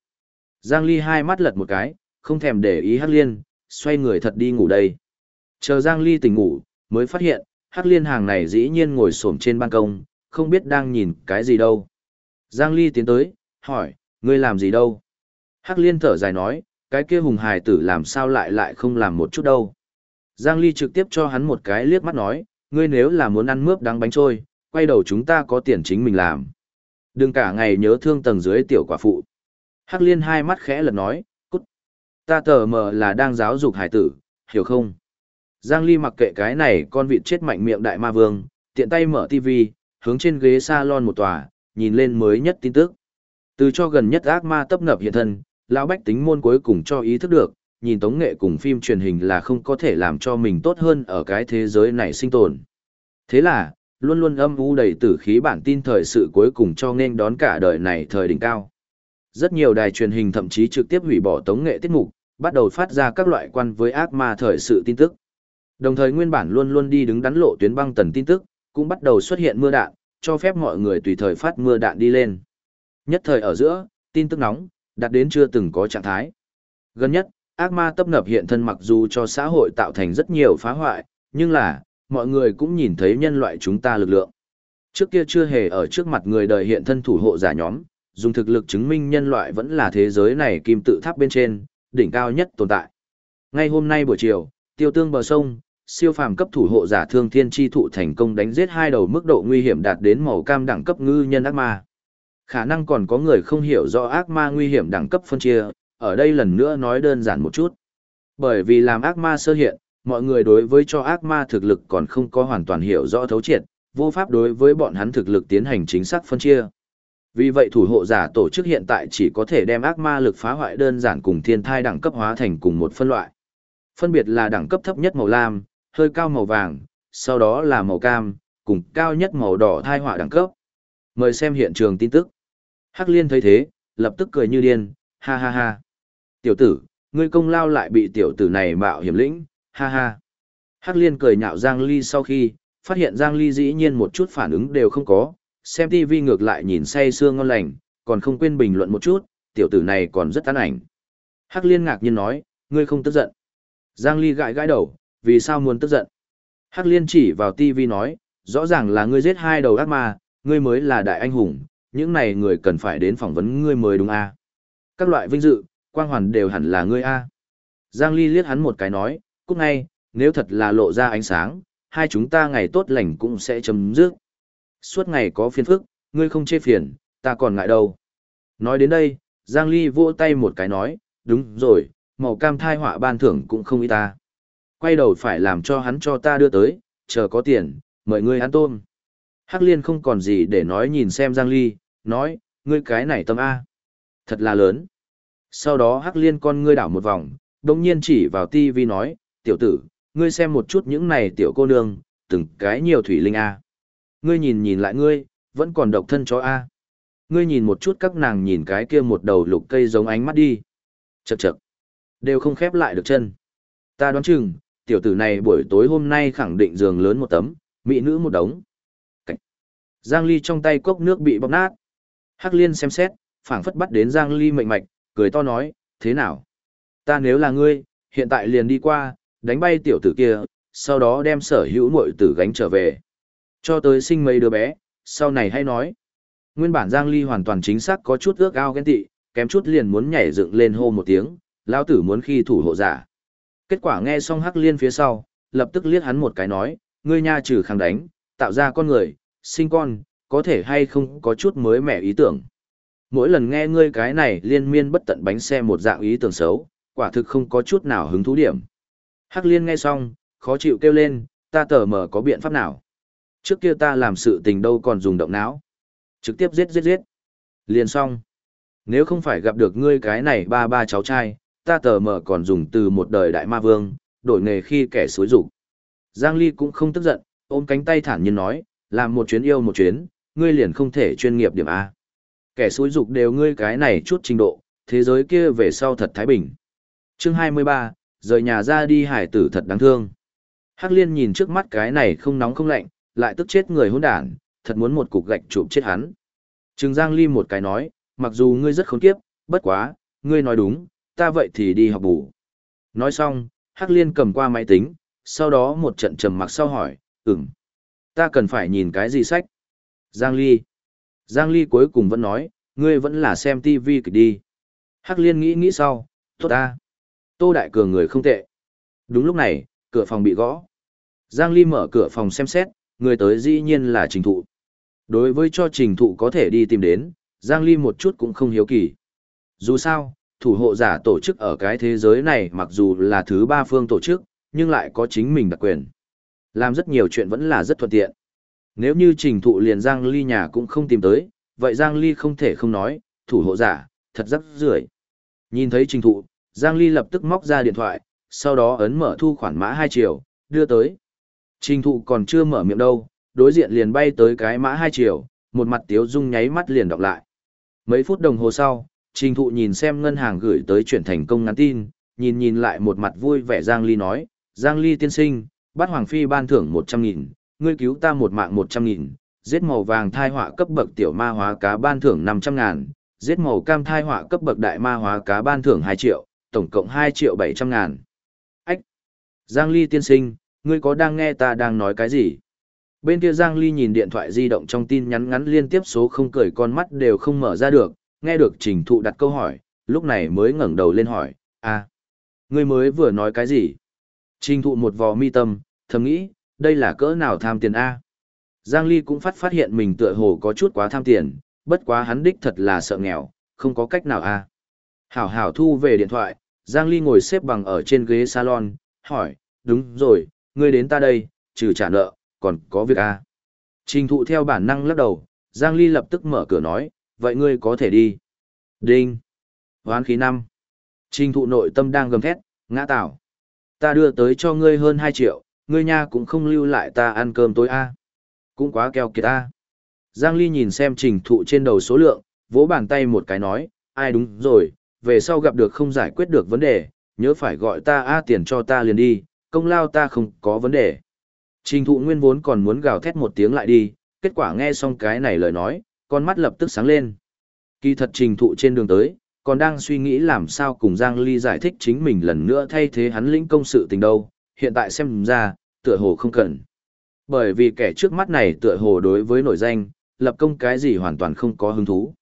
Giang Ly hai mắt lật một cái, không thèm để ý Hắc Liên, xoay người thật đi ngủ đây. Chờ Giang Ly tỉnh ngủ, mới phát hiện, Hắc Liên hàng này dĩ nhiên ngồi xổm trên ban công, không biết đang nhìn cái gì đâu. Giang Ly tiến tới, hỏi, ngươi làm gì đâu? Hắc Liên thở dài nói, cái kia hùng hài tử làm sao lại lại không làm một chút đâu. Giang Ly trực tiếp cho hắn một cái liếc mắt nói, ngươi nếu là muốn ăn mướp đắng bánh trôi, quay đầu chúng ta có tiền chính mình làm. Đừng cả ngày nhớ thương tầng dưới tiểu quả phụ. Hắc liên hai mắt khẽ lật nói, cút. Ta tờ mờ là đang giáo dục hải tử, hiểu không? Giang Ly mặc kệ cái này con vịt chết mạnh miệng đại ma vương, tiện tay mở tivi, hướng trên ghế salon một tòa, nhìn lên mới nhất tin tức. Từ cho gần nhất ác ma tấp nập hiện thân, lão bách tính môn cuối cùng cho ý thức được, nhìn tống nghệ cùng phim truyền hình là không có thể làm cho mình tốt hơn ở cái thế giới này sinh tồn. Thế là, luôn luôn âm u đầy tử khí bản tin thời sự cuối cùng cho nên đón cả đời này thời đỉnh cao. Rất nhiều đài truyền hình thậm chí trực tiếp hủy bỏ tống nghệ tiết mục, bắt đầu phát ra các loại quan với ác ma thời sự tin tức. Đồng thời nguyên bản luôn luôn đi đứng đắn lộ tuyến băng tần tin tức, cũng bắt đầu xuất hiện mưa đạn, cho phép mọi người tùy thời phát mưa đạn đi lên. Nhất thời ở giữa, tin tức nóng, đạt đến chưa từng có trạng thái. Gần nhất, ác ma tấp nập hiện thân mặc dù cho xã hội tạo thành rất nhiều phá hoại, nhưng là, mọi người cũng nhìn thấy nhân loại chúng ta lực lượng. Trước kia chưa hề ở trước mặt người đời hiện thân thủ hộ giả nhóm, dùng thực lực chứng minh nhân loại vẫn là thế giới này kim tự tháp bên trên, đỉnh cao nhất tồn tại. Ngay hôm nay buổi chiều, tiêu tương bờ sông, siêu phàm cấp thủ hộ giả thương thiên chi thụ thành công đánh giết hai đầu mức độ nguy hiểm đạt đến màu cam đẳng cấp ngư nhân ác ma. Khả năng còn có người không hiểu rõ ác ma nguy hiểm đẳng cấp phân chia, ở đây lần nữa nói đơn giản một chút. Bởi vì làm ác ma sơ hiện, mọi người đối với cho ác ma thực lực còn không có hoàn toàn hiểu rõ thấu triệt, vô pháp đối với bọn hắn thực lực tiến hành chính xác phân chia. Vì vậy thủ hộ giả tổ chức hiện tại chỉ có thể đem ác ma lực phá hoại đơn giản cùng thiên thai đẳng cấp hóa thành cùng một phân loại. Phân biệt là đẳng cấp thấp nhất màu lam, hơi cao màu vàng, sau đó là màu cam, cùng cao nhất màu đỏ thai họa đẳng cấp. Mời xem hiện trường tin tức. Hắc Liên thấy thế, lập tức cười như điên, ha ha ha. Tiểu tử, ngươi công lao lại bị tiểu tử này mạo hiểm lĩnh, ha ha. Hắc Liên cười nhạo Giang Ly sau khi, phát hiện Giang Ly dĩ nhiên một chút phản ứng đều không có, xem TV ngược lại nhìn say sương ngon lành, còn không quên bình luận một chút, tiểu tử này còn rất tán ảnh. Hắc Liên ngạc nhiên nói, ngươi không tức giận. Giang Ly gãi gãi đầu, vì sao muốn tức giận? Hắc Liên chỉ vào TV nói, rõ ràng là ngươi giết hai đầu ác ma, ngươi mới là đại anh hùng, những này người cần phải đến phỏng vấn ngươi mới đúng a. Các loại vinh dự, quang hoàn đều hẳn là ngươi a. Giang Ly liếc hắn một cái nói, cúc ngay, nếu thật là lộ ra ánh sáng, hai chúng ta ngày tốt lành cũng sẽ chấm dứt. Suốt ngày có phiền phức, ngươi không chê phiền, ta còn ngại đâu. Nói đến đây, Giang Ly vỗ tay một cái nói, đúng rồi, màu cam thai họa ban thưởng cũng không ý ta. Quay đầu phải làm cho hắn cho ta đưa tới, chờ có tiền, mời ngươi ăn tôm. Hắc liên không còn gì để nói nhìn xem Giang Ly, nói, ngươi cái này tâm A. Thật là lớn. Sau đó Hắc liên con ngươi đảo một vòng, đồng nhiên chỉ vào TV nói, tiểu tử, ngươi xem một chút những này tiểu cô nương, từng cái nhiều thủy linh A. Ngươi nhìn nhìn lại ngươi, vẫn còn độc thân chó A. Ngươi nhìn một chút các nàng nhìn cái kia một đầu lục cây giống ánh mắt đi. Chậc chậc. Đều không khép lại được chân. Ta đoán chừng, tiểu tử này buổi tối hôm nay khẳng định giường lớn một tấm, mỹ nữ một đống. Cảnh. Giang Ly trong tay cốc nước bị bóp nát. Hắc Liên xem xét, phảng phất bắt đến Giang Ly mệnh mạch, cười to nói, thế nào? Ta nếu là ngươi, hiện tại liền đi qua, đánh bay tiểu tử kia, sau đó đem sở hữu muội tử gánh trở về. Cho tới sinh mấy đứa bé, sau này hay nói. Nguyên bản Giang Ly hoàn toàn chính xác có chút ước ao ghen tị, kém chút liền muốn nhảy dựng lên hô một tiếng, lão tử muốn khi thủ hộ giả. Kết quả nghe xong Hắc Liên phía sau, lập tức liếc hắn một cái nói, ngươi nha trừ kháng đánh, tạo ra con người, sinh con, có thể hay không có chút mới mẻ ý tưởng. Mỗi lần nghe ngươi cái này liên miên bất tận bánh xe một dạng ý tưởng xấu, quả thực không có chút nào hứng thú điểm. Hắc Liên nghe xong, khó chịu kêu lên, ta tờ mở có biện pháp nào. Trước kia ta làm sự tình đâu còn dùng động não. Trực tiếp giết giết giết. Liền xong. Nếu không phải gặp được ngươi cái này ba ba cháu trai, ta tờ mở còn dùng từ một đời đại ma vương, đổi nghề khi kẻ xối rủ. Giang Ly cũng không tức giận, ôm cánh tay thản nhiên nói, làm một chuyến yêu một chuyến, ngươi liền không thể chuyên nghiệp điểm A. Kẻ xối rục đều ngươi cái này chút trình độ, thế giới kia về sau thật thái bình. Chương 23, rời nhà ra đi hải tử thật đáng thương. Hắc liên nhìn trước mắt cái này không nóng không lạnh, lại tức chết người hôn đản, thật muốn một cục gạch chụp chết hắn. Trừng Giang Ly một cái nói, mặc dù ngươi rất khốn kiếp, bất quá, ngươi nói đúng, ta vậy thì đi học bù. Nói xong, Hắc Liên cầm qua máy tính, sau đó một trận trầm mặc sau hỏi, ừm, ta cần phải nhìn cái gì sách? Giang Ly. Giang Ly cuối cùng vẫn nói, ngươi vẫn là xem TV kịch đi. Hắc Liên nghĩ nghĩ sau, tốt ta. Tô Đại Cường người không tệ. Đúng lúc này, cửa phòng bị gõ. Giang Ly mở cửa phòng xem xét, người tới dĩ nhiên là trình thụ. Đối với cho trình thụ có thể đi tìm đến, Giang Ly một chút cũng không hiếu kỳ. Dù sao, thủ hộ giả tổ chức ở cái thế giới này mặc dù là thứ ba phương tổ chức, nhưng lại có chính mình đặc quyền. Làm rất nhiều chuyện vẫn là rất thuận tiện. Nếu như trình thụ liền Giang Ly nhà cũng không tìm tới, vậy Giang Ly không thể không nói, thủ hộ giả, thật rất rưởi. Nhìn thấy trình thụ, Giang Ly lập tức móc ra điện thoại, sau đó ấn mở thu khoản mã 2 triệu, đưa tới. Trình thụ còn chưa mở miệng đâu, đối diện liền bay tới cái mã 2 triệu, một mặt tiếu dung nháy mắt liền đọc lại. Mấy phút đồng hồ sau, trình thụ nhìn xem ngân hàng gửi tới chuyển thành công ngắn tin, nhìn nhìn lại một mặt vui vẻ Giang Ly nói, Giang Ly tiên sinh, bắt Hoàng Phi ban thưởng 100.000, ngươi cứu ta một mạng 100.000, giết màu vàng thai họa cấp bậc tiểu ma hóa cá ban thưởng 500.000, giết màu cam thai họa cấp bậc đại ma hóa cá ban thưởng 2 triệu, tổng cộng 2 triệu 700 ngàn. Ách! Giang Ly tiên sinh, ngươi có đang nghe ta đang nói cái gì? Bên kia Giang Ly nhìn điện thoại di động trong tin nhắn ngắn liên tiếp số không cười con mắt đều không mở ra được, nghe được trình thụ đặt câu hỏi, lúc này mới ngẩng đầu lên hỏi, à, ngươi mới vừa nói cái gì? Trình thụ một vò mi tâm, thầm nghĩ, đây là cỡ nào tham tiền A? Giang Ly cũng phát phát hiện mình tựa hồ có chút quá tham tiền, bất quá hắn đích thật là sợ nghèo, không có cách nào A. Hảo hảo thu về điện thoại, Giang Ly ngồi xếp bằng ở trên ghế salon, hỏi, đúng rồi, ngươi đến ta đây, trừ trả nợ, còn có việc A. Trình thụ theo bản năng lắc đầu, Giang Ly lập tức mở cửa nói, vậy ngươi có thể đi. Đinh. Hoán khí năm. Trình thụ nội tâm đang gầm thét, ngã tạo. Ta đưa tới cho ngươi hơn 2 triệu, ngươi nha cũng không lưu lại ta ăn cơm tối A. Cũng quá keo kiệt A. Giang Ly nhìn xem trình thụ trên đầu số lượng, vỗ bàn tay một cái nói, ai đúng rồi, về sau gặp được không giải quyết được vấn đề, nhớ phải gọi ta A tiền cho ta liền đi, công lao ta không có vấn đề. Trình thụ nguyên vốn còn muốn gào thét một tiếng lại đi, kết quả nghe xong cái này lời nói, con mắt lập tức sáng lên. Kỳ thật trình thụ trên đường tới, còn đang suy nghĩ làm sao cùng Giang Ly giải thích chính mình lần nữa thay thế hắn lĩnh công sự tình đâu, hiện tại xem ra, tựa hồ không cần. Bởi vì kẻ trước mắt này tựa hồ đối với nổi danh, lập công cái gì hoàn toàn không có hứng thú.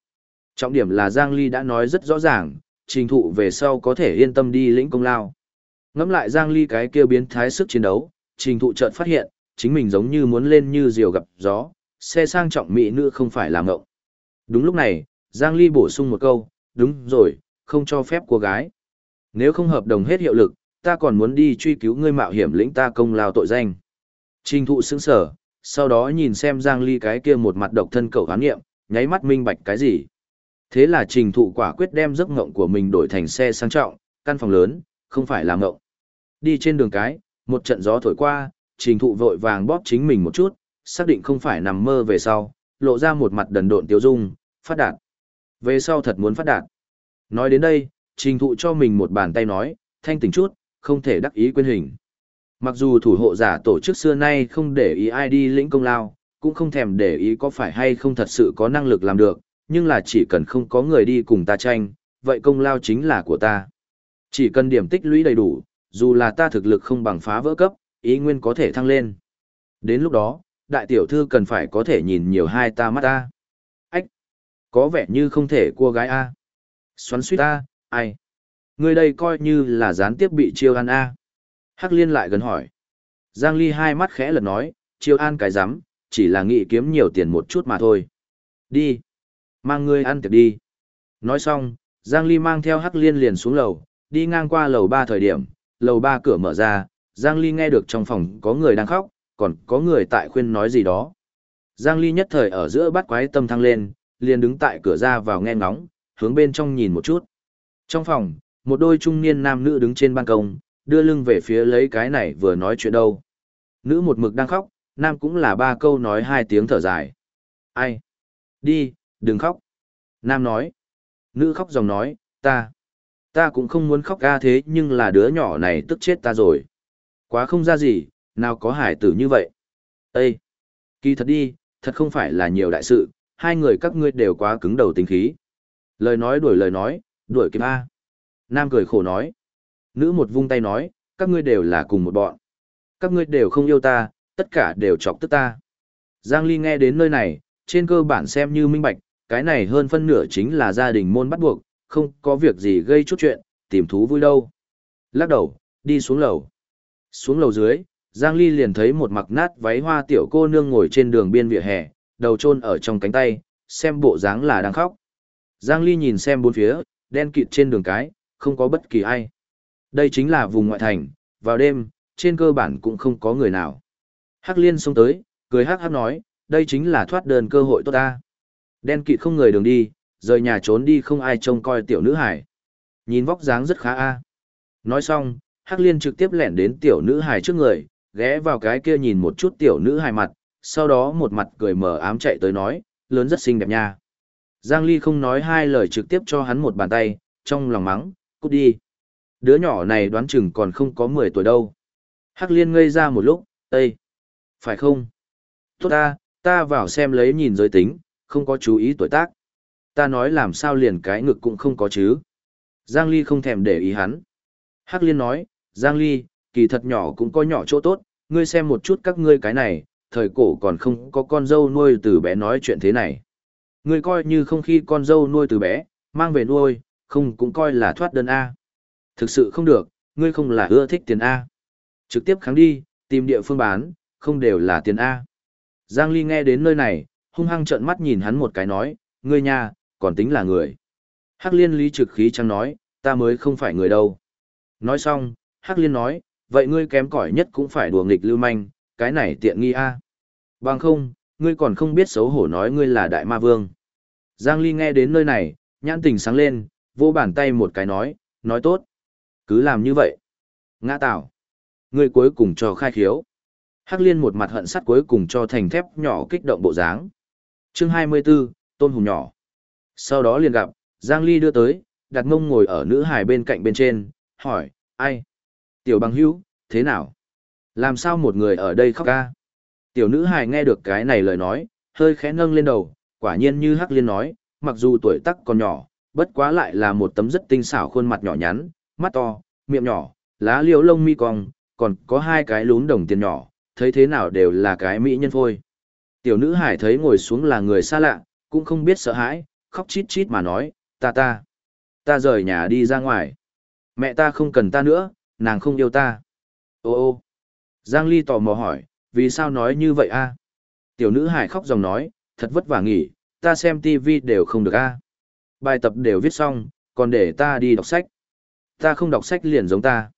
Trọng điểm là Giang Ly đã nói rất rõ ràng, trình thụ về sau có thể yên tâm đi lĩnh công lao. Ngắm lại Giang Ly cái kia biến thái sức chiến đấu, trình thụ chợt phát hiện, chính mình giống như muốn lên như diều gặp gió, xe sang trọng mỹ nữ không phải làm ngộng. Đúng lúc này, Giang Ly bổ sung một câu, đúng rồi, không cho phép cô gái. Nếu không hợp đồng hết hiệu lực, ta còn muốn đi truy cứu ngươi mạo hiểm lĩnh ta công lao tội danh. Trình thụ sững sở, sau đó nhìn xem Giang Ly cái kia một mặt độc thân cầu hán nghiệm, nháy mắt minh bạch cái gì. Thế là trình thụ quả quyết đem giấc ngộng của mình đổi thành xe sang trọng, căn phòng lớn, không phải là ngộng. Đi trên đường cái, một trận gió thổi qua, trình thụ vội vàng bóp chính mình một chút, xác định không phải nằm mơ về sau, lộ ra một mặt đần độn tiêu dung, phát đạt. Về sau thật muốn phát đạt. Nói đến đây, trình thụ cho mình một bàn tay nói, thanh tỉnh chút, không thể đắc ý quên hình. Mặc dù thủ hộ giả tổ chức xưa nay không để ý ai đi lĩnh công lao, cũng không thèm để ý có phải hay không thật sự có năng lực làm được, nhưng là chỉ cần không có người đi cùng ta tranh, vậy công lao chính là của ta. Chỉ cần điểm tích lũy đầy đủ, dù là ta thực lực không bằng phá vỡ cấp, ý nguyên có thể thăng lên. Đến lúc đó, đại tiểu thư cần phải có thể nhìn nhiều hai ta mắt ta. Ách! Có vẻ như không thể cua gái A. Xoắn suýt A, ai? Người đây coi như là gián tiếp bị chiêu ăn A. Hắc liên lại gần hỏi. Giang Ly hai mắt khẽ lật nói, chiêu an cái rắm chỉ là nghĩ kiếm nhiều tiền một chút mà thôi. Đi. Mang ngươi ăn tiệc đi. Nói xong, Giang Ly mang theo Hắc liên liền xuống lầu, đi ngang qua lầu ba thời điểm, lầu ba cửa mở ra, Giang Ly nghe được trong phòng có người đang khóc, còn có người tại khuyên nói gì đó. Giang Ly nhất thời ở giữa bắt quái tâm thăng lên, liền đứng tại cửa ra vào nghe ngóng, hướng bên trong nhìn một chút. Trong phòng, một đôi trung niên nam nữ đứng trên ban công, đưa lưng về phía lấy cái này vừa nói chuyện đâu. Nữ một mực đang khóc, nam cũng là ba câu nói hai tiếng thở dài. Ai? Đi, đừng khóc. Nam nói. Nữ khóc dòng nói, ta. Ta cũng không muốn khóc ca thế nhưng là đứa nhỏ này tức chết ta rồi. Quá không ra gì, nào có hải tử như vậy. Ê! Kỳ thật đi, thật không phải là nhiều đại sự, hai người các ngươi đều quá cứng đầu tính khí. Lời nói đuổi lời nói, đuổi kịp A. Nam cười khổ nói. Nữ một vung tay nói, các ngươi đều là cùng một bọn. Các ngươi đều không yêu ta, tất cả đều chọc tức ta. Giang Ly nghe đến nơi này, trên cơ bản xem như minh bạch, cái này hơn phân nửa chính là gia đình môn bắt buộc, không có việc gì gây chút chuyện, tìm thú vui đâu. Lắc đầu, đi xuống lầu. Xuống lầu dưới, Giang Ly liền thấy một mặc nát váy hoa tiểu cô nương ngồi trên đường biên vỉa hè, đầu chôn ở trong cánh tay, xem bộ dáng là đang khóc. Giang Ly nhìn xem bốn phía, đen kịt trên đường cái, không có bất kỳ ai. Đây chính là vùng ngoại thành, vào đêm, trên cơ bản cũng không có người nào. Hắc liên xông tới, cười hắc hắc nói, đây chính là thoát đơn cơ hội tốt ta. Đen kịt không người đường đi, rời nhà trốn đi không ai trông coi tiểu nữ hải. Nhìn vóc dáng rất khá a. Nói xong, Hắc Liên trực tiếp lẻn đến tiểu nữ hải trước người, ghé vào cái kia nhìn một chút tiểu nữ hải mặt, sau đó một mặt cười mờ ám chạy tới nói, lớn rất xinh đẹp nha. Giang Ly không nói hai lời trực tiếp cho hắn một bàn tay, trong lòng mắng, cút đi. Đứa nhỏ này đoán chừng còn không có 10 tuổi đâu. Hắc Liên ngây ra một lúc, Ê! Phải không? Tốt ta, ta vào xem lấy nhìn giới tính, không có chú ý tuổi tác. Ta nói làm sao liền cái ngực cũng không có chứ. Giang Ly không thèm để ý hắn. Hắc Liên nói, Giang Ly, kỳ thật nhỏ cũng có nhỏ chỗ tốt, ngươi xem một chút các ngươi cái này, thời cổ còn không có con dâu nuôi từ bé nói chuyện thế này. Ngươi coi như không khi con dâu nuôi từ bé, mang về nuôi, không cũng coi là thoát đơn A. Thực sự không được, ngươi không là ưa thích tiền A. Trực tiếp kháng đi, tìm địa phương bán, không đều là tiền A. Giang Ly nghe đến nơi này, hung hăng trợn mắt nhìn hắn một cái nói, ngươi nha, còn tính là người. Hắc liên lý trực khí chẳng nói, ta mới không phải người đâu. Nói xong, Hắc liên nói, vậy ngươi kém cỏi nhất cũng phải đùa nghịch lưu manh, cái này tiện nghi a. Bằng không, ngươi còn không biết xấu hổ nói ngươi là đại ma vương. Giang Ly nghe đến nơi này, nhãn tình sáng lên, vô bàn tay một cái nói, nói tốt. Cứ làm như vậy. Ngã tạo. Ngươi cuối cùng cho khai khiếu. Hắc liên một mặt hận sắt cuối cùng cho thành thép nhỏ kích động bộ dáng. Chương 24, Tôn Hùng nhỏ. Sau đó liền gặp, Giang Ly đưa tới, đặt mông ngồi ở nữ hài bên cạnh bên trên, hỏi, ai? Tiểu bằng hữu, thế nào? Làm sao một người ở đây khóc ca? Tiểu nữ hài nghe được cái này lời nói, hơi khẽ nâng lên đầu, quả nhiên như Hắc Liên nói, mặc dù tuổi tác còn nhỏ, bất quá lại là một tấm rất tinh xảo khuôn mặt nhỏ nhắn, mắt to, miệng nhỏ, lá liễu lông mi cong, còn có hai cái lún đồng tiền nhỏ, thấy thế nào đều là cái mỹ nhân phôi. Tiểu nữ hải thấy ngồi xuống là người xa lạ, cũng không biết sợ hãi, khóc chít chít mà nói, ta ta, ta rời nhà đi ra ngoài. Mẹ ta không cần ta nữa, nàng không yêu ta. Ô ô, Giang Ly tò mò hỏi, vì sao nói như vậy a? Tiểu nữ hải khóc dòng nói, thật vất vả nghỉ, ta xem tivi đều không được a. Bài tập đều viết xong, còn để ta đi đọc sách. Ta không đọc sách liền giống ta.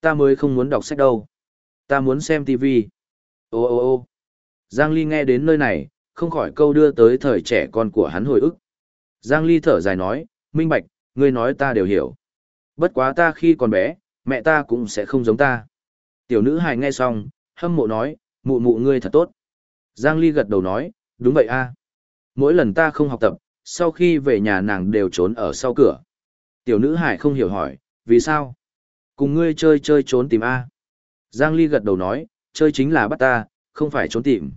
Ta mới không muốn đọc sách đâu. Ta muốn xem tivi. Ô ô ô Giang Ly nghe đến nơi này, không khỏi câu đưa tới thời trẻ con của hắn hồi ức. Giang Ly thở dài nói, minh bạch, ngươi nói ta đều hiểu. Bất quá ta khi còn bé, mẹ ta cũng sẽ không giống ta. Tiểu nữ hài nghe xong, hâm mộ nói, mụ mụ ngươi thật tốt. Giang Ly gật đầu nói, đúng vậy a. Mỗi lần ta không học tập, sau khi về nhà nàng đều trốn ở sau cửa. Tiểu nữ hải không hiểu hỏi, vì sao? Cùng ngươi chơi chơi trốn tìm A. Giang Ly gật đầu nói, chơi chính là bắt ta, không phải trốn tìm.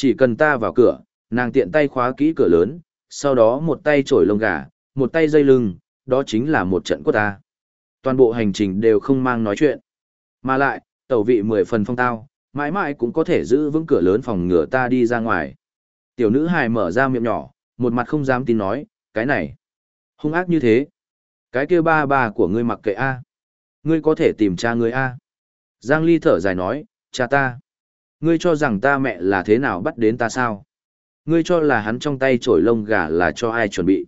Chỉ cần ta vào cửa, nàng tiện tay khóa kỹ cửa lớn, sau đó một tay trổi lông gà, một tay dây lưng, đó chính là một trận của ta. Toàn bộ hành trình đều không mang nói chuyện. Mà lại, tẩu vị mười phần phong tao, mãi mãi cũng có thể giữ vững cửa lớn phòng ngừa ta đi ra ngoài. Tiểu nữ hài mở ra miệng nhỏ, một mặt không dám tin nói, cái này, hung ác như thế. Cái kia ba ba của ngươi mặc kệ A. Ngươi có thể tìm cha ngươi A. Giang Ly thở dài nói, cha ta. Ngươi cho rằng ta mẹ là thế nào bắt đến ta sao? Ngươi cho là hắn trong tay trổi lông gà là cho ai chuẩn bị?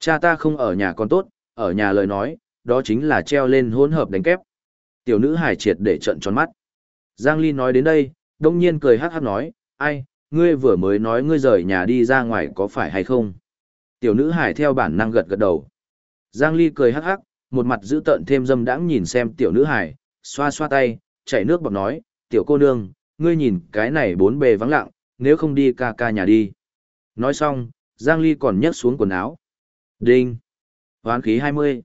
Cha ta không ở nhà con tốt, ở nhà lời nói, đó chính là treo lên hỗn hợp đánh kép. Tiểu nữ hải triệt để trận tròn mắt. Giang Ly nói đến đây, đông nhiên cười hát hát nói, ai, ngươi vừa mới nói ngươi rời nhà đi ra ngoài có phải hay không? Tiểu nữ hải theo bản năng gật gật đầu. Giang Ly cười hắc hắc, một mặt giữ tợn thêm dâm đãng nhìn xem tiểu nữ hải, xoa xoa tay, chảy nước bọt nói, tiểu cô nương, ngươi nhìn cái này bốn bề vắng lặng, nếu không đi ca ca nhà đi. Nói xong, Giang Ly còn nhấc xuống quần áo. Đinh! Hoán khí 20.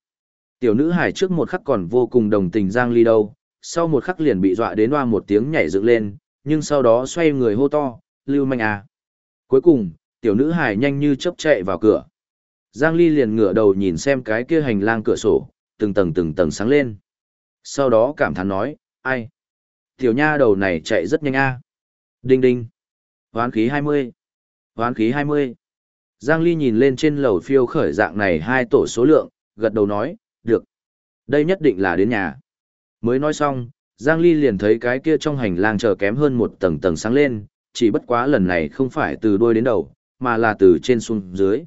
Tiểu nữ hải trước một khắc còn vô cùng đồng tình Giang Ly đâu, sau một khắc liền bị dọa đến hoa một tiếng nhảy dựng lên, nhưng sau đó xoay người hô to, lưu manh à. Cuối cùng, tiểu nữ hải nhanh như chớp chạy vào cửa. Giang Ly liền ngửa đầu nhìn xem cái kia hành lang cửa sổ, từng tầng từng tầng sáng lên. Sau đó cảm thán nói, ai? Tiểu nha đầu này chạy rất nhanh a. Đinh đinh. Hoán khí 20. Hoán khí 20. Giang Ly nhìn lên trên lầu phiêu khởi dạng này hai tổ số lượng, gật đầu nói, được. Đây nhất định là đến nhà. Mới nói xong, Giang Ly liền thấy cái kia trong hành lang chờ kém hơn một tầng tầng sáng lên, chỉ bất quá lần này không phải từ đuôi đến đầu, mà là từ trên xuống dưới.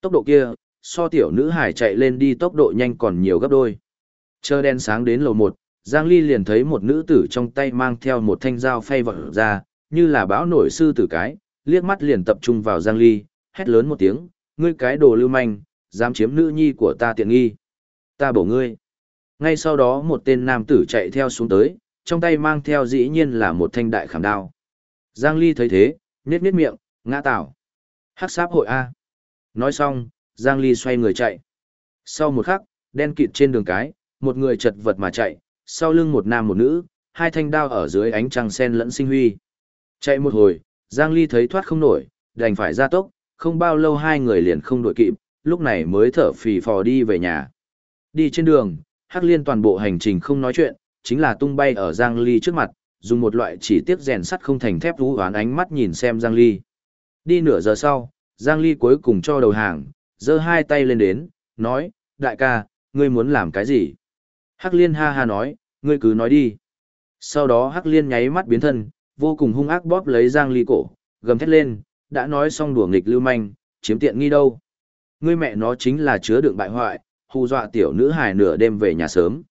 Tốc độ kia, so tiểu nữ hải chạy lên đi tốc độ nhanh còn nhiều gấp đôi. Chờ đen sáng đến lầu một, Giang Ly liền thấy một nữ tử trong tay mang theo một thanh dao phay vọt ra, như là bão nổi sư tử cái, liếc mắt liền tập trung vào Giang Ly, hét lớn một tiếng, ngươi cái đồ lưu manh, dám chiếm nữ nhi của ta tiện nghi. Ta bổ ngươi. Ngay sau đó một tên nam tử chạy theo xuống tới, trong tay mang theo dĩ nhiên là một thanh đại khảm đao. Giang Ly thấy thế, nhếch nhếch miệng, ngã tảo. Hắc sáp hội A. Nói xong, Giang Ly xoay người chạy. Sau một khắc, đen kịt trên đường cái, một người chật vật mà chạy, sau lưng một nam một nữ, hai thanh đao ở dưới ánh trăng sen lẫn sinh huy. Chạy một hồi, Giang Ly thấy thoát không nổi, đành phải ra tốc, không bao lâu hai người liền không đội kịp, lúc này mới thở phì phò đi về nhà. Đi trên đường, Hắc Liên toàn bộ hành trình không nói chuyện, chính là tung bay ở Giang Ly trước mặt, dùng một loại chỉ tiếc rèn sắt không thành thép vũ hoán ánh mắt nhìn xem Giang Ly. Đi nửa giờ sau, Giang Ly cuối cùng cho đầu hàng, giơ hai tay lên đến, nói, đại ca, ngươi muốn làm cái gì? Hắc Liên ha ha nói, ngươi cứ nói đi. Sau đó Hắc Liên nháy mắt biến thân, vô cùng hung ác bóp lấy Giang Ly cổ, gầm thét lên, đã nói xong đùa nghịch lưu manh, chiếm tiện nghi đâu. Ngươi mẹ nó chính là chứa đựng bại hoại, hù dọa tiểu nữ hài nửa đêm về nhà sớm.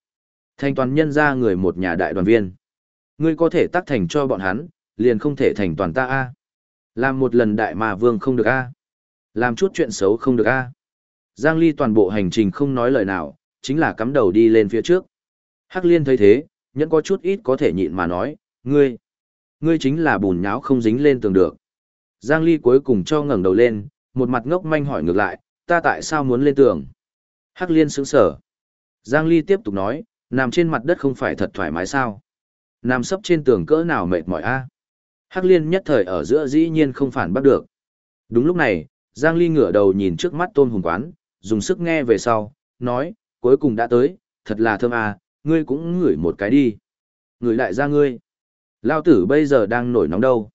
Thành toàn nhân ra người một nhà đại đoàn viên. Ngươi có thể tác thành cho bọn hắn, liền không thể thành toàn ta a. Làm một lần đại mà vương không được a. Làm chút chuyện xấu không được a. Giang Ly toàn bộ hành trình không nói lời nào, chính là cắm đầu đi lên phía trước. Hắc Liên thấy thế, nhẫn có chút ít có thể nhịn mà nói, ngươi, ngươi chính là bùn nháo không dính lên tường được. Giang Ly cuối cùng cho ngẩng đầu lên, một mặt ngốc manh hỏi ngược lại, ta tại sao muốn lên tường? Hắc Liên sững sở. Giang Ly tiếp tục nói, nằm trên mặt đất không phải thật thoải mái sao? Nằm sấp trên tường cỡ nào mệt mỏi a? Hắc Liên nhất thời ở giữa dĩ nhiên không phản bắt được. Đúng lúc này, Giang Ly ngửa đầu nhìn trước mắt Tôn Hùng Quán, dùng sức nghe về sau, nói, cuối cùng đã tới, thật là thơm à, ngươi cũng ngửi một cái đi. Ngửi lại ra ngươi. Lao tử bây giờ đang nổi nóng đâu.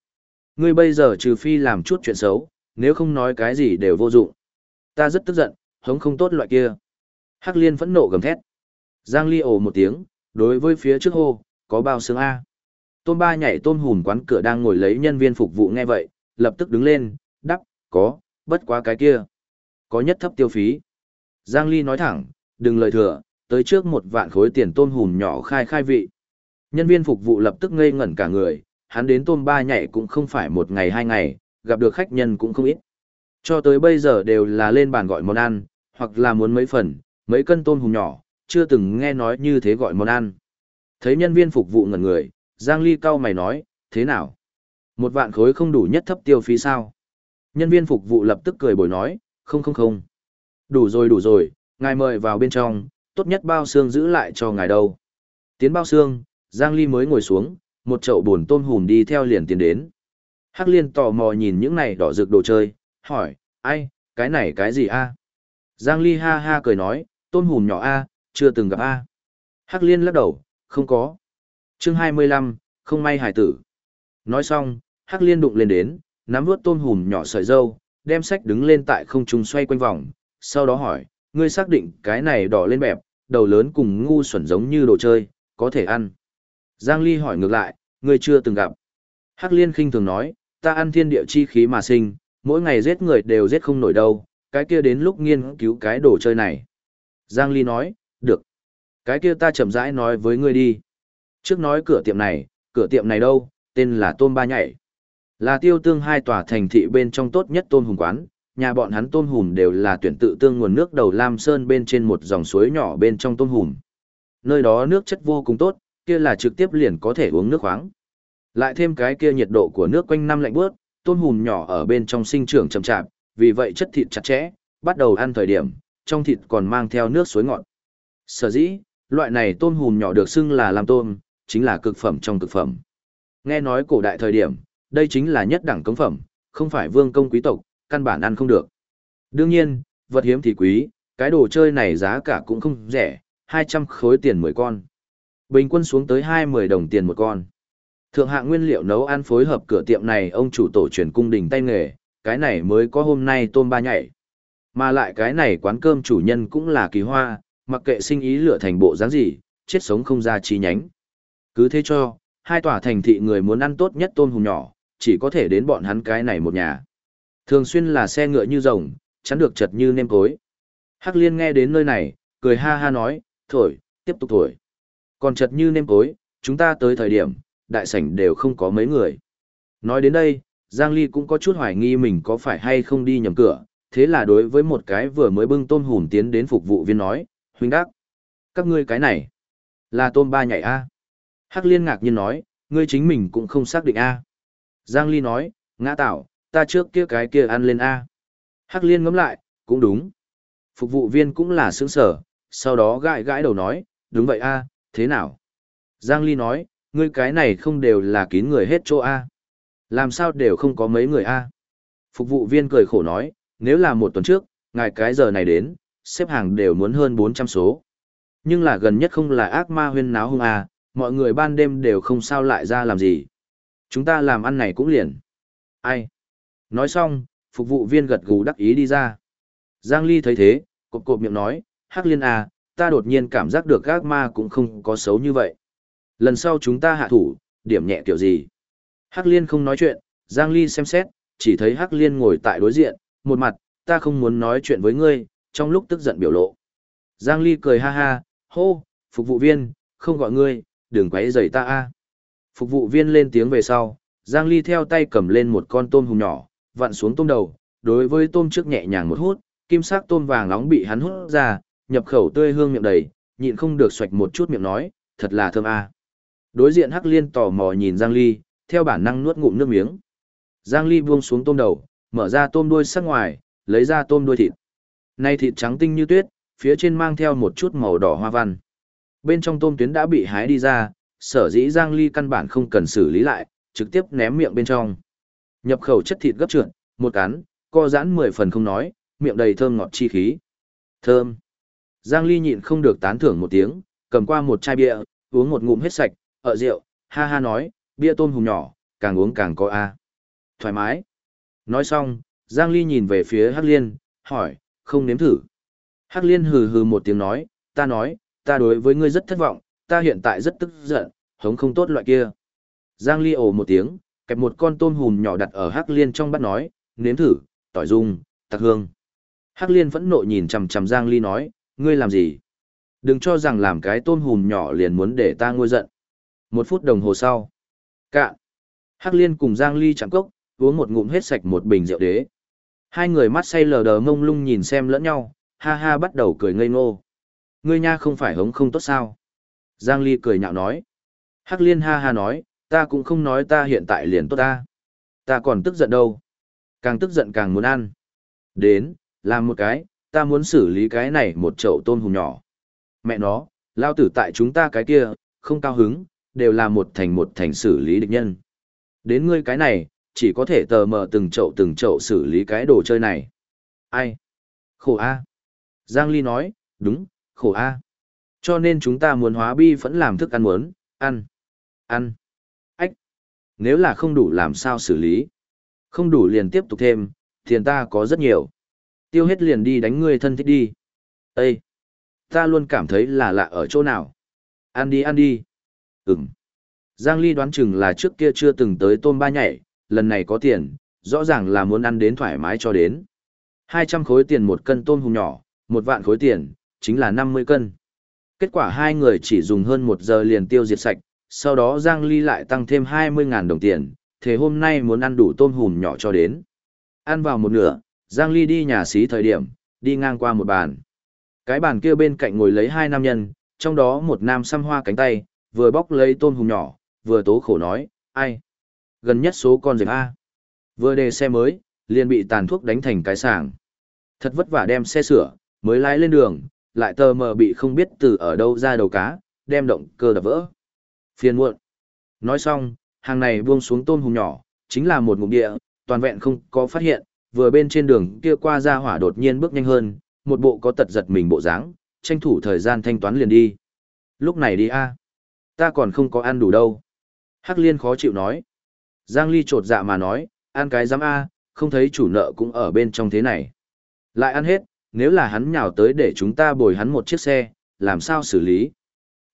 Ngươi bây giờ trừ phi làm chút chuyện xấu, nếu không nói cái gì đều vô dụng. Ta rất tức giận, hống không tốt loại kia. Hắc liên phẫn nộ gầm thét. Giang ly ồ một tiếng, đối với phía trước hô, có bao xương A. Tôn ba nhảy tôn hùn quán cửa đang ngồi lấy nhân viên phục vụ nghe vậy, lập tức đứng lên, đắp, có, bất quá cái kia. Có nhất thấp tiêu phí. Giang ly nói thẳng, đừng lời thừa, tới trước một vạn khối tiền tôn hùm nhỏ khai khai vị. Nhân viên phục vụ lập tức ngây ngẩn cả người, hắn đến tôm ba nhảy cũng không phải một ngày hai ngày, gặp được khách nhân cũng không ít. Cho tới bây giờ đều là lên bàn gọi món ăn, hoặc là muốn mấy phần, mấy cân tôm hùm nhỏ, chưa từng nghe nói như thế gọi món ăn. Thấy nhân viên phục vụ ngẩn người, Giang Ly cau mày nói, thế nào? Một vạn khối không đủ nhất thấp tiêu phí sao? Nhân viên phục vụ lập tức cười bồi nói, không không không. Đủ rồi đủ rồi, ngài mời vào bên trong, tốt nhất bao xương giữ lại cho ngài đâu. Tiến bao xương, Giang Ly mới ngồi xuống, một chậu buồn tôm hùm đi theo liền tiến đến. Hắc liên tò mò nhìn những này đỏ rực đồ chơi, hỏi, ai, cái này cái gì a? Giang Ly ha ha cười nói, tôm hùm nhỏ a, chưa từng gặp a. Hắc liên lắc đầu, không có. Chương 25, không may hải tử. Nói xong, Hắc liên đụng lên đến, nắm vuốt tôm hùm nhỏ sợi dâu, đem sách đứng lên tại không trung xoay quanh vòng, sau đó hỏi, ngươi xác định cái này đỏ lên bẹp, đầu lớn cùng ngu xuẩn giống như đồ chơi, có thể ăn. Giang Ly hỏi ngược lại, ngươi chưa từng gặp. Hắc Liên khinh thường nói, ta ăn thiên địa chi khí mà sinh, mỗi ngày giết người đều giết không nổi đâu, cái kia đến lúc nghiên cứu cái đồ chơi này. Giang Ly nói, được. Cái kia ta chậm rãi nói với ngươi đi. Trước nói cửa tiệm này, cửa tiệm này đâu, tên là Tôm Ba Nhảy. Là tiêu tương hai tòa thành thị bên trong tốt nhất tôm hùng quán, nhà bọn hắn tôm hùm đều là tuyển tự tương nguồn nước đầu Lam Sơn bên trên một dòng suối nhỏ bên trong tôm hùm. Nơi đó nước chất vô cùng tốt, kia là trực tiếp liền có thể uống nước khoáng. Lại thêm cái kia nhiệt độ của nước quanh năm lạnh bước, tôm hùm nhỏ ở bên trong sinh trưởng chậm chạp, vì vậy chất thịt chặt chẽ, bắt đầu ăn thời điểm, trong thịt còn mang theo nước suối ngọt. Sở dĩ, loại này tôm hùm nhỏ được xưng là làm tôm, chính là cực phẩm trong cực phẩm. Nghe nói cổ đại thời điểm, đây chính là nhất đẳng cống phẩm, không phải vương công quý tộc, căn bản ăn không được. Đương nhiên, vật hiếm thì quý, cái đồ chơi này giá cả cũng không rẻ, 200 khối tiền 10 con. Bình quân xuống tới 20 đồng tiền một con. Thượng hạng nguyên liệu nấu ăn phối hợp cửa tiệm này ông chủ tổ truyền cung đình tay nghề, cái này mới có hôm nay tôm ba nhảy. Mà lại cái này quán cơm chủ nhân cũng là kỳ hoa, mặc kệ sinh ý lửa thành bộ dáng gì, chết sống không ra chi nhánh. Cứ thế cho, hai tòa thành thị người muốn ăn tốt nhất tôm hùm nhỏ, chỉ có thể đến bọn hắn cái này một nhà. Thường xuyên là xe ngựa như rồng, chắn được chật như nêm cối. Hắc liên nghe đến nơi này, cười ha ha nói, thổi, tiếp tục thổi. Còn chật như nêm cối, chúng ta tới thời điểm, đại sảnh đều không có mấy người. Nói đến đây, Giang Ly cũng có chút hoài nghi mình có phải hay không đi nhầm cửa, thế là đối với một cái vừa mới bưng tôm hùm tiến đến phục vụ viên nói, huynh đắc, Các ngươi cái này, là tôm ba nhảy A. Hắc liên ngạc nhiên nói, ngươi chính mình cũng không xác định A. Giang Ly nói, ngã tạo, ta trước kia cái kia ăn lên A. Hắc liên ngẫm lại, cũng đúng. Phục vụ viên cũng là sướng sở, sau đó gãi gãi đầu nói, đúng vậy A, thế nào? Giang Ly nói, ngươi cái này không đều là kín người hết chỗ A. Làm sao đều không có mấy người A. Phục vụ viên cười khổ nói, nếu là một tuần trước, ngài cái giờ này đến, xếp hàng đều muốn hơn 400 số. Nhưng là gần nhất không là ác ma huyên náo hung A, mọi người ban đêm đều không sao lại ra làm gì. Chúng ta làm ăn này cũng liền. Ai? Nói xong, phục vụ viên gật gù đắc ý đi ra. Giang Ly thấy thế, cộp cộp miệng nói, Hắc Liên à, ta đột nhiên cảm giác được gác ma cũng không có xấu như vậy. Lần sau chúng ta hạ thủ, điểm nhẹ kiểu gì? Hắc Liên không nói chuyện, Giang Ly xem xét, chỉ thấy Hắc Liên ngồi tại đối diện, một mặt, ta không muốn nói chuyện với ngươi, trong lúc tức giận biểu lộ. Giang Ly cười ha ha, hô, phục vụ viên, không gọi ngươi, đừng quấy rầy ta a. Phục vụ viên lên tiếng về sau, Giang Ly theo tay cầm lên một con tôm hùm nhỏ, vặn xuống tôm đầu, đối với tôm trước nhẹ nhàng một hút, kim sắc tôm vàng nóng bị hắn hút ra, nhập khẩu tươi hương miệng đầy, nhịn không được xoạch một chút miệng nói, thật là thơm a. Đối diện Hắc Liên tò mò nhìn Giang Ly, theo bản năng nuốt ngụm nước miếng. Giang Ly buông xuống tôm đầu, mở ra tôm đuôi sắc ngoài, lấy ra tôm đuôi thịt. Nay thịt trắng tinh như tuyết, phía trên mang theo một chút màu đỏ hoa văn. Bên trong tôm tuyến đã bị hái đi ra, sở dĩ Giang Ly căn bản không cần xử lý lại, trực tiếp ném miệng bên trong. Nhập khẩu chất thịt gấp trượt, một cắn, co giãn 10 phần không nói, miệng đầy thơm ngọt chi khí. Thơm. Giang Ly nhịn không được tán thưởng một tiếng, cầm qua một chai bia, uống một ngụm hết sạch, ở rượu, ha ha nói, bia tôm hùm nhỏ, càng uống càng có a. Thoải mái. Nói xong, Giang Ly nhìn về phía Hắc Liên, hỏi, không nếm thử. Hắc Liên hừ hừ một tiếng nói, ta nói, ta đối với ngươi rất thất vọng, ta hiện tại rất tức giận, hống không tốt loại kia. Giang Ly ồ một tiếng, kẹp một con tôm hùm nhỏ đặt ở Hắc Liên trong bát nói, nếm thử, tỏi dung, tạc hương. Hắc Liên phẫn nộ nhìn chằm chằm Giang Ly nói, ngươi làm gì? Đừng cho rằng làm cái tôm hùm nhỏ liền muốn để ta ngôi giận. Một phút đồng hồ sau. Cạn. Hắc Liên cùng Giang Ly chạm cốc, uống một ngụm hết sạch một bình rượu đế. Hai người mắt say lờ đờ mông lung nhìn xem lẫn nhau, ha ha bắt đầu cười ngây ngô. Ngươi nha không phải hống không tốt sao? Giang Ly cười nhạo nói. Hắc Liên ha ha nói, ta cũng không nói ta hiện tại liền tốt ta. Ta còn tức giận đâu. Càng tức giận càng muốn ăn. Đến, làm một cái, ta muốn xử lý cái này một chậu tôm hùm nhỏ. Mẹ nó, lao tử tại chúng ta cái kia, không cao hứng, đều là một thành một thành xử lý địch nhân. Đến ngươi cái này, chỉ có thể tờ mờ từng chậu từng chậu xử lý cái đồ chơi này. Ai? Khổ A. Giang Ly nói, đúng, khổ A. Cho nên chúng ta muốn hóa bi vẫn làm thức ăn muốn, ăn, ăn. Nếu là không đủ làm sao xử lý? Không đủ liền tiếp tục thêm, tiền ta có rất nhiều. Tiêu hết liền đi đánh ngươi thân thích đi. Ê! Ta luôn cảm thấy là lạ ở chỗ nào. Ăn đi ăn đi. Ừm. Giang Ly đoán chừng là trước kia chưa từng tới tôm ba nhảy, lần này có tiền, rõ ràng là muốn ăn đến thoải mái cho đến. 200 khối tiền một cân tôm hùm nhỏ, một vạn khối tiền, chính là 50 cân. Kết quả hai người chỉ dùng hơn một giờ liền tiêu diệt sạch, sau đó Giang Ly lại tăng thêm 20.000 đồng tiền, thế hôm nay muốn ăn đủ tôm hùm nhỏ cho đến. Ăn vào một nửa, Giang Ly đi nhà xí thời điểm, đi ngang qua một bàn. Cái bàn kia bên cạnh ngồi lấy hai nam nhân, trong đó một nam xăm hoa cánh tay, vừa bóc lấy tôm hùm nhỏ, vừa tố khổ nói, ai? Gần nhất số con dẹp A. Vừa đề xe mới, liền bị tàn thuốc đánh thành cái sàng. Thật vất vả đem xe sửa, mới lái lên đường, lại tờ mờ bị không biết từ ở đâu ra đầu cá, đem động cơ đập vỡ. Phiền muộn. Nói xong, hàng này buông xuống tôm hùm nhỏ, chính là một ngụm địa, toàn vẹn không có phát hiện, vừa bên trên đường kia qua ra hỏa đột nhiên bước nhanh hơn, một bộ có tật giật mình bộ dáng, tranh thủ thời gian thanh toán liền đi. Lúc này đi a, ta còn không có ăn đủ đâu. Hắc Liên khó chịu nói. Giang Ly trột dạ mà nói, ăn cái giám a, không thấy chủ nợ cũng ở bên trong thế này. Lại ăn hết, nếu là hắn nhào tới để chúng ta bồi hắn một chiếc xe, làm sao xử lý?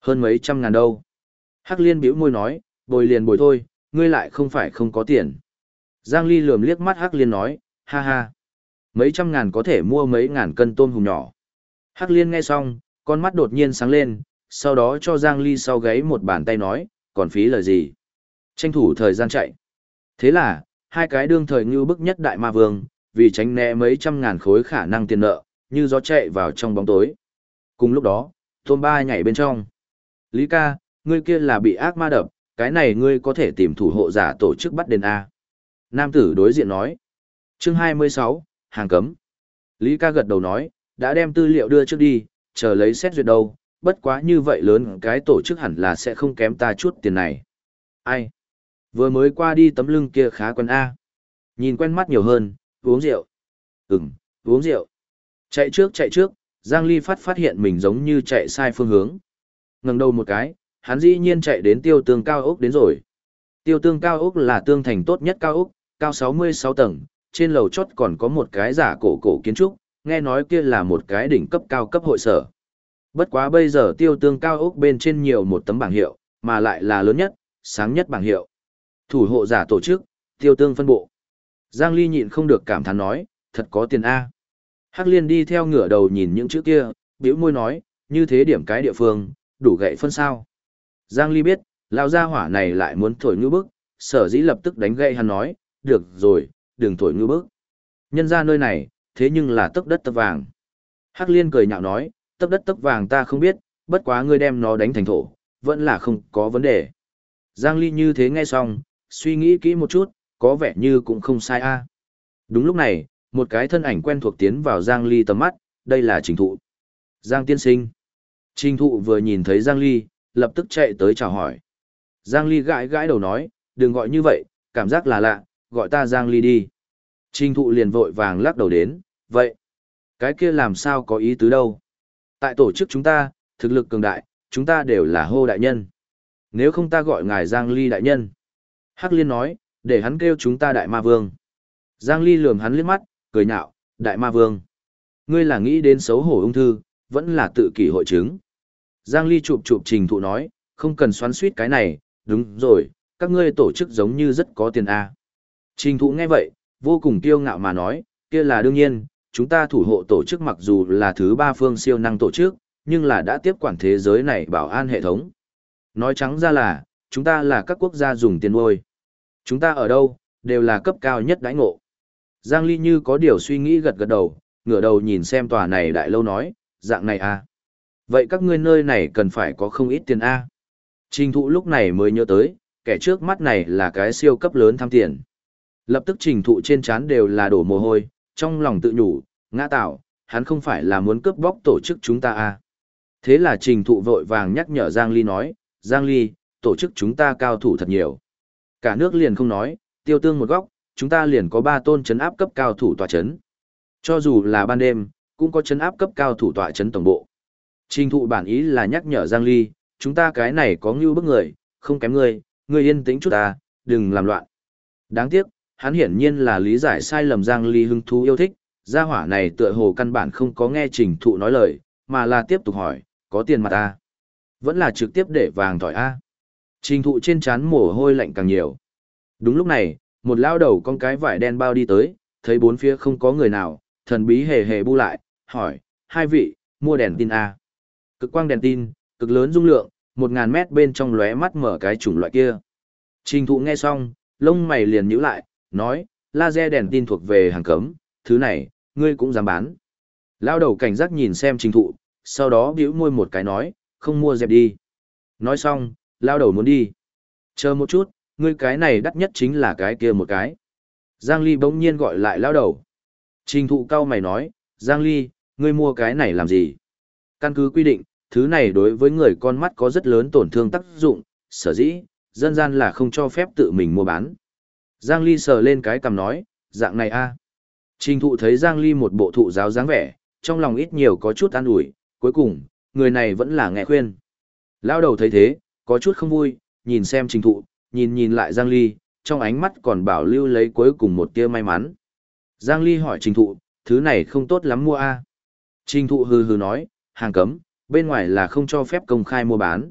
Hơn mấy trăm ngàn đâu. Hắc Liên bĩu môi nói, bồi liền bồi thôi, ngươi lại không phải không có tiền. Giang Ly lườm liếc mắt Hắc Liên nói, ha ha. Mấy trăm ngàn có thể mua mấy ngàn cân tôm hùm nhỏ. Hắc Liên nghe xong, con mắt đột nhiên sáng lên, sau đó cho Giang Ly sau gáy một bàn tay nói, còn phí lời gì? Tranh thủ thời gian chạy. Thế là, hai cái đương thời như bức nhất đại ma vương, vì tránh né mấy trăm ngàn khối khả năng tiền nợ, như gió chạy vào trong bóng tối. Cùng lúc đó, Tôm ba nhảy bên trong. Lý ca, ngươi kia là bị ác ma đập, cái này ngươi có thể tìm thủ hộ giả tổ chức bắt đền A. Nam tử đối diện nói. Chương 26, hàng cấm. Lý ca gật đầu nói, đã đem tư liệu đưa trước đi, chờ lấy xét duyệt đâu, bất quá như vậy lớn cái tổ chức hẳn là sẽ không kém ta chút tiền này. Ai? Vừa mới qua đi tấm lưng kia khá quen A. Nhìn quen mắt nhiều hơn, uống rượu. Ừm, uống rượu. Chạy trước chạy trước, Giang Ly phát phát hiện mình giống như chạy sai phương hướng. ngẩng đầu một cái, hắn dĩ nhiên chạy đến tiêu tương cao ốc đến rồi. Tiêu tương cao ốc là tương thành tốt nhất cao ốc, cao 66 tầng, trên lầu chót còn có một cái giả cổ cổ kiến trúc, nghe nói kia là một cái đỉnh cấp cao cấp hội sở. Bất quá bây giờ tiêu tương cao ốc bên trên nhiều một tấm bảng hiệu, mà lại là lớn nhất, sáng nhất bảng hiệu. Thủ hộ giả tổ chức, tiêu tương phân bộ. Giang Ly nhịn không được cảm thán nói, thật có tiền A. Hắc liên đi theo ngửa đầu nhìn những chữ kia, biểu môi nói, như thế điểm cái địa phương, đủ gậy phân sao. Giang Ly biết, lao gia hỏa này lại muốn thổi ngư bức, sở dĩ lập tức đánh gậy hắn nói, được rồi, đừng thổi ngư bức. Nhân ra nơi này, thế nhưng là tấc đất tấc vàng. Hắc liên cười nhạo nói, tấc đất tấc vàng ta không biết, bất quá ngươi đem nó đánh thành thổ, vẫn là không có vấn đề. Giang Ly như thế nghe xong, suy nghĩ kỹ một chút, có vẻ như cũng không sai a. Đúng lúc này, một cái thân ảnh quen thuộc tiến vào Giang Ly tầm mắt, đây là Trình Thụ. Giang tiên sinh. Trình Thụ vừa nhìn thấy Giang Ly, lập tức chạy tới chào hỏi. Giang Ly gãi gãi đầu nói, đừng gọi như vậy, cảm giác là lạ, gọi ta Giang Ly đi. Trình Thụ liền vội vàng lắc đầu đến, vậy, cái kia làm sao có ý tứ đâu. Tại tổ chức chúng ta, thực lực cường đại, chúng ta đều là hô đại nhân. Nếu không ta gọi ngài Giang Ly đại nhân. Hắc Liên nói, để hắn kêu chúng ta đại ma vương. Giang Ly lườm hắn liếc mắt, cười nhạo, đại ma vương. Ngươi là nghĩ đến xấu hổ ung thư, vẫn là tự kỷ hội chứng. Giang Ly chụp chụp trình thụ nói, không cần xoắn suýt cái này, đúng rồi, các ngươi tổ chức giống như rất có tiền A. Trình thụ nghe vậy, vô cùng kiêu ngạo mà nói, kia là đương nhiên, chúng ta thủ hộ tổ chức mặc dù là thứ ba phương siêu năng tổ chức, nhưng là đã tiếp quản thế giới này bảo an hệ thống. Nói trắng ra là, chúng ta là các quốc gia dùng tiền nuôi. Chúng ta ở đâu, đều là cấp cao nhất đãi ngộ. Giang Ly như có điều suy nghĩ gật gật đầu, ngửa đầu nhìn xem tòa này đại lâu nói, dạng này à. Vậy các ngươi nơi này cần phải có không ít tiền A. Trình thụ lúc này mới nhớ tới, kẻ trước mắt này là cái siêu cấp lớn tham tiền. Lập tức trình thụ trên trán đều là đổ mồ hôi, trong lòng tự nhủ, ngã tạo, hắn không phải là muốn cướp bóc tổ chức chúng ta A. Thế là trình thụ vội vàng nhắc nhở Giang Ly nói, Giang Ly, tổ chức chúng ta cao thủ thật nhiều. Cả nước liền không nói, tiêu tương một góc, chúng ta liền có ba tôn chấn áp cấp cao thủ tọa chấn. Cho dù là ban đêm, cũng có chấn áp cấp cao thủ tọa chấn tổng bộ. Trình thụ bản ý là nhắc nhở Giang Ly, chúng ta cái này có ngưu bức người, không kém người, người yên tĩnh chút ta, đừng làm loạn. Đáng tiếc, hắn hiển nhiên là lý giải sai lầm Giang Ly hứng thú yêu thích, gia hỏa này tựa hồ căn bản không có nghe trình thụ nói lời, mà là tiếp tục hỏi, có tiền mặt ta? Vẫn là trực tiếp để vàng tỏi A. Trình thụ trên trán mồ hôi lạnh càng nhiều. Đúng lúc này, một lao đầu con cái vải đen bao đi tới, thấy bốn phía không có người nào, thần bí hề hề bu lại, hỏi, hai vị, mua đèn tin A. Cực quang đèn tin, cực lớn dung lượng, một ngàn mét bên trong lóe mắt mở cái chủng loại kia. Trình thụ nghe xong, lông mày liền nhíu lại, nói, laser đèn tin thuộc về hàng cấm, thứ này, ngươi cũng dám bán. Lao đầu cảnh giác nhìn xem trình thụ, sau đó bĩu môi một cái nói, không mua dẹp đi. Nói xong, lao đầu muốn đi. Chờ một chút, ngươi cái này đắt nhất chính là cái kia một cái. Giang Ly bỗng nhiên gọi lại lao đầu. Trình thụ cao mày nói, Giang Ly, ngươi mua cái này làm gì? Căn cứ quy định, thứ này đối với người con mắt có rất lớn tổn thương tác dụng, sở dĩ, dân gian là không cho phép tự mình mua bán. Giang Ly sờ lên cái cầm nói, dạng này a. Trình thụ thấy Giang Ly một bộ thụ giáo dáng vẻ, trong lòng ít nhiều có chút an ủi, cuối cùng, người này vẫn là nghe khuyên. Lao đầu thấy thế, có chút không vui, nhìn xem trình thụ, nhìn nhìn lại Giang Ly, trong ánh mắt còn bảo lưu lấy cuối cùng một tia may mắn. Giang Ly hỏi trình thụ, thứ này không tốt lắm mua a. Trình thụ hừ hừ nói, hàng cấm, bên ngoài là không cho phép công khai mua bán.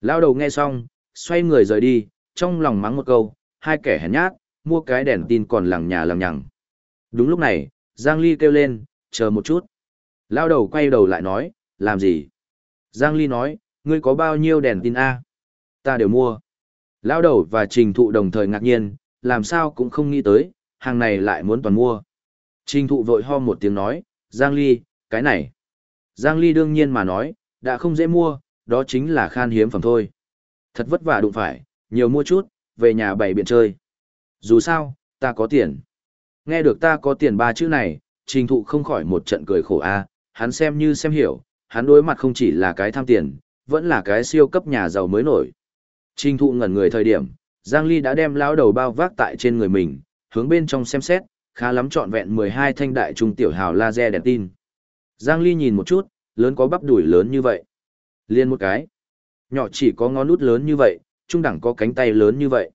Lao đầu nghe xong, xoay người rời đi, trong lòng mắng một câu, hai kẻ hèn nhát, mua cái đèn tin còn lằng nhà lằng nhằng. Đúng lúc này, Giang Ly kêu lên, chờ một chút. Lao đầu quay đầu lại nói, làm gì? Giang Ly nói, ngươi có bao nhiêu đèn tin A? Ta đều mua. Lao đầu và trình thụ đồng thời ngạc nhiên, làm sao cũng không nghĩ tới, hàng này lại muốn toàn mua. Trình thụ vội ho một tiếng nói, Giang Ly, cái này. Giang Ly đương nhiên mà nói, đã không dễ mua, đó chính là khan hiếm phẩm thôi. Thật vất vả đụng phải, nhiều mua chút, về nhà bày biện chơi. Dù sao, ta có tiền. Nghe được ta có tiền ba chữ này, trình thụ không khỏi một trận cười khổ a hắn xem như xem hiểu, hắn đối mặt không chỉ là cái tham tiền, vẫn là cái siêu cấp nhà giàu mới nổi. Trình thụ ngẩn người thời điểm, Giang Ly đã đem lão đầu bao vác tại trên người mình, hướng bên trong xem xét, khá lắm trọn vẹn 12 thanh đại trung tiểu hào laser đèn tin. Giang Ly nhìn một chút, lớn có bắp đùi lớn như vậy. Liên một cái. Nhỏ chỉ có ngón út lớn như vậy, trung đẳng có cánh tay lớn như vậy.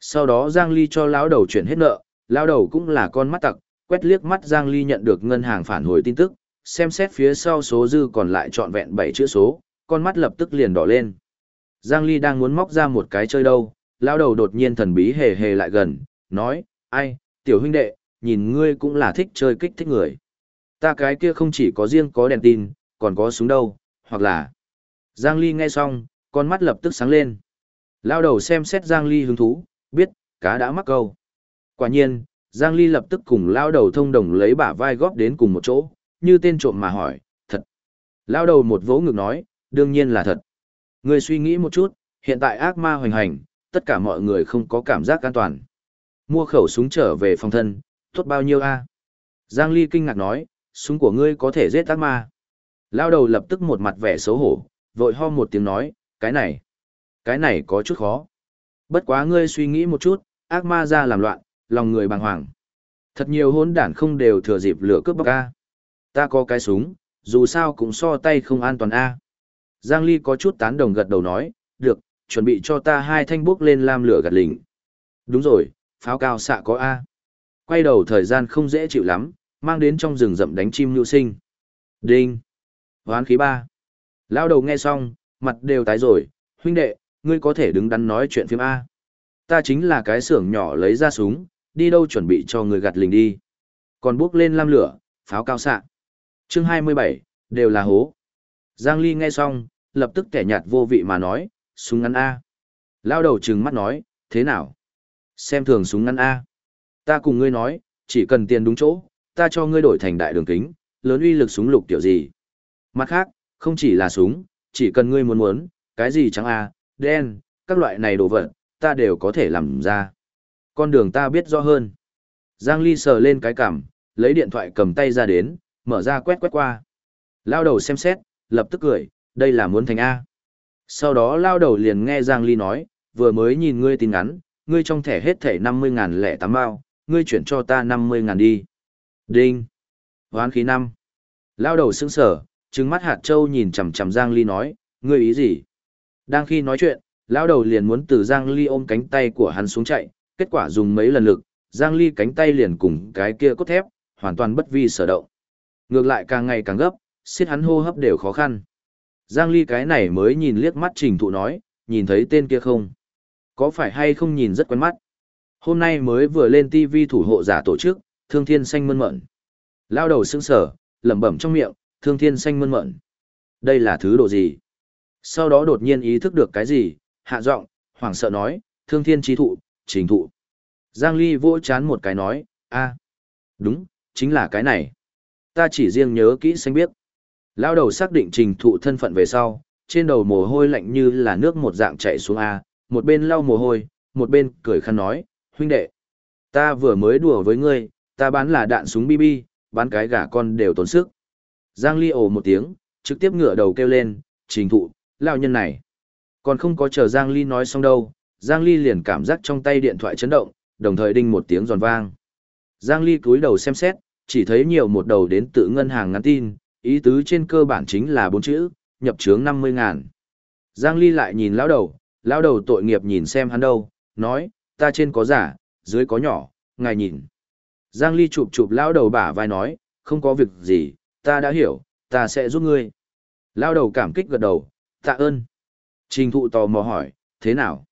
Sau đó Giang Ly cho lão đầu chuyển hết nợ, lão đầu cũng là con mắt tặc, quét liếc mắt Giang Ly nhận được ngân hàng phản hồi tin tức, xem xét phía sau số dư còn lại trọn vẹn 7 chữ số, con mắt lập tức liền đỏ lên. Giang Ly đang muốn móc ra một cái chơi đâu, lão đầu đột nhiên thần bí hề hề lại gần, nói, ai, tiểu huynh đệ, nhìn ngươi cũng là thích chơi kích thích người. Ta cái kia không chỉ có riêng có đèn tin, còn có súng đâu, hoặc là... Giang Ly nghe xong, con mắt lập tức sáng lên. Lao đầu xem xét Giang Ly hứng thú, biết, cá đã mắc câu. Quả nhiên, Giang Ly lập tức cùng lao đầu thông đồng lấy bả vai góp đến cùng một chỗ, như tên trộm mà hỏi, thật. Lao đầu một vỗ ngực nói, đương nhiên là thật. Người suy nghĩ một chút, hiện tại ác ma hoành hành, tất cả mọi người không có cảm giác an toàn. Mua khẩu súng trở về phòng thân, tốt bao nhiêu a? Giang Ly kinh ngạc nói, súng của ngươi có thể giết ác ma. Lao đầu lập tức một mặt vẻ xấu hổ, vội ho một tiếng nói, cái này, cái này có chút khó. Bất quá ngươi suy nghĩ một chút, ác ma ra làm loạn, lòng người bàng hoàng. Thật nhiều hỗn đản không đều thừa dịp lửa cướp bóc ca. Ta có cái súng, dù sao cũng so tay không an toàn a. Giang Ly có chút tán đồng gật đầu nói, được, chuẩn bị cho ta hai thanh bước lên lam lửa gạt lỉnh. Đúng rồi, pháo cao xạ có a. Quay đầu thời gian không dễ chịu lắm, mang đến trong rừng rậm đánh chim nhu sinh. Đinh. Hoán khí ba. Lao đầu nghe xong, mặt đều tái rồi, huynh đệ, ngươi có thể đứng đắn nói chuyện phim A. Ta chính là cái xưởng nhỏ lấy ra súng, đi đâu chuẩn bị cho người gạt lình đi. Còn bước lên lam lửa, pháo cao xạ. chương 27, đều là hố. Giang Ly nghe xong, lập tức kẻ nhạt vô vị mà nói, súng ngắn A. Lao đầu trừng mắt nói, thế nào? Xem thường súng ngắn A. Ta cùng ngươi nói, chỉ cần tiền đúng chỗ, ta cho ngươi đổi thành đại đường kính, lớn uy lực súng lục tiểu gì. Mặt khác, không chỉ là súng, chỉ cần ngươi muốn muốn, cái gì trắng A, đen, các loại này đồ vật, ta đều có thể làm ra. Con đường ta biết rõ hơn. Giang Ly sờ lên cái cằm, lấy điện thoại cầm tay ra đến, mở ra quét quét qua. Lao đầu xem xét, lập tức cười, đây là muốn thành A. Sau đó lao đầu liền nghe Giang Ly nói, vừa mới nhìn ngươi tin ngắn, ngươi trong thẻ hết thẻ 50 ngàn lẻ tám bao, ngươi chuyển cho ta 50 ngàn đi. Đinh. Hoán khí năm. Lao đầu sững sở, trừng mắt hạt châu nhìn chằm chằm Giang Ly nói, ngươi ý gì? Đang khi nói chuyện, lão đầu liền muốn từ Giang Ly ôm cánh tay của hắn xuống chạy, kết quả dùng mấy lần lực, Giang Ly cánh tay liền cùng cái kia cốt thép, hoàn toàn bất vi sở động. Ngược lại càng ngày càng gấp, xiết hắn hô hấp đều khó khăn. Giang Ly cái này mới nhìn liếc mắt trình thụ nói, nhìn thấy tên kia không? Có phải hay không nhìn rất quen mắt? Hôm nay mới vừa lên TV thủ hộ giả tổ chức, thương thiên xanh mơn mởn, Lao đầu sững sở, lẩm bẩm trong miệng, thương thiên xanh mơn mởn, Đây là thứ đồ gì? Sau đó đột nhiên ý thức được cái gì, hạ giọng, hoảng sợ nói, thương thiên trí thụ, trình thụ. Giang Ly vỗ chán một cái nói, a, đúng, chính là cái này. Ta chỉ riêng nhớ kỹ xanh biết. Lao đầu xác định trình thụ thân phận về sau, trên đầu mồ hôi lạnh như là nước một dạng chạy xuống A, một bên lau mồ hôi, một bên cười khăn nói, huynh đệ. Ta vừa mới đùa với ngươi, ta bán là đạn súng BB, bán cái gà con đều tốn sức. Giang Ly ồ một tiếng, trực tiếp ngửa đầu kêu lên, trình thụ, lao nhân này. Còn không có chờ Giang Ly nói xong đâu, Giang Ly liền cảm giác trong tay điện thoại chấn động, đồng thời đinh một tiếng giòn vang. Giang Ly cúi đầu xem xét, chỉ thấy nhiều một đầu đến tự ngân hàng ngắn tin, ý tứ trên cơ bản chính là bốn chữ, nhập chướng 50 ngàn. Giang Ly lại nhìn lão đầu, lão đầu tội nghiệp nhìn xem hắn đâu, nói, ta trên có giả, dưới có nhỏ, ngài nhìn. Giang Ly chụp chụp lão đầu bả vai nói, không có việc gì, ta đã hiểu, ta sẽ giúp ngươi. Lão đầu cảm kích gật đầu, tạ ơn. Trình thụ tò mò hỏi, thế nào?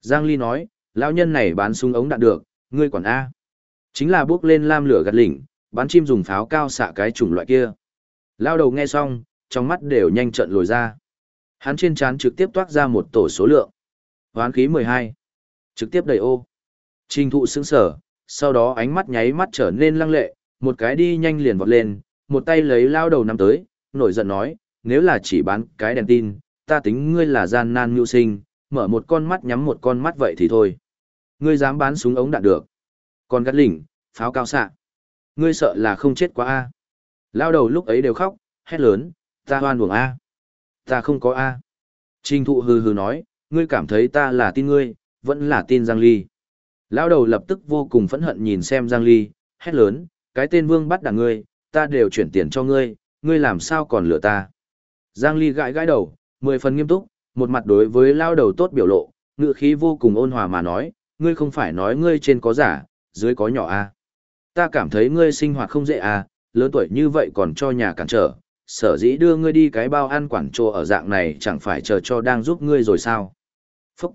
Giang Ly nói, lão nhân này bán súng ống đạn được, ngươi quản A. Chính là bước lên lam lửa gạt lỉnh, bán chim dùng pháo cao xạ cái chủng loại kia. Lao đầu nghe xong, trong mắt đều nhanh trận lồi ra. Hắn trên trán trực tiếp toát ra một tổ số lượng. Hoán khí 12. Trực tiếp đầy ô. Trình thụ sững sở, sau đó ánh mắt nháy mắt trở nên lăng lệ, một cái đi nhanh liền vọt lên, một tay lấy lao đầu nắm tới, nổi giận nói, nếu là chỉ bán cái đèn tin, ta tính ngươi là gian nan mưu sinh, mở một con mắt nhắm một con mắt vậy thì thôi. Ngươi dám bán súng ống đạn được. Còn gắt lỉnh, pháo cao xạ. Ngươi sợ là không chết quá a. Lao đầu lúc ấy đều khóc, hét lớn, ta hoan buồng a. Ta không có a. Trình thụ hừ hừ nói, ngươi cảm thấy ta là tin ngươi, vẫn là tin Giang Ly. Lao đầu lập tức vô cùng phẫn hận nhìn xem Giang Ly, hét lớn, cái tên vương bắt đằng ngươi, ta đều chuyển tiền cho ngươi, ngươi làm sao còn lừa ta. Giang Ly gãi gãi đầu, mười phần nghiêm túc, một mặt đối với lao đầu tốt biểu lộ, ngựa khí vô cùng ôn hòa mà nói, ngươi không phải nói ngươi trên có giả, dưới có nhỏ à. Ta cảm thấy ngươi sinh hoạt không dễ à, lớn tuổi như vậy còn cho nhà cản trở, sở dĩ đưa ngươi đi cái bao ăn quản trô ở dạng này chẳng phải chờ cho đang giúp ngươi rồi sao. Phúc!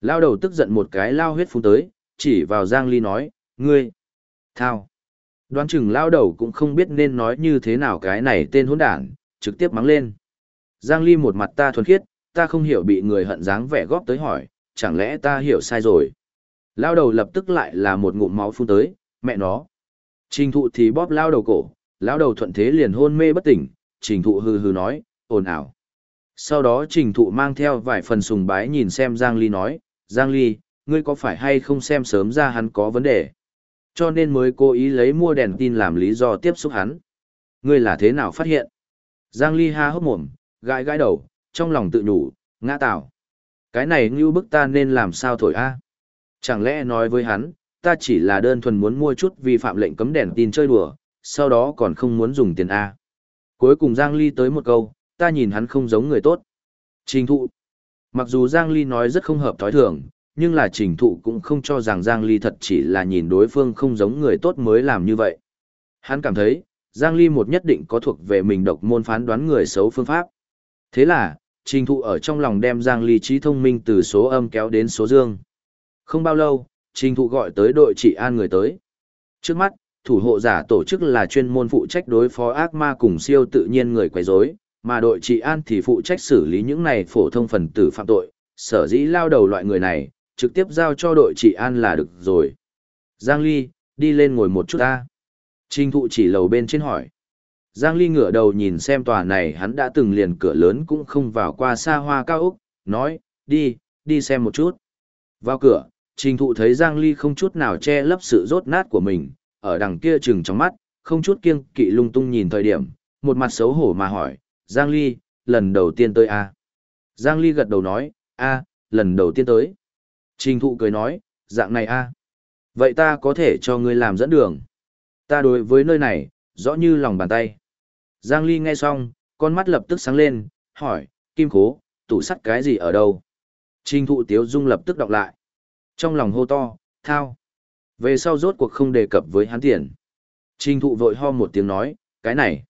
Lao đầu tức giận một cái lao huyết phun tới, chỉ vào Giang Ly nói, ngươi! Thao! Đoán chừng lao đầu cũng không biết nên nói như thế nào cái này tên hỗn đản, trực tiếp mắng lên. Giang Ly một mặt ta thuần khiết, ta không hiểu bị người hận dáng vẻ góp tới hỏi, chẳng lẽ ta hiểu sai rồi. Lao đầu lập tức lại là một ngụm máu phun tới, mẹ nó. Trình thụ thì bóp lao đầu cổ, lao đầu thuận thế liền hôn mê bất tỉnh, trình thụ hừ hừ nói, ồn ào. Sau đó trình thụ mang theo vài phần sùng bái nhìn xem Giang Ly nói, Giang Ly, ngươi có phải hay không xem sớm ra hắn có vấn đề? Cho nên mới cố ý lấy mua đèn tin làm lý do tiếp xúc hắn. Ngươi là thế nào phát hiện? Giang Ly ha hốc mồm, gãi gãi đầu, trong lòng tự nhủ, ngã tạo. Cái này như bức ta nên làm sao thổi a? Chẳng lẽ nói với hắn, ta chỉ là đơn thuần muốn mua chút vi phạm lệnh cấm đèn tin chơi đùa, sau đó còn không muốn dùng tiền A. Cuối cùng Giang Ly tới một câu, ta nhìn hắn không giống người tốt. Trình thụ. Mặc dù Giang Ly nói rất không hợp thói thường, nhưng là trình thụ cũng không cho rằng Giang Ly thật chỉ là nhìn đối phương không giống người tốt mới làm như vậy. Hắn cảm thấy, Giang Ly một nhất định có thuộc về mình độc môn phán đoán người xấu phương pháp. Thế là, trình thụ ở trong lòng đem Giang Ly trí thông minh từ số âm kéo đến số dương. Không bao lâu, trình thụ gọi tới đội trị an người tới. Trước mắt, thủ hộ giả tổ chức là chuyên môn phụ trách đối phó ác ma cùng siêu tự nhiên người quấy rối, mà đội trị an thì phụ trách xử lý những này phổ thông phần tử phạm tội, sở dĩ lao đầu loại người này, trực tiếp giao cho đội trị an là được rồi. Giang Ly, đi lên ngồi một chút ta. Trình thụ chỉ lầu bên trên hỏi. Giang Ly ngửa đầu nhìn xem tòa này hắn đã từng liền cửa lớn cũng không vào qua xa hoa cao úc, nói, đi, đi xem một chút. Vào cửa, trình thụ thấy Giang Ly không chút nào che lấp sự rốt nát của mình, ở đằng kia chừng trong mắt, không chút kiêng kỵ lung tung nhìn thời điểm, một mặt xấu hổ mà hỏi, Giang Ly, lần đầu tiên tới a Giang Ly gật đầu nói, a lần đầu tiên tới. Trình thụ cười nói, dạng này a Vậy ta có thể cho ngươi làm dẫn đường. Ta đối với nơi này, rõ như lòng bàn tay. Giang Ly nghe xong, con mắt lập tức sáng lên, hỏi, kim khố, tủ sắt cái gì ở đâu? Trình thụ tiếu dung lập tức đọc lại. Trong lòng hô to, thao. Về sau rốt cuộc không đề cập với hắn tiền. Trình thụ vội ho một tiếng nói, cái này.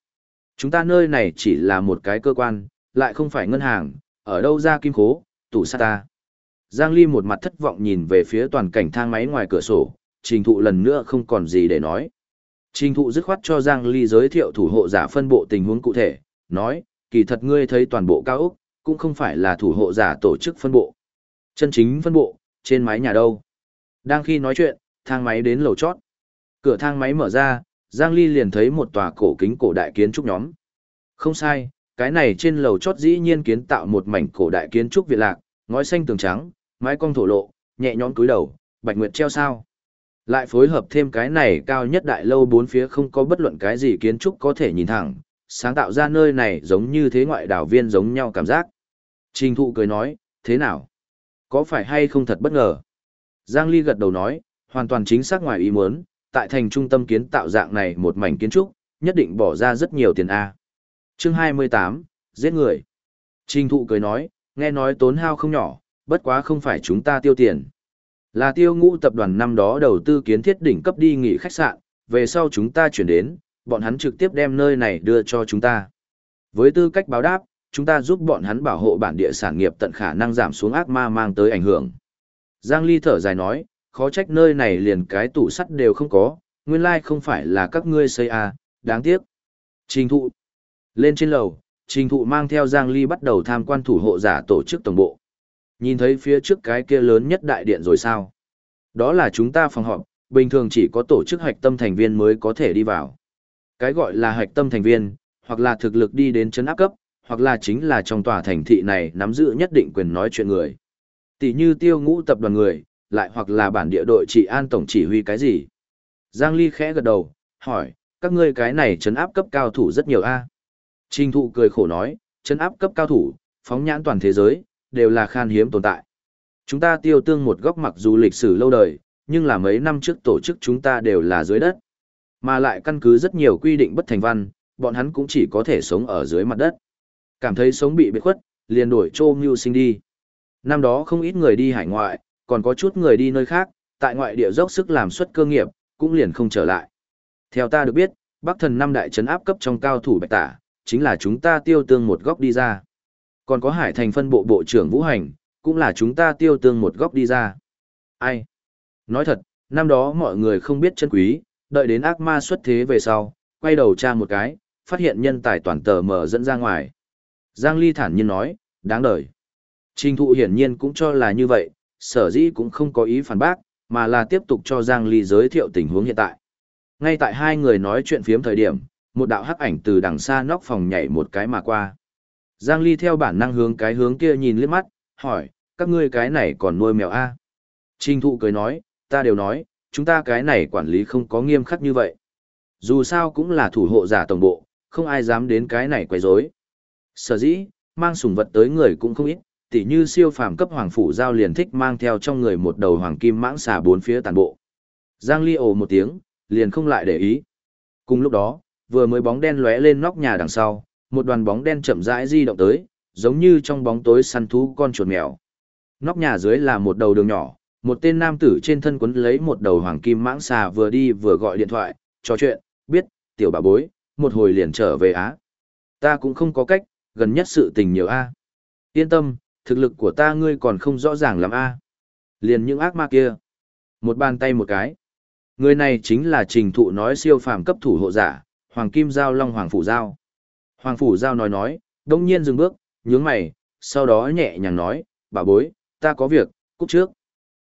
Chúng ta nơi này chỉ là một cái cơ quan, lại không phải ngân hàng, ở đâu ra kim khố, tủ sắt ta. Giang Ly một mặt thất vọng nhìn về phía toàn cảnh thang máy ngoài cửa sổ, trình thụ lần nữa không còn gì để nói. Trình thụ dứt khoát cho Giang Ly giới thiệu thủ hộ giả phân bộ tình huống cụ thể, nói, kỳ thật ngươi thấy toàn bộ cao ốc, cũng không phải là thủ hộ giả tổ chức phân bộ. Chân chính phân bộ, trên mái nhà đâu. Đang khi nói chuyện, thang máy đến lầu chót. Cửa thang máy mở ra, Giang Ly liền thấy một tòa cổ kính cổ đại kiến trúc nhóm. Không sai, cái này trên lầu chót dĩ nhiên kiến tạo một mảnh cổ đại kiến trúc Việt lạc, ngói xanh tường trắng, mái cong thổ lộ, nhẹ nhõm cúi đầu, bạch nguyệt treo sao. Lại phối hợp thêm cái này cao nhất đại lâu bốn phía không có bất luận cái gì kiến trúc có thể nhìn thẳng, sáng tạo ra nơi này giống như thế ngoại đảo viên giống nhau cảm giác. Trình thụ cười nói, thế nào? Có phải hay không thật bất ngờ? Giang Ly gật đầu nói, hoàn toàn chính xác ngoài ý muốn, tại thành trung tâm kiến tạo dạng này một mảnh kiến trúc, nhất định bỏ ra rất nhiều tiền A. Chương 28, giết người. Trình thụ cười nói, nghe nói tốn hao không nhỏ, bất quá không phải chúng ta tiêu tiền. Là tiêu ngũ tập đoàn năm đó đầu tư kiến thiết đỉnh cấp đi nghỉ khách sạn, về sau chúng ta chuyển đến, bọn hắn trực tiếp đem nơi này đưa cho chúng ta. Với tư cách báo đáp, chúng ta giúp bọn hắn bảo hộ bản địa sản nghiệp tận khả năng giảm xuống ác ma mang tới ảnh hưởng. Giang Ly thở dài nói, khó trách nơi này liền cái tủ sắt đều không có, nguyên lai không phải là các ngươi xây à, đáng tiếc. Trình thụ. Lên trên lầu, trình thụ mang theo Giang Ly bắt đầu tham quan thủ hộ giả tổ chức tổng bộ. Nhìn thấy phía trước cái kia lớn nhất đại điện rồi sao? Đó là chúng ta phòng họp, bình thường chỉ có tổ chức hạch tâm thành viên mới có thể đi vào. Cái gọi là hạch tâm thành viên, hoặc là thực lực đi đến chấn áp cấp, hoặc là chính là trong tòa thành thị này nắm giữ nhất định quyền nói chuyện người. Tỷ như tiêu ngũ tập đoàn người, lại hoặc là bản địa đội trị an tổng chỉ huy cái gì. Giang Ly khẽ gật đầu, hỏi, các ngươi cái này chấn áp cấp cao thủ rất nhiều a Trình thụ cười khổ nói, chấn áp cấp cao thủ, phóng nhãn toàn thế giới, đều là khan hiếm tồn tại. Chúng ta tiêu tương một góc mặc dù lịch sử lâu đời, nhưng là mấy năm trước tổ chức chúng ta đều là dưới đất. Mà lại căn cứ rất nhiều quy định bất thành văn, bọn hắn cũng chỉ có thể sống ở dưới mặt đất. Cảm thấy sống bị biệt khuất, liền đổi trô mưu sinh đi. Năm đó không ít người đi hải ngoại, còn có chút người đi nơi khác, tại ngoại địa dốc sức làm suất cơ nghiệp, cũng liền không trở lại. Theo ta được biết, Bắc thần năm đại trấn áp cấp trong cao thủ bạch tả, chính là chúng ta tiêu tương một góc đi ra. Còn có hải thành phân bộ bộ trưởng Vũ Hành, cũng là chúng ta tiêu tương một góc đi ra. Ai? Nói thật, năm đó mọi người không biết chân quý, đợi đến ác ma xuất thế về sau, quay đầu tra một cái, phát hiện nhân tài toàn tờ mở dẫn ra ngoài. Giang Ly thản nhiên nói, đáng đời. Trình thụ hiển nhiên cũng cho là như vậy, sở dĩ cũng không có ý phản bác, mà là tiếp tục cho Giang Ly giới thiệu tình huống hiện tại. Ngay tại hai người nói chuyện phiếm thời điểm, một đạo hắc ảnh từ đằng xa nóc phòng nhảy một cái mà qua. Giang Ly theo bản năng hướng cái hướng kia nhìn liếc mắt, hỏi, các ngươi cái này còn nuôi mèo a? À? Trình thụ cười nói, ta đều nói, chúng ta cái này quản lý không có nghiêm khắc như vậy. Dù sao cũng là thủ hộ giả tổng bộ, không ai dám đến cái này quấy rối. Sở dĩ, mang sủng vật tới người cũng không ít, tỉ như siêu phàm cấp hoàng phủ giao liền thích mang theo trong người một đầu hoàng kim mãng xà bốn phía tàn bộ. Giang Ly ồ một tiếng, liền không lại để ý. Cùng lúc đó, vừa mới bóng đen lóe lên nóc nhà đằng sau, một đoàn bóng đen chậm rãi di động tới, giống như trong bóng tối săn thú con chuột mèo. Nóc nhà dưới là một đầu đường nhỏ, một tên nam tử trên thân quấn lấy một đầu hoàng kim mãng xà vừa đi vừa gọi điện thoại, trò chuyện, biết, tiểu bà bối, một hồi liền trở về Á. Ta cũng không có cách, gần nhất sự tình nhiều A. Yên tâm, thực lực của ta ngươi còn không rõ ràng lắm A. Liền những ác ma kia. Một bàn tay một cái. Người này chính là trình thụ nói siêu phàm cấp thủ hộ giả, Hoàng Kim Giao Long Hoàng Phủ Giao. Hoàng Phủ Giao nói nói, đông nhiên dừng bước, nhướng mày, sau đó nhẹ nhàng nói, bà bối, ta có việc, cúc trước.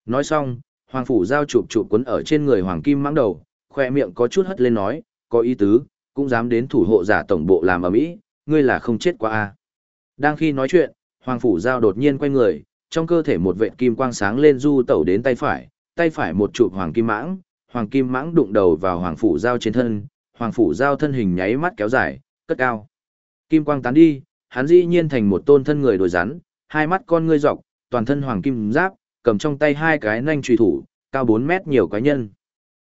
Nói xong, Hoàng Phủ Giao chụp chụp quấn ở trên người Hoàng Kim mãng đầu, khoe miệng có chút hất lên nói, có ý tứ, cũng dám đến thủ hộ giả tổng bộ làm ở mỹ, ngươi là không chết quá a. Đang khi nói chuyện, Hoàng Phủ Giao đột nhiên quay người, trong cơ thể một vệt kim quang sáng lên du tẩu đến tay phải, tay phải một chụp Hoàng Kim mãng, Hoàng Kim mãng đụng đầu vào Hoàng Phủ Giao trên thân, Hoàng Phủ Giao thân hình nháy mắt kéo dài, cất cao. Kim quang tán đi, hắn dĩ nhiên thành một tôn thân người đồi rắn, hai mắt con ngươi dọc, toàn thân hoàng kim giáp, cầm trong tay hai cái nanh truy thủ, cao 4 mét nhiều quái nhân.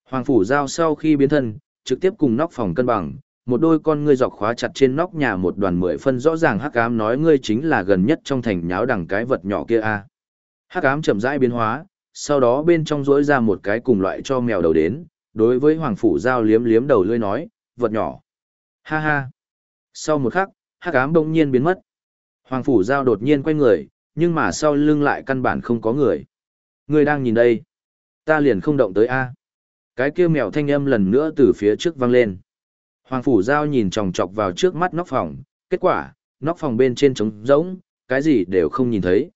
Hoàng phủ giao sau khi biến thân, trực tiếp cùng nóc phòng cân bằng, một đôi con ngươi dọc khóa chặt trên nóc nhà một đoàn mười phân rõ ràng hắc ám nói ngươi chính là gần nhất trong thành nháo đằng cái vật nhỏ kia a. Hắc ám chậm rãi biến hóa, sau đó bên trong rỗi ra một cái cùng loại cho mèo đầu đến, đối với hoàng phủ giao liếm liếm đầu lưỡi nói, vật nhỏ. Ha ha. Sau một khắc, hắc ám bỗng nhiên biến mất. Hoàng phủ giao đột nhiên quay người, nhưng mà sau lưng lại căn bản không có người. Người đang nhìn đây. Ta liền không động tới A. Cái kia mèo thanh âm lần nữa từ phía trước vang lên. Hoàng phủ giao nhìn chòng chọc vào trước mắt nóc phòng, kết quả, nóc phòng bên trên trống rỗng, cái gì đều không nhìn thấy.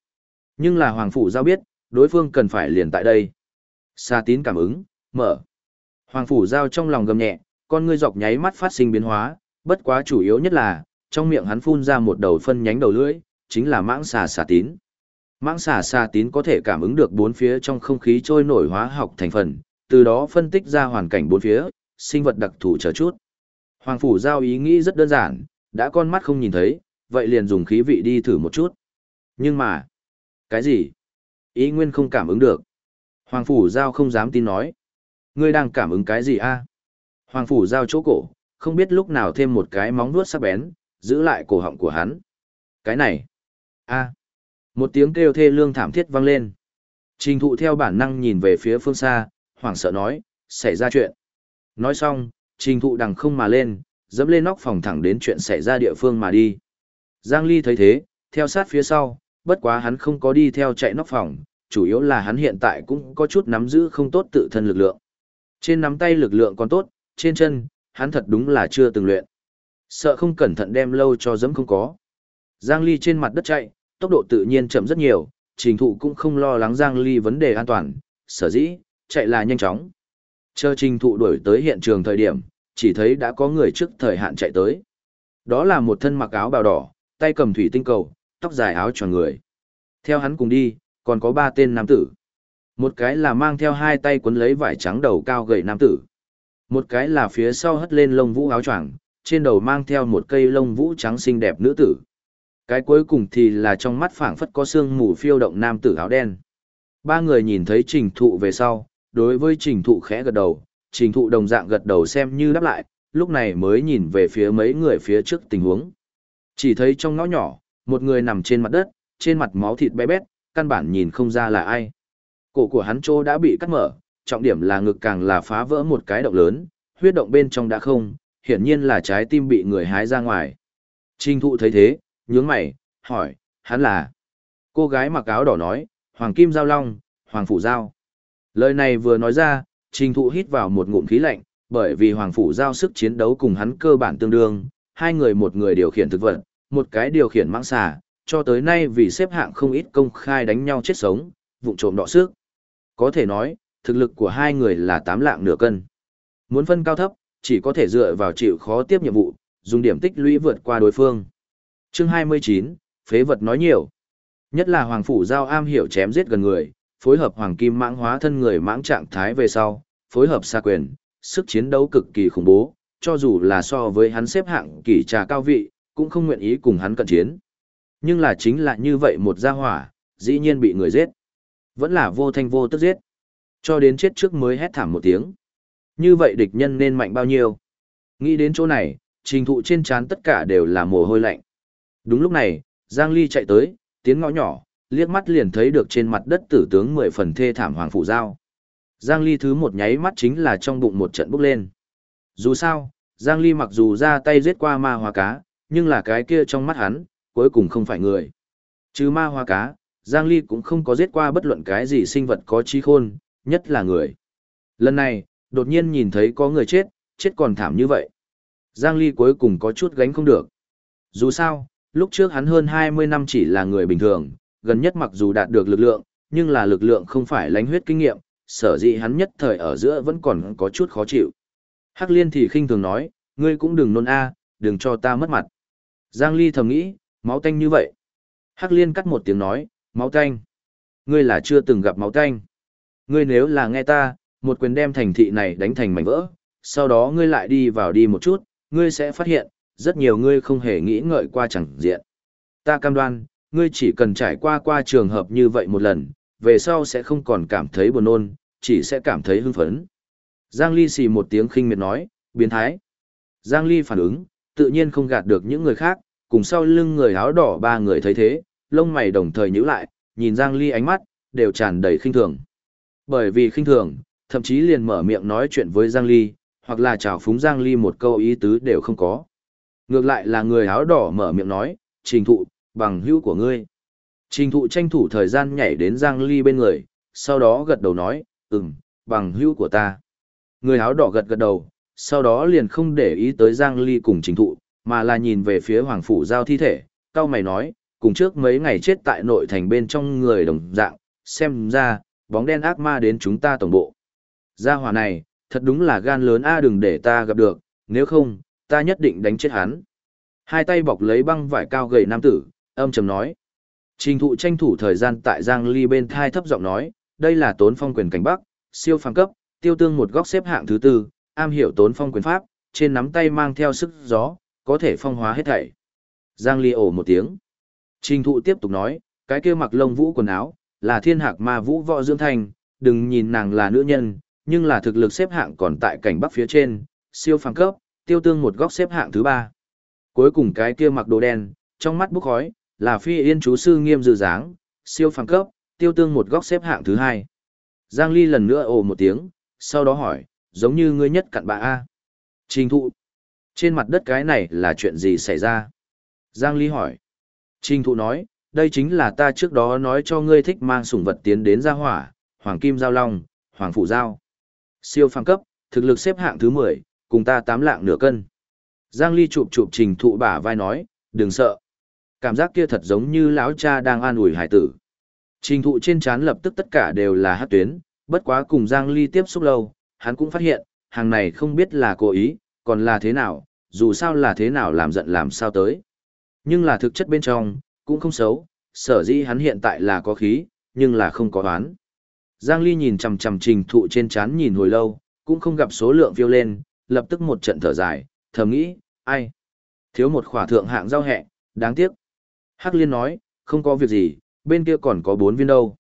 Nhưng là Hoàng phủ giao biết, đối phương cần phải liền tại đây. Sa tín cảm ứng, mở. Hoàng phủ giao trong lòng gầm nhẹ, con ngươi dọc nháy mắt phát sinh biến hóa, bất quá chủ yếu nhất là, trong miệng hắn phun ra một đầu phân nhánh đầu lưỡi, chính là mãng xà xà tín. Mãng xà xà tín có thể cảm ứng được bốn phía trong không khí trôi nổi hóa học thành phần, từ đó phân tích ra hoàn cảnh bốn phía, sinh vật đặc thù chờ chút. Hoàng phủ giao ý nghĩ rất đơn giản, đã con mắt không nhìn thấy, vậy liền dùng khí vị đi thử một chút. Nhưng mà, cái gì? Ý nguyên không cảm ứng được. Hoàng phủ giao không dám tin nói. Ngươi đang cảm ứng cái gì a? Hoàng phủ giao chỗ cổ, không biết lúc nào thêm một cái móng vuốt sắc bén, giữ lại cổ họng của hắn. Cái này, a một tiếng kêu thê lương thảm thiết vang lên. Trình thụ theo bản năng nhìn về phía phương xa, hoảng sợ nói, xảy ra chuyện. Nói xong, trình thụ đằng không mà lên, dẫm lên nóc phòng thẳng đến chuyện xảy ra địa phương mà đi. Giang Ly thấy thế, theo sát phía sau, bất quá hắn không có đi theo chạy nóc phòng, chủ yếu là hắn hiện tại cũng có chút nắm giữ không tốt tự thân lực lượng. Trên nắm tay lực lượng còn tốt, trên chân, hắn thật đúng là chưa từng luyện. Sợ không cẩn thận đem lâu cho dẫm không có. Giang Ly trên mặt đất chạy, tốc độ tự nhiên chậm rất nhiều, trình thụ cũng không lo lắng Giang Ly vấn đề an toàn, sở dĩ, chạy là nhanh chóng. Chờ trình thụ đuổi tới hiện trường thời điểm, chỉ thấy đã có người trước thời hạn chạy tới. Đó là một thân mặc áo bào đỏ, tay cầm thủy tinh cầu, tóc dài áo tròn người. Theo hắn cùng đi, còn có ba tên nam tử. Một cái là mang theo hai tay cuốn lấy vải trắng đầu cao gầy nam tử. Một cái là phía sau hất lên lông vũ áo choàng, trên đầu mang theo một cây lông vũ trắng xinh đẹp nữ tử. Cái cuối cùng thì là trong mắt phảng phất có sương mù phiêu động nam tử áo đen. Ba người nhìn thấy trình thụ về sau, đối với trình thụ khẽ gật đầu, trình thụ đồng dạng gật đầu xem như đáp lại, lúc này mới nhìn về phía mấy người phía trước tình huống. Chỉ thấy trong ngõ nhỏ, một người nằm trên mặt đất, trên mặt máu thịt bé bét, căn bản nhìn không ra là ai. Cổ của hắn trô đã bị cắt mở, trọng điểm là ngực càng là phá vỡ một cái động lớn, huyết động bên trong đã không, hiển nhiên là trái tim bị người hái ra ngoài. Trình thụ thấy thế, nhướng mày, hỏi, hắn là. Cô gái mặc áo đỏ nói, Hoàng Kim Giao Long, Hoàng Phủ Giao. Lời này vừa nói ra, trình thụ hít vào một ngụm khí lạnh, bởi vì Hoàng Phủ Giao sức chiến đấu cùng hắn cơ bản tương đương, hai người một người điều khiển thực vật, một cái điều khiển mãng xà, cho tới nay vì xếp hạng không ít công khai đánh nhau chết sống, vụ trộm đọ sức. Có thể nói, thực lực của hai người là tám lạng nửa cân. Muốn phân cao thấp, chỉ có thể dựa vào chịu khó tiếp nhiệm vụ, dùng điểm tích lũy vượt qua đối phương. Chương 29, phế vật nói nhiều. Nhất là Hoàng Phủ Giao am hiểu chém giết gần người, phối hợp Hoàng Kim mãng hóa thân người mãng trạng thái về sau, phối hợp xa quyền, sức chiến đấu cực kỳ khủng bố, cho dù là so với hắn xếp hạng kỳ trà cao vị, cũng không nguyện ý cùng hắn cận chiến. Nhưng là chính là như vậy một gia hỏa, dĩ nhiên bị người giết. Vẫn là vô thanh vô tức giết. Cho đến chết trước mới hét thảm một tiếng. Như vậy địch nhân nên mạnh bao nhiêu? Nghĩ đến chỗ này, trình thụ trên trán tất cả đều là mồ hôi lạnh. Đúng lúc này, Giang Ly chạy tới, tiến ngõ nhỏ, liếc mắt liền thấy được trên mặt đất tử tướng mười phần thê thảm hoàng phủ giao. Giang Ly thứ một nháy mắt chính là trong bụng một trận bốc lên. Dù sao, Giang Ly mặc dù ra tay giết qua ma hoa cá, nhưng là cái kia trong mắt hắn, cuối cùng không phải người. Chứ ma hoa cá, Giang Ly cũng không có giết qua bất luận cái gì sinh vật có trí khôn, nhất là người. Lần này, đột nhiên nhìn thấy có người chết, chết còn thảm như vậy. Giang Ly cuối cùng có chút gánh không được. Dù sao, lúc trước hắn hơn 20 năm chỉ là người bình thường, gần nhất mặc dù đạt được lực lượng, nhưng là lực lượng không phải lánh huyết kinh nghiệm, sở dĩ hắn nhất thời ở giữa vẫn còn có chút khó chịu. Hắc Liên thì khinh thường nói, ngươi cũng đừng nôn a, đừng cho ta mất mặt. Giang Ly thầm nghĩ, máu tanh như vậy. Hắc Liên cắt một tiếng nói, máu tanh. Ngươi là chưa từng gặp máu tanh. Ngươi nếu là nghe ta, một quyền đem thành thị này đánh thành mảnh vỡ, sau đó ngươi lại đi vào đi một chút, ngươi sẽ phát hiện, rất nhiều ngươi không hề nghĩ ngợi qua chẳng diện. Ta cam đoan, ngươi chỉ cần trải qua qua trường hợp như vậy một lần, về sau sẽ không còn cảm thấy buồn nôn, chỉ sẽ cảm thấy hưng phấn. Giang Ly xì một tiếng khinh miệt nói, biến thái. Giang Ly phản ứng, tự nhiên không gạt được những người khác, cùng sau lưng người áo đỏ ba người thấy thế, lông mày đồng thời nhíu lại, nhìn Giang Ly ánh mắt, đều tràn đầy khinh thường. Bởi vì khinh thường, thậm chí liền mở miệng nói chuyện với Giang Ly, hoặc là chào phúng Giang Ly một câu ý tứ đều không có. Ngược lại là người áo đỏ mở miệng nói, trình thụ, bằng hữu của ngươi. Trình thụ tranh thủ thời gian nhảy đến Giang Ly bên người, sau đó gật đầu nói, ừm, bằng hữu của ta. Người áo đỏ gật gật đầu, sau đó liền không để ý tới Giang Ly cùng trình thụ, mà là nhìn về phía Hoàng Phủ Giao thi thể, cao mày nói, cùng trước mấy ngày chết tại nội thành bên trong người đồng dạng, xem ra, bóng đen ác ma đến chúng ta tổng bộ. Gia hỏa này, thật đúng là gan lớn a đừng để ta gặp được, nếu không, ta nhất định đánh chết hắn. Hai tay bọc lấy băng vải cao gầy nam tử, âm trầm nói. Trình thụ tranh thủ thời gian tại Giang Ly bên thai thấp giọng nói, đây là tốn phong quyền cảnh bắc, siêu phàm cấp, tiêu tương một góc xếp hạng thứ tư, am hiểu tốn phong quyền pháp, trên nắm tay mang theo sức gió, có thể phong hóa hết thảy. Giang Ly ổ một tiếng. Trình thụ tiếp tục nói, cái kia mặc lông vũ quần áo, là thiên hạc ma vũ võ dưỡng thành, đừng nhìn nàng là nữ nhân, nhưng là thực lực xếp hạng còn tại cảnh bắc phía trên, siêu phàm cấp, tiêu tương một góc xếp hạng thứ ba. Cuối cùng cái kia mặc đồ đen, trong mắt bốc khói, là phi yên chú sư nghiêm dự dáng, siêu phàm cấp, tiêu tương một góc xếp hạng thứ hai. Giang Ly lần nữa ồ một tiếng, sau đó hỏi, giống như ngươi nhất cặn bạ A. Trình thụ. Trên mặt đất cái này là chuyện gì xảy ra? Giang Ly hỏi. Trình thụ nói, đây chính là ta trước đó nói cho ngươi thích mang sủng vật tiến đến gia hỏa, Hoàng Kim Giao Long, Hoàng Phủ Giao. Siêu phàm cấp, thực lực xếp hạng thứ 10, cùng ta tám lạng nửa cân. Giang Ly chụp chụp trình thụ bả vai nói, đừng sợ. Cảm giác kia thật giống như lão cha đang an ủi hải tử. Trình thụ trên trán lập tức tất cả đều là hát tuyến, bất quá cùng Giang Ly tiếp xúc lâu, hắn cũng phát hiện, hàng này không biết là cố ý, còn là thế nào, dù sao là thế nào làm giận làm sao tới. Nhưng là thực chất bên trong, cũng không xấu, sở dĩ hắn hiện tại là có khí, nhưng là không có đoán. Giang Ly nhìn chằm chằm trình thụ trên chán nhìn hồi lâu, cũng không gặp số lượng phiêu lên, lập tức một trận thở dài, thầm nghĩ, ai? Thiếu một khỏa thượng hạng giao hẹ, đáng tiếc. Hắc Liên nói, không có việc gì, bên kia còn có bốn viên đâu.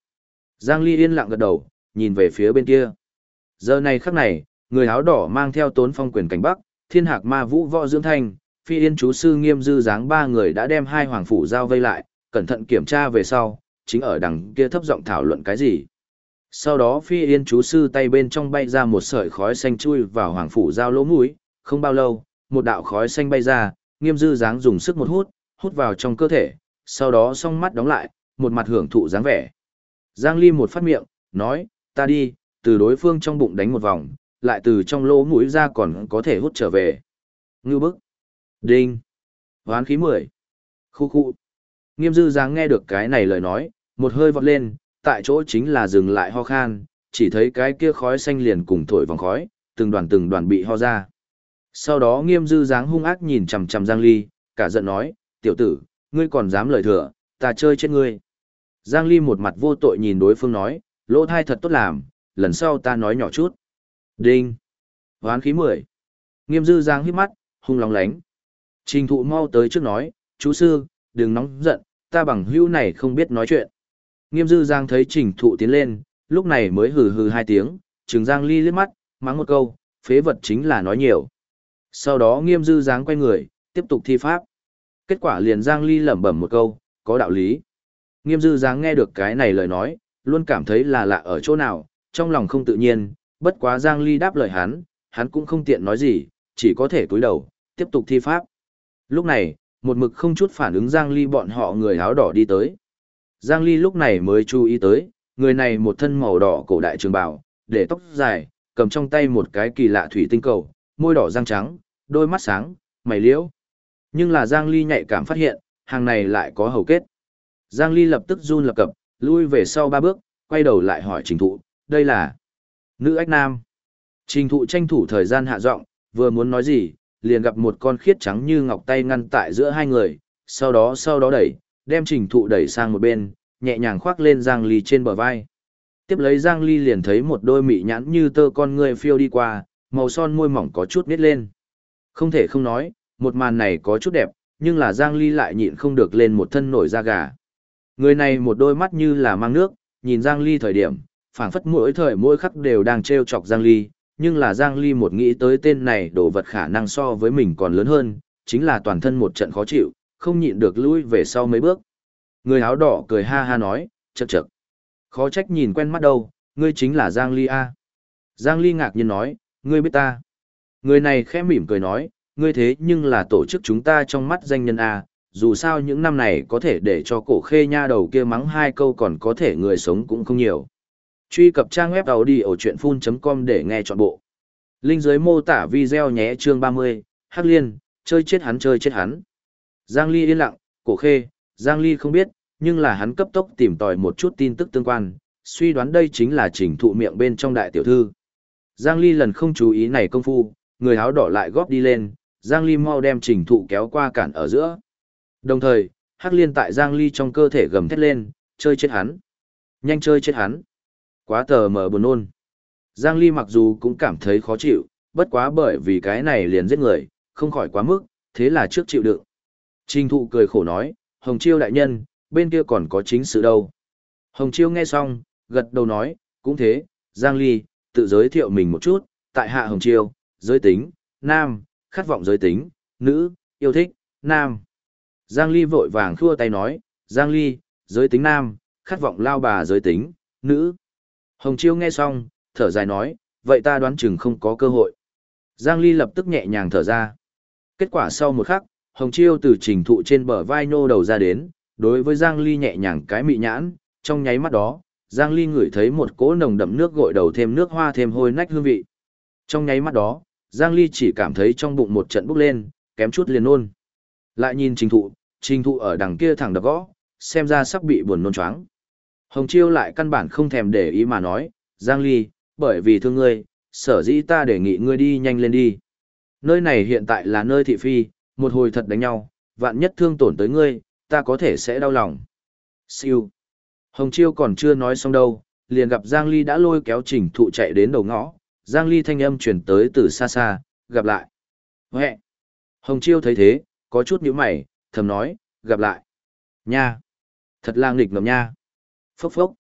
Giang Ly yên lặng gật đầu, nhìn về phía bên kia. Giờ này khắc này, người áo đỏ mang theo tốn phong quyền cảnh bắc, thiên hạc ma vũ võ dưỡng thanh, phi yên chú sư nghiêm dư dáng ba người đã đem hai hoàng phủ giao vây lại, cẩn thận kiểm tra về sau, chính ở đằng kia thấp giọng thảo luận cái gì. Sau đó phi yên chú sư tay bên trong bay ra một sợi khói xanh chui vào hoàng phủ giao lỗ mũi, không bao lâu, một đạo khói xanh bay ra, nghiêm dư dáng dùng sức một hút, hút vào trong cơ thể, sau đó song mắt đóng lại, một mặt hưởng thụ dáng vẻ. Giang Ly một phát miệng, nói, ta đi, từ đối phương trong bụng đánh một vòng, lại từ trong lỗ mũi ra còn có thể hút trở về. Ngư bức. Đinh. Hoán khí mười. Khu khu. Nghiêm dư dáng nghe được cái này lời nói, một hơi vọt lên, tại chỗ chính là dừng lại ho khan, chỉ thấy cái kia khói xanh liền cùng thổi vòng khói, từng đoàn từng đoàn bị ho ra. Sau đó nghiêm dư dáng hung ác nhìn chằm chằm Giang Ly, cả giận nói, tiểu tử, ngươi còn dám lời thừa, ta chơi chết ngươi. Giang Ly một mặt vô tội nhìn đối phương nói, lỗ thai thật tốt làm, lần sau ta nói nhỏ chút. Đinh. Hoán khí mười. Nghiêm dư giang hít mắt, hung lóng lánh. Trình thụ mau tới trước nói, chú sư, đừng nóng giận, ta bằng hữu này không biết nói chuyện. Nghiêm dư giang thấy trình thụ tiến lên, lúc này mới hừ hừ hai tiếng, trừng giang ly liếc mắt, mắng một câu, phế vật chính là nói nhiều. Sau đó nghiêm dư giang quay người, tiếp tục thi pháp. Kết quả liền giang ly lẩm bẩm một câu, có đạo lý. Nghiêm dư giang nghe được cái này lời nói, luôn cảm thấy là lạ ở chỗ nào, trong lòng không tự nhiên, bất quá Giang Ly đáp lời hắn, hắn cũng không tiện nói gì, chỉ có thể cúi đầu, tiếp tục thi pháp. Lúc này, một mực không chút phản ứng Giang Ly bọn họ người áo đỏ đi tới. Giang Ly lúc này mới chú ý tới, người này một thân màu đỏ cổ đại trường bào, để tóc dài, cầm trong tay một cái kỳ lạ thủy tinh cầu, môi đỏ răng trắng, đôi mắt sáng, mày liễu. Nhưng là Giang Ly nhạy cảm phát hiện, hàng này lại có hầu kết. Giang Ly lập tức run lập cập, lui về sau ba bước, quay đầu lại hỏi trình thụ, đây là nữ ách nam. Trình thụ tranh thủ thời gian hạ giọng, vừa muốn nói gì, liền gặp một con khiết trắng như ngọc tay ngăn tại giữa hai người, sau đó sau đó đẩy, đem trình thụ đẩy sang một bên, nhẹ nhàng khoác lên Giang Ly trên bờ vai. Tiếp lấy Giang Ly liền thấy một đôi mị nhãn như tơ con người phiêu đi qua, màu son môi mỏng có chút nít lên. Không thể không nói, một màn này có chút đẹp, nhưng là Giang Ly lại nhịn không được lên một thân nổi da gà. Người này một đôi mắt như là mang nước, nhìn Giang Ly thời điểm, phảng phất mỗi thời mỗi khắc đều đang treo chọc Giang Ly, nhưng là Giang Ly một nghĩ tới tên này đồ vật khả năng so với mình còn lớn hơn, chính là toàn thân một trận khó chịu, không nhịn được lui về sau mấy bước. Người áo đỏ cười ha ha nói, chậc chậc. Khó trách nhìn quen mắt đâu, ngươi chính là Giang Ly A. Giang Ly ngạc nhiên nói, ngươi biết ta. Người này khẽ mỉm cười nói, ngươi thế nhưng là tổ chức chúng ta trong mắt danh nhân A, dù sao những năm này có thể để cho cổ khê nha đầu kia mắng hai câu còn có thể người sống cũng không nhiều. Truy cập trang web đầu đi ở chuyện full.com để nghe trọn bộ. Linh dưới mô tả video nhé chương 30, Hắc Liên, chơi chết hắn chơi chết hắn. Giang Ly yên lặng, cổ khê, Giang Ly không biết, nhưng là hắn cấp tốc tìm tòi một chút tin tức tương quan, suy đoán đây chính là trình thụ miệng bên trong đại tiểu thư. Giang Ly lần không chú ý này công phu, người áo đỏ lại góp đi lên, Giang Ly mau đem trình thụ kéo qua cản ở giữa. Đồng thời, Hắc Liên tại Giang Ly trong cơ thể gầm thét lên, chơi chết hắn. Nhanh chơi chết hắn. Quá tờ mờ buồn nôn. Giang Ly mặc dù cũng cảm thấy khó chịu, bất quá bởi vì cái này liền giết người, không khỏi quá mức, thế là trước chịu đựng. Trình thụ cười khổ nói, Hồng Chiêu đại nhân, bên kia còn có chính sự đâu. Hồng Chiêu nghe xong, gật đầu nói, cũng thế, Giang Ly, tự giới thiệu mình một chút, tại hạ Hồng Chiêu, giới tính, nam, khát vọng giới tính, nữ, yêu thích, nam. Giang Ly vội vàng khua tay nói, Giang Ly, giới tính nam, khát vọng lao bà giới tính, nữ. Hồng Chiêu nghe xong, thở dài nói, vậy ta đoán chừng không có cơ hội. Giang Ly lập tức nhẹ nhàng thở ra. Kết quả sau một khắc, Hồng Chiêu từ trình thụ trên bờ vai nô đầu ra đến, đối với Giang Ly nhẹ nhàng cái mị nhãn, trong nháy mắt đó, Giang Ly ngửi thấy một cỗ nồng đậm nước gội đầu thêm nước hoa thêm hôi nách hương vị. Trong nháy mắt đó, Giang Ly chỉ cảm thấy trong bụng một trận bốc lên, kém chút liền nôn. Lại nhìn trình thụ, trình thụ ở đằng kia thẳng đập gõ, xem ra sắp bị buồn nôn choáng. Hồng Chiêu lại căn bản không thèm để ý mà nói, Giang Ly, bởi vì thương ngươi, sở dĩ ta đề nghị ngươi đi nhanh lên đi. Nơi này hiện tại là nơi thị phi, một hồi thật đánh nhau, vạn nhất thương tổn tới ngươi, ta có thể sẽ đau lòng. Siêu. Hồng Chiêu còn chưa nói xong đâu, liền gặp Giang Ly đã lôi kéo trình thụ chạy đến đầu ngõ, Giang Ly thanh âm truyền tới từ xa xa, gặp lại. Huệ. Hồng Chiêu thấy thế, có chút nhíu mày, thầm nói, gặp lại. Nha. Thật lang nghịch ngầm nha. Phốc phốc.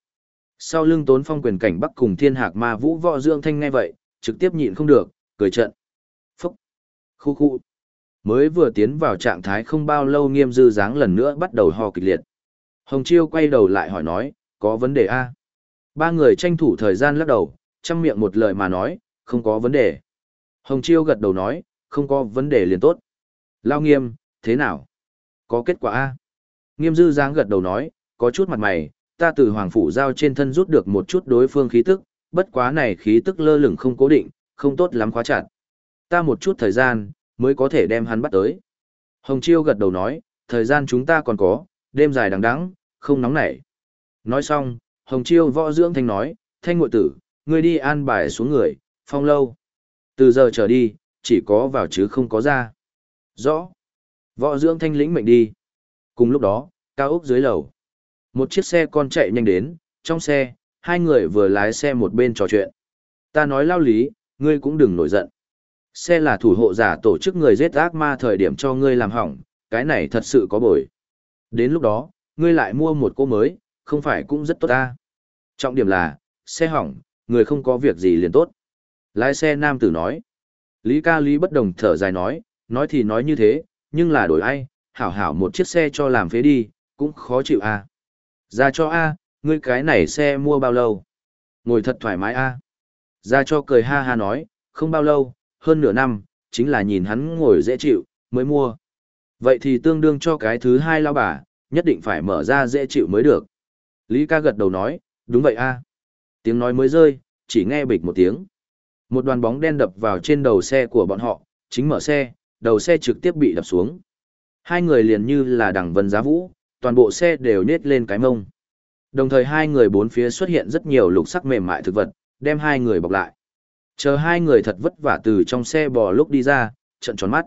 Sau lưng tốn phong quyền cảnh bắc cùng thiên hạc ma vũ võ dương thanh ngay vậy, trực tiếp nhịn không được, cười trận. Phốc. Khu khu. Mới vừa tiến vào trạng thái không bao lâu nghiêm dư dáng lần nữa bắt đầu ho kịch liệt. Hồng Chiêu quay đầu lại hỏi nói, có vấn đề a? Ba người tranh thủ thời gian lắc đầu, chăm miệng một lời mà nói, không có vấn đề. Hồng Chiêu gật đầu nói, không có vấn đề liền tốt. Lao nghiêm, thế nào? Có kết quả a? Nghiêm dư dáng gật đầu nói, có chút mặt mày, ta từ hoàng phủ giao trên thân rút được một chút đối phương khí tức, bất quá này khí tức lơ lửng không cố định, không tốt lắm khóa chặt. Ta một chút thời gian, mới có thể đem hắn bắt tới. Hồng Chiêu gật đầu nói, thời gian chúng ta còn có, đêm dài đằng đẵng, không nóng nảy. Nói xong, Hồng Chiêu võ dưỡng thanh nói, thanh ngội tử, ngươi đi an bài xuống người, phong lâu. Từ giờ trở đi, chỉ có vào chứ không có ra. Rõ. Võ dưỡng thanh lĩnh mệnh đi. Cùng lúc đó, cao ốc dưới lầu. Một chiếc xe con chạy nhanh đến, trong xe, hai người vừa lái xe một bên trò chuyện. Ta nói lao lý, ngươi cũng đừng nổi giận. Xe là thủ hộ giả tổ chức người giết ác ma thời điểm cho ngươi làm hỏng, cái này thật sự có bồi. Đến lúc đó, ngươi lại mua một cô mới, không phải cũng rất tốt ta. Trọng điểm là, xe hỏng, người không có việc gì liền tốt. Lái xe nam tử nói. Lý ca lý bất đồng thở dài nói, nói thì nói như thế, nhưng là đổi ai, hảo hảo một chiếc xe cho làm phế đi, cũng khó chịu à. Ra cho A, ngươi cái này xe mua bao lâu? Ngồi thật thoải mái A. Ra cho cười ha ha nói, không bao lâu, hơn nửa năm, chính là nhìn hắn ngồi dễ chịu, mới mua. Vậy thì tương đương cho cái thứ hai lao bà, nhất định phải mở ra dễ chịu mới được. Lý ca gật đầu nói, đúng vậy a. Tiếng nói mới rơi, chỉ nghe bịch một tiếng. Một đoàn bóng đen đập vào trên đầu xe của bọn họ, chính mở xe, đầu xe trực tiếp bị đập xuống. Hai người liền như là đằng vân giá vũ, toàn bộ xe đều nết lên cái mông. Đồng thời hai người bốn phía xuất hiện rất nhiều lục sắc mềm mại thực vật, đem hai người bọc lại. Chờ hai người thật vất vả từ trong xe bò lúc đi ra, trận tròn mắt.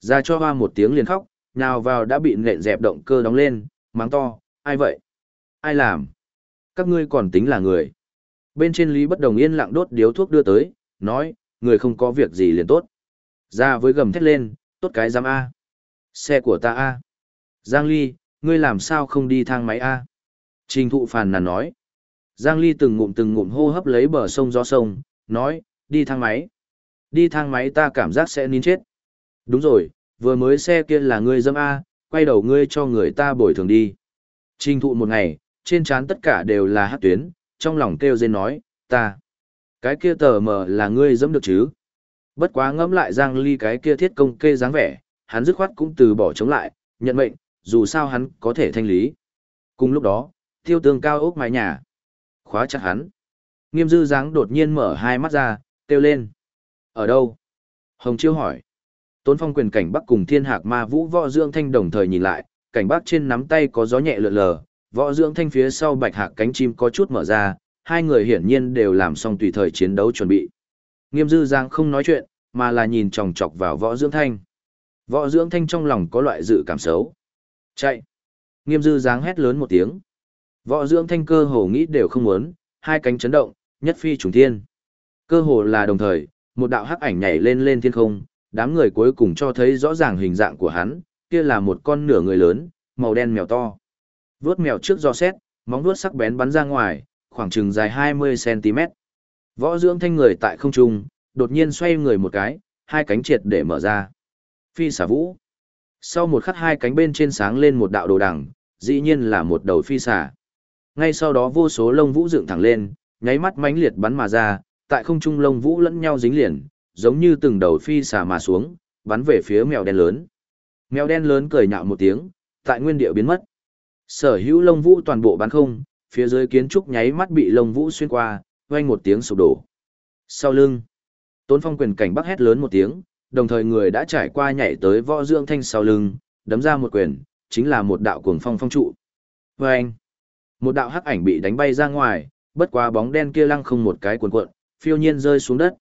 Ra cho hoa một tiếng liền khóc, nào vào đã bị nện dẹp động cơ đóng lên, mắng to, ai vậy? Ai làm? Các ngươi còn tính là người. Bên trên Lý Bất Đồng yên lặng đốt điếu thuốc đưa tới, nói, người không có việc gì liền tốt. Ra với gầm thét lên, tốt cái giam A. Xe của ta A. Giang Ly, ngươi làm sao không đi thang máy A? Trình thụ phàn nàn nói. Giang Ly từng ngụm từng ngụm hô hấp lấy bờ sông gió sông, nói, đi thang máy. Đi thang máy ta cảm giác sẽ nín chết. Đúng rồi, vừa mới xe kia là ngươi dâm A, quay đầu ngươi cho người ta bồi thường đi. Trình thụ một ngày, trên trán tất cả đều là hát tuyến, trong lòng kêu dên nói, ta. Cái kia tờ mờ là ngươi dâm được chứ. Bất quá ngẫm lại Giang Ly cái kia thiết công kê dáng vẻ, hắn dứt khoát cũng từ bỏ chống lại, nhận mệnh, dù sao hắn có thể thanh lý. Cùng lúc đó, tiêu tường cao ốc mái nhà. Khóa chặt hắn. Nghiêm dư dáng đột nhiên mở hai mắt ra, kêu lên. Ở đâu? Hồng Chiêu hỏi. Tốn phong quyền cảnh bắc cùng thiên hạc ma vũ võ dưỡng thanh đồng thời nhìn lại, cảnh bắc trên nắm tay có gió nhẹ lượn lờ, võ dưỡng thanh phía sau bạch hạc cánh chim có chút mở ra, hai người hiển nhiên đều làm xong tùy thời chiến đấu chuẩn bị. Nghiêm dư giang không nói chuyện, mà là nhìn chòng chọc vào võ dưỡng thanh. Võ dưỡng thanh trong lòng có loại dự cảm xấu. Chạy! Nghiêm dư giáng hét lớn một tiếng. Võ dưỡng thanh cơ hồ nghĩ đều không muốn, hai cánh chấn động, nhất phi trùng thiên. Cơ hồ là đồng thời, một đạo hắc ảnh nhảy lên lên thiên không, đám người cuối cùng cho thấy rõ ràng hình dạng của hắn, kia là một con nửa người lớn, màu đen mèo to. Vướt mèo trước do xét, móng vuốt sắc bén bắn ra ngoài, khoảng chừng dài 20cm. Võ dưỡng thanh người tại không trung, đột nhiên xoay người một cái, hai cánh triệt để mở ra. Phi xả vũ. Sau một khắc hai cánh bên trên sáng lên một đạo đồ đằng, dĩ nhiên là một đầu phi xà Ngay sau đó vô số lông vũ dựng thẳng lên, nháy mắt mãnh liệt bắn mà ra, tại không trung lông vũ lẫn nhau dính liền, giống như từng đầu phi xà mà xuống, bắn về phía mèo đen lớn. Mèo đen lớn cười nhạo một tiếng, tại nguyên địa biến mất. Sở hữu lông vũ toàn bộ bắn không, phía dưới kiến trúc nháy mắt bị lông vũ xuyên qua, vang một tiếng sụp đổ. Sau lưng, Tôn Phong quyền cảnh bắc hét lớn một tiếng, đồng thời người đã trải qua nhảy tới võ dưỡng thanh sau lưng, đấm ra một quyền, chính là một đạo cuồng phong phong trụ. Và anh, một đạo hắc ảnh bị đánh bay ra ngoài, bất quá bóng đen kia lăng không một cái cuộn cuộn, phiêu nhiên rơi xuống đất.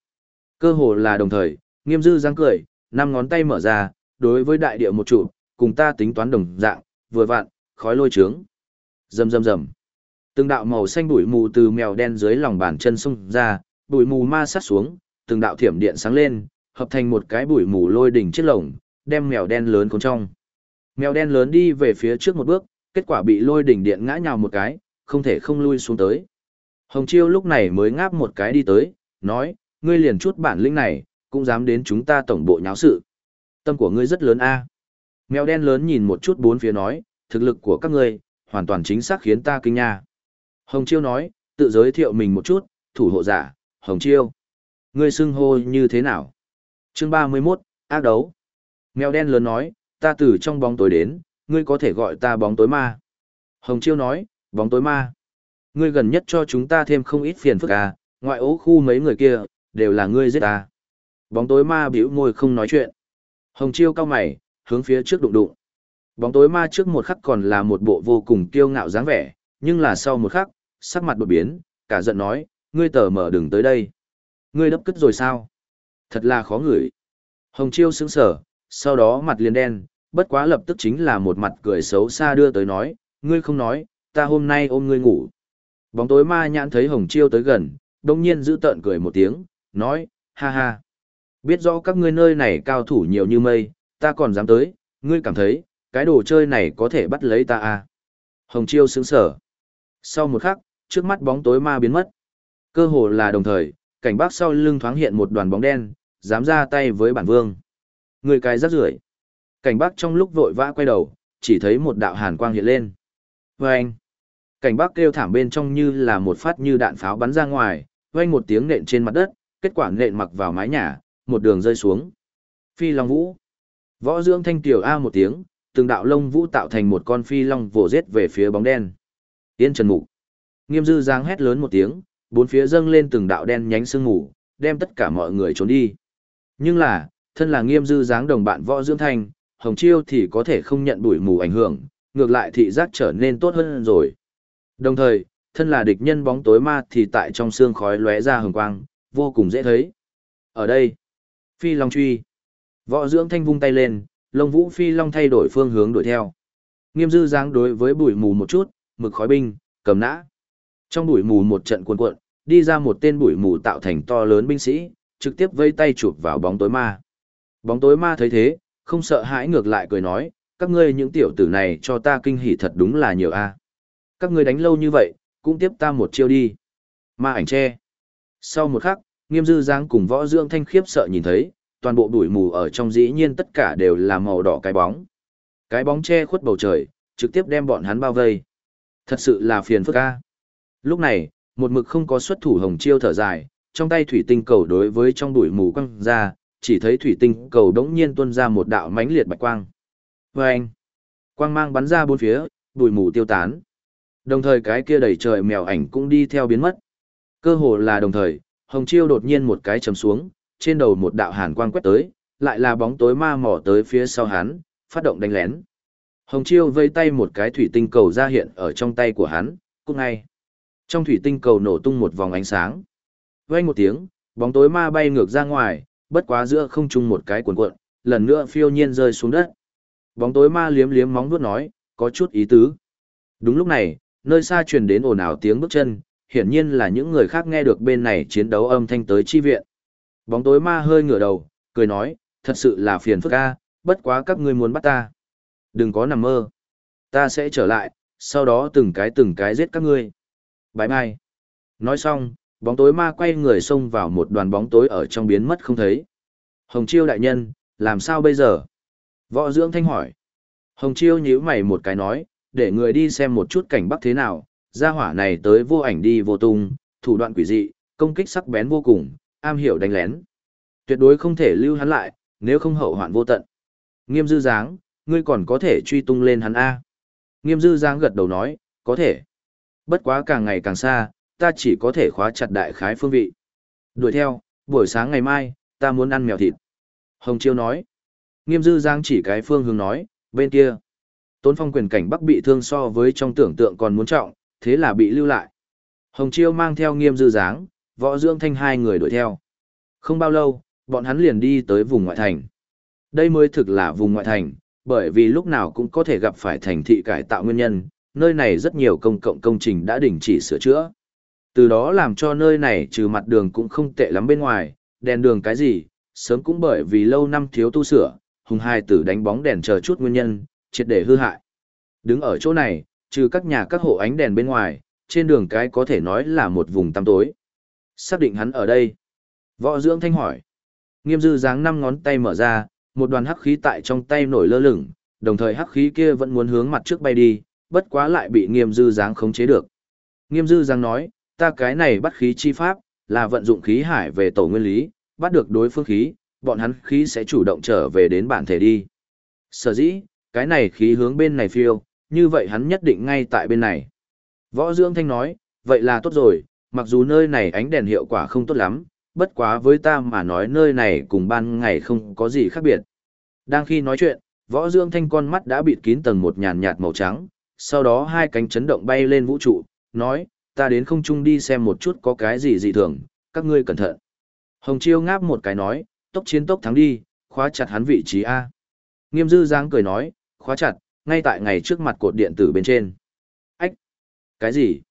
Cơ hồ là đồng thời, nghiêm dư giáng cười, năm ngón tay mở ra, đối với đại địa một trụ, cùng ta tính toán đồng dạng, vừa vặn, khói lôi trướng. Rầm rầm rầm. Từng đạo màu xanh bụi mù từ mèo đen dưới lòng bàn chân xông ra, bụi mù ma sát xuống, từng đạo thiểm điện sáng lên, hợp thành một cái bụi mù lôi đỉnh chiếc lồng, đem mèo đen lớn cuốn trong. Mèo đen lớn đi về phía trước một bước, kết quả bị lôi đỉnh điện ngã nhào một cái, không thể không lui xuống tới. Hồng Chiêu lúc này mới ngáp một cái đi tới, nói, ngươi liền chút bản lĩnh này, cũng dám đến chúng ta tổng bộ nháo sự. Tâm của ngươi rất lớn a. Mèo đen lớn nhìn một chút bốn phía nói, thực lực của các ngươi, hoàn toàn chính xác khiến ta kinh nha. Hồng Chiêu nói, tự giới thiệu mình một chút, thủ hộ giả, Hồng Chiêu. Ngươi xưng hô như thế nào? Chương 31, ác đấu. Mèo đen lớn nói, ta từ trong bóng tối đến, ngươi có thể gọi ta bóng tối ma. Hồng Chiêu nói, bóng tối ma. Ngươi gần nhất cho chúng ta thêm không ít phiền phức à, ngoại ố khu mấy người kia, đều là ngươi giết ta. Bóng tối ma biểu môi không nói chuyện. Hồng Chiêu cao mày, hướng phía trước đụng đụng. Bóng tối ma trước một khắc còn là một bộ vô cùng kiêu ngạo dáng vẻ, nhưng là sau một khắc, sắc mặt đột biến, cả giận nói, ngươi tờ mở đừng tới đây. Ngươi đấp cất rồi sao? Thật là khó ngửi. Hồng Chiêu sững sờ, sau đó mặt liền đen, bất quá lập tức chính là một mặt cười xấu xa đưa tới nói, ngươi không nói, ta hôm nay ôm ngươi ngủ. Bóng tối ma nhãn thấy Hồng Chiêu tới gần, đông nhiên giữ tợn cười một tiếng, nói, ha ha. Biết rõ các ngươi nơi này cao thủ nhiều như mây, ta còn dám tới, ngươi cảm thấy, cái đồ chơi này có thể bắt lấy ta à. Hồng Chiêu sững sờ, Sau một khắc, trước mắt bóng tối ma biến mất. Cơ hồ là đồng thời, cảnh bác sau lưng thoáng hiện một đoàn bóng đen, dám ra tay với bản vương. Người cái rắc rưởi. Cảnh bác trong lúc vội vã quay đầu, chỉ thấy một đạo hàn quang hiện lên. Và anh. Cảnh bác kêu thảm bên trong như là một phát như đạn pháo bắn ra ngoài, vang một tiếng nện trên mặt đất, kết quả nện mặc vào mái nhà, một đường rơi xuống. Phi Long Vũ. Võ dưỡng thanh tiểu A một tiếng, từng đạo lông vũ tạo thành một con phi long vồ giết về phía bóng đen. Tiên Trần Mục. Nghiêm dư Giang hét lớn một tiếng, bốn phía dâng lên từng đạo đen nhánh sương mù, đem tất cả mọi người trốn đi. Nhưng là, thân là nghiêm dư dáng đồng bạn võ dưỡng thanh, hồng chiêu thì có thể không nhận bụi mù ảnh hưởng, ngược lại thị giác trở nên tốt hơn rồi. Đồng thời, thân là địch nhân bóng tối ma thì tại trong xương khói lóe ra hồng quang, vô cùng dễ thấy. Ở đây, phi long truy, võ dưỡng thanh vung tay lên, lông vũ phi long thay đổi phương hướng đuổi theo. Nghiêm dư dáng đối với bụi mù một chút, mực khói binh, cầm nã. Trong bụi mù một trận cuộn cuộn, đi ra một tên bụi mù tạo thành to lớn binh sĩ, trực tiếp vây tay chụp vào bóng tối ma. Bóng tối ma thấy thế, không sợ hãi ngược lại cười nói, các ngươi những tiểu tử này cho ta kinh hỉ thật đúng là nhiều a. À. Các ngươi đánh lâu như vậy, cũng tiếp ta một chiêu đi. Ma ảnh che. Sau một khắc, nghiêm dư giang cùng võ dưỡng thanh khiếp sợ nhìn thấy, toàn bộ bụi mù ở trong dĩ nhiên tất cả đều là màu đỏ cái bóng. Cái bóng che khuất bầu trời, trực tiếp đem bọn hắn bao vây. Thật sự là phiền phức a. Lúc này, một mực không có xuất thủ hồng chiêu thở dài, trong tay thủy tinh cầu đối với trong bụi mù quăng ra, chỉ thấy thủy tinh cầu đống nhiên tuôn ra một đạo mãnh liệt bạch quang. Và anh, quang mang bắn ra bốn phía, bụi mù tiêu tán. Đồng thời cái kia đầy trời mèo ảnh cũng đi theo biến mất. Cơ hồ là đồng thời, hồng chiêu đột nhiên một cái chầm xuống, trên đầu một đạo hàn quang quét tới, lại là bóng tối ma mỏ tới phía sau hắn, phát động đánh lén. Hồng chiêu vây tay một cái thủy tinh cầu ra hiện ở trong tay của hắn, cũng ngay. Trong thủy tinh cầu nổ tung một vòng ánh sáng. Vang một tiếng, bóng tối ma bay ngược ra ngoài, bất quá giữa không trung một cái cuộn cuộn, lần nữa phiêu nhiên rơi xuống đất. Bóng tối ma liếm liếm móng vuốt nói, có chút ý tứ. Đúng lúc này, nơi xa truyền đến ồn ào tiếng bước chân, hiển nhiên là những người khác nghe được bên này chiến đấu âm thanh tới chi viện. Bóng tối ma hơi ngửa đầu, cười nói, thật sự là phiền phức a, bất quá các ngươi muốn bắt ta. Đừng có nằm mơ. Ta sẽ trở lại, sau đó từng cái từng cái giết các ngươi. Bye bye. Nói xong, bóng tối ma quay người xông vào một đoàn bóng tối ở trong biến mất không thấy. Hồng Chiêu đại nhân, làm sao bây giờ? Võ Dưỡng Thanh hỏi. Hồng Chiêu nhíu mày một cái nói, để người đi xem một chút cảnh bắc thế nào, gia hỏa này tới vô ảnh đi vô tung, thủ đoạn quỷ dị, công kích sắc bén vô cùng, am hiểu đánh lén. Tuyệt đối không thể lưu hắn lại, nếu không hậu hoạn vô tận. Nghiêm dư dáng, ngươi còn có thể truy tung lên hắn A. Nghiêm dư dáng gật đầu nói, có thể. Bất quá càng ngày càng xa, ta chỉ có thể khóa chặt đại khái phương vị. Đuổi theo, buổi sáng ngày mai, ta muốn ăn mèo thịt. Hồng Chiêu nói. Nghiêm dư giang chỉ cái phương hướng nói, bên kia. Tôn phong quyền cảnh bắc bị thương so với trong tưởng tượng còn muốn trọng, thế là bị lưu lại. Hồng Chiêu mang theo nghiêm dư dáng, võ dưỡng thanh hai người đuổi theo. Không bao lâu, bọn hắn liền đi tới vùng ngoại thành. Đây mới thực là vùng ngoại thành, bởi vì lúc nào cũng có thể gặp phải thành thị cải tạo nguyên nhân, nơi này rất nhiều công cộng công trình đã đình chỉ sửa chữa. Từ đó làm cho nơi này trừ mặt đường cũng không tệ lắm bên ngoài, đèn đường cái gì, sớm cũng bởi vì lâu năm thiếu tu sửa, hùng hai tử đánh bóng đèn chờ chút nguyên nhân, triệt để hư hại. Đứng ở chỗ này, trừ các nhà các hộ ánh đèn bên ngoài, trên đường cái có thể nói là một vùng tăm tối. Xác định hắn ở đây. Võ dưỡng thanh hỏi. Nghiêm dư dáng năm ngón tay mở ra, một đoàn hắc khí tại trong tay nổi lơ lửng, đồng thời hắc khí kia vẫn muốn hướng mặt trước bay đi, bất quá lại bị nghiêm dư dáng khống chế được. Nghiêm dư dáng nói, ta cái này bắt khí chi pháp, là vận dụng khí hải về tổ nguyên lý, bắt được đối phương khí, bọn hắn khí sẽ chủ động trở về đến bản thể đi. Sở dĩ, cái này khí hướng bên này phiêu, như vậy hắn nhất định ngay tại bên này. Võ Dưỡng Thanh nói, vậy là tốt rồi, mặc dù nơi này ánh đèn hiệu quả không tốt lắm, bất quá với ta mà nói nơi này cùng ban ngày không có gì khác biệt. Đang khi nói chuyện, Võ Dương Thanh con mắt đã bịt kín tầng một nhàn nhạt màu trắng, sau đó hai cánh chấn động bay lên vũ trụ, nói, ta đến không trung đi xem một chút có cái gì dị thường, các ngươi cẩn thận. Hồng Chiêu ngáp một cái nói, tốc chiến tốc thắng đi, khóa chặt hắn vị trí A. Nghiêm dư giang cười nói, khóa chặt, ngay tại ngày trước mặt cột điện tử bên trên. Ách! Cái gì?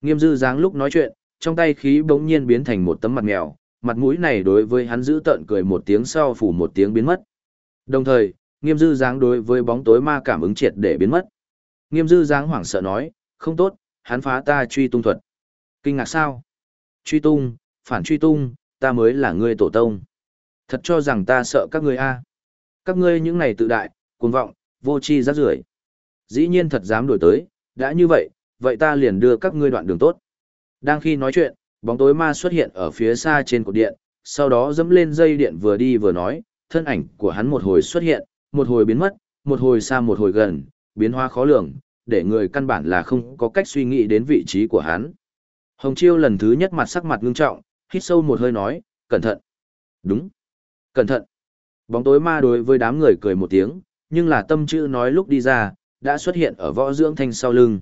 Nghiêm dư giang lúc nói chuyện, trong tay khí bỗng nhiên biến thành một tấm mặt mèo, mặt mũi này đối với hắn giữ tợn cười một tiếng sau phủ một tiếng biến mất. Đồng thời, nghiêm dư giáng đối với bóng tối ma cảm ứng triệt để biến mất. Nghiêm dư giáng hoảng sợ nói, không tốt, hắn phá ta truy tung thuật. Kinh ngạc sao? Truy tung, phản truy tung, ta mới là ngươi tổ tông. Thật cho rằng ta sợ các ngươi a? Các ngươi những này tự đại, cuồng vọng, vô tri rác rưởi. Dĩ nhiên thật dám đổi tới, đã như vậy, vậy ta liền đưa các ngươi đoạn đường tốt. Đang khi nói chuyện, bóng tối ma xuất hiện ở phía xa trên cột điện, sau đó dẫm lên dây điện vừa đi vừa nói, thân ảnh của hắn một hồi xuất hiện, một hồi biến mất, một hồi xa một hồi gần, biến hóa khó lường, để người căn bản là không có cách suy nghĩ đến vị trí của hắn. Hồng Chiêu lần thứ nhất mặt sắc mặt ngưng trọng, hít sâu một hơi nói, cẩn thận. Đúng. Cẩn thận. Bóng tối ma đối với đám người cười một tiếng, nhưng là tâm chữ nói lúc đi ra, đã xuất hiện ở võ dưỡng thanh sau lưng.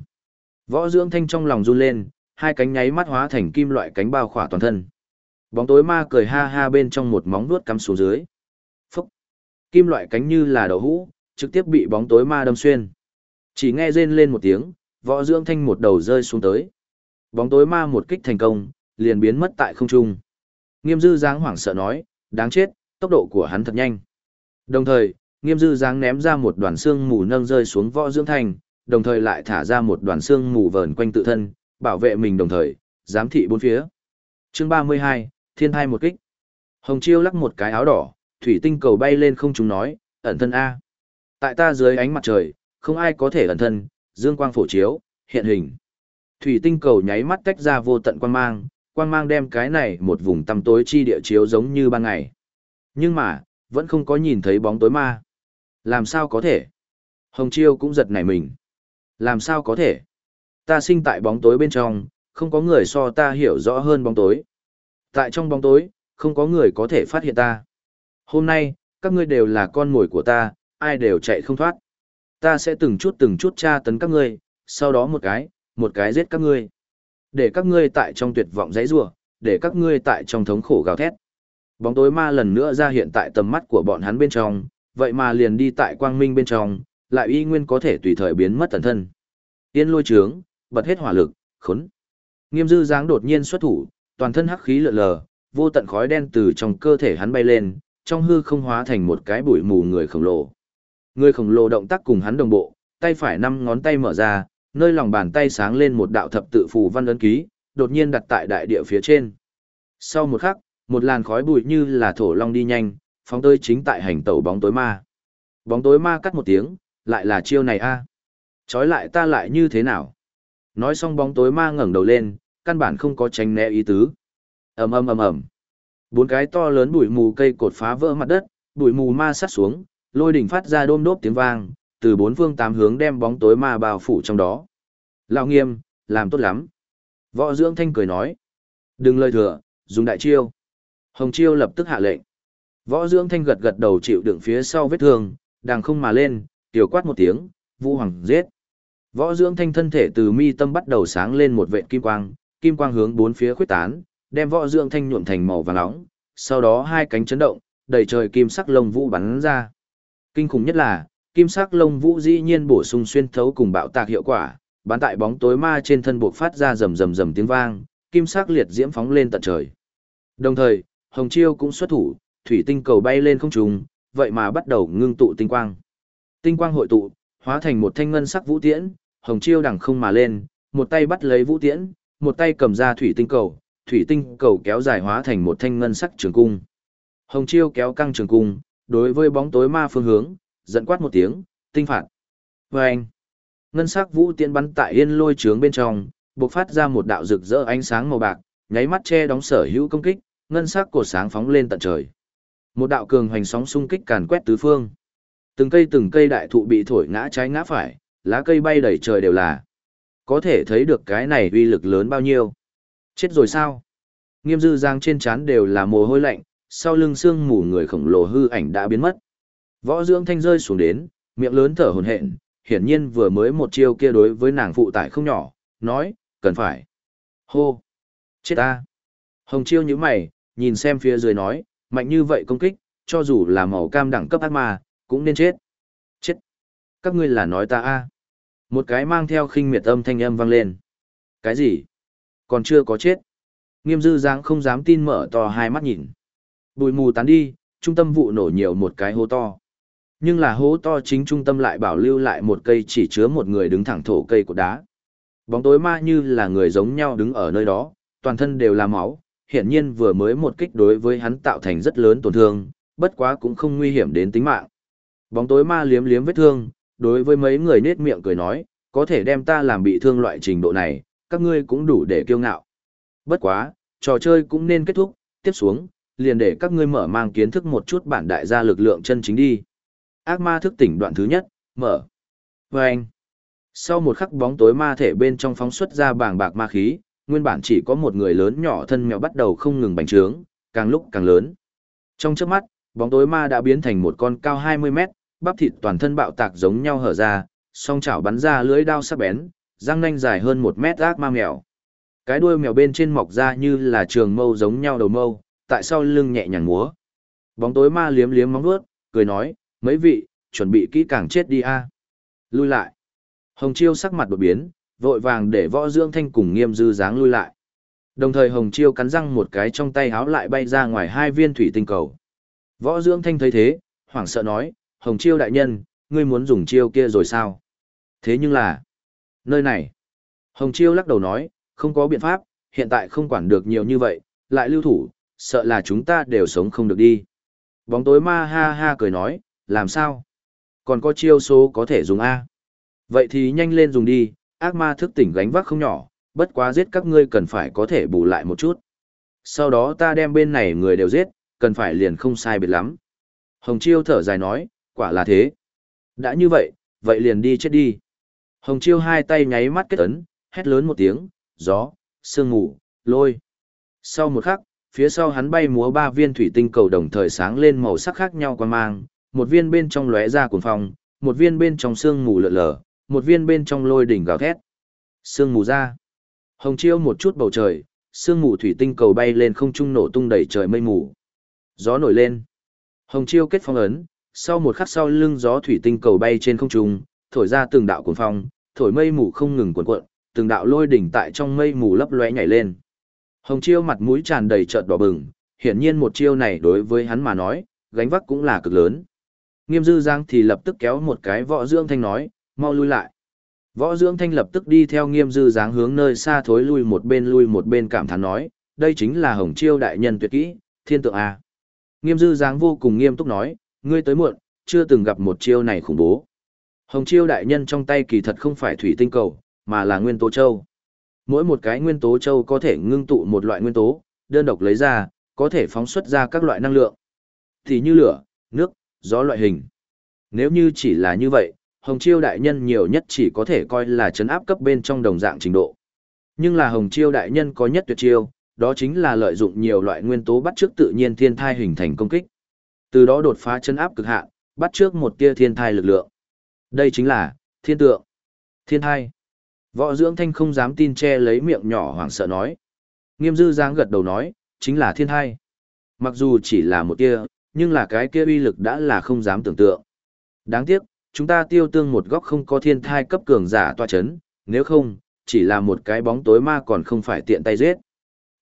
Võ dưỡng thanh trong lòng run lên, hai cánh nháy mắt hóa thành kim loại cánh bao khỏa toàn thân. Bóng tối ma cười ha ha bên trong một móng vuốt cắm xuống dưới. Phúc! Kim loại cánh như là đậu hũ, trực tiếp bị bóng tối ma đâm xuyên. Chỉ nghe rên lên một tiếng, võ dưỡng thanh một đầu rơi xuống tới. Bóng tối ma một kích thành công, liền biến mất tại không trung. Nghiêm dư dáng hoảng sợ nói, đáng chết, tốc độ của hắn thật nhanh. Đồng thời, nghiêm dư dáng ném ra một đoàn xương mù nâng rơi xuống võ dưỡng thanh, đồng thời lại thả ra một đoàn xương mù vờn quanh tự thân, bảo vệ mình đồng thời, giám thị bốn phía. Chương 32, Thiên thai một kích. Hồng Chiêu lắc một cái áo đỏ, thủy tinh cầu bay lên không chúng nói, ẩn thân A. Tại ta dưới ánh mặt trời, không ai có thể ẩn thân, dương quang phổ chiếu, hiện hình. Thủy tinh cầu nháy mắt tách ra vô tận quang mang, quang mang đem cái này một vùng tăm tối chi địa chiếu giống như ban ngày. Nhưng mà, vẫn không có nhìn thấy bóng tối ma. Làm sao có thể? Hồng Chiêu cũng giật nảy mình. Làm sao có thể? Ta sinh tại bóng tối bên trong, không có người so ta hiểu rõ hơn bóng tối. Tại trong bóng tối, không có người có thể phát hiện ta. Hôm nay, các ngươi đều là con mồi của ta, ai đều chạy không thoát. Ta sẽ từng chút từng chút tra tấn các ngươi, sau đó một cái, một cái giết các ngươi. Để các ngươi tại trong tuyệt vọng giấy rủa, để các ngươi tại trong thống khổ gào thét. Bóng tối ma lần nữa ra hiện tại tầm mắt của bọn hắn bên trong, vậy mà liền đi tại quang minh bên trong, lại y nguyên có thể tùy thời biến mất thần thân. Tiên lôi trướng, bật hết hỏa lực, khốn. Nghiêm dư dáng đột nhiên xuất thủ, toàn thân hắc khí lượn lờ, vô tận khói đen từ trong cơ thể hắn bay lên, trong hư không hóa thành một cái bụi mù người khổng lồ. Người khổng lồ động tác cùng hắn đồng bộ, tay phải năm ngón tay mở ra, nơi lòng bàn tay sáng lên một đạo thập tự phù văn ấn ký, đột nhiên đặt tại đại địa phía trên. Sau một khắc, một làn khói bụi như là thổ long đi nhanh, phóng tới chính tại hành tẩu bóng tối ma. Bóng tối ma cắt một tiếng, lại là chiêu này a. À. Chói lại ta lại như thế nào? Nói xong bóng tối ma ngẩng đầu lên, căn bản không có tránh né ý tứ. ầm ầm ầm ầm. Bốn cái to lớn bụi mù cây cột phá vỡ mặt đất, bụi mù ma sát xuống, lôi đỉnh phát ra đôm đốp tiếng vang, từ bốn phương tám hướng đem bóng tối ma bao phủ trong đó. Lão nghiêm, làm tốt lắm. Võ dưỡng thanh cười nói. Đừng lời thừa, dùng đại chiêu. Hồng chiêu lập tức hạ lệnh. Võ dưỡng thanh gật gật đầu chịu đựng phía sau vết thương, đang không mà lên, tiểu quát một tiếng, vũ hoàng giết. Võ dưỡng thanh thân thể từ mi tâm bắt đầu sáng lên một vệt kim quang, kim quang hướng bốn phía khuyết tán, đem võ dưỡng thanh nhuộm thành màu vàng nóng, sau đó hai cánh chấn động, đầy trời kim sắc lông vũ bắn ra. Kinh khủng nhất là, kim sắc lông vũ dĩ nhiên bổ sung xuyên thấu cùng bạo tạc hiệu quả, bán tại bóng tối ma trên thân buộc phát ra rầm rầm rầm tiếng vang, kim sắc liệt diễm phóng lên tận trời. Đồng thời, Hồng Chiêu cũng xuất thủ, thủy tinh cầu bay lên không trung, vậy mà bắt đầu ngưng tụ tinh quang. Tinh quang hội tụ, hóa thành một thanh ngân sắc vũ tiễn, Hồng Chiêu đằng không mà lên, một tay bắt lấy vũ tiễn, một tay cầm ra thủy tinh cầu, thủy tinh cầu kéo dài hóa thành một thanh ngân sắc trường cung. Hồng Chiêu kéo căng trường cung, đối với bóng tối ma phương hướng, dẫn quát một tiếng, tinh phạt. Và anh, ngân sắc vũ tiên bắn tại yên lôi trướng bên trong, bộc phát ra một đạo rực rỡ ánh sáng màu bạc, nháy mắt che đóng sở hữu công kích, ngân sắc cổ sáng phóng lên tận trời. Một đạo cường hoành sóng xung kích càn quét tứ phương. Từng cây từng cây đại thụ bị thổi ngã trái ngã phải, lá cây bay đầy trời đều là. Có thể thấy được cái này uy lực lớn bao nhiêu. Chết rồi sao? Nghiêm dư giang trên trán đều là mồ hôi lạnh, sau lưng xương mù người khổng lồ hư ảnh đã biến mất. Võ dưỡng thanh rơi xuống đến, miệng lớn thở hổn hển, hiển nhiên vừa mới một chiêu kia đối với nàng phụ tải không nhỏ, nói, cần phải. Hô! Chết ta! Hồng chiêu như mày, nhìn xem phía dưới nói, mạnh như vậy công kích, cho dù là màu cam đẳng cấp ác ma, cũng nên chết. Chết! Các ngươi là nói ta a Một cái mang theo khinh miệt âm thanh âm vang lên. Cái gì? Còn chưa có chết. Nghiêm dư dáng không dám tin mở to hai mắt nhìn. Bùi mù tán đi, trung tâm vụ nổ nhiều một cái hố to. Nhưng là hố to chính trung tâm lại bảo lưu lại một cây chỉ chứa một người đứng thẳng thổ cây của đá. Bóng tối ma như là người giống nhau đứng ở nơi đó, toàn thân đều là máu, hiển nhiên vừa mới một kích đối với hắn tạo thành rất lớn tổn thương, bất quá cũng không nguy hiểm đến tính mạng. Bóng tối ma liếm liếm vết thương, đối với mấy người nết miệng cười nói, có thể đem ta làm bị thương loại trình độ này, các ngươi cũng đủ để kiêu ngạo. Bất quá, trò chơi cũng nên kết thúc, tiếp xuống, liền để các ngươi mở mang kiến thức một chút bản đại gia lực lượng chân chính đi. Ác ma thức tỉnh đoạn thứ nhất, mở. Và anh. Sau một khắc bóng tối ma thể bên trong phóng xuất ra bảng bạc ma khí, nguyên bản chỉ có một người lớn nhỏ thân mèo bắt đầu không ngừng bành trướng, càng lúc càng lớn. Trong chớp mắt, bóng tối ma đã biến thành một con cao 20 mét, bắp thịt toàn thân bạo tạc giống nhau hở ra, song chảo bắn ra lưỡi đao sắc bén, răng nanh dài hơn một mét ác ma mèo. Cái đuôi mèo bên trên mọc ra như là trường mâu giống nhau đầu mâu, tại sau lưng nhẹ nhàng múa. Bóng tối ma liếm liếm móng vuốt, cười nói, mấy vị, chuẩn bị kỹ càng chết đi a. Lui lại. Hồng Chiêu sắc mặt đột biến, vội vàng để võ dưỡng thanh cùng nghiêm dư dáng lui lại. Đồng thời Hồng Chiêu cắn răng một cái trong tay háo lại bay ra ngoài hai viên thủy tinh cầu. Võ dưỡng thanh thấy thế, hoảng sợ nói, Hồng Chiêu đại nhân, ngươi muốn dùng chiêu kia rồi sao? Thế nhưng là, nơi này. Hồng Chiêu lắc đầu nói, không có biện pháp, hiện tại không quản được nhiều như vậy, lại lưu thủ, sợ là chúng ta đều sống không được đi. Bóng tối ma ha ha cười nói, làm sao? Còn có chiêu số có thể dùng A. Vậy thì nhanh lên dùng đi, ác ma thức tỉnh gánh vác không nhỏ, bất quá giết các ngươi cần phải có thể bù lại một chút. Sau đó ta đem bên này người đều giết, cần phải liền không sai biệt lắm. Hồng Chiêu thở dài nói, quả là thế. Đã như vậy, vậy liền đi chết đi. Hồng Chiêu hai tay nháy mắt kết ấn, hét lớn một tiếng, gió, sương mù, lôi. Sau một khắc, phía sau hắn bay múa ba viên thủy tinh cầu đồng thời sáng lên màu sắc khác nhau quan mang, một viên bên trong lóe ra cuồng phong, một viên bên trong sương mù lở lở, một viên bên trong lôi đỉnh gào thét. Sương mù ra. Hồng chiêu một chút bầu trời, sương mù thủy tinh cầu bay lên không trung nổ tung đầy trời mây mù. Gió nổi lên. Hồng chiêu kết phong ấn, sau một khắc sau lưng gió thủy tinh cầu bay trên không trung, thổi ra từng đạo cuồng phong, thổi mây mù không ngừng cuộn cuộn, từng đạo lôi đỉnh tại trong mây mù lấp lóe nhảy lên. Hồng chiêu mặt mũi tràn đầy trợn đỏ bừng, hiển nhiên một chiêu này đối với hắn mà nói, gánh vác cũng là cực lớn. Nghiêm dư giang thì lập tức kéo một cái võ dưỡng thanh nói, mau lui lại. Võ dưỡng thanh lập tức đi theo nghiêm dư giang hướng nơi xa thối lui một bên lui một bên cảm thán nói, đây chính là hồng chiêu đại nhân tuyệt kỹ, thiên tượng A. Nghiêm dư giang vô cùng nghiêm túc nói, ngươi tới muộn, chưa từng gặp một chiêu này khủng bố. Hồng chiêu đại nhân trong tay kỳ thật không phải thủy tinh cầu, mà là nguyên tố châu. Mỗi một cái nguyên tố châu có thể ngưng tụ một loại nguyên tố, đơn độc lấy ra, có thể phóng xuất ra các loại năng lượng. Thì như lửa, nước, gió loại hình. Nếu như chỉ là như vậy, Hồng Chiêu đại nhân nhiều nhất chỉ có thể coi là chấn áp cấp bên trong đồng dạng trình độ. Nhưng là Hồng Chiêu đại nhân có nhất tuyệt chiêu, đó chính là lợi dụng nhiều loại nguyên tố bắt trước tự nhiên thiên thai hình thành công kích. Từ đó đột phá chấn áp cực hạn, bắt trước một tia thiên thai lực lượng. Đây chính là thiên tượng. Thiên thai. Võ dưỡng thanh không dám tin che lấy miệng nhỏ hoảng sợ nói. Nghiêm dư giang gật đầu nói, chính là thiên thai. Mặc dù chỉ là một tia, nhưng là cái kia uy lực đã là không dám tưởng tượng. Đáng tiếc, chúng ta tiêu tương một góc không có thiên thai cấp cường giả tòa chấn, nếu không, chỉ là một cái bóng tối ma còn không phải tiện tay giết.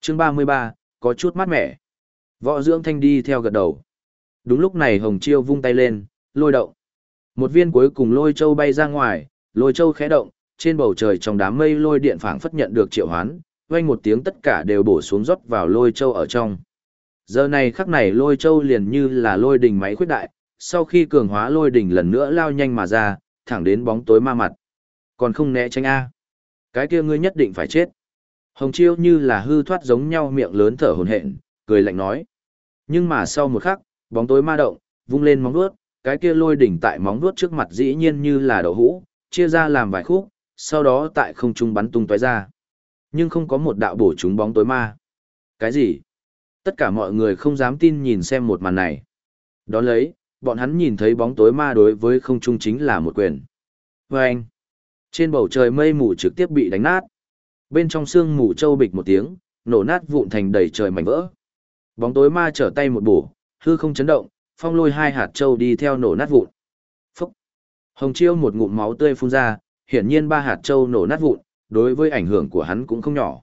Chương 33, có chút mát mẻ. Võ dưỡng thanh đi theo gật đầu. Đúng lúc này Hồng Chiêu vung tay lên, lôi động. Một viên cuối cùng lôi châu bay ra ngoài, lôi châu khẽ động, trên bầu trời trong đám mây lôi điện phảng phất nhận được triệu hoán, vang một tiếng tất cả đều bổ xuống rót vào lôi châu ở trong. Giờ này khắc này lôi châu liền như là lôi đỉnh máy khuyết đại, sau khi cường hóa lôi đỉnh lần nữa lao nhanh mà ra, thẳng đến bóng tối ma mặt. Còn không né tránh A. Cái kia ngươi nhất định phải chết. Hồng Chiêu như là hư thoát giống nhau miệng lớn thở hổn hển, cười lạnh nói. Nhưng mà sau một khắc, bóng tối ma động, vung lên móng vuốt, cái kia lôi đỉnh tại móng vuốt trước mặt dĩ nhiên như là đậu hũ, chia ra làm vài khúc, sau đó tại không trung bắn tung tóe ra. Nhưng không có một đạo bổ trúng bóng tối ma. Cái gì? Tất cả mọi người không dám tin nhìn xem một màn này. Đón lấy, bọn hắn nhìn thấy bóng tối ma đối với không trung chính là một quyền. Và anh, trên bầu trời mây mù trực tiếp bị đánh nát. Bên trong xương mù châu bịch một tiếng, nổ nát vụn thành đầy trời mảnh vỡ. Bóng tối ma trở tay một bổ, hư không chấn động, phong lôi hai hạt châu đi theo nổ nát vụn. Phúc! Hồng Chiêu một ngụm máu tươi phun ra, hiển nhiên ba hạt châu nổ nát vụn, đối với ảnh hưởng của hắn cũng không nhỏ.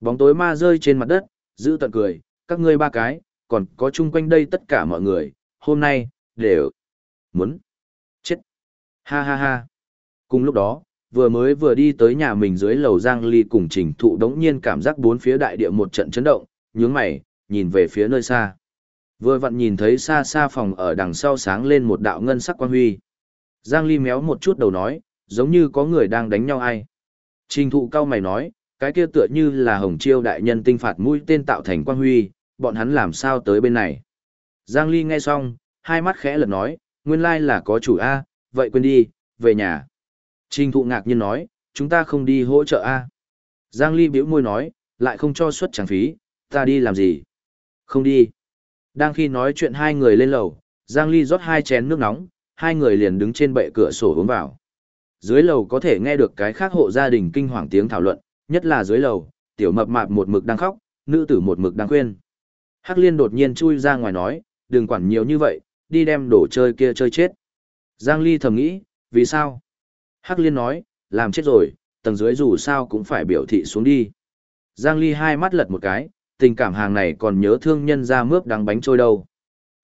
Bóng tối ma rơi trên mặt đất, giữ tận cười, các ngươi ba cái, còn có chung quanh đây tất cả mọi người, hôm nay, đều muốn chết. Ha ha ha. Cùng lúc đó, vừa mới vừa đi tới nhà mình dưới lầu Giang Ly cùng trình thụ đống nhiên cảm giác bốn phía đại địa một trận chấn động, nhướng mày, nhìn về phía nơi xa. Vừa vặn nhìn thấy xa xa phòng ở đằng sau sáng lên một đạo ngân sắc quang huy. Giang Ly méo một chút đầu nói, giống như có người đang đánh nhau ai. Trình thụ cao mày nói, cái kia tựa như là hồng chiêu đại nhân tinh phạt mũi tên tạo thành quang huy, bọn hắn làm sao tới bên này. Giang Ly nghe xong, hai mắt khẽ lật nói, nguyên lai là có chủ A, vậy quên đi, về nhà. Trình thụ ngạc nhiên nói, chúng ta không đi hỗ trợ A. Giang Ly biểu môi nói, lại không cho suất chẳng phí, ta đi làm gì? Không đi. Đang khi nói chuyện hai người lên lầu, Giang Ly rót hai chén nước nóng, hai người liền đứng trên bệ cửa sổ uống vào. Dưới lầu có thể nghe được cái khác hộ gia đình kinh hoàng tiếng thảo luận, nhất là dưới lầu, tiểu mập mạp một mực đang khóc, nữ tử một mực đang khuyên. Hắc liên đột nhiên chui ra ngoài nói, đừng quản nhiều như vậy, đi đem đồ chơi kia chơi chết. Giang Ly thầm nghĩ, vì sao? Hắc liên nói, làm chết rồi, tầng dưới dù sao cũng phải biểu thị xuống đi. Giang Ly hai mắt lật một cái, tình cảm hàng này còn nhớ thương nhân ra mướp đắng bánh trôi đâu.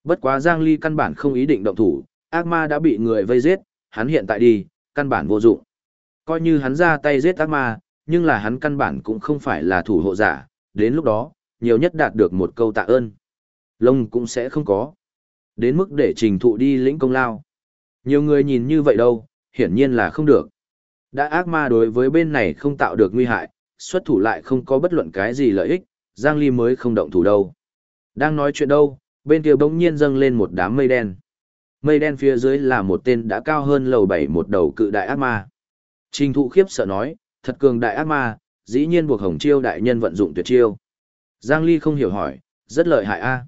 Bất quá Giang Ly căn bản không ý định động thủ, ác ma đã bị người vây giết, hắn hiện tại đi, căn bản vô dụng. Coi như hắn ra tay giết ác ma, nhưng là hắn căn bản cũng không phải là thủ hộ giả, đến lúc đó, nhiều nhất đạt được một câu tạ ơn. Lông cũng sẽ không có. Đến mức để trình thụ đi lĩnh công lao. Nhiều người nhìn như vậy đâu, hiển nhiên là không được. Đã ác ma đối với bên này không tạo được nguy hại, xuất thủ lại không có bất luận cái gì lợi ích, Giang Ly mới không động thủ đâu. Đang nói chuyện đâu, bên kia bỗng nhiên dâng lên một đám mây đen. Mây đen phía dưới là một tên đã cao hơn lầu bảy một đầu cự đại ác ma. Trình thụ khiếp sợ nói, thật cường đại ác ma, dĩ nhiên buộc hồng chiêu đại nhân vận dụng tuyệt chiêu. Giang Ly không hiểu hỏi, rất lợi hại a.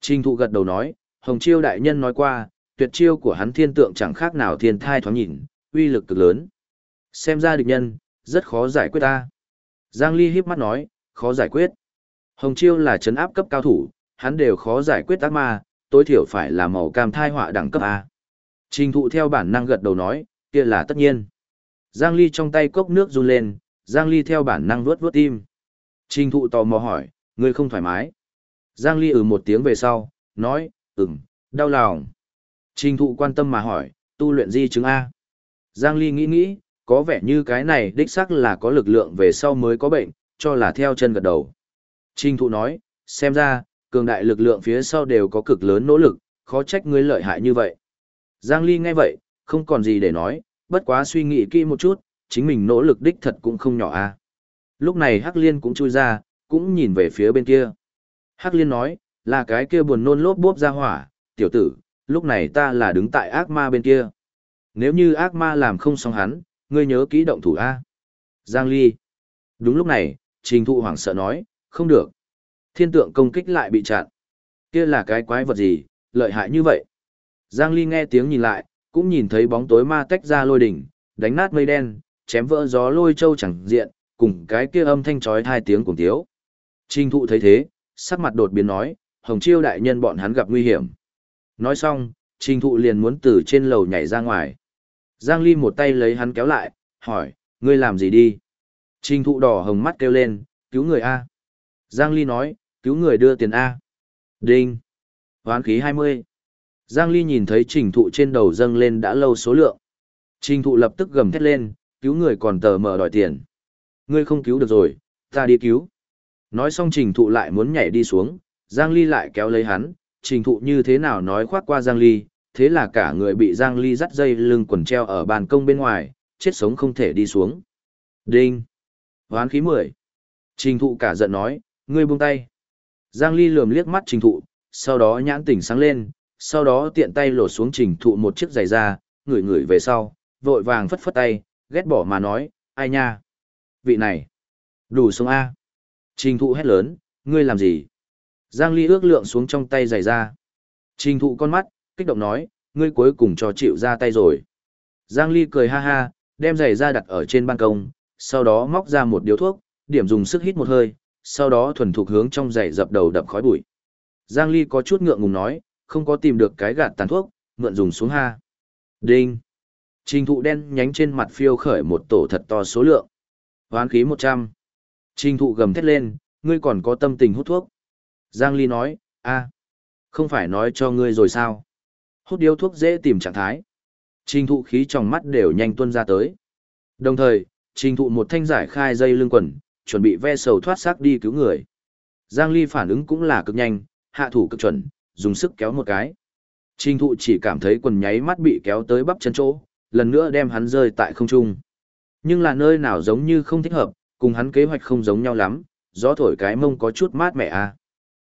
Trình thụ gật đầu nói, hồng chiêu đại nhân nói qua, tuyệt chiêu của hắn thiên tượng chẳng khác nào thiên thai thoáng nhìn, uy lực cực lớn. Xem ra địch nhân, rất khó giải quyết ta. Giang Ly híp mắt nói, khó giải quyết. Hồng chiêu là chấn áp cấp cao thủ, hắn đều khó giải quyết ác ma, tối thiểu phải là màu cam thai họa đẳng cấp A. Trình thụ theo bản năng gật đầu nói, kia là tất nhiên. Giang Ly trong tay cốc nước run lên, Giang Ly theo bản năng vuốt vuốt tim. Trình thụ tò mò hỏi, ngươi không thoải mái. Giang Ly ừ một tiếng về sau, nói, ừm, đau lòng. Trình thụ quan tâm mà hỏi, tu luyện di chứng A. Giang Ly nghĩ nghĩ, có vẻ như cái này đích xác là có lực lượng về sau mới có bệnh, cho là theo chân gật đầu. Trình thụ nói, xem ra, cường đại lực lượng phía sau đều có cực lớn nỗ lực, khó trách ngươi lợi hại như vậy. Giang Ly nghe vậy, không còn gì để nói, bất quá suy nghĩ kỹ một chút, chính mình nỗ lực đích thật cũng không nhỏ a. Lúc này Hắc Liên cũng chui ra, cũng nhìn về phía bên kia. Hắc Liên nói, là cái kia buồn nôn lốp bốp ra hỏa, tiểu tử, lúc này ta là đứng tại ác ma bên kia. Nếu như ác ma làm không xong hắn, ngươi nhớ kỹ động thủ A. Giang Ly. Đúng lúc này, Trình Thụ hoảng sợ nói, không được. Thiên tượng công kích lại bị chặn. Kia là cái quái vật gì, lợi hại như vậy. Giang Ly nghe tiếng nhìn lại, cũng nhìn thấy bóng tối ma tách ra lôi đỉnh, đánh nát mây đen, chém vỡ gió lôi châu chẳng diện, cùng cái kia âm thanh chói hai tiếng cùng tiếu. Trình thụ thấy thế, sắc mặt đột biến nói, hồng chiêu đại nhân bọn hắn gặp nguy hiểm. Nói xong, trình thụ liền muốn từ trên lầu nhảy ra ngoài. Giang Ly một tay lấy hắn kéo lại, hỏi, ngươi làm gì đi? Trình thụ đỏ hồng mắt kêu lên, cứu người A. Giang Ly nói, cứu người đưa tiền A. Đinh. Hoán khí 20. Giang Ly nhìn thấy trình thụ trên đầu dâng lên đã lâu số lượng. Trình thụ lập tức gầm thét lên, cứu người còn tờ mở đòi tiền. Ngươi không cứu được rồi, ta đi cứu. Nói xong trình thụ lại muốn nhảy đi xuống, Giang Ly lại kéo lấy hắn, trình thụ như thế nào nói khoác qua Giang Ly, thế là cả người bị Giang Ly dắt dây lưng quần treo ở bàn công bên ngoài, chết sống không thể đi xuống. Đinh! Hoán khí 10. Trình thụ cả giận nói, ngươi buông tay. Giang Ly lườm liếc mắt trình thụ, sau đó nhãn tỉnh sáng lên, sau đó tiện tay lột xuống trình thụ một chiếc giày da, ngửi ngửi về sau, vội vàng phất phất tay, ghét bỏ mà nói, ai nha? Vị này! Đủ sống A! Trình thụ hét lớn, ngươi làm gì? Giang Ly ước lượng xuống trong tay giày da. Trình thụ con mắt, kích động nói, ngươi cuối cùng cho chịu ra tay rồi. Giang Ly cười ha ha, đem giày da đặt ở trên ban công, sau đó móc ra một điếu thuốc, điểm dùng sức hít một hơi, sau đó thuần thục hướng trong giày dập đầu đập khói bụi. Giang Ly có chút ngượng ngùng nói, không có tìm được cái gạt tàn thuốc, mượn dùng xuống ha. Đinh. Trình thụ đen nhánh trên mặt phiêu khởi một tổ thật to số lượng. Hoán khí 100. Trình thụ gầm thét lên, ngươi còn có tâm tình hút thuốc. Giang Ly nói, a, không phải nói cho ngươi rồi sao. Hút điếu thuốc dễ tìm trạng thái. Trình thụ khí trong mắt đều nhanh tuôn ra tới. Đồng thời, trình thụ một thanh giải khai dây lưng quần, chuẩn bị ve sầu thoát xác đi cứu người. Giang Ly phản ứng cũng là cực nhanh, hạ thủ cực chuẩn, dùng sức kéo một cái. Trình thụ chỉ cảm thấy quần nháy mắt bị kéo tới bắp chân chỗ, lần nữa đem hắn rơi tại không trung. Nhưng là nơi nào giống như không thích hợp, cùng hắn kế hoạch không giống nhau lắm, gió thổi cái mông có chút mát mẻ à.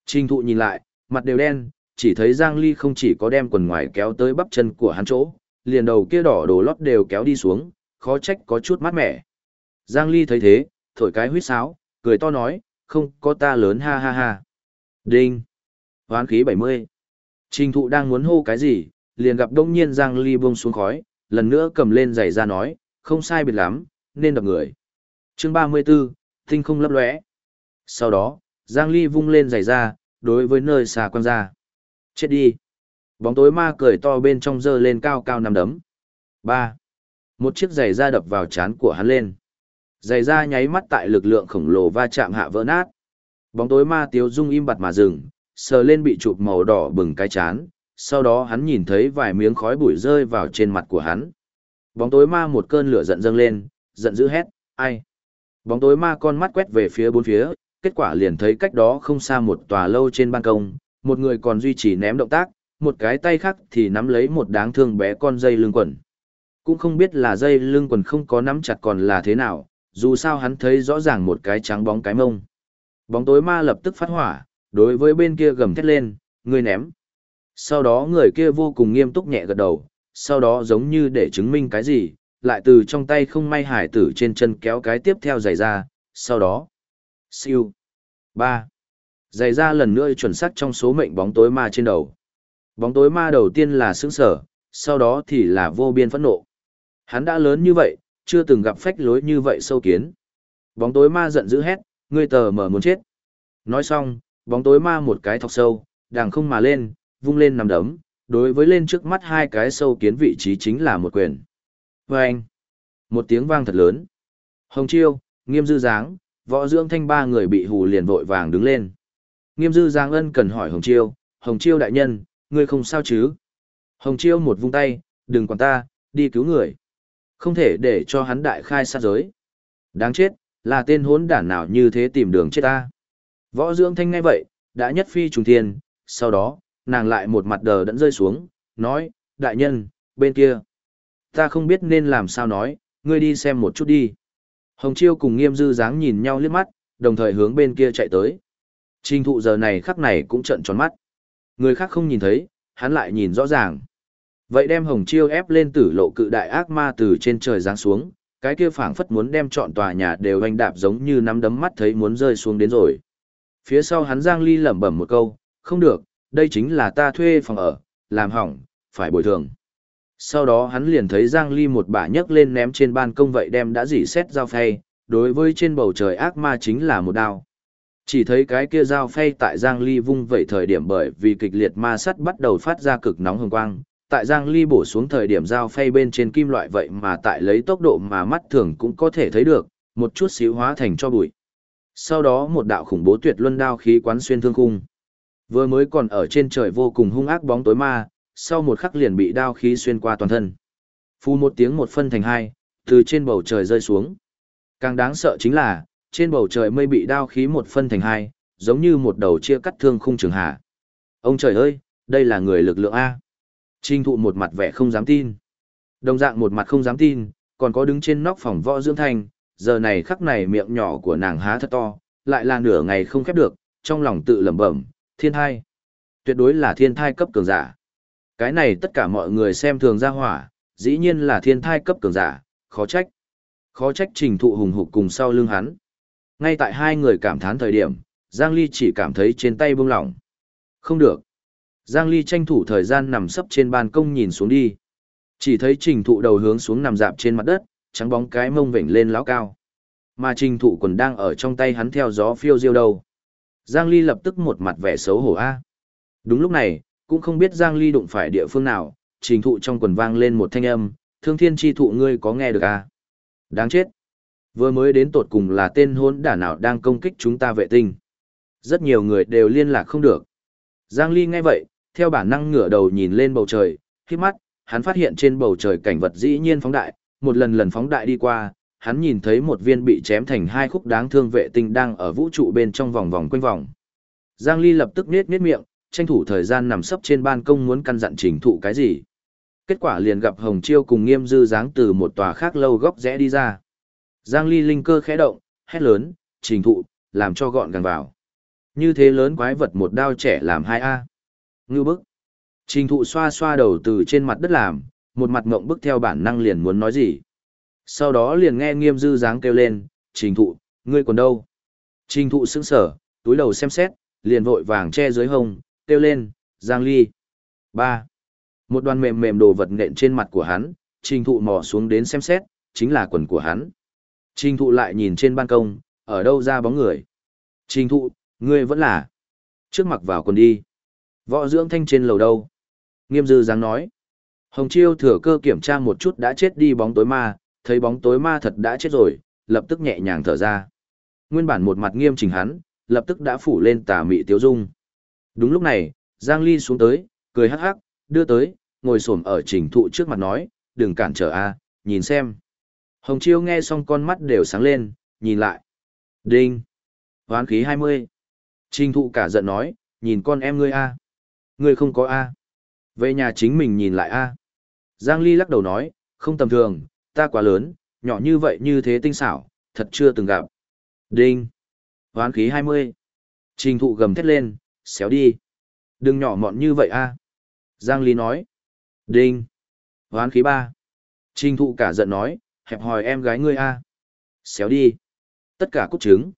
Trình thụ nhìn lại, mặt đều đen, chỉ thấy Giang Ly không chỉ có đem quần ngoài kéo tới bắp chân của hắn chỗ, liền đầu kia đỏ đồ lót đều kéo đi xuống, khó trách có chút mát mẻ. Giang Ly thấy thế, thổi cái huýt sáo, cười to nói, không có ta lớn ha ha ha. Đinh! Hoán khí 70. Trình thụ đang muốn hô cái gì, liền gặp đông nhiên Giang Ly buông xuống khói, lần nữa cầm lên giày ra nói, không sai biệt lắm, nên đập người. chương 34, tinh không lấp lóe. Sau đó, Giang Ly vung lên giày ra, đối với nơi xà quăng ra. Chết đi. Bóng tối ma cười to bên trong dơ lên cao cao nằm đấm. 3. Một chiếc giày da đập vào chán của hắn lên. Giày da nháy mắt tại lực lượng khổng lồ va chạm hạ vỡ nát. Bóng tối ma tiếu dung im bặt mà dừng, sờ lên bị chụp màu đỏ bừng cái chán, sau đó hắn nhìn thấy vài miếng khói bụi rơi vào trên mặt của hắn. Bóng tối ma một cơn lửa giận dâng lên, giận dữ hét, ai? Bóng tối ma con mắt quét về phía bốn phía, kết quả liền thấy cách đó không xa một tòa lâu trên ban công, một người còn duy trì ném động tác, một cái tay khác thì nắm lấy một đáng thương bé con dây lưng quần. Cũng không biết là dây lưng quần không có nắm chặt còn là thế nào, dù sao hắn thấy rõ ràng một cái trắng bóng cái mông. Bóng tối ma lập tức phát hỏa, đối với bên kia gầm thét lên, người ném. Sau đó người kia vô cùng nghiêm túc nhẹ gật đầu, sau đó giống như để chứng minh cái gì, lại từ trong tay không may hải tử trên chân kéo cái tiếp theo giày ra, sau đó. Siêu. ba Giày ra lần nữa chuẩn xác trong số mệnh bóng tối ma trên đầu. Bóng tối ma đầu tiên là sững sở, sau đó thì là vô biên phẫn nộ. Hắn đã lớn như vậy, chưa từng gặp phách lối như vậy sâu kiến. Bóng tối ma giận dữ hét, ngươi tờ mở muốn chết. Nói xong, bóng tối ma một cái thọc sâu, đàng không mà lên, vung lên nằm đấm, đối với lên trước mắt hai cái sâu kiến vị trí chính là một quyền. Vâng! một tiếng vang thật lớn. Hồng Chiêu, Nghiêm Dư Giáng, võ dưỡng thanh ba người bị hù liền vội vàng đứng lên. Nghiêm Dư Giáng ân cần hỏi Hồng Chiêu, Hồng Chiêu đại nhân, ngươi không sao chứ? Hồng Chiêu một vung tay, đừng quản ta, đi cứu người. Không thể để cho hắn đại khai sát giới. Đáng chết, là tên hốn đản nào như thế tìm đường chết ta. Võ dưỡng thanh ngay vậy, đã nhất phi trùng thiên, sau đó, nàng lại một mặt đờ đẫn rơi xuống, nói, đại nhân, bên kia. Ta không biết nên làm sao nói, ngươi đi xem một chút đi. Hồng Chiêu cùng nghiêm dư dáng nhìn nhau liếc mắt, đồng thời hướng bên kia chạy tới. Trình thụ giờ này khắc này cũng trận tròn mắt. Người khác không nhìn thấy, hắn lại nhìn rõ ràng. Vậy đem Hồng Chiêu ép lên tử lộ cự đại ác ma từ trên trời giáng xuống, cái kia phảng phất muốn đem trọn tòa nhà đều anh đạp giống như nắm đấm mắt thấy muốn rơi xuống đến rồi. Phía sau hắn Giang Ly lẩm bẩm một câu, không được, đây chính là ta thuê phòng ở, làm hỏng, phải bồi thường. Sau đó hắn liền thấy Giang Ly một bả nhấc lên ném trên ban công vậy đem đã dỉ xét dao phay, đối với trên bầu trời ác ma chính là một đao. Chỉ thấy cái kia dao phay tại Giang Ly vung vậy thời điểm bởi vì kịch liệt ma sắt bắt đầu phát ra cực nóng hồng quang, tại Giang Ly bổ xuống thời điểm dao phay bên trên kim loại vậy mà tại lấy tốc độ mà mắt thường cũng có thể thấy được, một chút xíu hóa thành cho bụi. Sau đó một đạo khủng bố tuyệt luân đao khí quán xuyên thương khung. Vừa mới còn ở trên trời vô cùng hung ác bóng tối ma, sau một khắc liền bị đao khí xuyên qua toàn thân. Phu một tiếng một phân thành hai, từ trên bầu trời rơi xuống. Càng đáng sợ chính là, trên bầu trời mây bị đao khí một phân thành hai, giống như một đầu chia cắt thương khung trường hạ. Ông trời ơi, đây là người lực lượng A. Trinh thụ một mặt vẻ không dám tin. Đồng dạng một mặt không dám tin, còn có đứng trên nóc phòng võ dưỡng thành, giờ này khắc này miệng nhỏ của nàng há thật to, lại là nửa ngày không khép được, trong lòng tự lẩm bẩm, thiên thai. Tuyệt đối là thiên thai cấp cường giả. Cái này tất cả mọi người xem thường ra hỏa, dĩ nhiên là thiên thai cấp cường giả, khó trách. Khó trách trình thụ hùng hục cùng sau lưng hắn. Ngay tại hai người cảm thán thời điểm, Giang Ly chỉ cảm thấy trên tay bông lỏng. Không được. Giang Ly tranh thủ thời gian nằm sấp trên ban công nhìn xuống đi. Chỉ thấy trình thụ đầu hướng xuống nằm dạp trên mặt đất, trắng bóng cái mông vểnh lên lão cao. Mà trình thụ quần đang ở trong tay hắn theo gió phiêu diêu đầu. Giang Ly lập tức một mặt vẻ xấu hổ a. Đúng lúc này, cũng không biết Giang Ly đụng phải địa phương nào, trình thụ trong quần vang lên một thanh âm, thương thiên chi thụ ngươi có nghe được a? Đáng chết. Vừa mới đến tột cùng là tên hôn đả nào đang công kích chúng ta vệ tinh. Rất nhiều người đều liên lạc không được. Giang Ly nghe vậy, theo bản năng ngửa đầu nhìn lên bầu trời, khi mắt, hắn phát hiện trên bầu trời cảnh vật dĩ nhiên phóng đại, một lần lần phóng đại đi qua, hắn nhìn thấy một viên bị chém thành hai khúc đáng thương vệ tinh đang ở vũ trụ bên trong vòng vòng quanh vòng. Giang Ly lập tức nết nết miệng, tranh thủ thời gian nằm sấp trên ban công muốn căn dặn trình thụ cái gì. Kết quả liền gặp Hồng Chiêu cùng Nghiêm Dư dáng từ một tòa khác lâu góc rẽ đi ra. Giang Ly linh cơ khẽ động, hét lớn, trình thụ, làm cho gọn gàng vào. Như thế lớn quái vật một đao trẻ làm hai a Ngư bức. Trình thụ xoa xoa đầu từ trên mặt đất làm, một mặt ngộng bức theo bản năng liền muốn nói gì. Sau đó liền nghe nghiêm dư dáng kêu lên, trình thụ, ngươi còn đâu? Trình thụ sững sở, túi đầu xem xét, liền vội vàng che dưới hông, kêu lên, Giang Ly. ba Một đoàn mềm mềm đồ vật nện trên mặt của hắn, trình thụ mò xuống đến xem xét, chính là quần của hắn. Trình thụ lại nhìn trên ban công, ở đâu ra bóng người. Trình thụ, ngươi vẫn là. Trước mặt vào quần đi. Võ dưỡng thanh trên lầu đâu. Nghiêm dư dáng nói. Hồng Chiêu thừa cơ kiểm tra một chút đã chết đi bóng tối ma, thấy bóng tối ma thật đã chết rồi, lập tức nhẹ nhàng thở ra. Nguyên bản một mặt nghiêm chỉnh hắn, lập tức đã phủ lên tà mị tiếu dung. Đúng lúc này, Giang Ly xuống tới, cười hắc hắc, đưa tới, ngồi xổm ở trình thụ trước mặt nói, đừng cản trở a, nhìn xem. Hồng Chiêu nghe xong con mắt đều sáng lên, nhìn lại. Đinh. Hoán khí 20. Trình thụ cả giận nói, nhìn con em ngươi a. Ngươi không có a. Về nhà chính mình nhìn lại a. Giang Ly lắc đầu nói, không tầm thường, ta quá lớn, nhỏ như vậy như thế tinh xảo, thật chưa từng gặp. Đinh. Hoán khí 20. Trình thụ gầm thét lên, xéo đi. Đừng nhỏ mọn như vậy a. Giang Ly nói. Đinh. Hoán khí 3. Trình thụ cả giận nói, hẹp hòi em gái ngươi a. Xéo đi. Tất cả cút trứng.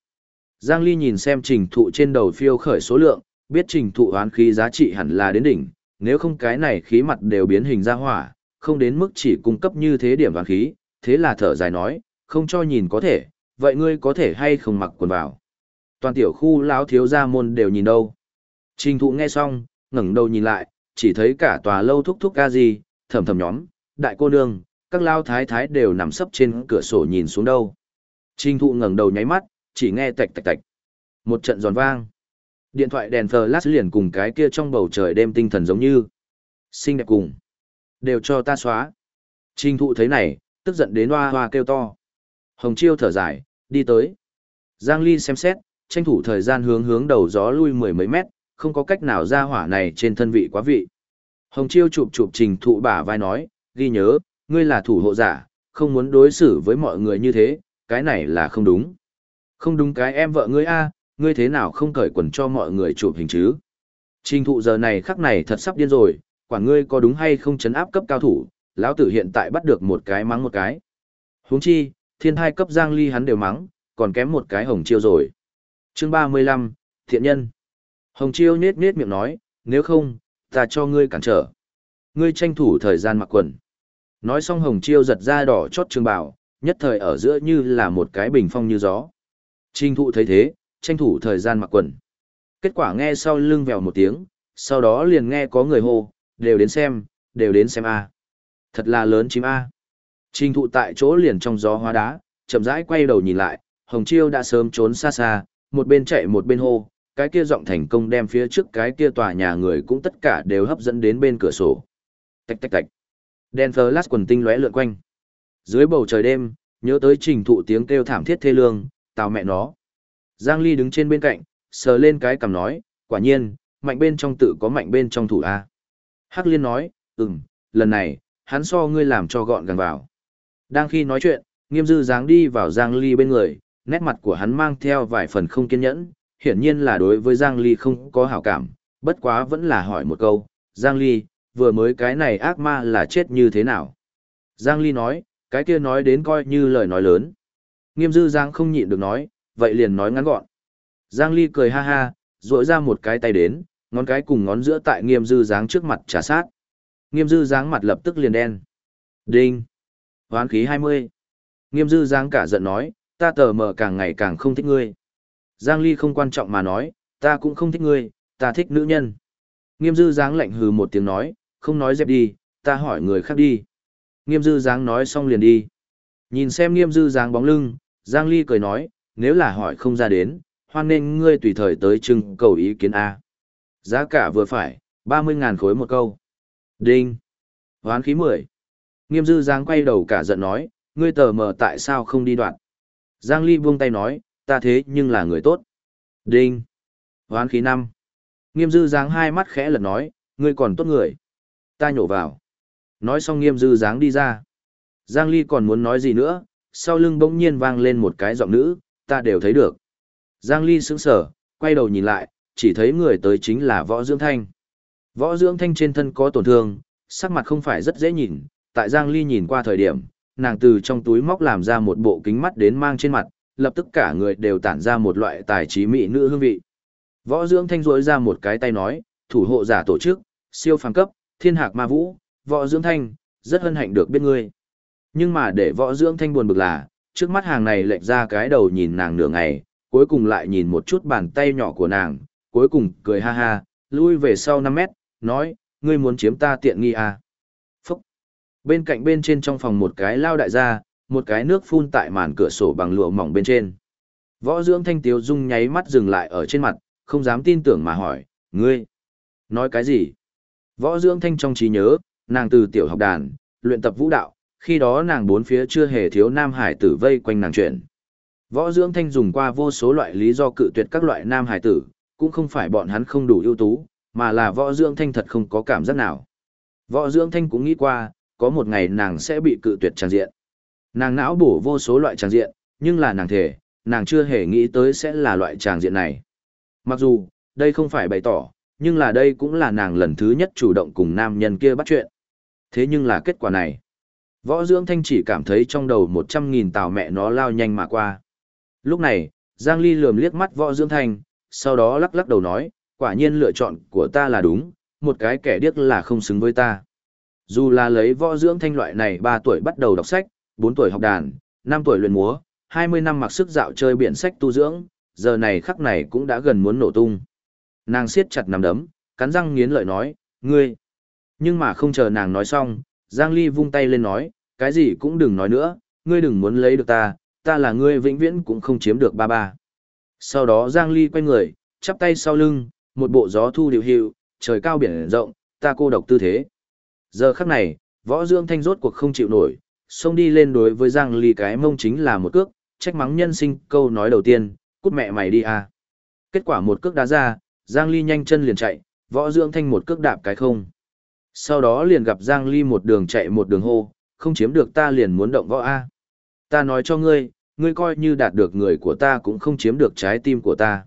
Giang Ly nhìn xem trình thụ trên đầu phiêu khởi số lượng, biết trình thụ hoán khí giá trị hẳn là đến đỉnh, nếu không cái này khí mặt đều biến hình ra hỏa, không đến mức chỉ cung cấp như thế điểm hoán khí, thế là thở dài nói, không cho nhìn có thể, vậy ngươi có thể hay không mặc quần vào. Toàn tiểu khu lão thiếu gia môn đều nhìn đâu. Trình thụ nghe xong, ngẩng đầu nhìn lại, chỉ thấy cả tòa lâu thúc thúc ca gì, thầm thầm nhóm, đại cô nương, các lao thái thái đều nằm sấp trên cửa sổ nhìn xuống đâu. Trình thụ ngẩng đầu nháy mắt, chỉ nghe tạch tạch tạch. Một trận giòn vang. Điện thoại đèn flash liền cùng cái kia trong bầu trời đêm tinh thần giống như. Xinh đẹp cùng. Đều cho ta xóa. Trình thụ thấy này, tức giận đến hoa hoa kêu to. Hồng Chiêu thở dài, đi tới. Giang Ly xem xét, tranh thủ thời gian hướng hướng đầu gió lui mười mấy mét, không có cách nào ra hỏa này trên thân vị quá vị. Hồng Chiêu chụp chụp trình thụ bả vai nói, ghi nhớ, ngươi là thủ hộ giả, không muốn đối xử với mọi người như thế, cái này là không đúng. Không đúng cái em vợ ngươi a, ngươi thế nào không cởi quần cho mọi người chụp hình chứ? Trình thụ giờ này khắc này thật sắp điên rồi, quả ngươi có đúng hay không chấn áp cấp cao thủ, lão tử hiện tại bắt được một cái mắng một cái. Huống chi, thiên hai cấp giang ly hắn đều mắng, còn kém một cái hồng chiêu rồi. Chương 35, thiện nhân. Hồng chiêu nết nết miệng nói, nếu không, ta cho ngươi cản trở. Ngươi tranh thủ thời gian mặc quần. Nói xong hồng chiêu giật ra đỏ chót trường bảo, nhất thời ở giữa như là một cái bình phong như gió. Trình thụ thấy thế, tranh thủ thời gian mặc quần. Kết quả nghe sau lưng vèo một tiếng, sau đó liền nghe có người hô, đều đến xem, đều đến xem A. Thật là lớn chim A. Trình thụ tại chỗ liền trong gió hóa đá, chậm rãi quay đầu nhìn lại, Hồng Chiêu đã sớm trốn xa xa, một bên chạy một bên hô, cái kia giọng thành công đem phía trước cái kia tòa nhà người cũng tất cả đều hấp dẫn đến bên cửa sổ. Tạch tạch tạch. Đèn flash quần tinh lóe lượn quanh. Dưới bầu trời đêm, nhớ tới trình thụ tiếng kêu thảm thiết thê lương, tào mẹ nó. Giang Ly đứng trên bên cạnh, sờ lên cái cằm nói, quả nhiên, mạnh bên trong tự có mạnh bên trong thủ A. Hắc Liên nói, ừm, lần này, hắn so ngươi làm cho gọn gàng vào. Đang khi nói chuyện, nghiêm dư dáng đi vào Giang Ly bên người, nét mặt của hắn mang theo vài phần không kiên nhẫn, hiển nhiên là đối với Giang Ly không có hảo cảm, bất quá vẫn là hỏi một câu, Giang Ly, vừa mới cái này ác ma là chết như thế nào? Giang Ly nói, cái kia nói đến coi như lời nói lớn. Nghiêm dư Giang không nhịn được nói, vậy liền nói ngắn gọn. Giang Ly cười ha ha, rỗi ra một cái tay đến, ngón cái cùng ngón giữa tại nghiêm dư dáng trước mặt trả sát. Nghiêm dư dáng mặt lập tức liền đen. Đinh. Hoán khí 20. Nghiêm dư dáng cả giận nói, ta tờ mờ càng ngày càng không thích ngươi. Giang Ly không quan trọng mà nói, ta cũng không thích ngươi, ta thích nữ nhân. Nghiêm dư dáng lạnh hừ một tiếng nói, không nói dẹp đi, ta hỏi người khác đi. Nghiêm dư dáng nói xong liền đi. Nhìn xem nghiêm dư dáng bóng lưng, Giang Ly cười nói, nếu là hỏi không ra đến, hoan nên ngươi tùy thời tới trưng cầu ý kiến A. Giá cả vừa phải, 30.000 khối một câu. Đinh. Hoán khí 10. Nghiêm dư Giang quay đầu cả giận nói, ngươi tờ mờ tại sao không đi đoạn. Giang Ly buông tay nói, ta thế nhưng là người tốt. Đinh. Hoán khí 5. Nghiêm dư Giang hai mắt khẽ lật nói, ngươi còn tốt người. Ta nhổ vào. Nói xong nghiêm dư Giang đi ra. Giang Ly còn muốn nói gì nữa, sau lưng bỗng nhiên vang lên một cái giọng nữ, ta đều thấy được. Giang Ly sững sở, quay đầu nhìn lại, chỉ thấy người tới chính là Võ Dưỡng Thanh. Võ Dưỡng Thanh trên thân có tổn thương, sắc mặt không phải rất dễ nhìn, tại Giang Ly nhìn qua thời điểm, nàng từ trong túi móc làm ra một bộ kính mắt đến mang trên mặt, lập tức cả người đều tản ra một loại tài trí mỹ nữ hương vị. Võ Dưỡng Thanh rối ra một cái tay nói, thủ hộ giả tổ chức, siêu phàm cấp, thiên hạc ma vũ, Võ Dưỡng Thanh, rất hân hạnh được biết ngươi. Nhưng mà để Võ Dưỡng Thanh buồn bực là, trước mắt hàng này lệch ra cái đầu nhìn nàng nửa ngày, cuối cùng lại nhìn một chút bàn tay nhỏ của nàng, cuối cùng cười ha ha, lui về sau 5 mét, nói, ngươi muốn chiếm ta tiện nghi à. Phúc! Bên cạnh bên trên trong phòng một cái lao đại gia, một cái nước phun tại màn cửa sổ bằng lụa mỏng bên trên. Võ dưỡng thanh tiếu dung nháy mắt dừng lại ở trên mặt, không dám tin tưởng mà hỏi, ngươi, nói cái gì? Võ dưỡng thanh trong trí nhớ, nàng từ tiểu học đàn, luyện tập vũ đạo, khi đó nàng bốn phía chưa hề thiếu nam hải tử vây quanh nàng chuyện. Võ dưỡng thanh dùng qua vô số loại lý do cự tuyệt các loại nam hải tử, cũng không phải bọn hắn không đủ ưu tú, mà là võ dưỡng thanh thật không có cảm giác nào. Võ dưỡng thanh cũng nghĩ qua, có một ngày nàng sẽ bị cự tuyệt tràn diện. Nàng não bổ vô số loại tràn diện, nhưng là nàng thể, nàng chưa hề nghĩ tới sẽ là loại tràn diện này. Mặc dù, đây không phải bày tỏ, nhưng là đây cũng là nàng lần thứ nhất chủ động cùng nam nhân kia bắt chuyện. Thế nhưng là kết quả này. Võ dưỡng thanh chỉ cảm thấy trong đầu một trăm nghìn tàu mẹ nó lao nhanh mà qua. Lúc này, Giang Ly lườm liếc mắt võ dưỡng thanh, sau đó lắc lắc đầu nói, quả nhiên lựa chọn của ta là đúng, một cái kẻ điếc là không xứng với ta. Dù là lấy võ dưỡng thanh loại này 3 tuổi bắt đầu đọc sách, 4 tuổi học đàn, 5 tuổi luyện múa, 20 năm mặc sức dạo chơi biển sách tu dưỡng, giờ này khắc này cũng đã gần muốn nổ tung. Nàng siết chặt nắm đấm, cắn răng nghiến lợi nói, ngươi. Nhưng mà không chờ nàng nói xong, Giang Ly vung tay lên nói, cái gì cũng đừng nói nữa, ngươi đừng muốn lấy được ta, ta là ngươi vĩnh viễn cũng không chiếm được ba ba. Sau đó Giang Ly quay người, chắp tay sau lưng, một bộ gió thu điều hiệu, trời cao biển rộng, ta cô độc tư thế. Giờ khắc này, võ dương thanh rốt cuộc không chịu nổi, xông đi lên đối với Giang Ly cái mông chính là một cước, trách mắng nhân sinh câu nói đầu tiên, cút mẹ mày đi à. Kết quả một cước đá ra, Giang Ly nhanh chân liền chạy, võ dương thanh một cước đạp cái không. Sau đó liền gặp Giang Ly một đường chạy một đường hô, không chiếm được ta liền muốn động võ A. Ta nói cho ngươi, ngươi coi như đạt được người của ta cũng không chiếm được trái tim của ta.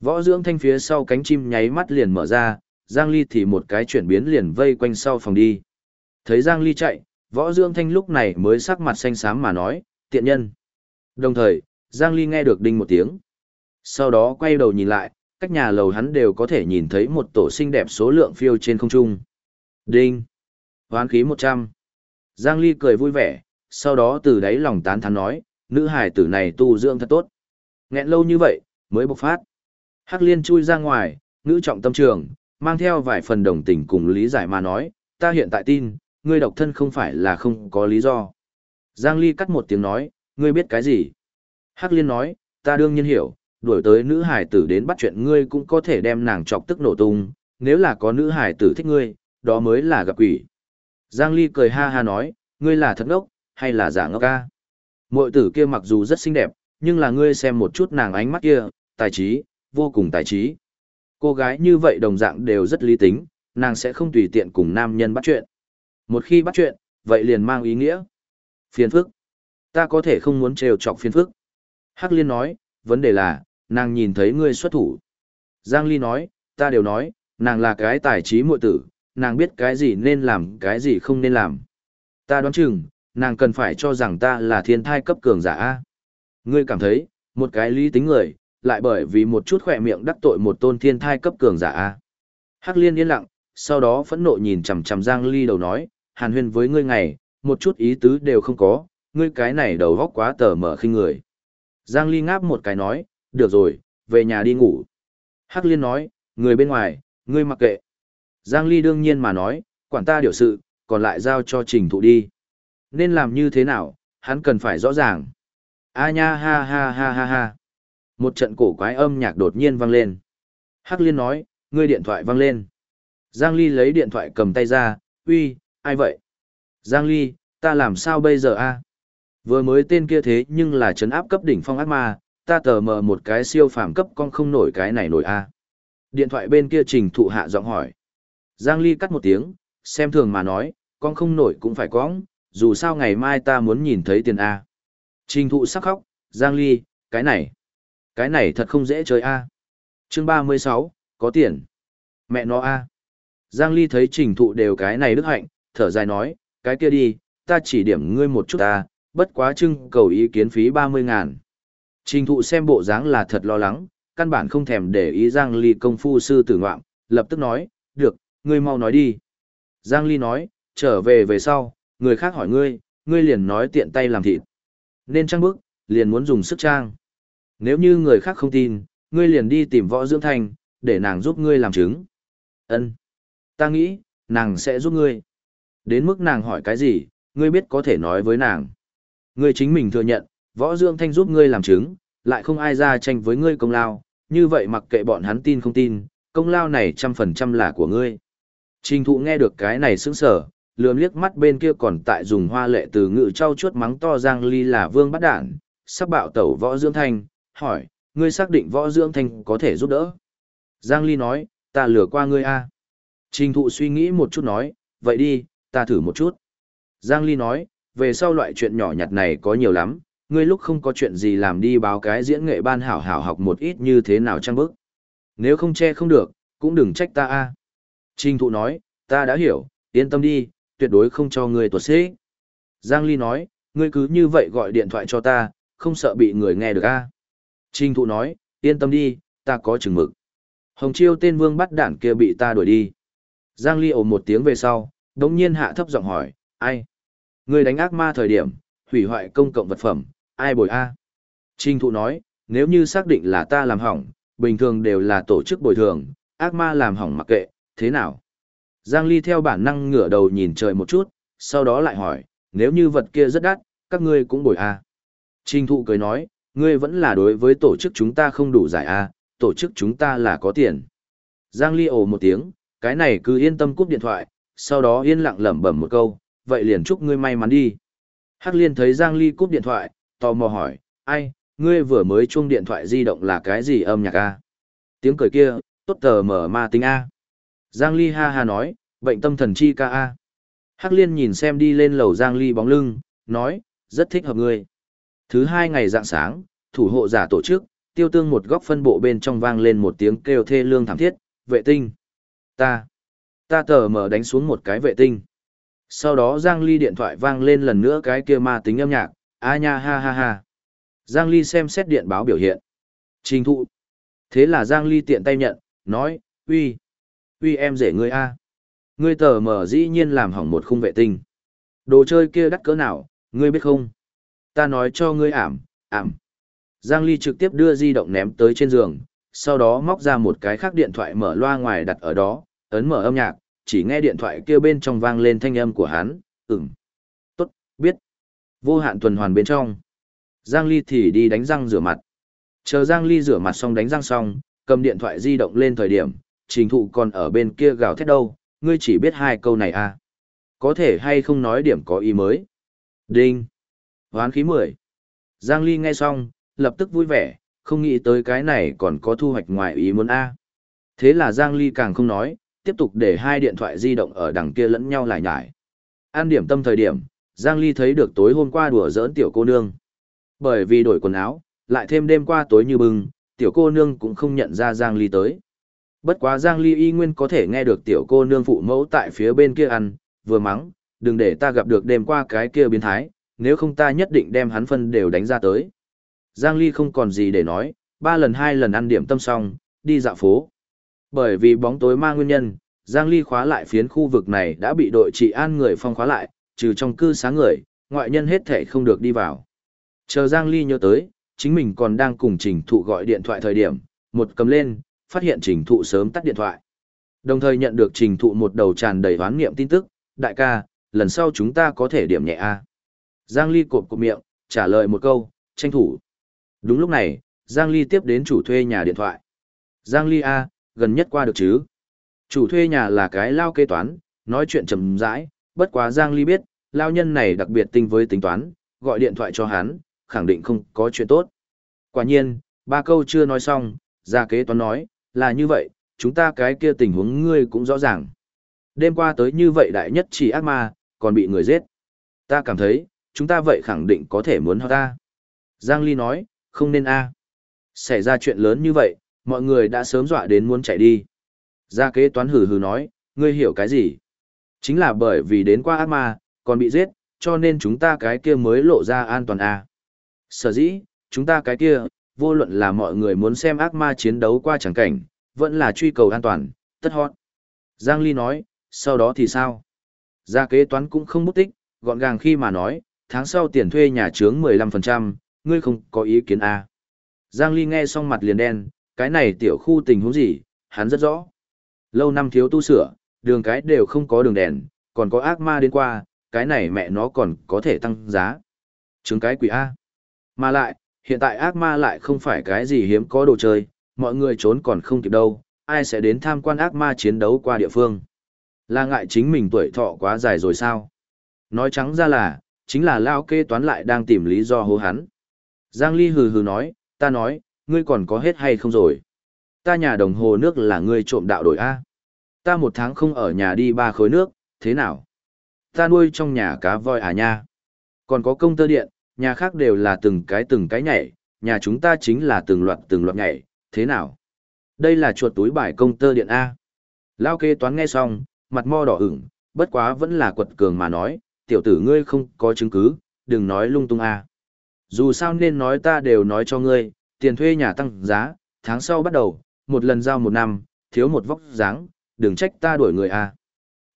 Võ dưỡng thanh phía sau cánh chim nháy mắt liền mở ra, Giang Ly thì một cái chuyển biến liền vây quanh sau phòng đi. Thấy Giang Ly chạy, võ dưỡng thanh lúc này mới sắc mặt xanh xám mà nói, tiện nhân. Đồng thời, Giang Ly nghe được đinh một tiếng. Sau đó quay đầu nhìn lại, cách nhà lầu hắn đều có thể nhìn thấy một tổ xinh đẹp số lượng phiêu trên không trung. Đinh. Hoán khí 100. Giang Ly cười vui vẻ, sau đó từ đáy lòng tán thán nói, nữ hải tử này tu dưỡng thật tốt. Nghẹn lâu như vậy, mới bộc phát. Hắc liên chui ra ngoài, nữ trọng tâm trường, mang theo vài phần đồng tình cùng lý giải mà nói, ta hiện tại tin, ngươi độc thân không phải là không có lý do. Giang Ly cắt một tiếng nói, ngươi biết cái gì? Hắc Liên nói, ta đương nhiên hiểu, đuổi tới nữ hải tử đến bắt chuyện ngươi cũng có thể đem nàng chọc tức nổ tung, nếu là có nữ hải tử thích ngươi, đó mới là gặp quỷ. Giang Ly cười ha ha nói, ngươi là thật ngốc, hay là giả ngốc ca? Mội tử kia mặc dù rất xinh đẹp, nhưng là ngươi xem một chút nàng ánh mắt kia, tài trí, vô cùng tài trí. Cô gái như vậy đồng dạng đều rất lý tính, nàng sẽ không tùy tiện cùng nam nhân bắt chuyện. Một khi bắt chuyện, vậy liền mang ý nghĩa. Phiền phức. Ta có thể không muốn trêu chọc phiền phức. Hắc Liên nói, vấn đề là, nàng nhìn thấy ngươi xuất thủ. Giang Ly nói, ta đều nói, nàng là cái tài trí muội tử, nàng biết cái gì nên làm, cái gì không nên làm. Ta đoán chừng, nàng cần phải cho rằng ta là thiên thai cấp cường giả. Ngươi cảm thấy, một cái lý tính người, lại bởi vì một chút khỏe miệng đắc tội một tôn thiên thai cấp cường giả. Hắc liên yên lặng, sau đó phẫn nộ nhìn chằm chằm Giang Ly đầu nói, hàn huyên với ngươi ngày, một chút ý tứ đều không có, ngươi cái này đầu góc quá tờ mở khinh người. Giang Ly ngáp một cái nói, được rồi, về nhà đi ngủ. Hắc liên nói, người bên ngoài, ngươi mặc kệ. Giang Ly đương nhiên mà nói, quản ta điều sự, còn lại giao cho trình thụ đi. Nên làm như thế nào, hắn cần phải rõ ràng. A nha ha ha ha ha ha. Một trận cổ quái âm nhạc đột nhiên vang lên. Hắc liên nói, ngươi điện thoại vang lên. Giang Ly lấy điện thoại cầm tay ra, uy, ai vậy? Giang Ly, ta làm sao bây giờ a? Vừa mới tên kia thế nhưng là chấn áp cấp đỉnh phong ác ma, ta tờ mờ một cái siêu phàm cấp con không nổi cái này nổi a. Điện thoại bên kia trình thụ hạ giọng hỏi. Giang Ly cắt một tiếng, xem thường mà nói, con không nổi cũng phải cóng, dù sao ngày mai ta muốn nhìn thấy tiền A. Trình thụ sắc khóc, Giang Ly, cái này, cái này thật không dễ chơi A. chương 36, có tiền. Mẹ nó A. Giang Ly thấy trình thụ đều cái này đức hạnh, thở dài nói, cái kia đi, ta chỉ điểm ngươi một chút ta, bất quá trưng cầu ý kiến phí 30 ngàn. Trình thụ xem bộ dáng là thật lo lắng, căn bản không thèm để ý Giang Ly công phu sư tử ngoạm, lập tức nói, được, ngươi mau nói đi. Giang Ly nói, trở về về sau, người khác hỏi ngươi, ngươi liền nói tiện tay làm thịt. Nên trang bức, liền muốn dùng sức trang. Nếu như người khác không tin, ngươi liền đi tìm võ dưỡng thành, để nàng giúp ngươi làm chứng. Ân, Ta nghĩ, nàng sẽ giúp ngươi. Đến mức nàng hỏi cái gì, ngươi biết có thể nói với nàng. Ngươi chính mình thừa nhận, võ dưỡng thanh giúp ngươi làm chứng, lại không ai ra tranh với ngươi công lao, như vậy mặc kệ bọn hắn tin không tin, công lao này trăm phần trăm là của ngươi. Trình thụ nghe được cái này sững sở, lườm liếc mắt bên kia còn tại dùng hoa lệ từ ngự trao chuốt mắng to Giang Ly là vương bắt đản, sắp bạo tẩu võ dưỡng thanh, hỏi, ngươi xác định võ dưỡng thanh có thể giúp đỡ. Giang Ly nói, ta lừa qua ngươi a. Trình thụ suy nghĩ một chút nói, vậy đi, ta thử một chút. Giang Ly nói, về sau loại chuyện nhỏ nhặt này có nhiều lắm, ngươi lúc không có chuyện gì làm đi báo cái diễn nghệ ban hảo hảo học một ít như thế nào trang bức. Nếu không che không được, cũng đừng trách ta a. Trình thụ nói, ta đã hiểu, yên tâm đi, tuyệt đối không cho ngươi tuột xế. Giang Ly nói, ngươi cứ như vậy gọi điện thoại cho ta, không sợ bị người nghe được a. Trình thụ nói, yên tâm đi, ta có chừng mực. Hồng Chiêu tên vương bắt đảng kia bị ta đuổi đi. Giang Ly ồ một tiếng về sau, đống nhiên hạ thấp giọng hỏi, ai? Ngươi đánh ác ma thời điểm, hủy hoại công cộng vật phẩm, ai bồi a? Trình thụ nói, nếu như xác định là ta làm hỏng, bình thường đều là tổ chức bồi thường, ác ma làm hỏng mặc kệ, thế nào? Giang Ly theo bản năng ngửa đầu nhìn trời một chút, sau đó lại hỏi, nếu như vật kia rất đắt, các ngươi cũng bồi a. Trình thụ cười nói, ngươi vẫn là đối với tổ chức chúng ta không đủ giải a, tổ chức chúng ta là có tiền. Giang Ly ồ một tiếng, cái này cứ yên tâm cúp điện thoại, sau đó yên lặng lẩm bẩm một câu, vậy liền chúc ngươi may mắn đi. Hắc Liên thấy Giang Ly cúp điện thoại, tò mò hỏi, ai, ngươi vừa mới chuông điện thoại di động là cái gì âm nhạc a? Tiếng cười kia, tốt tờ mở ma tính a. Giang Ly ha ha nói, bệnh tâm thần chi ca a. Hắc Liên nhìn xem đi lên lầu Giang Ly bóng lưng, nói, rất thích hợp ngươi. Thứ hai ngày dạng sáng, thủ hộ giả tổ chức, tiêu tương một góc phân bộ bên trong vang lên một tiếng kêu thê lương thảm thiết, vệ tinh. Ta, ta tờ mở đánh xuống một cái vệ tinh. Sau đó Giang Ly điện thoại vang lên lần nữa cái kia ma tính âm nhạc, a nha ha ha ha. Giang Ly xem xét điện báo biểu hiện. Trình thụ. Thế là Giang Ly tiện tay nhận, nói, uy, uy em rể ngươi a. Ngươi tờ mở dĩ nhiên làm hỏng một khung vệ tinh. Đồ chơi kia đắt cỡ nào, ngươi biết không? Ta nói cho ngươi ảm, ảm. Giang Ly trực tiếp đưa di động ném tới trên giường, sau đó móc ra một cái khác điện thoại mở loa ngoài đặt ở đó, ấn mở âm nhạc, chỉ nghe điện thoại kia bên trong vang lên thanh âm của hắn, ừm. Tốt, biết. Vô hạn tuần hoàn bên trong. Giang Ly thì đi đánh răng rửa mặt. Chờ Giang Ly rửa mặt xong đánh răng xong, cầm điện thoại di động lên thời điểm, trình thụ còn ở bên kia gào thét đâu, ngươi chỉ biết hai câu này à. Có thể hay không nói điểm có ý mới. Đinh. Hoán khí 10. Giang Ly nghe xong, lập tức vui vẻ, không nghĩ tới cái này còn có thu hoạch ngoài ý muốn A. Thế là Giang Ly càng không nói, tiếp tục để hai điện thoại di động ở đằng kia lẫn nhau lại nhải. An điểm tâm thời điểm, Giang Ly thấy được tối hôm qua đùa giỡn tiểu cô nương. Bởi vì đổi quần áo, lại thêm đêm qua tối như bừng, tiểu cô nương cũng không nhận ra Giang Ly tới. Bất quá Giang Ly y nguyên có thể nghe được tiểu cô nương phụ mẫu tại phía bên kia ăn, vừa mắng, đừng để ta gặp được đêm qua cái kia biến thái, nếu không ta nhất định đem hắn phân đều đánh ra tới. Giang Ly không còn gì để nói, ba lần hai lần ăn điểm tâm xong, đi dạo phố. Bởi vì bóng tối ma nguyên nhân, Giang Ly khóa lại phiến khu vực này đã bị đội trị an người phong khóa lại, trừ trong cư sáng người, ngoại nhân hết thể không được đi vào. Chờ Giang Ly nhớ tới, chính mình còn đang cùng trình thụ gọi điện thoại thời điểm, một cầm lên, phát hiện trình thụ sớm tắt điện thoại. Đồng thời nhận được trình thụ một đầu tràn đầy hoán nghiệm tin tức, đại ca, lần sau chúng ta có thể điểm nhẹ A. Giang Ly cộp cộp miệng, trả lời một câu, tranh thủ. Đúng lúc này, Giang Ly tiếp đến chủ thuê nhà điện thoại. Giang Ly A, gần nhất qua được chứ. Chủ thuê nhà là cái lao kế toán, nói chuyện chậm rãi, bất quá Giang Ly biết, lao nhân này đặc biệt tinh với tính toán, gọi điện thoại cho hắn, khẳng định không có chuyện tốt. Quả nhiên, ba câu chưa nói xong, ra kế toán nói, là như vậy, chúng ta cái kia tình huống ngươi cũng rõ ràng. Đêm qua tới như vậy đại nhất chỉ ác ma, còn bị người giết. Ta cảm thấy, chúng ta vậy khẳng định có thể muốn họ ta. Giang Ly nói, không nên a. Xảy ra chuyện lớn như vậy, mọi người đã sớm dọa đến muốn chạy đi. Gia kế toán hừ hừ nói, ngươi hiểu cái gì? Chính là bởi vì đến qua ác ma, còn bị giết, cho nên chúng ta cái kia mới lộ ra an toàn a. Sở dĩ, chúng ta cái kia, vô luận là mọi người muốn xem ác ma chiến đấu qua chẳng cảnh, vẫn là truy cầu an toàn, tất hot. Giang Ly nói, sau đó thì sao? Gia kế toán cũng không bút tích, gọn gàng khi mà nói, tháng sau tiền thuê nhà trướng 15%, ngươi không có ý kiến à. Giang Ly nghe xong mặt liền đen, cái này tiểu khu tình huống gì, hắn rất rõ. Lâu năm thiếu tu sửa, đường cái đều không có đường đèn, còn có ác ma đến qua, cái này mẹ nó còn có thể tăng giá. trướng cái quỷ A. Mà lại, hiện tại ác ma lại không phải cái gì hiếm có đồ chơi, mọi người trốn còn không kịp đâu, ai sẽ đến tham quan ác ma chiến đấu qua địa phương. Là ngại chính mình tuổi thọ quá dài rồi sao? Nói trắng ra là, chính là lao kê toán lại đang tìm lý do hố hắn. Giang Ly hừ hừ nói, ta nói, ngươi còn có hết hay không rồi? Ta nhà đồng hồ nước là ngươi trộm đạo đổi A. Ta một tháng không ở nhà đi ba khối nước, thế nào? Ta nuôi trong nhà cá voi à nha. Còn có công tơ điện, nhà khác đều là từng cái từng cái nhảy, nhà chúng ta chính là từng loạt từng loạt nhảy, thế nào? Đây là chuột túi bài công tơ điện A. Lao kê toán nghe xong, mặt mo đỏ ửng, bất quá vẫn là quật cường mà nói, tiểu tử ngươi không có chứng cứ, đừng nói lung tung A. Dù sao nên nói ta đều nói cho ngươi, tiền thuê nhà tăng giá, tháng sau bắt đầu, một lần giao một năm, thiếu một vóc dáng, đừng trách ta đuổi người a.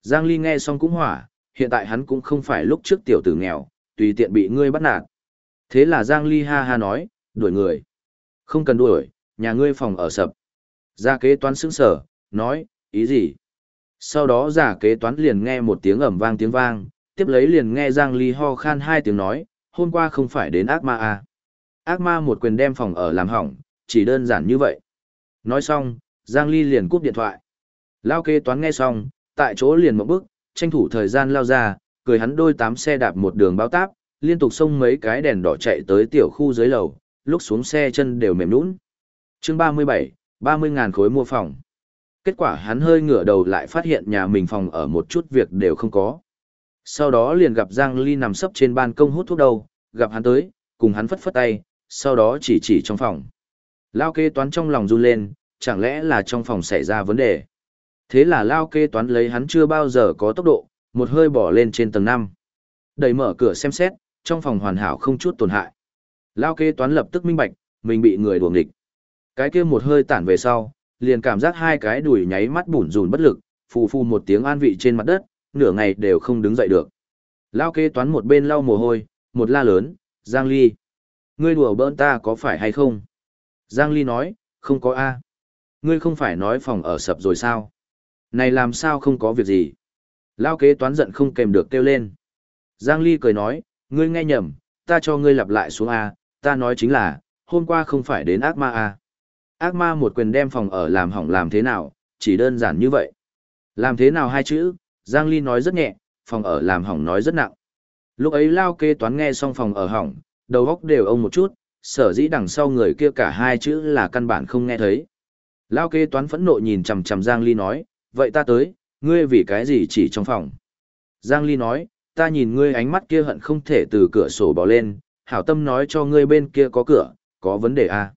Giang Ly nghe xong cũng hỏa, hiện tại hắn cũng không phải lúc trước tiểu tử nghèo, tùy tiện bị ngươi bắt nạt. Thế là Giang Ly ha ha nói, đuổi người. Không cần đuổi, nhà ngươi phòng ở sập. Gia kế toán sững sở, nói, ý gì? Sau đó giả kế toán liền nghe một tiếng ầm vang tiếng vang, tiếp lấy liền nghe Giang Ly ho khan hai tiếng nói, hôm qua không phải đến ác ma à. Ác ma một quyền đem phòng ở làm hỏng, chỉ đơn giản như vậy. Nói xong, Giang Ly liền cúp điện thoại. Lao kế toán nghe xong, tại chỗ liền một bước, tranh thủ thời gian lao ra, cười hắn đôi tám xe đạp một đường báo táp, liên tục xông mấy cái đèn đỏ chạy tới tiểu khu dưới lầu, lúc xuống xe chân đều mềm nũng. chương 37, 30 ngàn khối mua phòng. Kết quả hắn hơi ngửa đầu lại phát hiện nhà mình phòng ở một chút việc đều không có. Sau đó liền gặp Giang Ly nằm sấp trên ban công hút thuốc đầu, gặp hắn tới, cùng hắn phất phất tay, sau đó chỉ chỉ trong phòng. Lao kê toán trong lòng run lên, chẳng lẽ là trong phòng xảy ra vấn đề. Thế là Lao kê toán lấy hắn chưa bao giờ có tốc độ, một hơi bỏ lên trên tầng 5. Đẩy mở cửa xem xét, trong phòng hoàn hảo không chút tổn hại. Lao kê toán lập tức minh bạch, mình bị người đuổi địch. Cái kia một hơi tản về sau, liền cảm giác hai cái đùi nháy mắt bủn rùn bất lực, phù phù một tiếng an vị trên mặt đất, nửa ngày đều không đứng dậy được. Lao kê toán một bên lau mồ hôi, một la lớn, Giang Ly. Ngươi đùa bỡn ta có phải hay không? Giang Ly nói, không có A. Ngươi không phải nói phòng ở sập rồi sao? Này làm sao không có việc gì? Lao kế toán giận không kèm được kêu lên. Giang Ly cười nói, ngươi nghe nhầm, ta cho ngươi lặp lại xuống A, ta nói chính là, hôm qua không phải đến ác ma A. Ác ma một quyền đem phòng ở làm hỏng làm thế nào, chỉ đơn giản như vậy. Làm thế nào hai chữ, Giang Ly nói rất nhẹ, phòng ở làm hỏng nói rất nặng. Lúc ấy Lao kế toán nghe xong phòng ở hỏng, đầu góc đều ông một chút, sở dĩ đằng sau người kia cả hai chữ là căn bản không nghe thấy. Lao kế toán phẫn nộ nhìn chằm chằm Giang Ly nói, vậy ta tới, ngươi vì cái gì chỉ trong phòng. Giang Ly nói, ta nhìn ngươi ánh mắt kia hận không thể từ cửa sổ bỏ lên, hảo tâm nói cho ngươi bên kia có cửa, có vấn đề à.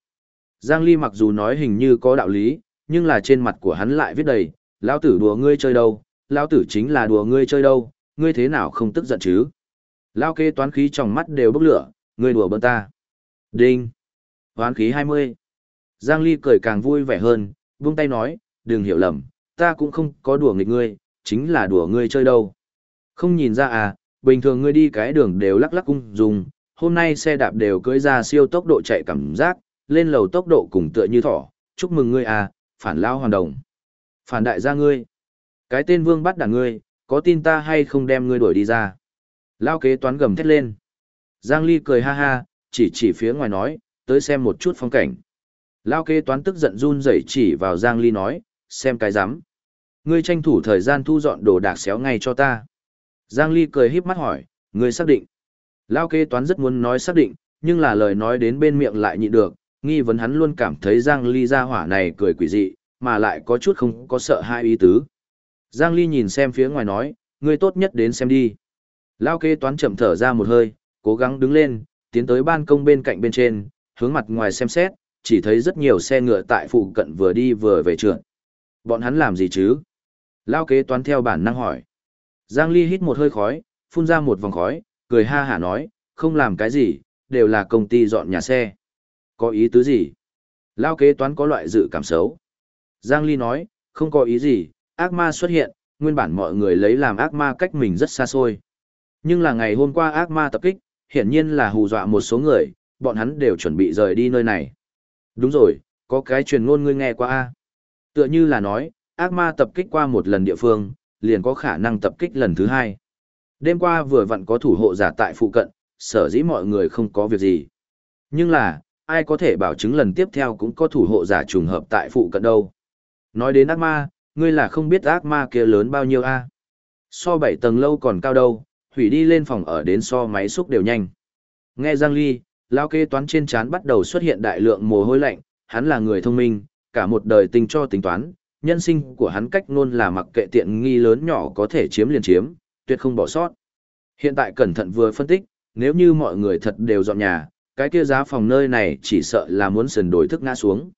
Giang Ly mặc dù nói hình như có đạo lý, nhưng là trên mặt của hắn lại viết đầy, lão tử đùa ngươi chơi đâu, lão tử chính là đùa ngươi chơi đâu, ngươi thế nào không tức giận chứ. Lao kê toán khí trong mắt đều bốc lửa, ngươi đùa bơn ta. Đinh. toán khí 20. Giang Ly cười càng vui vẻ hơn, buông tay nói, đừng hiểu lầm, ta cũng không có đùa nghịch ngươi, chính là đùa ngươi chơi đâu. Không nhìn ra à, bình thường ngươi đi cái đường đều lắc lắc cung dùng, hôm nay xe đạp đều cưỡi ra siêu tốc độ chạy cảm giác, lên lầu tốc độ cùng tựa như thỏ, chúc mừng ngươi à, phản lao hoàn đồng. Phản đại gia ngươi. Cái tên vương bắt đàn ngươi, có tin ta hay không đem ngươi đuổi đi ra. Lao kế toán gầm thét lên. Giang Ly cười ha ha, chỉ chỉ phía ngoài nói, tới xem một chút phong cảnh. Lao kế toán tức giận run rẩy chỉ vào Giang Ly nói, xem cái rắm Ngươi tranh thủ thời gian thu dọn đồ đạc xéo ngay cho ta. Giang Ly cười híp mắt hỏi, người xác định. Lao kế toán rất muốn nói xác định, nhưng là lời nói đến bên miệng lại nhịn được, nghi vấn hắn luôn cảm thấy Giang Ly ra hỏa này cười quỷ dị, mà lại có chút không có sợ hai ý tứ. Giang Ly nhìn xem phía ngoài nói, ngươi tốt nhất đến xem đi. Lao kế toán chậm thở ra một hơi, cố gắng đứng lên, tiến tới ban công bên cạnh bên trên, hướng mặt ngoài xem xét, chỉ thấy rất nhiều xe ngựa tại phụ cận vừa đi vừa về trượt. Bọn hắn làm gì chứ? Lao kế toán theo bản năng hỏi. Giang Ly hít một hơi khói, phun ra một vòng khói, cười ha hả nói, không làm cái gì, đều là công ty dọn nhà xe. Có ý tứ gì? Lao kế toán có loại dự cảm xấu. Giang Ly nói, không có ý gì, ác ma xuất hiện, nguyên bản mọi người lấy làm ác ma cách mình rất xa xôi. Nhưng là ngày hôm qua ác ma tập kích, hiển nhiên là hù dọa một số người, bọn hắn đều chuẩn bị rời đi nơi này. Đúng rồi, có cái truyền ngôn ngươi nghe qua a Tựa như là nói, ác ma tập kích qua một lần địa phương, liền có khả năng tập kích lần thứ hai. Đêm qua vừa vặn có thủ hộ giả tại phụ cận, sở dĩ mọi người không có việc gì. Nhưng là, ai có thể bảo chứng lần tiếp theo cũng có thủ hộ giả trùng hợp tại phụ cận đâu. Nói đến ác ma, ngươi là không biết ác ma kia lớn bao nhiêu a So bảy tầng lâu còn cao đâu, hủy đi lên phòng ở đến so máy xúc đều nhanh. Nghe Giang Ly, lao kê toán trên chán bắt đầu xuất hiện đại lượng mồ hôi lạnh, hắn là người thông minh, cả một đời tình cho tính toán, nhân sinh của hắn cách luôn là mặc kệ tiện nghi lớn nhỏ có thể chiếm liền chiếm, tuyệt không bỏ sót. Hiện tại cẩn thận vừa phân tích, nếu như mọi người thật đều dọn nhà, cái kia giá phòng nơi này chỉ sợ là muốn sần đổi thức ngã xuống.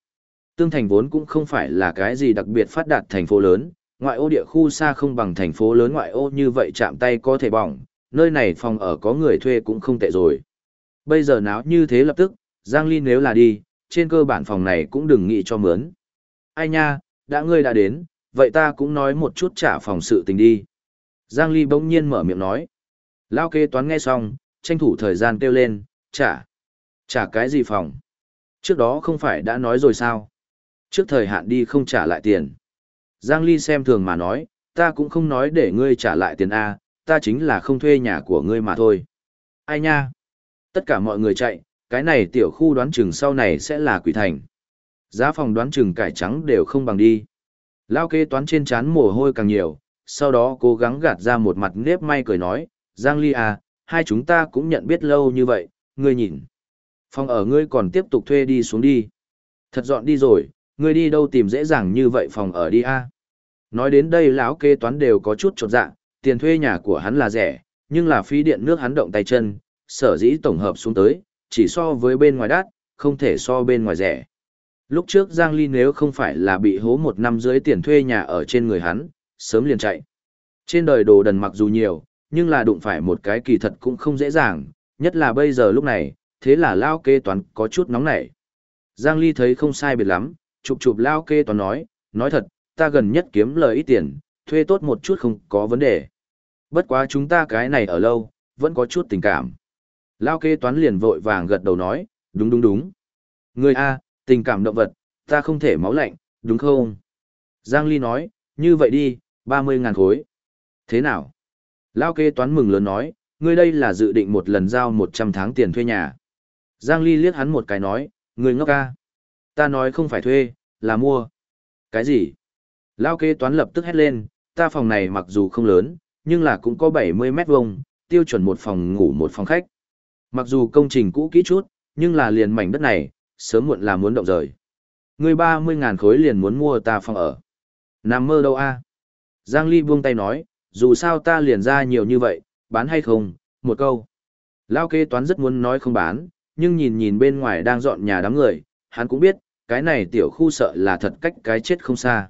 Tương thành vốn cũng không phải là cái gì đặc biệt phát đạt thành phố lớn, ngoại ô địa khu xa không bằng thành phố lớn ngoại ô như vậy chạm tay có thể bỏng, nơi này phòng ở có người thuê cũng không tệ rồi. Bây giờ náo như thế lập tức, Giang Ly nếu là đi, trên cơ bản phòng này cũng đừng nghĩ cho mướn. Ai nha, đã ngươi đã đến, vậy ta cũng nói một chút trả phòng sự tình đi. Giang Ly bỗng nhiên mở miệng nói. Lao kê toán nghe xong, tranh thủ thời gian kêu lên, trả. Trả cái gì phòng? Trước đó không phải đã nói rồi sao? Trước thời hạn đi không trả lại tiền. Giang Ly xem thường mà nói, ta cũng không nói để ngươi trả lại tiền A, ta chính là không thuê nhà của ngươi mà thôi. Ai nha? Tất cả mọi người chạy, cái này tiểu khu đoán chừng sau này sẽ là quỷ thành. Giá phòng đoán chừng cải trắng đều không bằng đi. Lao kê toán trên chán mồ hôi càng nhiều, sau đó cố gắng gạt ra một mặt nếp may cười nói, Giang Ly à, hai chúng ta cũng nhận biết lâu như vậy, ngươi nhìn. Phòng ở ngươi còn tiếp tục thuê đi xuống đi. Thật dọn đi rồi, ngươi đi đâu tìm dễ dàng như vậy phòng ở đi a Nói đến đây lão kê toán đều có chút chột dạ, tiền thuê nhà của hắn là rẻ, nhưng là phí điện nước hắn động tay chân, sở dĩ tổng hợp xuống tới, chỉ so với bên ngoài đắt, không thể so bên ngoài rẻ. Lúc trước Giang Ly nếu không phải là bị hố một năm dưới tiền thuê nhà ở trên người hắn, sớm liền chạy. Trên đời đồ đần mặc dù nhiều, nhưng là đụng phải một cái kỳ thật cũng không dễ dàng, nhất là bây giờ lúc này, thế là lao kê toán có chút nóng nảy. Giang Ly thấy không sai biệt lắm, chụp chụp lao kê toán nói, nói thật, ta gần nhất kiếm lời ít tiền, thuê tốt một chút không có vấn đề. Bất quá chúng ta cái này ở lâu, vẫn có chút tình cảm. Lao kê toán liền vội vàng gật đầu nói, đúng đúng đúng. Người A, tình cảm động vật, ta không thể máu lạnh, đúng không? Giang Ly nói, Như vậy đi, 30.000 khối. Thế nào? Lao kê toán mừng lớn nói, ngươi đây là dự định một lần giao 100 tháng tiền thuê nhà. Giang Ly liếc hắn một cái nói, ngươi ngốc ca. Ta nói không phải thuê, là mua. Cái gì? Lao kê toán lập tức hét lên, ta phòng này mặc dù không lớn, nhưng là cũng có 70 mét vuông, tiêu chuẩn một phòng ngủ một phòng khách. Mặc dù công trình cũ kỹ chút, nhưng là liền mảnh đất này, sớm muộn là muốn động rời. Ngươi 30.000 khối liền muốn mua ta phòng ở. Nằm mơ đâu a? Giang Ly buông tay nói, dù sao ta liền ra nhiều như vậy, bán hay không, một câu. Lao kê toán rất muốn nói không bán, nhưng nhìn nhìn bên ngoài đang dọn nhà đám người, hắn cũng biết, cái này tiểu khu sợ là thật cách cái chết không xa.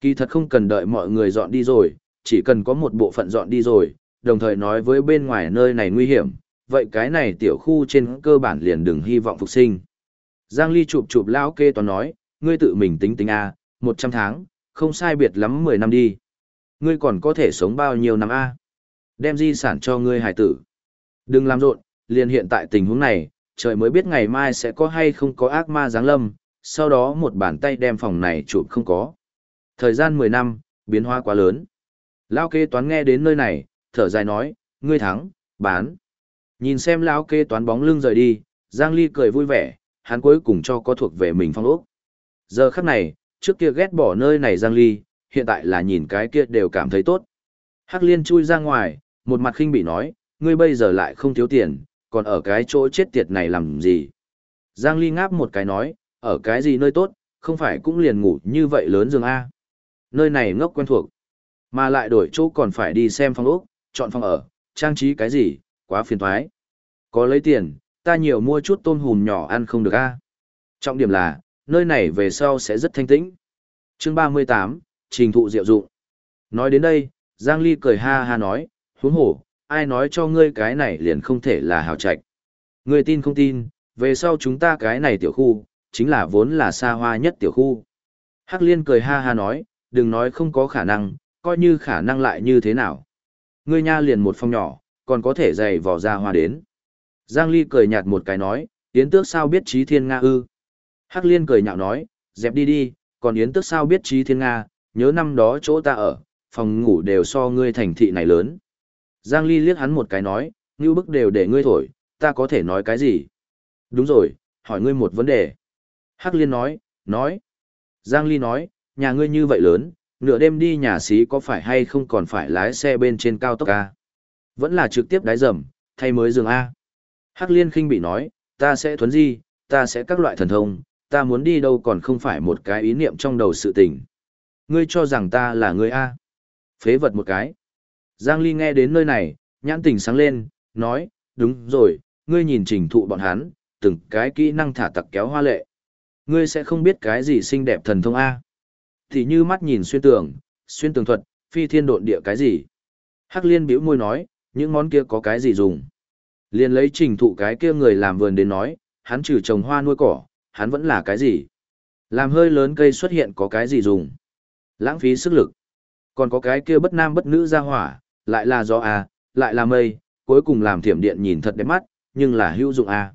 Kỳ thật không cần đợi mọi người dọn đi rồi, chỉ cần có một bộ phận dọn đi rồi, đồng thời nói với bên ngoài nơi này nguy hiểm, vậy cái này tiểu khu trên cơ bản liền đừng hy vọng phục sinh. Giang Ly chụp chụp lão kê toán nói, ngươi tự mình tính tính à, a, 100 tháng, không sai biệt lắm 10 năm đi. Ngươi còn có thể sống bao nhiêu năm a? Đem di sản cho ngươi hải tử. Đừng làm rộn, liền hiện tại tình huống này, trời mới biết ngày mai sẽ có hay không có ác ma giáng lâm, sau đó một bàn tay đem phòng này chụp không có. Thời gian 10 năm, biến hóa quá lớn. Lão kê toán nghe đến nơi này, thở dài nói, ngươi thắng, bán. Nhìn xem lão kê toán bóng lưng rời đi, Giang Ly cười vui vẻ, hắn cuối cùng cho có thuộc về mình phong ốc. Giờ khắc này, trước kia ghét bỏ nơi này Giang Ly, hiện tại là nhìn cái kia đều cảm thấy tốt. Hắc Liên chui ra ngoài, một mặt khinh bị nói, ngươi bây giờ lại không thiếu tiền, còn ở cái chỗ chết tiệt này làm gì? Giang Ly ngáp một cái nói, ở cái gì nơi tốt, không phải cũng liền ngủ như vậy lớn giường A. Nơi này ngốc quen thuộc, mà lại đổi chỗ còn phải đi xem phòng ốc, chọn phòng ở, trang trí cái gì, quá phiền toái. Có lấy tiền, ta nhiều mua chút tôm hùm nhỏ ăn không được A. Trọng điểm là, nơi này về sau sẽ rất thanh tĩnh. Chương 38, Trình thụ diệu dụng. Nói đến đây, Giang Ly cười ha ha nói, huống hổ, ai nói cho ngươi cái này liền không thể là hào trạch. Ngươi tin không tin, về sau chúng ta cái này tiểu khu, chính là vốn là xa hoa nhất tiểu khu. Hắc Liên cười ha ha nói, đừng nói không có khả năng, coi như khả năng lại như thế nào. Ngươi nha liền một phòng nhỏ, còn có thể dày vò ra hoa đến. Giang Ly cười nhạt một cái nói, Yến Tước sao biết trí thiên Nga ư. Hắc Liên cười nhạo nói, dẹp đi đi, còn Yến Tước sao biết trí thiên Nga, nhớ năm đó chỗ ta ở, phòng ngủ đều so ngươi thành thị này lớn. Giang Ly liếc hắn một cái nói, như bức đều để ngươi thổi, ta có thể nói cái gì? Đúng rồi, hỏi ngươi một vấn đề. Hắc Liên nói, nói. Giang Ly nói, nhà ngươi như vậy lớn, nửa đêm đi nhà xí có phải hay không còn phải lái xe bên trên cao tốc A? Vẫn là trực tiếp đái dầm, thay mới giường A. Hắc Liên khinh bị nói, ta sẽ thuấn di, ta sẽ các loại thần thông, ta muốn đi đâu còn không phải một cái ý niệm trong đầu sự tình. Ngươi cho rằng ta là ngươi A. Phế vật một cái. Giang Ly nghe đến nơi này, nhãn tình sáng lên, nói, đúng rồi, ngươi nhìn trình thụ bọn hắn, từng cái kỹ năng thả tặc kéo hoa lệ. Ngươi sẽ không biết cái gì xinh đẹp thần thông A. Thì như mắt nhìn xuyên tường, xuyên tường thuật, phi thiên độn địa cái gì. Hắc liên bĩu môi nói, những món kia có cái gì dùng. Liên lấy trình thụ cái kia người làm vườn đến nói, hắn trừ trồng hoa nuôi cỏ, hắn vẫn là cái gì. Làm hơi lớn cây xuất hiện có cái gì dùng. Lãng phí sức lực. Còn có cái kia bất nam bất nữ ra hỏa, lại là gió à, lại là mây, cuối cùng làm thiểm điện nhìn thật đẹp mắt, nhưng là hữu dụng à.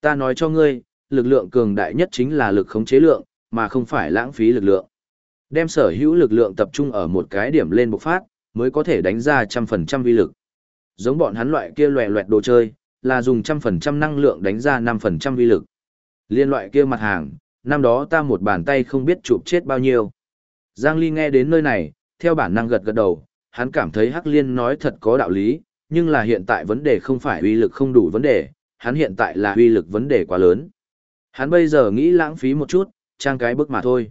Ta nói cho ngươi, lực lượng cường đại nhất chính là lực khống chế lượng, mà không phải lãng phí lực lượng. Đem sở hữu lực lượng tập trung ở một cái điểm lên bộc phát, mới có thể đánh ra trăm phần trăm vi lực. Giống bọn hắn loại kia loẹ loẹt đồ chơi, là dùng trăm phần trăm năng lượng đánh ra năm phần trăm vi lực. Liên loại kia mặt hàng, năm đó ta một bàn tay không biết chụp chết bao nhiêu. Giang Ly nghe đến nơi này, theo bản năng gật gật đầu, hắn cảm thấy Hắc Liên nói thật có đạo lý, nhưng là hiện tại vấn đề không phải uy lực không đủ vấn đề, hắn hiện tại là uy lực vấn đề quá lớn. Hắn bây giờ nghĩ lãng phí một chút, trang cái bước mà thôi.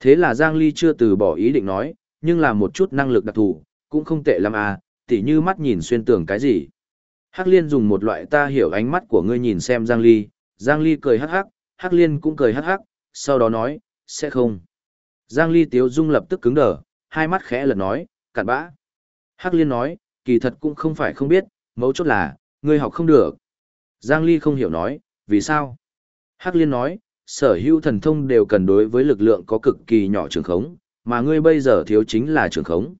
Thế là Giang Ly chưa từ bỏ ý định nói, nhưng là một chút năng lực đặc thù, cũng không tệ lắm à, tỉ như mắt nhìn xuyên tường cái gì. Hắc Liên dùng một loại ta hiểu ánh mắt của ngươi nhìn xem Giang Ly, Giang Ly cười hắc hắc, Hắc Liên cũng cười hắc hắc, sau đó nói, sẽ không. Giang Ly Tiếu Dung lập tức cứng đờ, hai mắt khẽ lật nói, cặn bã. Hắc Liên nói, kỳ thật cũng không phải không biết, mấu chốt là, ngươi học không được. Giang Ly không hiểu nói, vì sao? Hắc Liên nói, sở hữu thần thông đều cần đối với lực lượng có cực kỳ nhỏ trường khống, mà ngươi bây giờ thiếu chính là trường khống.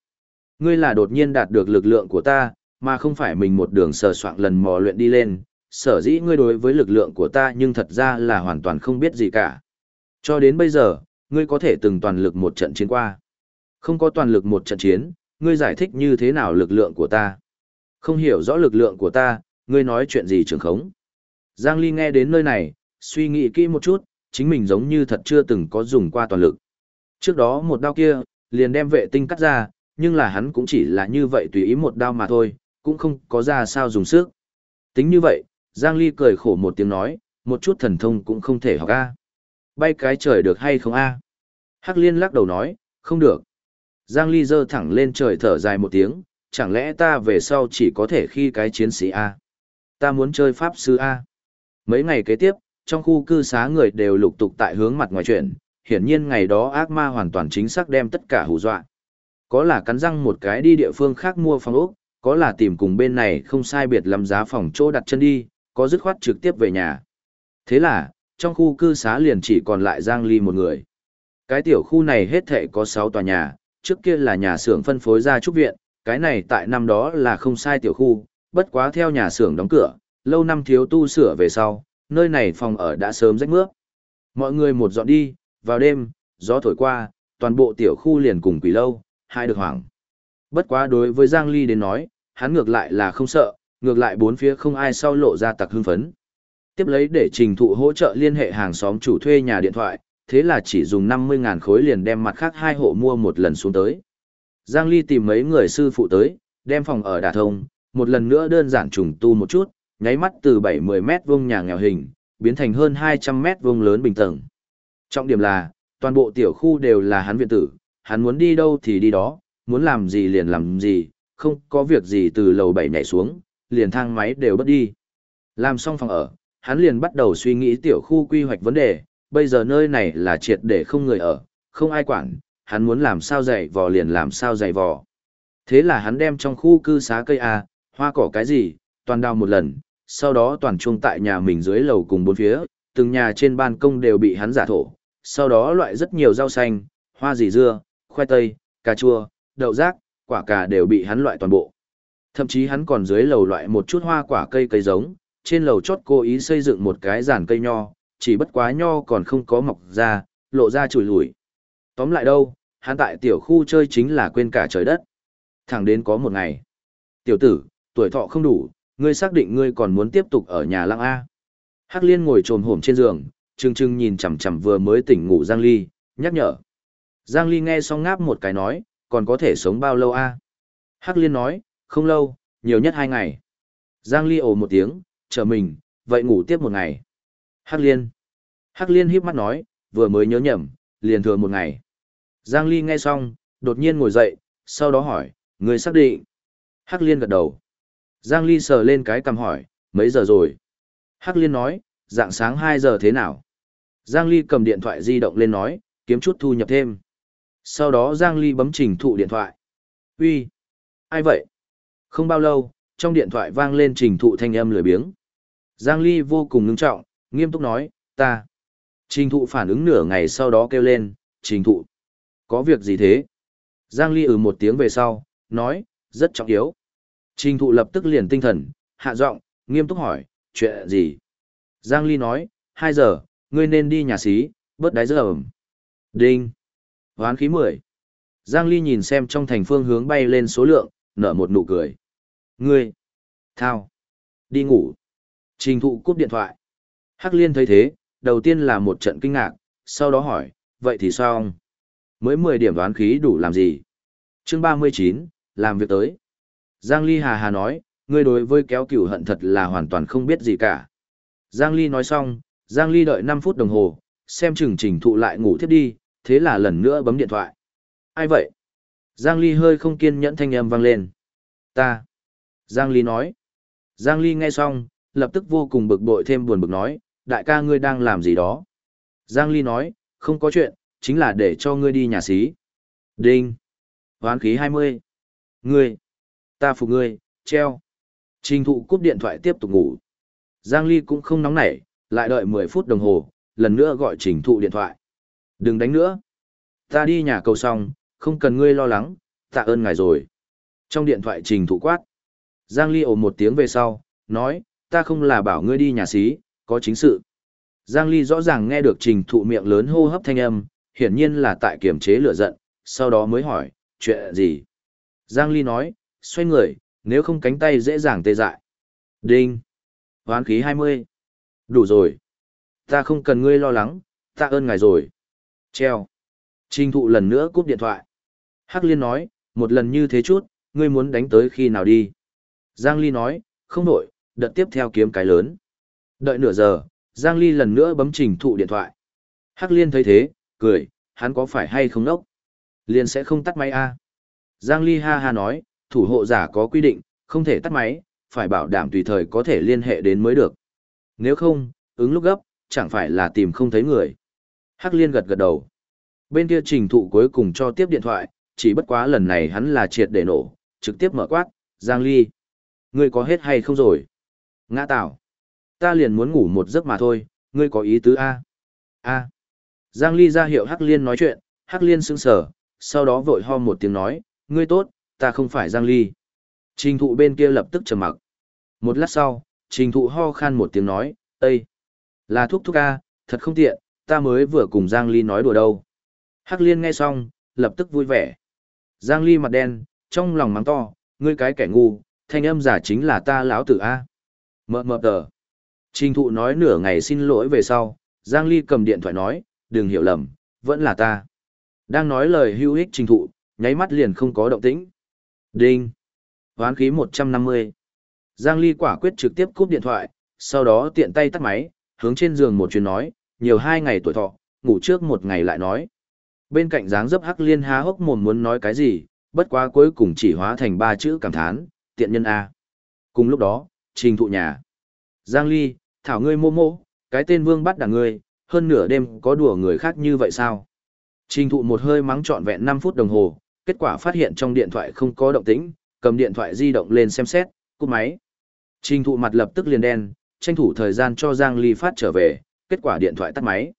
Ngươi là đột nhiên đạt được lực lượng của ta, mà không phải mình một đường sờ soạn lần mò luyện đi lên, sở dĩ ngươi đối với lực lượng của ta nhưng thật ra là hoàn toàn không biết gì cả. Cho đến bây giờ, ngươi có thể từng toàn lực một trận chiến qua. Không có toàn lực một trận chiến, ngươi giải thích như thế nào lực lượng của ta? Không hiểu rõ lực lượng của ta, ngươi nói chuyện gì trường khống? Giang Ly nghe đến nơi này, suy nghĩ kỹ một chút, chính mình giống như thật chưa từng có dùng qua toàn lực. Trước đó một đao kia, liền đem vệ tinh cắt ra, nhưng là hắn cũng chỉ là như vậy tùy ý một đao mà thôi, cũng không có ra sao dùng sức. Tính như vậy, Giang Ly cười khổ một tiếng nói, một chút thần thông cũng không thể học a. Bay cái trời được hay không a? Hắc Liên lắc đầu nói, không được. Giang Ly giơ thẳng lên trời thở dài một tiếng, chẳng lẽ ta về sau chỉ có thể khi cái chiến sĩ a? Ta muốn chơi pháp sư a. Mấy ngày kế tiếp, trong khu cư xá người đều lục tục tại hướng mặt ngoài chuyện, hiển nhiên ngày đó ác ma hoàn toàn chính xác đem tất cả hù dọa. Có là cắn răng một cái đi địa phương khác mua phòng ốc, có là tìm cùng bên này không sai biệt lắm giá phòng chỗ đặt chân đi, có dứt khoát trực tiếp về nhà. Thế là, trong khu cư xá liền chỉ còn lại Giang Ly một người. Cái tiểu khu này hết thệ có 6 tòa nhà, trước kia là nhà xưởng phân phối ra trúc viện, cái này tại năm đó là không sai tiểu khu, bất quá theo nhà xưởng đóng cửa, lâu năm thiếu tu sửa về sau, nơi này phòng ở đã sớm rách mướp. Mọi người một dọn đi, vào đêm, gió thổi qua, toàn bộ tiểu khu liền cùng quỷ lâu, hai được hoảng. Bất quá đối với Giang Ly đến nói, hắn ngược lại là không sợ, ngược lại bốn phía không ai sau lộ ra tặc hưng phấn. Tiếp lấy để trình thụ hỗ trợ liên hệ hàng xóm chủ thuê nhà điện thoại, thế là chỉ dùng 50.000 khối liền đem mặt khác hai hộ mua một lần xuống tới. Giang Ly tìm mấy người sư phụ tới, đem phòng ở đà thông, một lần nữa đơn giản trùng tu một chút, nháy mắt từ 7-10 mét vuông nhà nghèo hình, biến thành hơn 200 mét vuông lớn bình tầng. Trọng điểm là, toàn bộ tiểu khu đều là hắn viện tử, hắn muốn đi đâu thì đi đó, muốn làm gì liền làm gì, không có việc gì từ lầu 7 nhảy xuống, liền thang máy đều bất đi. Làm xong phòng ở, hắn liền bắt đầu suy nghĩ tiểu khu quy hoạch vấn đề, bây giờ nơi này là triệt để không người ở, không ai quản, hắn muốn làm sao dày vò liền làm sao dày vò. Thế là hắn đem trong khu cư xá cây A, hoa cỏ cái gì, toàn đào một lần, sau đó toàn chuông tại nhà mình dưới lầu cùng bốn phía, từng nhà trên ban công đều bị hắn giả thổ, sau đó loại rất nhiều rau xanh, hoa dì dưa, khoai tây, cà chua, đậu rác, quả cà đều bị hắn loại toàn bộ. Thậm chí hắn còn dưới lầu loại một chút hoa quả cây cây giống, trên lầu chót cố ý xây dựng một cái giàn cây nho, chỉ bất quá nho còn không có mọc ra, lộ ra chùi lùi. Tóm lại đâu, hắn tại tiểu khu chơi chính là quên cả trời đất. Thẳng đến có một ngày. Tiểu tử, tuổi thọ không đủ, ngươi xác định ngươi còn muốn tiếp tục ở nhà lăng A. Hắc liên ngồi trồm hổm trên giường, trừng trừng nhìn chằm chằm vừa mới tỉnh ngủ Giang Ly, nhắc nhở. Giang Ly nghe xong ngáp một cái nói, còn có thể sống bao lâu A. Hắc liên nói, không lâu, nhiều nhất hai ngày. Giang Ly ồ một tiếng, chờ mình, vậy ngủ tiếp một ngày. Hắc liên. Hắc liên híp mắt nói, vừa mới nhớ nhầm, liền thừa một ngày. Giang Ly nghe xong, đột nhiên ngồi dậy, sau đó hỏi, người xác định. Hắc liên gật đầu. Giang Ly sờ lên cái cầm hỏi, mấy giờ rồi? Hắc liên nói, dạng sáng 2 giờ thế nào? Giang Ly cầm điện thoại di động lên nói, kiếm chút thu nhập thêm. Sau đó Giang Ly bấm trình thụ điện thoại. Uy, Ai vậy? Không bao lâu, trong điện thoại vang lên trình thụ thanh âm lười biếng. Giang Ly vô cùng ngưng trọng, nghiêm túc nói, ta. Trình thụ phản ứng nửa ngày sau đó kêu lên, trình thụ. Có việc gì thế? Giang Ly ừ một tiếng về sau, nói, rất trọng yếu. Trình thụ lập tức liền tinh thần, hạ giọng, nghiêm túc hỏi, chuyện gì? Giang Ly nói, 2 giờ, ngươi nên đi nhà xí, bớt đáy giờ ẩm. Đinh. Hoán khí 10. Giang Ly nhìn xem trong thành phương hướng bay lên số lượng, nở một nụ cười. Ngươi. Thao. Đi ngủ. Trình thụ cúp điện thoại. Hắc Liên thấy thế, đầu tiên là một trận kinh ngạc, sau đó hỏi, vậy thì sao Mới 10 điểm đoán khí đủ làm gì? Chương 39, làm việc tới. Giang Ly hà hà nói, ngươi đối với kéo cửu hận thật là hoàn toàn không biết gì cả. Giang Ly nói xong, Giang Ly đợi 5 phút đồng hồ, xem chừng trình thụ lại ngủ tiếp đi, thế là lần nữa bấm điện thoại. Ai vậy? Giang Ly hơi không kiên nhẫn thanh âm vang lên. Ta. Giang Ly nói. Giang Ly nghe xong, lập tức vô cùng bực bội thêm buồn bực nói, đại ca ngươi đang làm gì đó. Giang Ly nói, không có chuyện, chính là để cho ngươi đi nhà xí. Đinh. Hoán khí 20. Ngươi. Ta phục ngươi, treo. Trình thụ cúp điện thoại tiếp tục ngủ. Giang Ly cũng không nóng nảy, lại đợi 10 phút đồng hồ, lần nữa gọi trình thụ điện thoại. Đừng đánh nữa. Ta đi nhà cầu xong, không cần ngươi lo lắng, tạ ơn ngài rồi. Trong điện thoại trình thụ quát. Giang Ly ồ một tiếng về sau, nói, ta không là bảo ngươi đi nhà xí, có chính sự. Giang Ly rõ ràng nghe được trình thụ miệng lớn hô hấp thanh âm, hiển nhiên là tại kiểm chế lửa giận, sau đó mới hỏi, chuyện gì? Giang Ly nói, xoay người, nếu không cánh tay dễ dàng tê dại. Đinh. Hoán khí 20. Đủ rồi. Ta không cần ngươi lo lắng, ta ơn ngài rồi. Treo. Trình thụ lần nữa cúp điện thoại. Hắc Liên nói, một lần như thế chút, ngươi muốn đánh tới khi nào đi. Giang Ly nói, không đổi, đợt tiếp theo kiếm cái lớn. Đợi nửa giờ, Giang Ly lần nữa bấm trình thụ điện thoại. Hắc Liên thấy thế, cười, hắn có phải hay không đốc? Liên sẽ không tắt máy a. Giang Ly ha ha nói, thủ hộ giả có quy định, không thể tắt máy, phải bảo đảm tùy thời có thể liên hệ đến mới được. Nếu không, ứng lúc gấp, chẳng phải là tìm không thấy người. Hắc Liên gật gật đầu. Bên kia trình thụ cuối cùng cho tiếp điện thoại, chỉ bất quá lần này hắn là triệt để nổ, trực tiếp mở quát, Giang Ly. Ngươi có hết hay không rồi? Ngã tạo. Ta liền muốn ngủ một giấc mà thôi, ngươi có ý tứ A. A. Giang Ly ra hiệu Hắc Liên nói chuyện, Hắc Liên sững sờ, sau đó vội ho một tiếng nói, ngươi tốt, ta không phải Giang Ly. Trình thụ bên kia lập tức trầm mặc. Một lát sau, trình thụ ho khan một tiếng nói, Ê! Là thuốc thuốc A, thật không tiện, ta mới vừa cùng Giang Ly nói đùa đâu. Hắc Liên nghe xong, lập tức vui vẻ. Giang Ly mặt đen, trong lòng mắng to, ngươi cái kẻ ngu, thanh âm giả chính là ta lão tử A. Mờ mờ tờ. Trình thụ nói nửa ngày xin lỗi về sau, Giang Ly cầm điện thoại nói, đừng hiểu lầm, vẫn là ta. Đang nói lời hữu ích trình thụ, nháy mắt liền không có động tĩnh. Đinh. Hoán khí 150. Giang Ly quả quyết trực tiếp cúp điện thoại, sau đó tiện tay tắt máy, hướng trên giường một chuyến nói, nhiều hai ngày tuổi thọ, ngủ trước một ngày lại nói. Bên cạnh dáng dấp hắc liên há hốc mồm muốn nói cái gì, bất quá cuối cùng chỉ hóa thành ba chữ cảm thán, tiện nhân A. Cùng lúc đó, trình thụ nhà. Giang Ly, thảo ngươi mô mô, cái tên vương bắt đằng ngươi, hơn nửa đêm có đùa người khác như vậy sao? Trình thụ một hơi mắng trọn vẹn 5 phút đồng hồ, kết quả phát hiện trong điện thoại không có động tĩnh, cầm điện thoại di động lên xem xét, cúp máy. Trình thụ mặt lập tức liền đen, tranh thủ thời gian cho Giang Ly phát trở về, kết quả điện thoại tắt máy.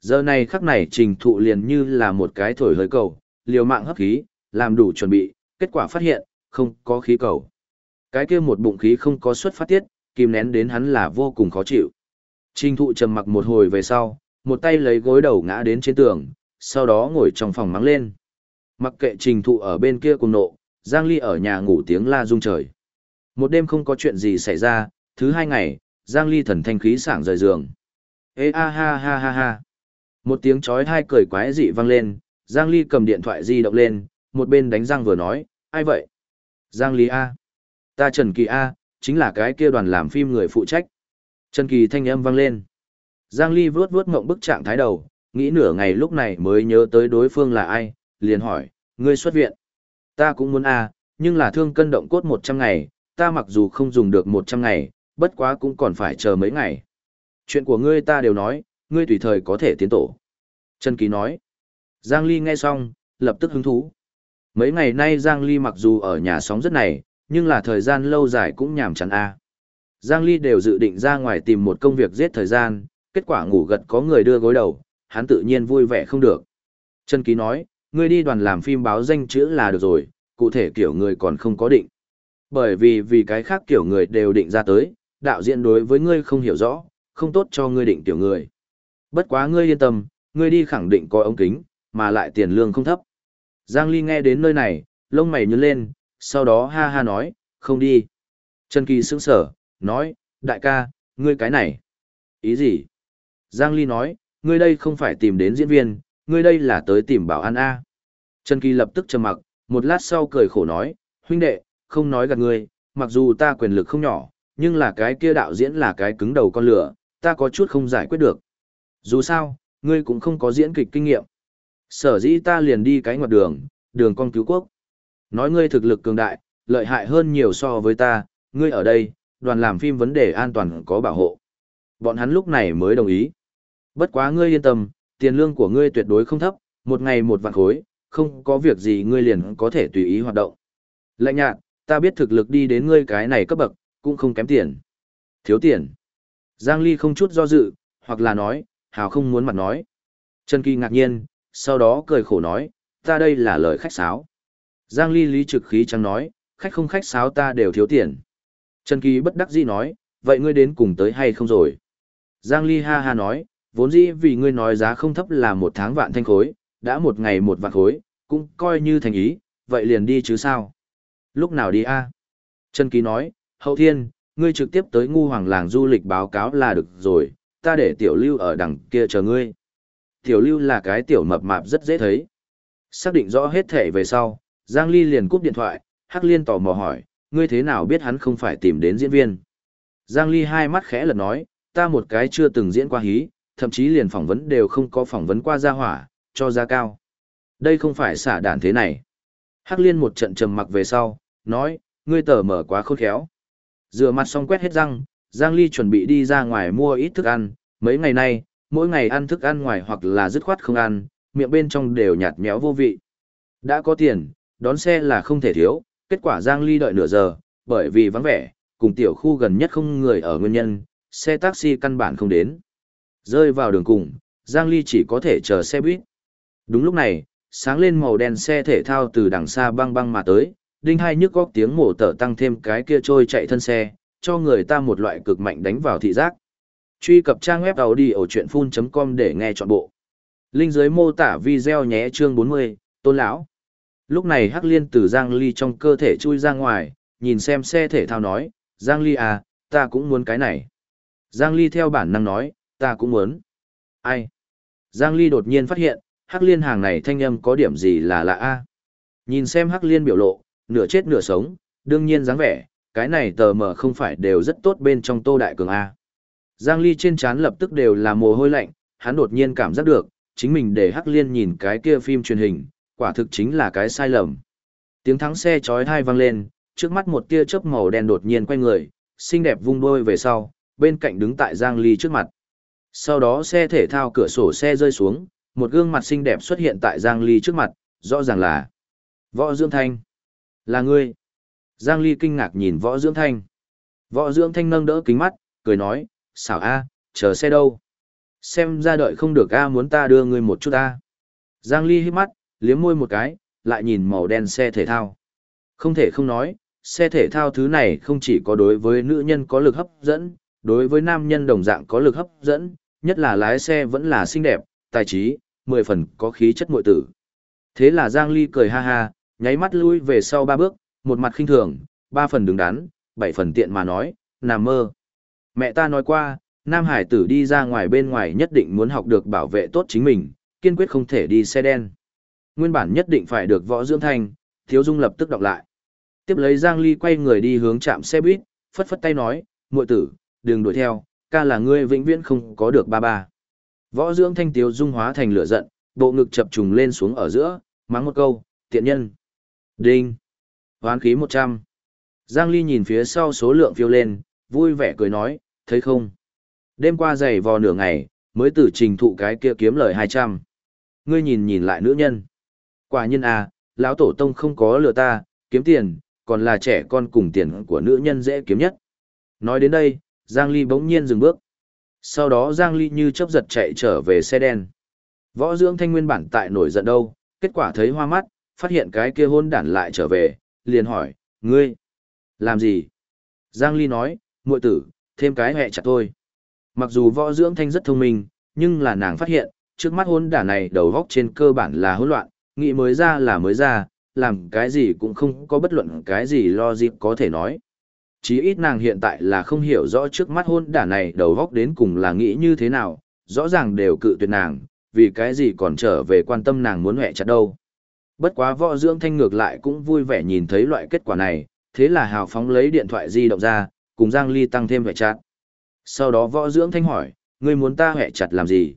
Giờ này khắc này trình thụ liền như là một cái thổi hơi cầu, liều mạng hấp khí, làm đủ chuẩn bị, kết quả phát hiện, không có khí cầu. Cái kia một bụng khí không có xuất phát tiết, kìm nén đến hắn là vô cùng khó chịu. Trình thụ trầm mặc một hồi về sau, một tay lấy gối đầu ngã đến trên tường, sau đó ngồi trong phòng mắng lên. Mặc kệ trình thụ ở bên kia cùng nộ, Giang Ly ở nhà ngủ tiếng la rung trời. Một đêm không có chuyện gì xảy ra, thứ hai ngày, Giang Ly thần thanh khí sảng rời giường. Ê a ha ha ha ha. Một tiếng chói hai cười quái dị vang lên, Giang Ly cầm điện thoại di động lên, một bên đánh răng vừa nói, ai vậy? Giang Ly A. Ta Trần Kỳ A, chính là cái kia đoàn làm phim người phụ trách. Trần Kỳ thanh âm vang lên. Giang Ly vuốt vuốt ngậm bức trạng thái đầu, nghĩ nửa ngày lúc này mới nhớ tới đối phương là ai, liền hỏi, ngươi xuất viện. Ta cũng muốn A, nhưng là thương cân động cốt 100 ngày, ta mặc dù không dùng được 100 ngày, bất quá cũng còn phải chờ mấy ngày. Chuyện của ngươi ta đều nói, ngươi tùy thời có thể tiến tổ. Trần Kỳ nói. Giang Ly nghe xong, lập tức hứng thú. Mấy ngày nay Giang Ly mặc dù ở nhà sóng rất này, nhưng là thời gian lâu dài cũng nhàm chán a. Giang Ly đều dự định ra ngoài tìm một công việc giết thời gian, kết quả ngủ gật có người đưa gối đầu, hắn tự nhiên vui vẻ không được. Trần Ký nói, ngươi đi đoàn làm phim báo danh chữ là được rồi, cụ thể kiểu người còn không có định. Bởi vì vì cái khác kiểu người đều định ra tới, đạo diễn đối với ngươi không hiểu rõ, không tốt cho ngươi định tiểu người. Bất quá ngươi yên tâm, ngươi đi khẳng định có ống kính, mà lại tiền lương không thấp. Giang Ly nghe đến nơi này, lông mày nhướng lên, sau đó ha ha nói, không đi. Trần Kỳ sững sở, nói, đại ca, ngươi cái này. Ý gì? Giang Ly nói, ngươi đây không phải tìm đến diễn viên, ngươi đây là tới tìm bảo an A. Trần Kỳ lập tức trầm mặc, một lát sau cười khổ nói, huynh đệ, không nói gạt ngươi, mặc dù ta quyền lực không nhỏ, nhưng là cái kia đạo diễn là cái cứng đầu con lửa, ta có chút không giải quyết được. Dù sao, ngươi cũng không có diễn kịch kinh nghiệm. Sở dĩ ta liền đi cái ngoặt đường, đường con cứu quốc. Nói ngươi thực lực cường đại, lợi hại hơn nhiều so với ta, ngươi ở đây, đoàn làm phim vấn đề an toàn có bảo hộ. Bọn hắn lúc này mới đồng ý. Bất quá ngươi yên tâm, tiền lương của ngươi tuyệt đối không thấp, một ngày một vạn khối, không có việc gì ngươi liền có thể tùy ý hoạt động. Lạnh nhạt, ta biết thực lực đi đến ngươi cái này cấp bậc, cũng không kém tiền. Thiếu tiền. Giang Ly không chút do dự, hoặc là nói, hào không muốn mặt nói. Trần Kỳ ngạc nhiên, sau đó cười khổ nói, ta đây là lời khách sáo. Giang Ly lý trực khí chẳng nói, khách không khách sáo ta đều thiếu tiền. Trần Kỳ bất đắc dĩ nói, vậy ngươi đến cùng tới hay không rồi? Giang Ly ha ha nói, vốn dĩ vì ngươi nói giá không thấp là một tháng vạn thanh khối, đã một ngày một vạn khối, cũng coi như thành ý, vậy liền đi chứ sao. Lúc nào đi a? Trần Kỳ nói, hậu thiên, ngươi trực tiếp tới ngu hoàng làng du lịch báo cáo là được rồi, ta để tiểu lưu ở đằng kia chờ ngươi. Tiểu lưu là cái tiểu mập mạp rất dễ thấy. Xác định rõ hết thể về sau, Giang Ly liền cúp điện thoại, Hắc Liên tò mò hỏi, ngươi thế nào biết hắn không phải tìm đến diễn viên. Giang Ly hai mắt khẽ lật nói, ta một cái chưa từng diễn qua hí, thậm chí liền phỏng vấn đều không có phỏng vấn qua gia hỏa, cho giá cao. Đây không phải xả đạn thế này. Hắc Liên một trận trầm mặc về sau, nói, ngươi tờ mở quá khôn khéo. Rửa mặt xong quét hết răng, Giang Ly chuẩn bị đi ra ngoài mua ít thức ăn, mấy ngày nay, mỗi ngày ăn thức ăn ngoài hoặc là dứt khoát không ăn, miệng bên trong đều nhạt méo vô vị. Đã có tiền, đón xe là không thể thiếu, kết quả Giang Ly đợi nửa giờ, bởi vì vắng vẻ, cùng tiểu khu gần nhất không người ở nguyên nhân, xe taxi căn bản không đến. Rơi vào đường cùng, Giang Ly chỉ có thể chờ xe buýt. Đúng lúc này, sáng lên màu đen xe thể thao từ đằng xa băng băng mà tới, đinh hai nhức góc tiếng mổ tở tăng thêm cái kia trôi chạy thân xe, cho người ta một loại cực mạnh đánh vào thị giác. Truy cập trang web đầu đi ở chuyện full.com để nghe trọn bộ. Linh dưới mô tả video nhé chương 40, tôn lão. Lúc này Hắc Liên từ Giang Ly trong cơ thể chui ra ngoài, nhìn xem xe thể thao nói, Giang Ly à, ta cũng muốn cái này. Giang Ly theo bản năng nói, ta cũng muốn. Ai? Giang Ly đột nhiên phát hiện, Hắc Liên hàng này thanh âm có điểm gì là lạ a. Nhìn xem Hắc Liên biểu lộ, nửa chết nửa sống, đương nhiên dáng vẻ, cái này tờ mờ không phải đều rất tốt bên trong Tô Đại Cường a. Giang Ly trên trán lập tức đều là mồ hôi lạnh, hắn đột nhiên cảm giác được, chính mình để Hắc Liên nhìn cái kia phim truyền hình, quả thực chính là cái sai lầm. Tiếng thắng xe chói tai vang lên, trước mắt một tia chớp màu đen đột nhiên quay người, xinh đẹp vung đôi về sau, bên cạnh đứng tại Giang Ly trước mặt. Sau đó xe thể thao cửa sổ xe rơi xuống, một gương mặt xinh đẹp xuất hiện tại Giang Ly trước mặt, rõ ràng là Võ Dương Thanh. Là ngươi. Giang Ly kinh ngạc nhìn Võ Dưỡng Thanh. Võ Dưỡng Thanh nâng đỡ kính mắt, cười nói, xảo a, chờ xe đâu. Xem ra đợi không được a muốn ta đưa ngươi một chút a. Giang Ly hít mắt, liếm môi một cái, lại nhìn màu đen xe thể thao. Không thể không nói, xe thể thao thứ này không chỉ có đối với nữ nhân có lực hấp dẫn, đối với nam nhân đồng dạng có lực hấp dẫn, nhất là lái xe vẫn là xinh đẹp, tài trí, mười phần có khí chất muội tử. Thế là Giang Ly cười ha ha, nháy mắt lui về sau ba bước, một mặt khinh thường, ba phần đứng đắn, bảy phần tiện mà nói, nằm mơ. Mẹ ta nói qua, Nam Hải tử đi ra ngoài bên ngoài nhất định muốn học được bảo vệ tốt chính mình, kiên quyết không thể đi xe đen. Nguyên bản nhất định phải được võ dưỡng thành, thiếu dung lập tức đọc lại. Tiếp lấy Giang Ly quay người đi hướng trạm xe buýt, phất phất tay nói, muội tử, đừng đuổi theo, ca là ngươi vĩnh viễn không có được ba ba. Võ dưỡng thanh tiếu dung hóa thành lửa giận, bộ ngực chập trùng lên xuống ở giữa, mắng một câu, tiện nhân. Đinh. Hoán khí 100. Giang Ly nhìn phía sau số lượng phiêu lên, vui vẻ cười nói, thấy không? Đêm qua dày vò nửa ngày, mới từ trình thụ cái kia kiếm lời 200. Ngươi nhìn nhìn lại nữ nhân. Quả nhân à, lão tổ tông không có lừa ta, kiếm tiền, còn là trẻ con cùng tiền của nữ nhân dễ kiếm nhất. Nói đến đây, Giang Ly bỗng nhiên dừng bước. Sau đó Giang Ly như chớp giật chạy trở về xe đen. Võ dưỡng thanh nguyên bản tại nổi giận đâu, kết quả thấy hoa mắt, phát hiện cái kia hôn đản lại trở về, liền hỏi, ngươi, làm gì? Giang Ly nói, muội tử, thêm cái hẹ chặt thôi. Mặc dù võ dưỡng thanh rất thông minh, nhưng là nàng phát hiện, trước mắt hôn đản này đầu góc trên cơ bản là hỗn loạn, nghĩ mới ra là mới ra, làm cái gì cũng không có bất luận cái gì lo dịp có thể nói. Chí ít nàng hiện tại là không hiểu rõ trước mắt hôn đản này đầu góc đến cùng là nghĩ như thế nào, rõ ràng đều cự tuyệt nàng, vì cái gì còn trở về quan tâm nàng muốn hẹ chặt đâu. Bất quá võ dưỡng thanh ngược lại cũng vui vẻ nhìn thấy loại kết quả này, thế là hào phóng lấy điện thoại di động ra, cùng Giang Ly tăng thêm vẻ chặt. Sau đó võ dưỡng thanh hỏi, ngươi muốn ta hẹ chặt làm gì?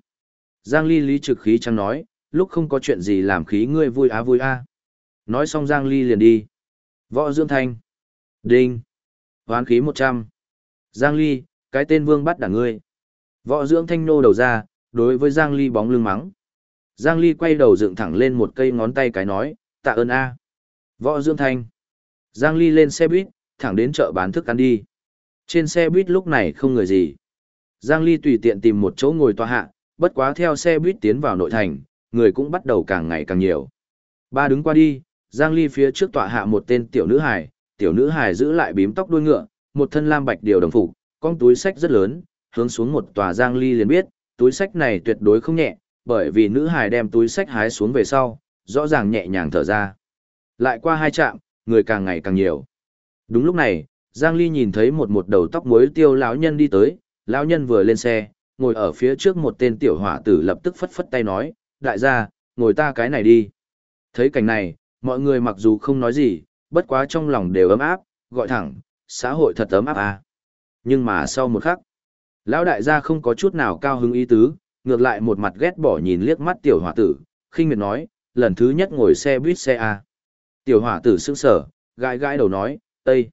Giang Ly lý trực khí chẳng nói, lúc không có chuyện gì làm khí ngươi vui á vui a. Nói xong Giang Ly liền đi. Võ dưỡng thanh. Đinh. Hoán khí 100. Giang Ly, cái tên vương bắt đả ngươi. Võ dưỡng thanh nô đầu ra, đối với Giang Ly bóng lưng mắng. Giang Ly quay đầu dựng thẳng lên một cây ngón tay cái nói, tạ ơn A. Võ Dương thanh. Giang Ly lên xe buýt, thẳng đến chợ bán thức ăn đi. Trên xe buýt lúc này không người gì. Giang Ly tùy tiện tìm một chỗ ngồi tòa hạ, bất quá theo xe buýt tiến vào nội thành, người cũng bắt đầu càng ngày càng nhiều. Ba đứng qua đi, Giang Ly phía trước tọa hạ một tên tiểu nữ hài, tiểu nữ hài giữ lại bím tóc đuôi ngựa, một thân lam bạch điều đồng phục, con túi sách rất lớn, hướng xuống một tòa Giang Ly liền biết, túi sách này tuyệt đối không nhẹ, bởi vì nữ hài đem túi sách hái xuống về sau, rõ ràng nhẹ nhàng thở ra. Lại qua hai trạm, người càng ngày càng nhiều. Đúng lúc này, Giang Ly nhìn thấy một một đầu tóc muối tiêu lão nhân đi tới, lão nhân vừa lên xe, ngồi ở phía trước một tên tiểu hỏa tử lập tức phất phất tay nói, đại gia, ngồi ta cái này đi. Thấy cảnh này, mọi người mặc dù không nói gì, bất quá trong lòng đều ấm áp, gọi thẳng, xã hội thật ấm áp à. Nhưng mà sau một khắc, lão đại gia không có chút nào cao hứng ý tứ, ngược lại một mặt ghét bỏ nhìn liếc mắt tiểu hỏa tử, khinh miệt nói, lần thứ nhất ngồi xe buýt xe A. Tiểu hỏa tử sững sở, gãi gãi đầu nói, Tây.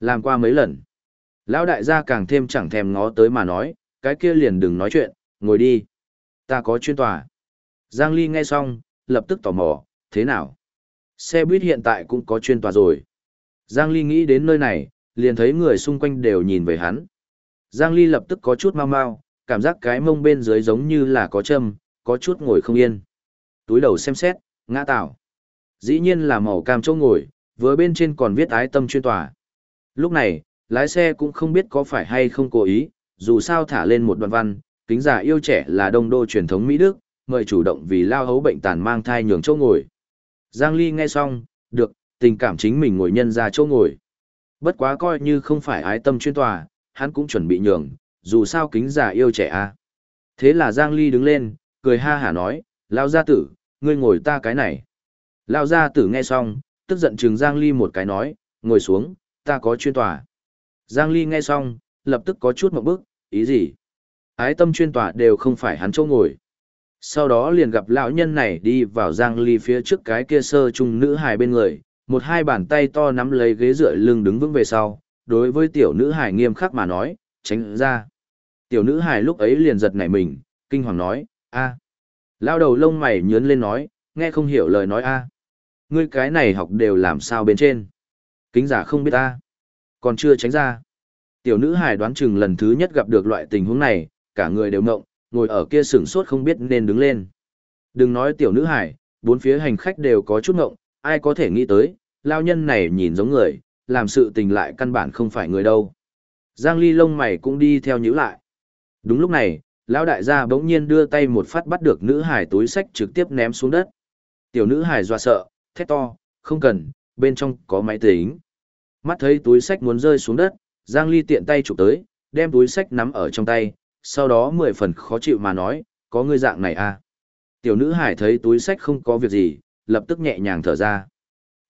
Làm qua mấy lần. Lão đại gia càng thêm chẳng thèm ngó tới mà nói, cái kia liền đừng nói chuyện, ngồi đi. Ta có chuyên tòa. Giang Ly nghe xong, lập tức tò mò, thế nào? Xe buýt hiện tại cũng có chuyên tòa rồi. Giang Ly nghĩ đến nơi này, liền thấy người xung quanh đều nhìn về hắn. Giang Ly lập tức có chút mau mau, cảm giác cái mông bên dưới giống như là có châm, có chút ngồi không yên. Túi đầu xem xét, ngã tạo. Dĩ nhiên là màu cam chỗ ngồi, vừa bên trên còn viết ái tâm chuyên tòa. Lúc này, lái xe cũng không biết có phải hay không cố ý, dù sao thả lên một đoạn văn, kính giả yêu trẻ là đông đô truyền thống Mỹ Đức, mời chủ động vì lao hấu bệnh tàn mang thai nhường chỗ ngồi. Giang Ly nghe xong, được, tình cảm chính mình ngồi nhân ra chỗ ngồi. Bất quá coi như không phải ái tâm chuyên tòa, hắn cũng chuẩn bị nhường, dù sao kính già yêu trẻ a. À. Thế là Giang Ly đứng lên, cười ha hả nói, lao gia tử, ngươi ngồi ta cái này. Lao gia tử nghe xong, tức giận chừng Giang Ly một cái nói, ngồi xuống, ta có chuyên tòa. Giang Ly nghe xong, lập tức có chút một bước, ý gì? Ái tâm chuyên tòa đều không phải hắn chỗ ngồi. Sau đó liền gặp lão nhân này đi vào Giang Ly phía trước cái kia sơ trung nữ hài bên người, một hai bàn tay to nắm lấy ghế dựa lưng đứng vững về sau, đối với tiểu nữ hài nghiêm khắc mà nói, tránh ra. Tiểu nữ hài lúc ấy liền giật nảy mình, kinh hoàng nói, a. Lao đầu lông mày nhướn lên nói, nghe không hiểu lời nói a. Ngươi cái này học đều làm sao bên trên. Kính giả không biết ta. Còn chưa tránh ra. Tiểu nữ hài đoán chừng lần thứ nhất gặp được loại tình huống này, cả người đều ngộng, ngồi ở kia sửng sốt không biết nên đứng lên. Đừng nói tiểu nữ hải, bốn phía hành khách đều có chút ngộng, ai có thể nghĩ tới, lao nhân này nhìn giống người, làm sự tình lại căn bản không phải người đâu. Giang ly lông mày cũng đi theo nhíu lại. Đúng lúc này, lão đại gia bỗng nhiên đưa tay một phát bắt được nữ hải túi sách trực tiếp ném xuống đất. Tiểu nữ hải dọa sợ, thét to, không cần, bên trong có máy tính. Mắt thấy túi sách muốn rơi xuống đất, Giang Ly tiện tay chụp tới, đem túi sách nắm ở trong tay, sau đó mười phần khó chịu mà nói, có người dạng này à. Tiểu nữ hải thấy túi sách không có việc gì, lập tức nhẹ nhàng thở ra.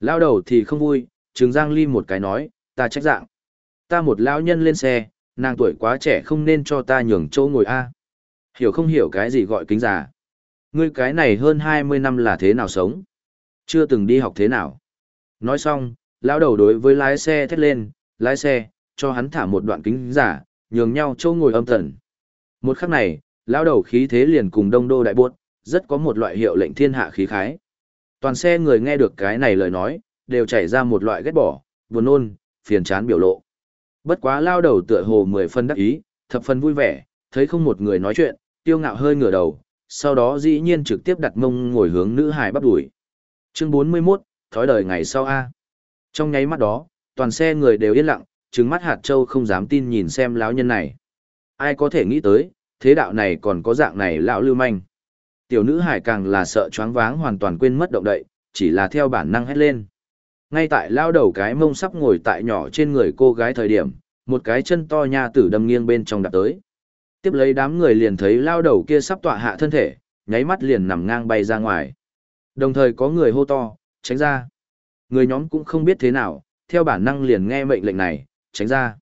Lao đầu thì không vui, trừng Giang Ly một cái nói, ta trách dạng. Ta một lão nhân lên xe, nàng tuổi quá trẻ không nên cho ta nhường chỗ ngồi a. Hiểu không hiểu cái gì gọi kính già. Ngươi cái này hơn 20 năm là thế nào sống? Chưa từng đi học thế nào? Nói xong, lão đầu đối với lái xe thét lên, lái xe, cho hắn thả một đoạn kính giả, nhường nhau chỗ ngồi âm thần. Một khắc này, lão đầu khí thế liền cùng đông đô đại buốt, rất có một loại hiệu lệnh thiên hạ khí khái. Toàn xe người nghe được cái này lời nói, đều chảy ra một loại ghét bỏ, buồn nôn, phiền chán biểu lộ. Bất quá lao đầu tựa hồ mười phân đắc ý, thập phân vui vẻ, thấy không một người nói chuyện, tiêu ngạo hơi ngửa đầu, sau đó dĩ nhiên trực tiếp đặt mông ngồi hướng nữ hài bắt đuổi. Chương 41, thói đời ngày sau A. Trong nháy mắt đó, toàn xe người đều yên lặng, trừng mắt hạt châu không dám tin nhìn xem lão nhân này. Ai có thể nghĩ tới, thế đạo này còn có dạng này lão lưu manh. Tiểu nữ hải càng là sợ choáng váng hoàn toàn quên mất động đậy, chỉ là theo bản năng hét lên. Ngay tại lao đầu cái mông sắp ngồi tại nhỏ trên người cô gái thời điểm, một cái chân to nha tử đâm nghiêng bên trong đạp tới. Tiếp lấy đám người liền thấy lao đầu kia sắp tọa hạ thân thể, nháy mắt liền nằm ngang bay ra ngoài. Đồng thời có người hô to, tránh ra. Người nhóm cũng không biết thế nào, theo bản năng liền nghe mệnh lệnh này, tránh ra.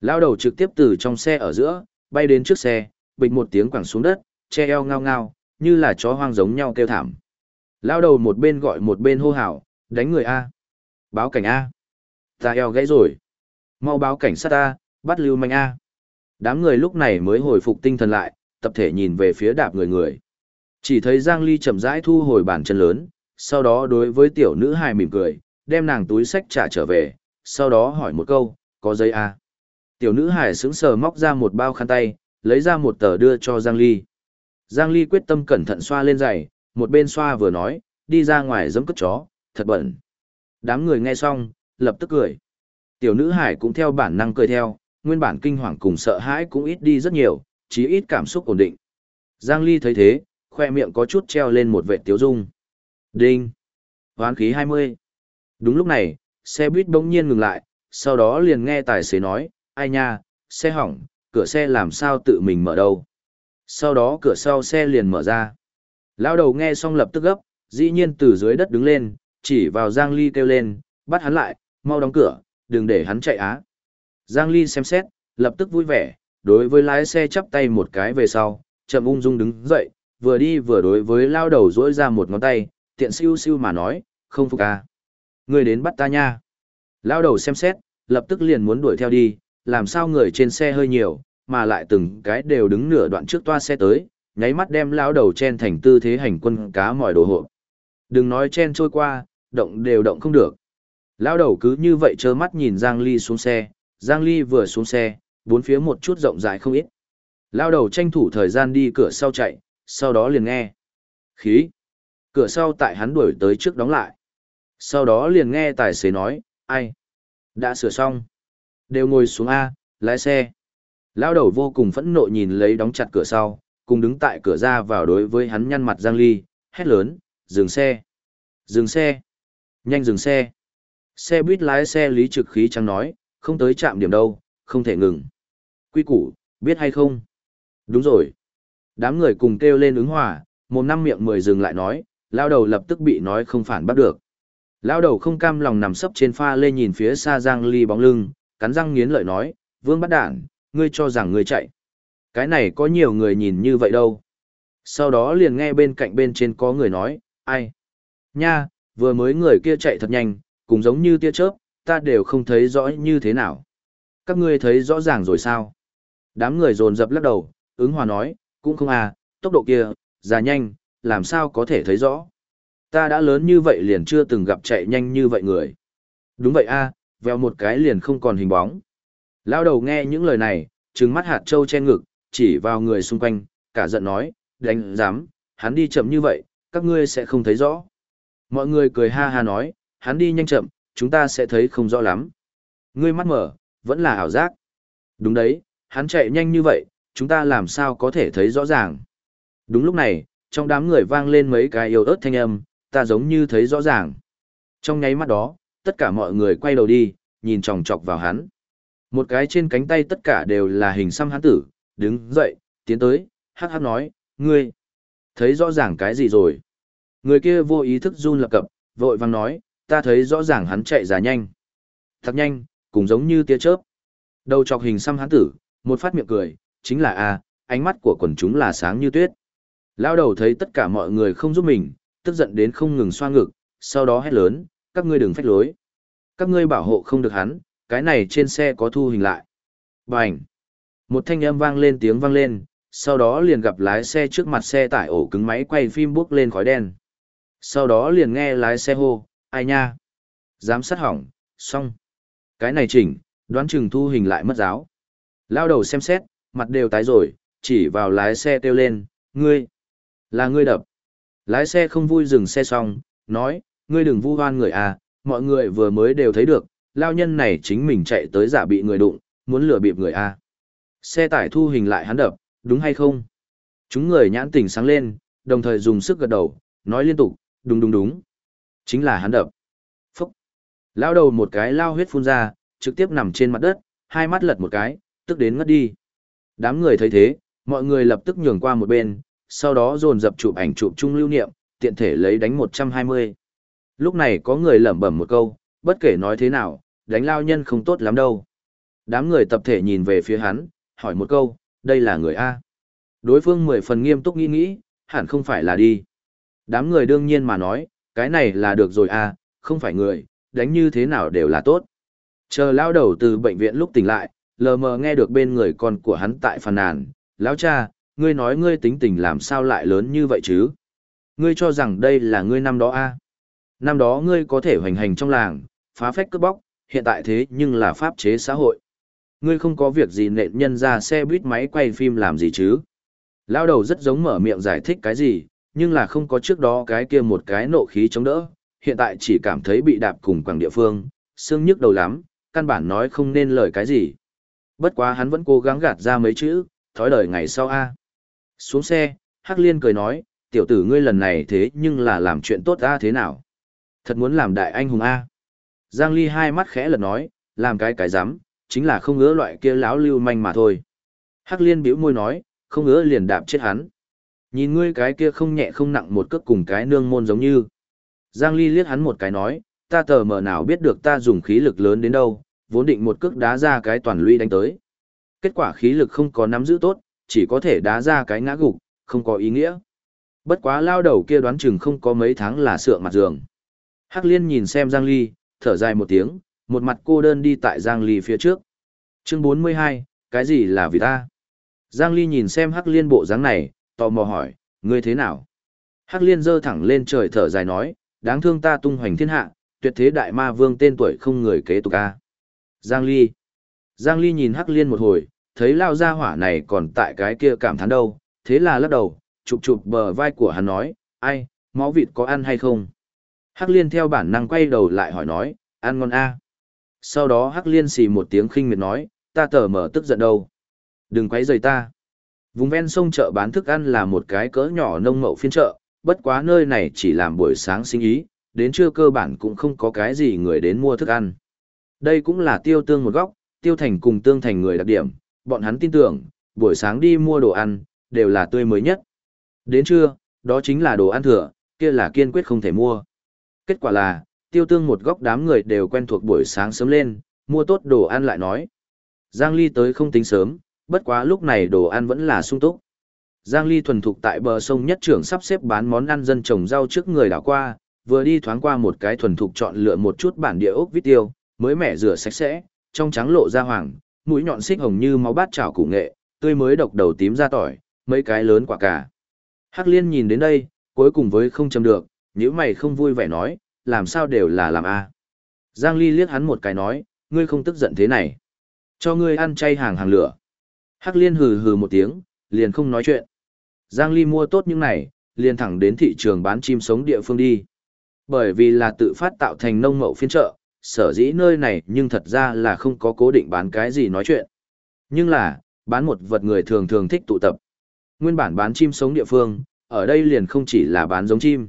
Lao đầu trực tiếp từ trong xe ở giữa, bay đến trước xe, bịch một tiếng quẳng xuống đất, che eo ngao ngao, như là chó hoang giống nhau kêu thảm. Lao đầu một bên gọi một bên hô hào, đánh người A. Báo cảnh A. Ta eo gãy rồi. Mau báo cảnh sát A, bắt lưu manh A. Đám người lúc này mới hồi phục tinh thần lại, tập thể nhìn về phía đạp người người. Chỉ thấy Giang Ly chậm rãi thu hồi bàn chân lớn, sau đó đối với tiểu nữ hài mỉm cười, đem nàng túi sách trả trở về, sau đó hỏi một câu, có giấy A. Tiểu nữ hài sững sờ móc ra một bao khăn tay, lấy ra một tờ đưa cho Giang Ly. Giang Ly quyết tâm cẩn thận xoa lên giày, một bên xoa vừa nói, đi ra ngoài giấm cất chó, thật bẩn. Đám người nghe xong, lập tức cười. Tiểu nữ hải cũng theo bản năng cười theo, nguyên bản kinh hoàng cùng sợ hãi cũng ít đi rất nhiều, chí ít cảm xúc ổn định. Giang Ly thấy thế, khoe miệng có chút treo lên một vệ tiếu dung. Đinh. Hoán khí 20. Đúng lúc này, xe buýt bỗng nhiên ngừng lại, sau đó liền nghe tài xế nói, ai nha, xe hỏng, cửa xe làm sao tự mình mở đâu. Sau đó cửa sau xe liền mở ra. Lao đầu nghe xong lập tức gấp, dĩ nhiên từ dưới đất đứng lên, chỉ vào Giang Ly kêu lên, bắt hắn lại, mau đóng cửa, đừng để hắn chạy á. Giang Ly xem xét, lập tức vui vẻ, đối với lái xe chắp tay một cái về sau, chậm ung dung đứng dậy, vừa đi vừa đối với lao đầu dỗi ra một ngón tay, tiện siêu siêu mà nói, không phục à. Người đến bắt ta nha. Lao đầu xem xét, lập tức liền muốn đuổi theo đi, làm sao người trên xe hơi nhiều, mà lại từng cái đều đứng nửa đoạn trước toa xe tới, nháy mắt đem lao đầu chen thành tư thế hành quân cá mỏi đồ hộ. Đừng nói chen trôi qua, động đều động không được. Lao đầu cứ như vậy trơ mắt nhìn Giang Ly xuống xe, Giang Ly vừa xuống xe, bốn phía một chút rộng rãi không ít. Lao đầu tranh thủ thời gian đi cửa sau chạy, sau đó liền nghe. Khí. Cửa sau tại hắn đuổi tới trước đóng lại. Sau đó liền nghe tài xế nói, ai? Đã sửa xong. Đều ngồi xuống A, lái xe. Lao đầu vô cùng phẫn nộ nhìn lấy đóng chặt cửa sau, cùng đứng tại cửa ra vào đối với hắn nhăn mặt Giang Ly, hét lớn, dừng xe. Dừng xe. Nhanh dừng xe. Xe buýt lái xe lý trực khí trắng nói, không tới trạm điểm đâu, không thể ngừng. Quy củ, biết hay không? Đúng rồi. Đám người cùng kêu lên ứng hòa, một năm miệng mười dừng lại nói, lao đầu lập tức bị nói không phản bắt được. Lao đầu không cam lòng nằm sấp trên pha lê nhìn phía xa Giang Ly bóng lưng, cắn răng nghiến lợi nói, vương bắt đản, ngươi cho rằng ngươi chạy. Cái này có nhiều người nhìn như vậy đâu. Sau đó liền nghe bên cạnh bên trên có người nói, ai? Nha, vừa mới người kia chạy thật nhanh, cũng giống như tia chớp, ta đều không thấy rõ như thế nào. Các ngươi thấy rõ ràng rồi sao? Đám người dồn dập lắc đầu, ứng hòa nói, cũng không à, tốc độ kia, già nhanh, làm sao có thể thấy rõ. Ta đã lớn như vậy liền chưa từng gặp chạy nhanh như vậy người. Đúng vậy a, à, veo một cái liền không còn hình bóng. Lao đầu nghe những lời này, trừng mắt hạt trâu che ngực, chỉ vào người xung quanh, cả giận nói, đánh dám, hắn đi chậm như vậy, các ngươi sẽ không thấy rõ. Mọi người cười ha ha nói, hắn đi nhanh chậm, chúng ta sẽ thấy không rõ lắm. Ngươi mắt mở, vẫn là ảo giác. Đúng đấy, hắn chạy nhanh như vậy, chúng ta làm sao có thể thấy rõ ràng. Đúng lúc này, trong đám người vang lên mấy cái yếu ớt thanh âm, ta giống như thấy rõ ràng. Trong nháy mắt đó, tất cả mọi người quay đầu đi, nhìn chòng chọc vào hắn. Một cái trên cánh tay tất cả đều là hình xăm hắn tử, đứng dậy, tiến tới, hát hát nói, ngươi, thấy rõ ràng cái gì rồi. Người kia vô ý thức run lập cập, vội vang nói, ta thấy rõ ràng hắn chạy ra nhanh. Thật nhanh, cũng giống như tia chớp. Đầu chọc hình xăm hắn tử, một phát miệng cười, chính là a, ánh mắt của quần chúng là sáng như tuyết. Lao đầu thấy tất cả mọi người không giúp mình, tức giận đến không ngừng xoa ngực, sau đó hét lớn, các ngươi đừng phách lối. Các ngươi bảo hộ không được hắn, cái này trên xe có thu hình lại. Bành! Một thanh âm vang lên tiếng vang lên, sau đó liền gặp lái xe trước mặt xe tải ổ cứng máy quay phim bước lên khói đen. Sau đó liền nghe lái xe hô, ai nha? Dám sát hỏng, xong. Cái này chỉnh, đoán chừng thu hình lại mất giáo. Lao đầu xem xét, mặt đều tái rồi, chỉ vào lái xe kêu lên, ngươi, là ngươi đập. Lái xe không vui dừng xe xong, nói, ngươi đừng vu hoan người à, mọi người vừa mới đều thấy được, lao nhân này chính mình chạy tới giả bị người đụng, muốn lừa bịp người à. Xe tải thu hình lại hắn đập, đúng hay không? Chúng người nhãn tỉnh sáng lên, đồng thời dùng sức gật đầu, nói liên tục, đúng đúng đúng. Chính là hắn đập. Phúc. Lao đầu một cái lao huyết phun ra, trực tiếp nằm trên mặt đất, hai mắt lật một cái, tức đến ngất đi. Đám người thấy thế, mọi người lập tức nhường qua một bên, sau đó dồn dập chụp ảnh chụp chung lưu niệm, tiện thể lấy đánh 120. Lúc này có người lẩm bẩm một câu, bất kể nói thế nào, đánh lao nhân không tốt lắm đâu. Đám người tập thể nhìn về phía hắn, hỏi một câu, đây là người A. Đối phương mười phần nghiêm túc nghĩ nghĩ, hẳn không phải là đi. Đám người đương nhiên mà nói, cái này là được rồi A, không phải người, đánh như thế nào đều là tốt. Chờ lao đầu từ bệnh viện lúc tỉnh lại, lờ mờ nghe được bên người con của hắn tại phàn nàn, lão cha, ngươi nói ngươi tính tình làm sao lại lớn như vậy chứ? Ngươi cho rằng đây là ngươi năm đó a? Năm đó ngươi có thể hoành hành trong làng, phá phách cướp bóc, hiện tại thế nhưng là pháp chế xã hội. Ngươi không có việc gì nện nhân ra xe buýt máy quay phim làm gì chứ? Lao đầu rất giống mở miệng giải thích cái gì, nhưng là không có trước đó cái kia một cái nộ khí chống đỡ, hiện tại chỉ cảm thấy bị đạp cùng quảng địa phương, xương nhức đầu lắm, căn bản nói không nên lời cái gì. Bất quá hắn vẫn cố gắng gạt ra mấy chữ, thói đời ngày sau a. Xuống xe, Hắc Liên cười nói, tiểu tử ngươi lần này thế nhưng là làm chuyện tốt a thế nào? Thật muốn làm đại anh hùng a. Giang Ly hai mắt khẽ lật nói, làm cái cái dám, chính là không ngứa loại kia láo lưu manh mà thôi. Hắc liên bĩu môi nói, không ngứa liền đạp chết hắn. Nhìn ngươi cái kia không nhẹ không nặng một cước cùng cái nương môn giống như. Giang Ly liếc hắn một cái nói, ta tờ mờ nào biết được ta dùng khí lực lớn đến đâu, vốn định một cước đá ra cái toàn lũy đánh tới. Kết quả khí lực không có nắm giữ tốt, chỉ có thể đá ra cái ngã gục, không có ý nghĩa. Bất quá lao đầu kia đoán chừng không có mấy tháng là sượng mặt giường. Hắc liên nhìn xem Giang Ly, thở dài một tiếng, một mặt cô đơn đi tại Giang Ly phía trước. Chương 42, cái gì là vì ta? Giang Ly nhìn xem Hắc liên bộ dáng này, tò mò hỏi, ngươi thế nào? Hắc liên giơ thẳng lên trời thở dài nói, đáng thương ta tung hoành thiên hạ, tuyệt thế đại ma vương tên tuổi không người kế tục a. Giang Ly. Giang Ly nhìn Hắc liên một hồi, thấy lao ra hỏa này còn tại cái kia cảm thán đâu, thế là lắc đầu, chụp chụp bờ vai của hắn nói, ai, máu vịt có ăn hay không? Hắc liên theo bản năng quay đầu lại hỏi nói, ăn ngon a. Sau đó Hắc liên xì một tiếng khinh miệt nói, ta tở mở tức giận đâu. Đừng quấy rầy ta. Vùng ven sông chợ bán thức ăn là một cái cỡ nhỏ nông mậu phiên chợ, bất quá nơi này chỉ làm buổi sáng sinh ý, đến trưa cơ bản cũng không có cái gì người đến mua thức ăn. Đây cũng là tiêu tương một góc, tiêu thành cùng tương thành người đặc điểm, bọn hắn tin tưởng, buổi sáng đi mua đồ ăn, đều là tươi mới nhất. Đến trưa, đó chính là đồ ăn thừa, kia là kiên quyết không thể mua. Kết quả là, tiêu tương một góc đám người đều quen thuộc buổi sáng sớm lên, mua tốt đồ ăn lại nói. Giang Ly tới không tính sớm, bất quá lúc này đồ ăn vẫn là sung túc. Giang Ly thuần thục tại bờ sông nhất trưởng sắp xếp bán món ăn dân trồng rau trước người đảo qua, vừa đi thoáng qua một cái thuần thục chọn lựa một chút bản địa ốc vít tiêu, mới mẻ rửa sạch sẽ, trong trắng lộ ra hoàng, mũi nhọn xích hồng như máu bát chảo củ nghệ, tươi mới độc đầu tím ra tỏi, mấy cái lớn quả cả. Hắc Liên nhìn đến đây, cuối cùng với không chầm được, nếu mày không vui vẻ nói, làm sao đều là làm a. Giang Ly liếc hắn một cái nói, ngươi không tức giận thế này. Cho ngươi ăn chay hàng hàng lửa. Hắc Liên hừ hừ một tiếng, liền không nói chuyện. Giang Ly mua tốt những này, liền thẳng đến thị trường bán chim sống địa phương đi. Bởi vì là tự phát tạo thành nông mậu phiên chợ, sở dĩ nơi này nhưng thật ra là không có cố định bán cái gì nói chuyện. Nhưng là, bán một vật người thường thường thích tụ tập. Nguyên bản bán chim sống địa phương, ở đây liền không chỉ là bán giống chim.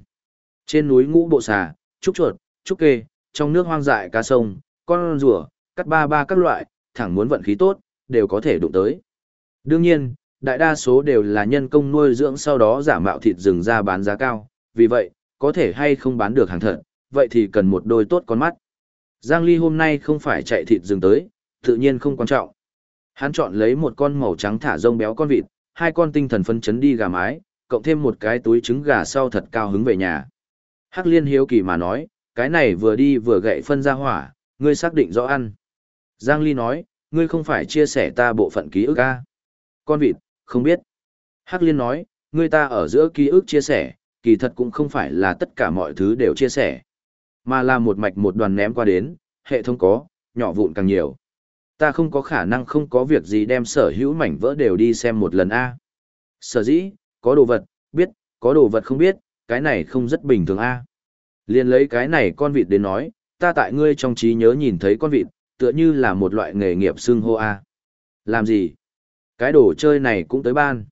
Trên núi ngũ bộ xà, trúc chuột, trúc kê, trong nước hoang dại cá sông, con rùa, cắt ba ba các loại, thẳng muốn vận khí tốt, đều có thể đụng tới. Đương nhiên, đại đa số đều là nhân công nuôi dưỡng sau đó giả mạo thịt rừng ra bán giá cao, vì vậy, có thể hay không bán được hàng thật, vậy thì cần một đôi tốt con mắt. Giang Ly hôm nay không phải chạy thịt rừng tới, tự nhiên không quan trọng. Hắn chọn lấy một con màu trắng thả rông béo con vịt, hai con tinh thần phân chấn đi gà mái, cộng thêm một cái túi trứng gà sau thật cao hứng về nhà. Hắc liên hiếu kỳ mà nói, cái này vừa đi vừa gậy phân ra hỏa, ngươi xác định rõ ăn. Giang Ly nói, ngươi không phải chia sẻ ta bộ phận ký ức a? Con vịt, không biết. Hắc liên nói, người ta ở giữa ký ức chia sẻ, kỳ thật cũng không phải là tất cả mọi thứ đều chia sẻ. Mà là một mạch một đoàn ném qua đến, hệ thống có, nhỏ vụn càng nhiều. Ta không có khả năng không có việc gì đem sở hữu mảnh vỡ đều đi xem một lần A. Sở dĩ, có đồ vật, biết, có đồ vật không biết, cái này không rất bình thường A. Liên lấy cái này con vịt đến nói, ta tại ngươi trong trí nhớ nhìn thấy con vịt, tựa như là một loại nghề nghiệp xưng hô A. Làm gì? Cái đồ chơi này cũng tới ban.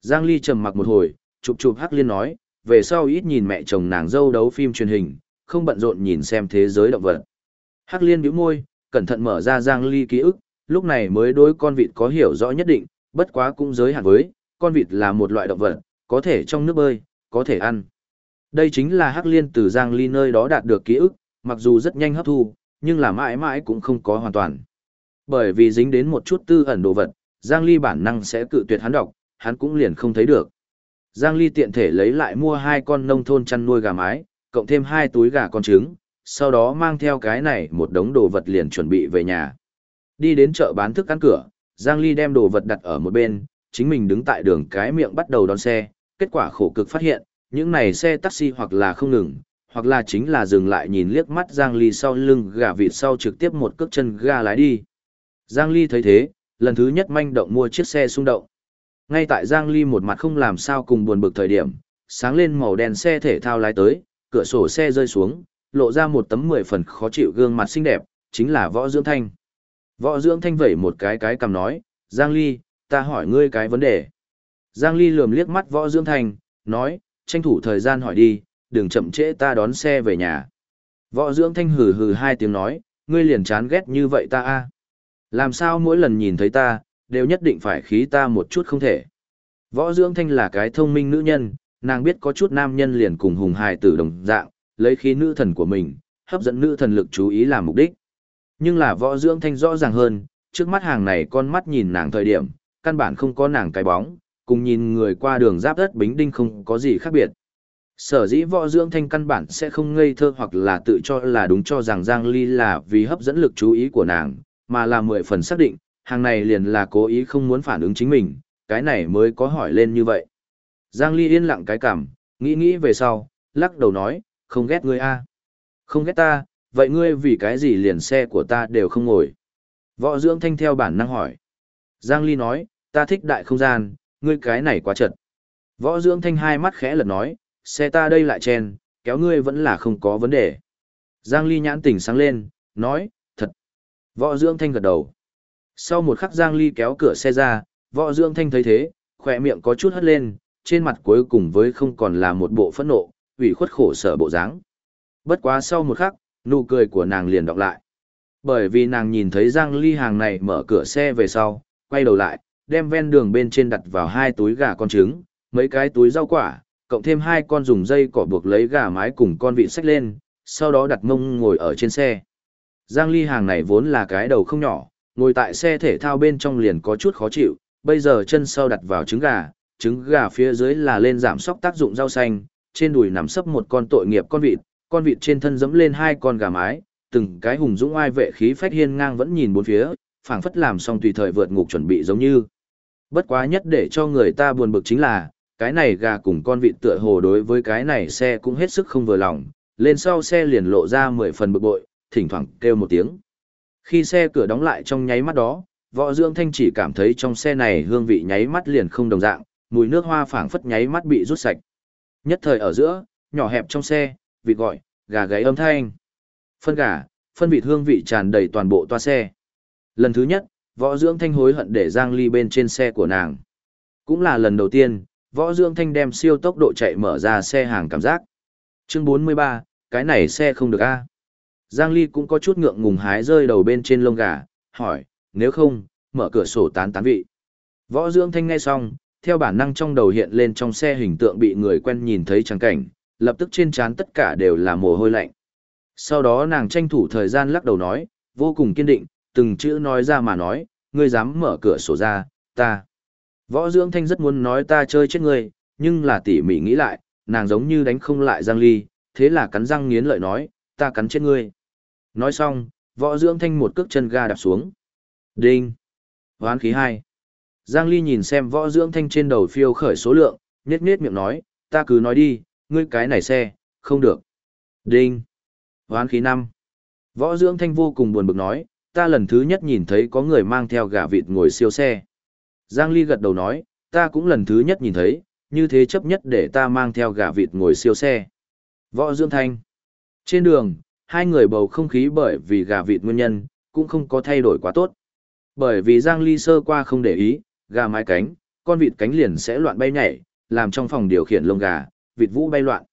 Giang Ly trầm mặc một hồi, chụp chụp Hắc Liên nói, về sau ít nhìn mẹ chồng nàng dâu đấu phim truyền hình, không bận rộn nhìn xem thế giới động vật. Hắc liên bĩu môi, cẩn thận mở ra Giang Ly ký ức, lúc này mới đối con vịt có hiểu rõ nhất định, bất quá cũng giới hạn với, con vịt là một loại động vật, có thể trong nước bơi, có thể ăn. Đây chính là Hắc liên từ Giang Ly nơi đó đạt được ký ức, mặc dù rất nhanh hấp thu, nhưng là mãi mãi cũng không có hoàn toàn. Bởi vì dính đến một chút tư ẩn đồ vật, Giang Ly bản năng sẽ cự tuyệt hắn đọc, hắn cũng liền không thấy được. Giang Ly tiện thể lấy lại mua hai con nông thôn chăn nuôi gà mái, cộng thêm hai túi gà con trứng, sau đó mang theo cái này một đống đồ vật liền chuẩn bị về nhà. Đi đến chợ bán thức ăn cửa, Giang Ly đem đồ vật đặt ở một bên, chính mình đứng tại đường cái miệng bắt đầu đón xe, kết quả khổ cực phát hiện, những này xe taxi hoặc là không ngừng, hoặc là chính là dừng lại nhìn liếc mắt Giang Ly sau lưng gà vịt sau trực tiếp một cước chân ga lái đi. Giang Ly thấy thế, lần thứ nhất manh động mua chiếc xe xung động. Ngay tại Giang Ly một mặt không làm sao cùng buồn bực thời điểm, sáng lên màu đen xe thể thao lái tới, cửa sổ xe rơi xuống, lộ ra một tấm mười phần khó chịu gương mặt xinh đẹp, chính là Võ Dưỡng Thanh. Võ Dưỡng Thanh vẩy một cái cái cầm nói, Giang Ly, ta hỏi ngươi cái vấn đề. Giang Ly lườm liếc mắt Võ Dưỡng Thanh, nói, tranh thủ thời gian hỏi đi, đừng chậm trễ ta đón xe về nhà. Võ dưỡng thanh hừ hừ hai tiếng nói, ngươi liền chán ghét như vậy ta a làm sao mỗi lần nhìn thấy ta, đều nhất định phải khí ta một chút không thể. Võ dưỡng thanh là cái thông minh nữ nhân, nàng biết có chút nam nhân liền cùng hùng hài tử đồng dạng, lấy khí nữ thần của mình, hấp dẫn nữ thần lực chú ý làm mục đích. Nhưng là võ dưỡng thanh rõ ràng hơn, trước mắt hàng này con mắt nhìn nàng thời điểm, căn bản không có nàng cái bóng, cùng nhìn người qua đường giáp đất bính đinh không có gì khác biệt. Sở dĩ võ dưỡng thanh căn bản sẽ không ngây thơ hoặc là tự cho là đúng cho rằng Giang Ly là vì hấp dẫn lực chú ý của nàng, mà là mười phần xác định, hàng này liền là cố ý không muốn phản ứng chính mình, cái này mới có hỏi lên như vậy. Giang Ly yên lặng cái cảm, nghĩ nghĩ về sau, lắc đầu nói, không ghét ngươi a, Không ghét ta, vậy ngươi vì cái gì liền xe của ta đều không ngồi. Võ dưỡng thanh theo bản năng hỏi. Giang Ly nói, ta thích đại không gian, ngươi cái này quá chật. Võ dưỡng thanh hai mắt khẽ lật nói, xe ta đây lại chen, kéo ngươi vẫn là không có vấn đề. Giang Ly nhãn tỉnh sáng lên, nói. Võ dưỡng thanh gật đầu. Sau một khắc Giang Ly kéo cửa xe ra, võ dưỡng thanh thấy thế, khỏe miệng có chút hất lên, trên mặt cuối cùng với không còn là một bộ phẫn nộ, ủy khuất khổ sở bộ dáng. Bất quá sau một khắc, nụ cười của nàng liền đọc lại. Bởi vì nàng nhìn thấy Giang Ly hàng này mở cửa xe về sau, quay đầu lại, đem ven đường bên trên đặt vào hai túi gà con trứng, mấy cái túi rau quả, cộng thêm hai con dùng dây cỏ buộc lấy gà mái cùng con vịt sách lên, sau đó đặt mông ngồi ở trên xe. Giang Ly hàng này vốn là cái đầu không nhỏ, ngồi tại xe thể thao bên trong liền có chút khó chịu, bây giờ chân sau đặt vào trứng gà, trứng gà phía dưới là lên giảm sóc tác dụng rau xanh, trên đùi nằm sấp một con tội nghiệp con vịt, con vịt trên thân dẫm lên hai con gà mái, từng cái hùng dũng oai vệ khí phách hiên ngang vẫn nhìn bốn phía, phảng phất làm xong tùy thời vượt ngục chuẩn bị giống như. Bất quá nhất để cho người ta buồn bực chính là, cái này gà cùng con vịt tựa hồ đối với cái này xe cũng hết sức không vừa lòng, lên sau xe liền lộ ra mười phần bực bội, thỉnh thoảng kêu một tiếng. Khi xe cửa đóng lại trong nháy mắt đó, võ dưỡng thanh chỉ cảm thấy trong xe này hương vị nháy mắt liền không đồng dạng, mùi nước hoa phảng phất nháy mắt bị rút sạch. Nhất thời ở giữa, nhỏ hẹp trong xe, vịt gọi, gà gáy âm thanh. Phân gà, phân vịt hương vị tràn đầy toàn bộ toa xe. Lần thứ nhất, võ dưỡng thanh hối hận để Giang Ly bên trên xe của nàng. Cũng là lần đầu tiên, võ dưỡng thanh đem siêu tốc độ chạy mở ra xe hàng cảm giác. Chương 43, cái này xe không được a Giang Ly cũng có chút ngượng ngùng hái rơi đầu bên trên lông gà, hỏi, nếu không, mở cửa sổ tán tán vị. Võ dưỡng thanh nghe xong, theo bản năng trong đầu hiện lên trong xe hình tượng bị người quen nhìn thấy trắng cảnh, lập tức trên trán tất cả đều là mồ hôi lạnh. Sau đó nàng tranh thủ thời gian lắc đầu nói, vô cùng kiên định, từng chữ nói ra mà nói, ngươi dám mở cửa sổ ra, ta. Võ dưỡng thanh rất muốn nói ta chơi chết ngươi, nhưng là tỉ mỉ nghĩ lại, nàng giống như đánh không lại Giang Ly, thế là cắn răng nghiến lợi nói, ta cắn chết ngươi. Nói xong, võ dưỡng thanh một cước chân ga đạp xuống. Đinh. Hoán khí 2. Giang Ly nhìn xem võ dưỡng thanh trên đầu phiêu khởi số lượng, nhét nhét miệng nói, ta cứ nói đi, ngươi cái này xe, không được. Đinh. Hoán khí 5. Võ dưỡng thanh vô cùng buồn bực nói, ta lần thứ nhất nhìn thấy có người mang theo gà vịt ngồi siêu xe. Giang Ly gật đầu nói, ta cũng lần thứ nhất nhìn thấy, như thế chấp nhất để ta mang theo gà vịt ngồi siêu xe. Võ dưỡng thanh. Trên đường, hai người bầu không khí bởi vì gà vịt nguyên nhân, cũng không có thay đổi quá tốt. Bởi vì Giang Ly sơ qua không để ý, gà mái cánh, con vịt cánh liền sẽ loạn bay nhảy, làm trong phòng điều khiển lông gà, vịt vũ bay loạn.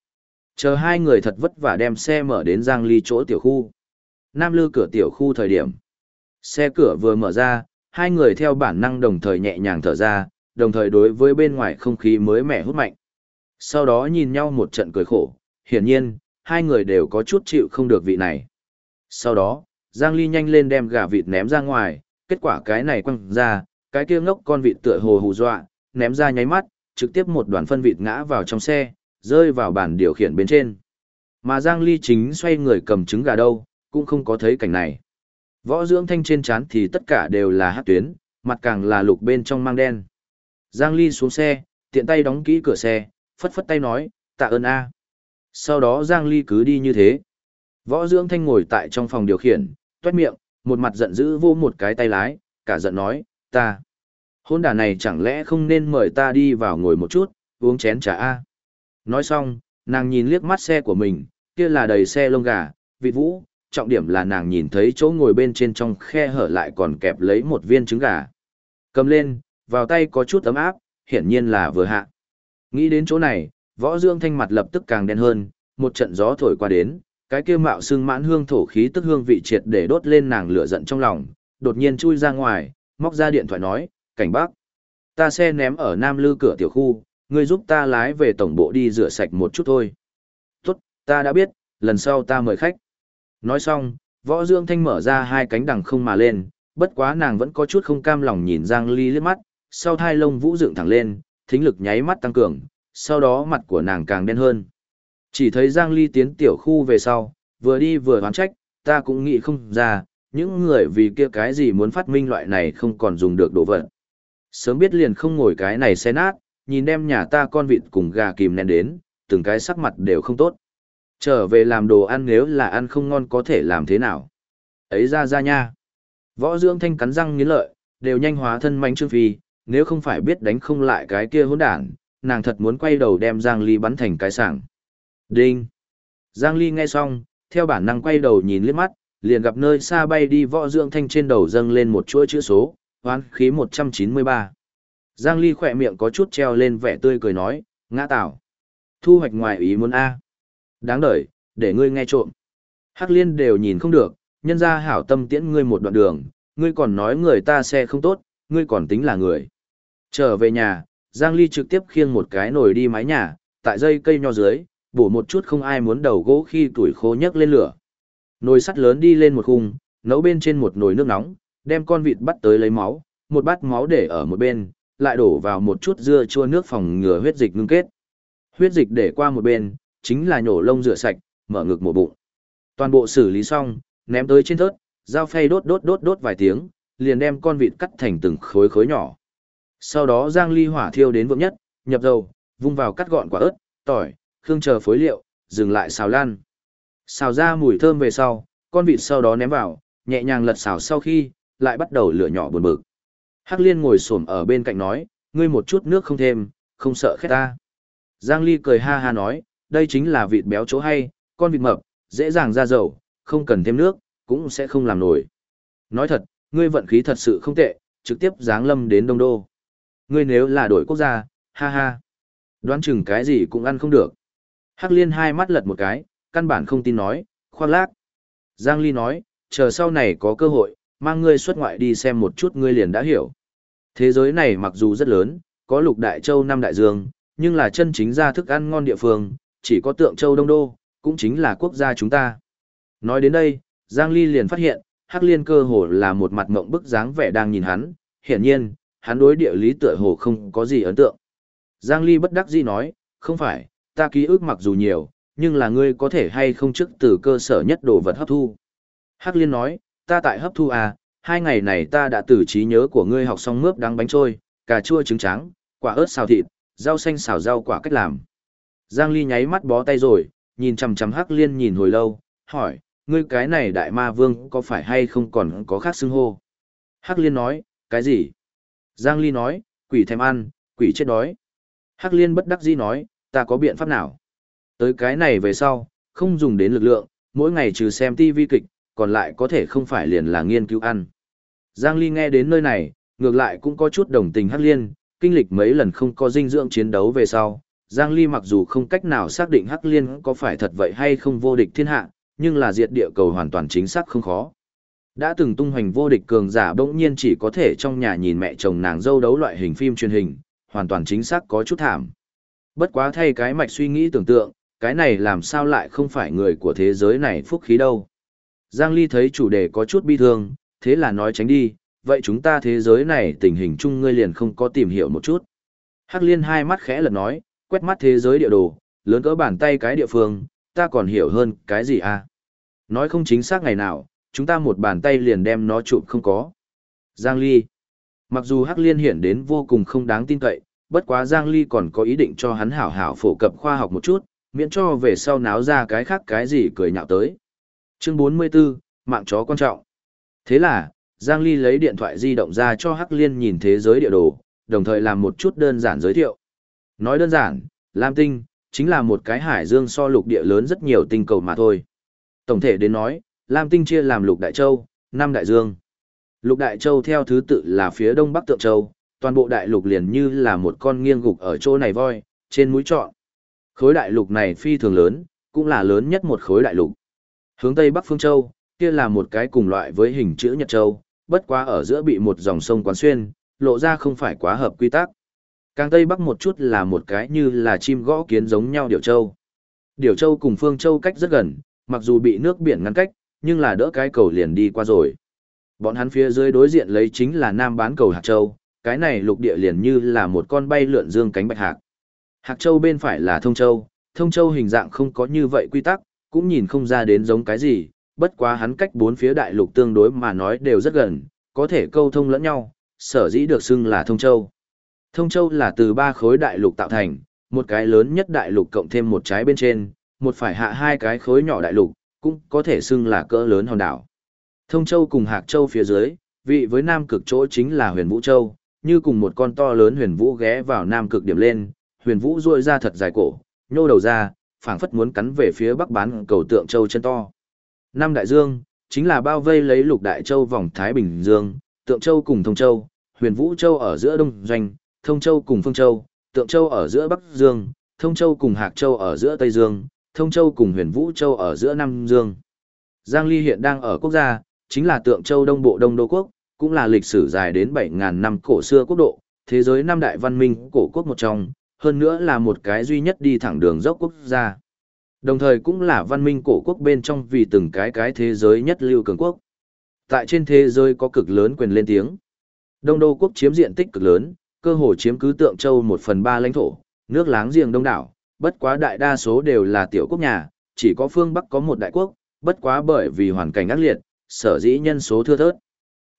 Chờ hai người thật vất vả đem xe mở đến Giang Ly chỗ tiểu khu. Nam lư cửa tiểu khu thời điểm. Xe cửa vừa mở ra, hai người theo bản năng đồng thời nhẹ nhàng thở ra, đồng thời đối với bên ngoài không khí mới mẻ hút mạnh. Sau đó nhìn nhau một trận cười khổ, hiển nhiên, hai người đều có chút chịu không được vị này. Sau đó, Giang Ly nhanh lên đem gà vịt ném ra ngoài, kết quả cái này quăng ra, cái kia ngốc con vịt tựa hồ hù dọa, ném ra nháy mắt, trực tiếp một đoàn phân vịt ngã vào trong xe, rơi vào bàn điều khiển bên trên. Mà Giang Ly chính xoay người cầm trứng gà đâu, cũng không có thấy cảnh này. Võ dưỡng thanh trên chán thì tất cả đều là hát tuyến, mặt càng là lục bên trong mang đen. Giang Ly xuống xe, tiện tay đóng kỹ cửa xe, phất phất tay nói, tạ ơn A. Sau đó Giang Ly cứ đi như thế. Võ dưỡng thanh ngồi tại trong phòng điều khiển, tuét miệng, một mặt giận dữ vô một cái tay lái, cả giận nói, ta. Hôn đà này chẳng lẽ không nên mời ta đi vào ngồi một chút, uống chén trà A. Nói xong, nàng nhìn liếc mắt xe của mình, kia là đầy xe lông gà, vị vũ, trọng điểm là nàng nhìn thấy chỗ ngồi bên trên trong khe hở lại còn kẹp lấy một viên trứng gà. Cầm lên, vào tay có chút ấm áp, hiển nhiên là vừa hạ. Nghĩ đến chỗ này, Võ Dương Thanh mặt lập tức càng đen hơn, một trận gió thổi qua đến, cái kia mạo xương mãn hương thổ khí tức hương vị triệt để đốt lên nàng lửa giận trong lòng, đột nhiên chui ra ngoài, móc ra điện thoại nói, cảnh bác. Ta xe ném ở Nam Lư cửa tiểu khu, ngươi giúp ta lái về tổng bộ đi rửa sạch một chút thôi. Tốt, ta đã biết, lần sau ta mời khách. Nói xong, võ dương thanh mở ra hai cánh đằng không mà lên, bất quá nàng vẫn có chút không cam lòng nhìn Giang Ly liếc mắt, sau thai lông vũ dựng thẳng lên, thính lực nháy mắt tăng cường, sau đó mặt của nàng càng đen hơn. Chỉ thấy Giang Ly tiến tiểu khu về sau, vừa đi vừa hoán trách, ta cũng nghĩ không ra, những người vì kia cái gì muốn phát minh loại này không còn dùng được đồ vật. Sớm biết liền không ngồi cái này xe nát, nhìn đem nhà ta con vịt cùng gà kìm nén đến, từng cái sắc mặt đều không tốt. Trở về làm đồ ăn nếu là ăn không ngon có thể làm thế nào? Ấy ra ra nha. Võ dưỡng thanh cắn răng nghiến lợi, đều nhanh hóa thân manh trương phi, nếu không phải biết đánh không lại cái kia hỗn đản, nàng thật muốn quay đầu đem Giang Ly bắn thành cái sảng. Đinh! Giang Ly nghe xong, theo bản năng quay đầu nhìn liếc mắt, liền gặp nơi xa bay đi võ dưỡng thanh trên đầu dâng lên một chuỗi chữ số, hoán khí 193. Giang Ly khỏe miệng có chút treo lên vẻ tươi cười nói, ngã tạo. Thu hoạch ngoài ý muốn A. Đáng đợi, để ngươi nghe trộm. Hắc liên đều nhìn không được, nhân ra hảo tâm tiễn ngươi một đoạn đường, ngươi còn nói người ta xe không tốt, ngươi còn tính là người. Trở về nhà, Giang Ly trực tiếp khiêng một cái nồi đi mái nhà, tại dây cây nho dưới, bổ một chút không ai muốn đầu gỗ khi tuổi khô nhấc lên lửa. Nồi sắt lớn đi lên một khung, nấu bên trên một nồi nước nóng, đem con vịt bắt tới lấy máu, một bát máu để ở một bên, lại đổ vào một chút dưa chua nước phòng ngừa huyết dịch ngưng kết. Huyết dịch để qua một bên, chính là nhổ lông rửa sạch, mở ngực một bụng. Toàn bộ xử lý xong, ném tới trên thớt, dao phay đốt đốt đốt đốt vài tiếng, liền đem con vịt cắt thành từng khối khối nhỏ. Sau đó giang ly hỏa thiêu đến vượng nhất, nhập dầu, vung vào cắt gọn quả ớt, tỏi, khương chờ phối liệu, dừng lại xào lan. Xào ra mùi thơm về sau, con vịt sau đó ném vào, nhẹ nhàng lật xào sau khi, lại bắt đầu lửa nhỏ buồn bực. Hắc Liên ngồi xổm ở bên cạnh nói, ngươi một chút nước không thêm, không sợ khét ta. Giang Ly cười ha ha nói, đây chính là vịt béo chỗ hay, con vịt mập, dễ dàng ra dầu, không cần thêm nước, cũng sẽ không làm nổi. Nói thật, ngươi vận khí thật sự không tệ, trực tiếp giáng lâm đến Đông Đô. Ngươi nếu là đổi quốc gia, ha ha. Đoán chừng cái gì cũng ăn không được. Hắc Liên hai mắt lật một cái, căn bản không tin nói, khoan lác. Giang Ly nói, chờ sau này có cơ hội, mang ngươi xuất ngoại đi xem một chút ngươi liền đã hiểu. Thế giới này mặc dù rất lớn, có lục đại châu năm đại dương, nhưng là chân chính ra thức ăn ngon địa phương, chỉ có tượng châu Đông Đô, cũng chính là quốc gia chúng ta. Nói đến đây, Giang Ly liền phát hiện, Hắc Liên cơ hồ là một mặt mộng bức dáng vẻ đang nhìn hắn, hiển nhiên, hắn đối địa lý tựa hồ không có gì ấn tượng. Giang Ly bất đắc dĩ nói, không phải, ta ký ức mặc dù nhiều, nhưng là ngươi có thể hay không trước từ cơ sở nhất đồ vật hấp thu. Hắc Liên nói, ta tại hấp thu à, hai ngày này ta đã từ trí nhớ của ngươi học xong mướp đắng bánh trôi, cà chua trứng trắng, quả ớt xào thịt, rau xanh xào rau quả cách làm. Giang Ly nháy mắt bó tay rồi, nhìn chằm chằm Hắc Liên nhìn hồi lâu, hỏi, ngươi cái này đại ma vương có phải hay không còn có khác xưng hô? Hắc Liên nói, cái gì? Giang Ly nói, quỷ thèm ăn, quỷ chết đói. Hắc Liên bất đắc dĩ nói, ta có biện pháp nào? Tới cái này về sau, không dùng đến lực lượng, mỗi ngày trừ xem TV kịch, còn lại có thể không phải liền là nghiên cứu ăn. Giang Ly nghe đến nơi này, ngược lại cũng có chút đồng tình Hắc Liên, kinh lịch mấy lần không có dinh dưỡng chiến đấu về sau. Giang Ly mặc dù không cách nào xác định Hắc Liên có phải thật vậy hay không vô địch thiên hạ, nhưng là diệt địa cầu hoàn toàn chính xác không khó. Đã từng tung hoành vô địch cường giả bỗng nhiên chỉ có thể trong nhà nhìn mẹ chồng nàng dâu đấu loại hình phim truyền hình, hoàn toàn chính xác có chút thảm. Bất quá thay cái mạch suy nghĩ tưởng tượng, cái này làm sao lại không phải người của thế giới này phúc khí đâu. Giang Ly thấy chủ đề có chút bi thương, thế là nói tránh đi, vậy chúng ta thế giới này tình hình chung ngươi liền không có tìm hiểu một chút. Hắc liên hai mắt khẽ lật nói, quét mắt thế giới địa đồ, lớn cỡ bàn tay cái địa phương, ta còn hiểu hơn cái gì à? Nói không chính xác ngày nào, chúng ta một bàn tay liền đem nó chụp không có. Giang Ly Mặc dù Hắc liên hiện đến vô cùng không đáng tin cậy, bất quá Giang Ly còn có ý định cho hắn hảo hảo phổ cập khoa học một chút, miễn cho về sau náo ra cái khác cái gì cười nhạo tới. Chương 44, mạng chó quan trọng. Thế là, Giang Ly lấy điện thoại di động ra cho Hắc Liên nhìn thế giới địa đồ, đồng thời làm một chút đơn giản giới thiệu. Nói đơn giản, Lam Tinh, chính là một cái hải dương so lục địa lớn rất nhiều tinh cầu mà thôi. Tổng thể đến nói, Lam Tinh chia làm lục đại châu, Nam đại dương. Lục đại châu theo thứ tự là phía đông bắc tượng châu, toàn bộ đại lục liền như là một con nghiêng gục ở chỗ này voi, trên mũi trọn. Khối đại lục này phi thường lớn, cũng là lớn nhất một khối đại lục. Hướng Tây Bắc Phương Châu, kia là một cái cùng loại với hình chữ Nhật Châu, bất quá ở giữa bị một dòng sông quán xuyên, lộ ra không phải quá hợp quy tắc. Càng Tây Bắc một chút là một cái như là chim gõ kiến giống nhau Điểu Châu. Điểu Châu cùng Phương Châu cách rất gần, mặc dù bị nước biển ngăn cách, nhưng là đỡ cái cầu liền đi qua rồi. Bọn hắn phía dưới đối diện lấy chính là Nam bán cầu Hạc Châu, cái này lục địa liền như là một con bay lượn dương cánh bạch hạc. Hạc Châu bên phải là Thông Châu, Thông Châu hình dạng không có như vậy quy tắc, cũng nhìn không ra đến giống cái gì, bất quá hắn cách bốn phía đại lục tương đối mà nói đều rất gần, có thể câu thông lẫn nhau, sở dĩ được xưng là Thông Châu. Thông Châu là từ ba khối đại lục tạo thành, một cái lớn nhất đại lục cộng thêm một trái bên trên, một phải hạ hai cái khối nhỏ đại lục, cũng có thể xưng là cỡ lớn hòn đảo. Thông Châu cùng Hạc Châu phía dưới, vị với nam cực chỗ chính là huyền Vũ Châu, như cùng một con to lớn huyền Vũ ghé vào nam cực điểm lên, huyền Vũ duỗi ra thật dài cổ, nhô đầu ra, phảng phất muốn cắn về phía bắc bán cầu tượng Châu chân to. Nam Đại Dương, chính là bao vây lấy lục Đại Châu vòng Thái Bình Dương, tượng Châu cùng Thông Châu, huyền Vũ Châu ở giữa Đông Doanh, Thông Châu cùng Phương Châu, tượng Châu ở giữa Bắc Dương, Thông Châu cùng Hạc Châu ở giữa Tây Dương, Thông Châu cùng Huyền Vũ Châu ở giữa Nam Dương. Giang Ly hiện đang ở quốc gia, chính là tượng Châu Đông Bộ Đông Đô Quốc, cũng là lịch sử dài đến 7.000 năm cổ xưa quốc độ, thế giới năm đại văn minh cổ quốc một trong, hơn nữa là một cái duy nhất đi thẳng đường dốc quốc gia. Đồng thời cũng là văn minh cổ quốc bên trong vì từng cái cái thế giới nhất lưu cường quốc. Tại trên thế giới có cực lớn quyền lên tiếng. Đông Đô quốc chiếm diện tích cực lớn, cơ hồ chiếm cứ tượng châu một phần ba lãnh thổ, nước láng giềng đông đảo, bất quá đại đa số đều là tiểu quốc nhà, chỉ có phương Bắc có một đại quốc, bất quá bởi vì hoàn cảnh ác liệt, sở dĩ nhân số thưa thớt.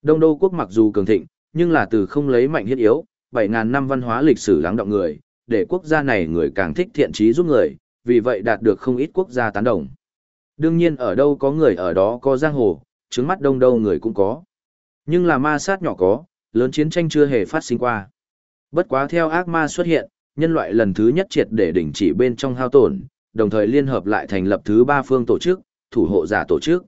Đông Đô quốc mặc dù cường thịnh, nhưng là từ không lấy mạnh hiết yếu, 7.000 năm văn hóa lịch sử lắng động người, để quốc gia này người càng thích thiện trí giúp người, vì vậy đạt được không ít quốc gia tán đồng. Đương nhiên ở đâu có người ở đó có giang hồ, trứng mắt đông đâu người cũng có. Nhưng là ma sát nhỏ có, lớn chiến tranh chưa hề phát sinh qua. Bất quá theo ác ma xuất hiện, nhân loại lần thứ nhất triệt để đình chỉ bên trong hao tổn, đồng thời liên hợp lại thành lập thứ ba phương tổ chức, thủ hộ giả tổ chức.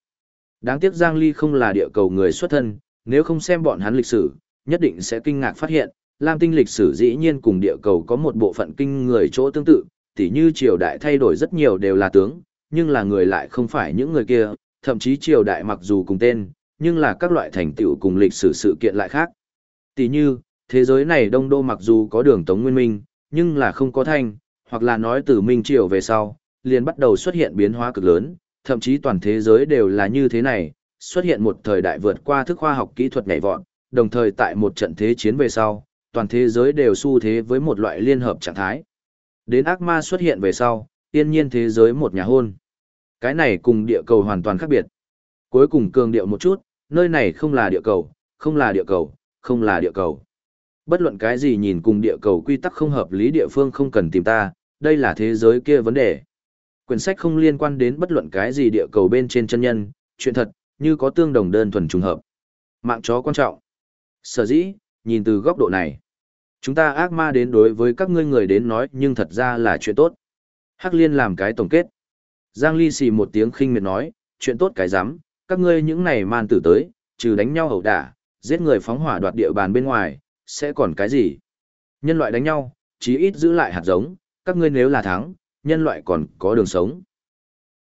Đáng tiếc Giang Ly không là địa cầu người xuất thân, nếu không xem bọn hắn lịch sử, nhất định sẽ kinh ngạc phát hiện, Lam tinh lịch sử dĩ nhiên cùng địa cầu có một bộ phận kinh người chỗ tương tự, tỉ như triều đại thay đổi rất nhiều đều là tướng, nhưng là người lại không phải những người kia, thậm chí triều đại mặc dù cùng tên, nhưng là các loại thành tựu cùng lịch sử sự kiện lại khác. Tỉ như, thế giới này đông đô mặc dù có đường tống nguyên minh, nhưng là không có thanh, hoặc là nói từ minh triều về sau, liền bắt đầu xuất hiện biến hóa cực lớn, thậm chí toàn thế giới đều là như thế này, xuất hiện một thời đại vượt qua thức khoa học kỹ thuật nhảy vọt, đồng thời tại một trận thế chiến về sau, toàn thế giới đều xu thế với một loại liên hợp trạng thái. Đến ác ma xuất hiện về sau, tiên nhiên thế giới một nhà hôn. Cái này cùng địa cầu hoàn toàn khác biệt. Cuối cùng cường điệu một chút, nơi này không là địa cầu, không là địa cầu, không là địa cầu. Bất luận cái gì nhìn cùng địa cầu quy tắc không hợp lý địa phương không cần tìm ta, đây là thế giới kia vấn đề. Quyển sách không liên quan đến bất luận cái gì địa cầu bên trên chân nhân, chuyện thật, như có tương đồng đơn thuần trùng hợp. Mạng chó quan trọng. Sở dĩ, nhìn từ góc độ này, chúng ta ác ma đến đối với các ngươi người đến nói nhưng thật ra là chuyện tốt. Hắc Liên làm cái tổng kết. Giang Ly xì một tiếng khinh miệt nói, chuyện tốt cái dám, các ngươi những này man tử tới, trừ đánh nhau hậu đả, giết người phóng hỏa đoạt địa bàn bên ngoài, sẽ còn cái gì? Nhân loại đánh nhau, chí ít giữ lại hạt giống, các ngươi nếu là thắng, nhân loại còn có đường sống.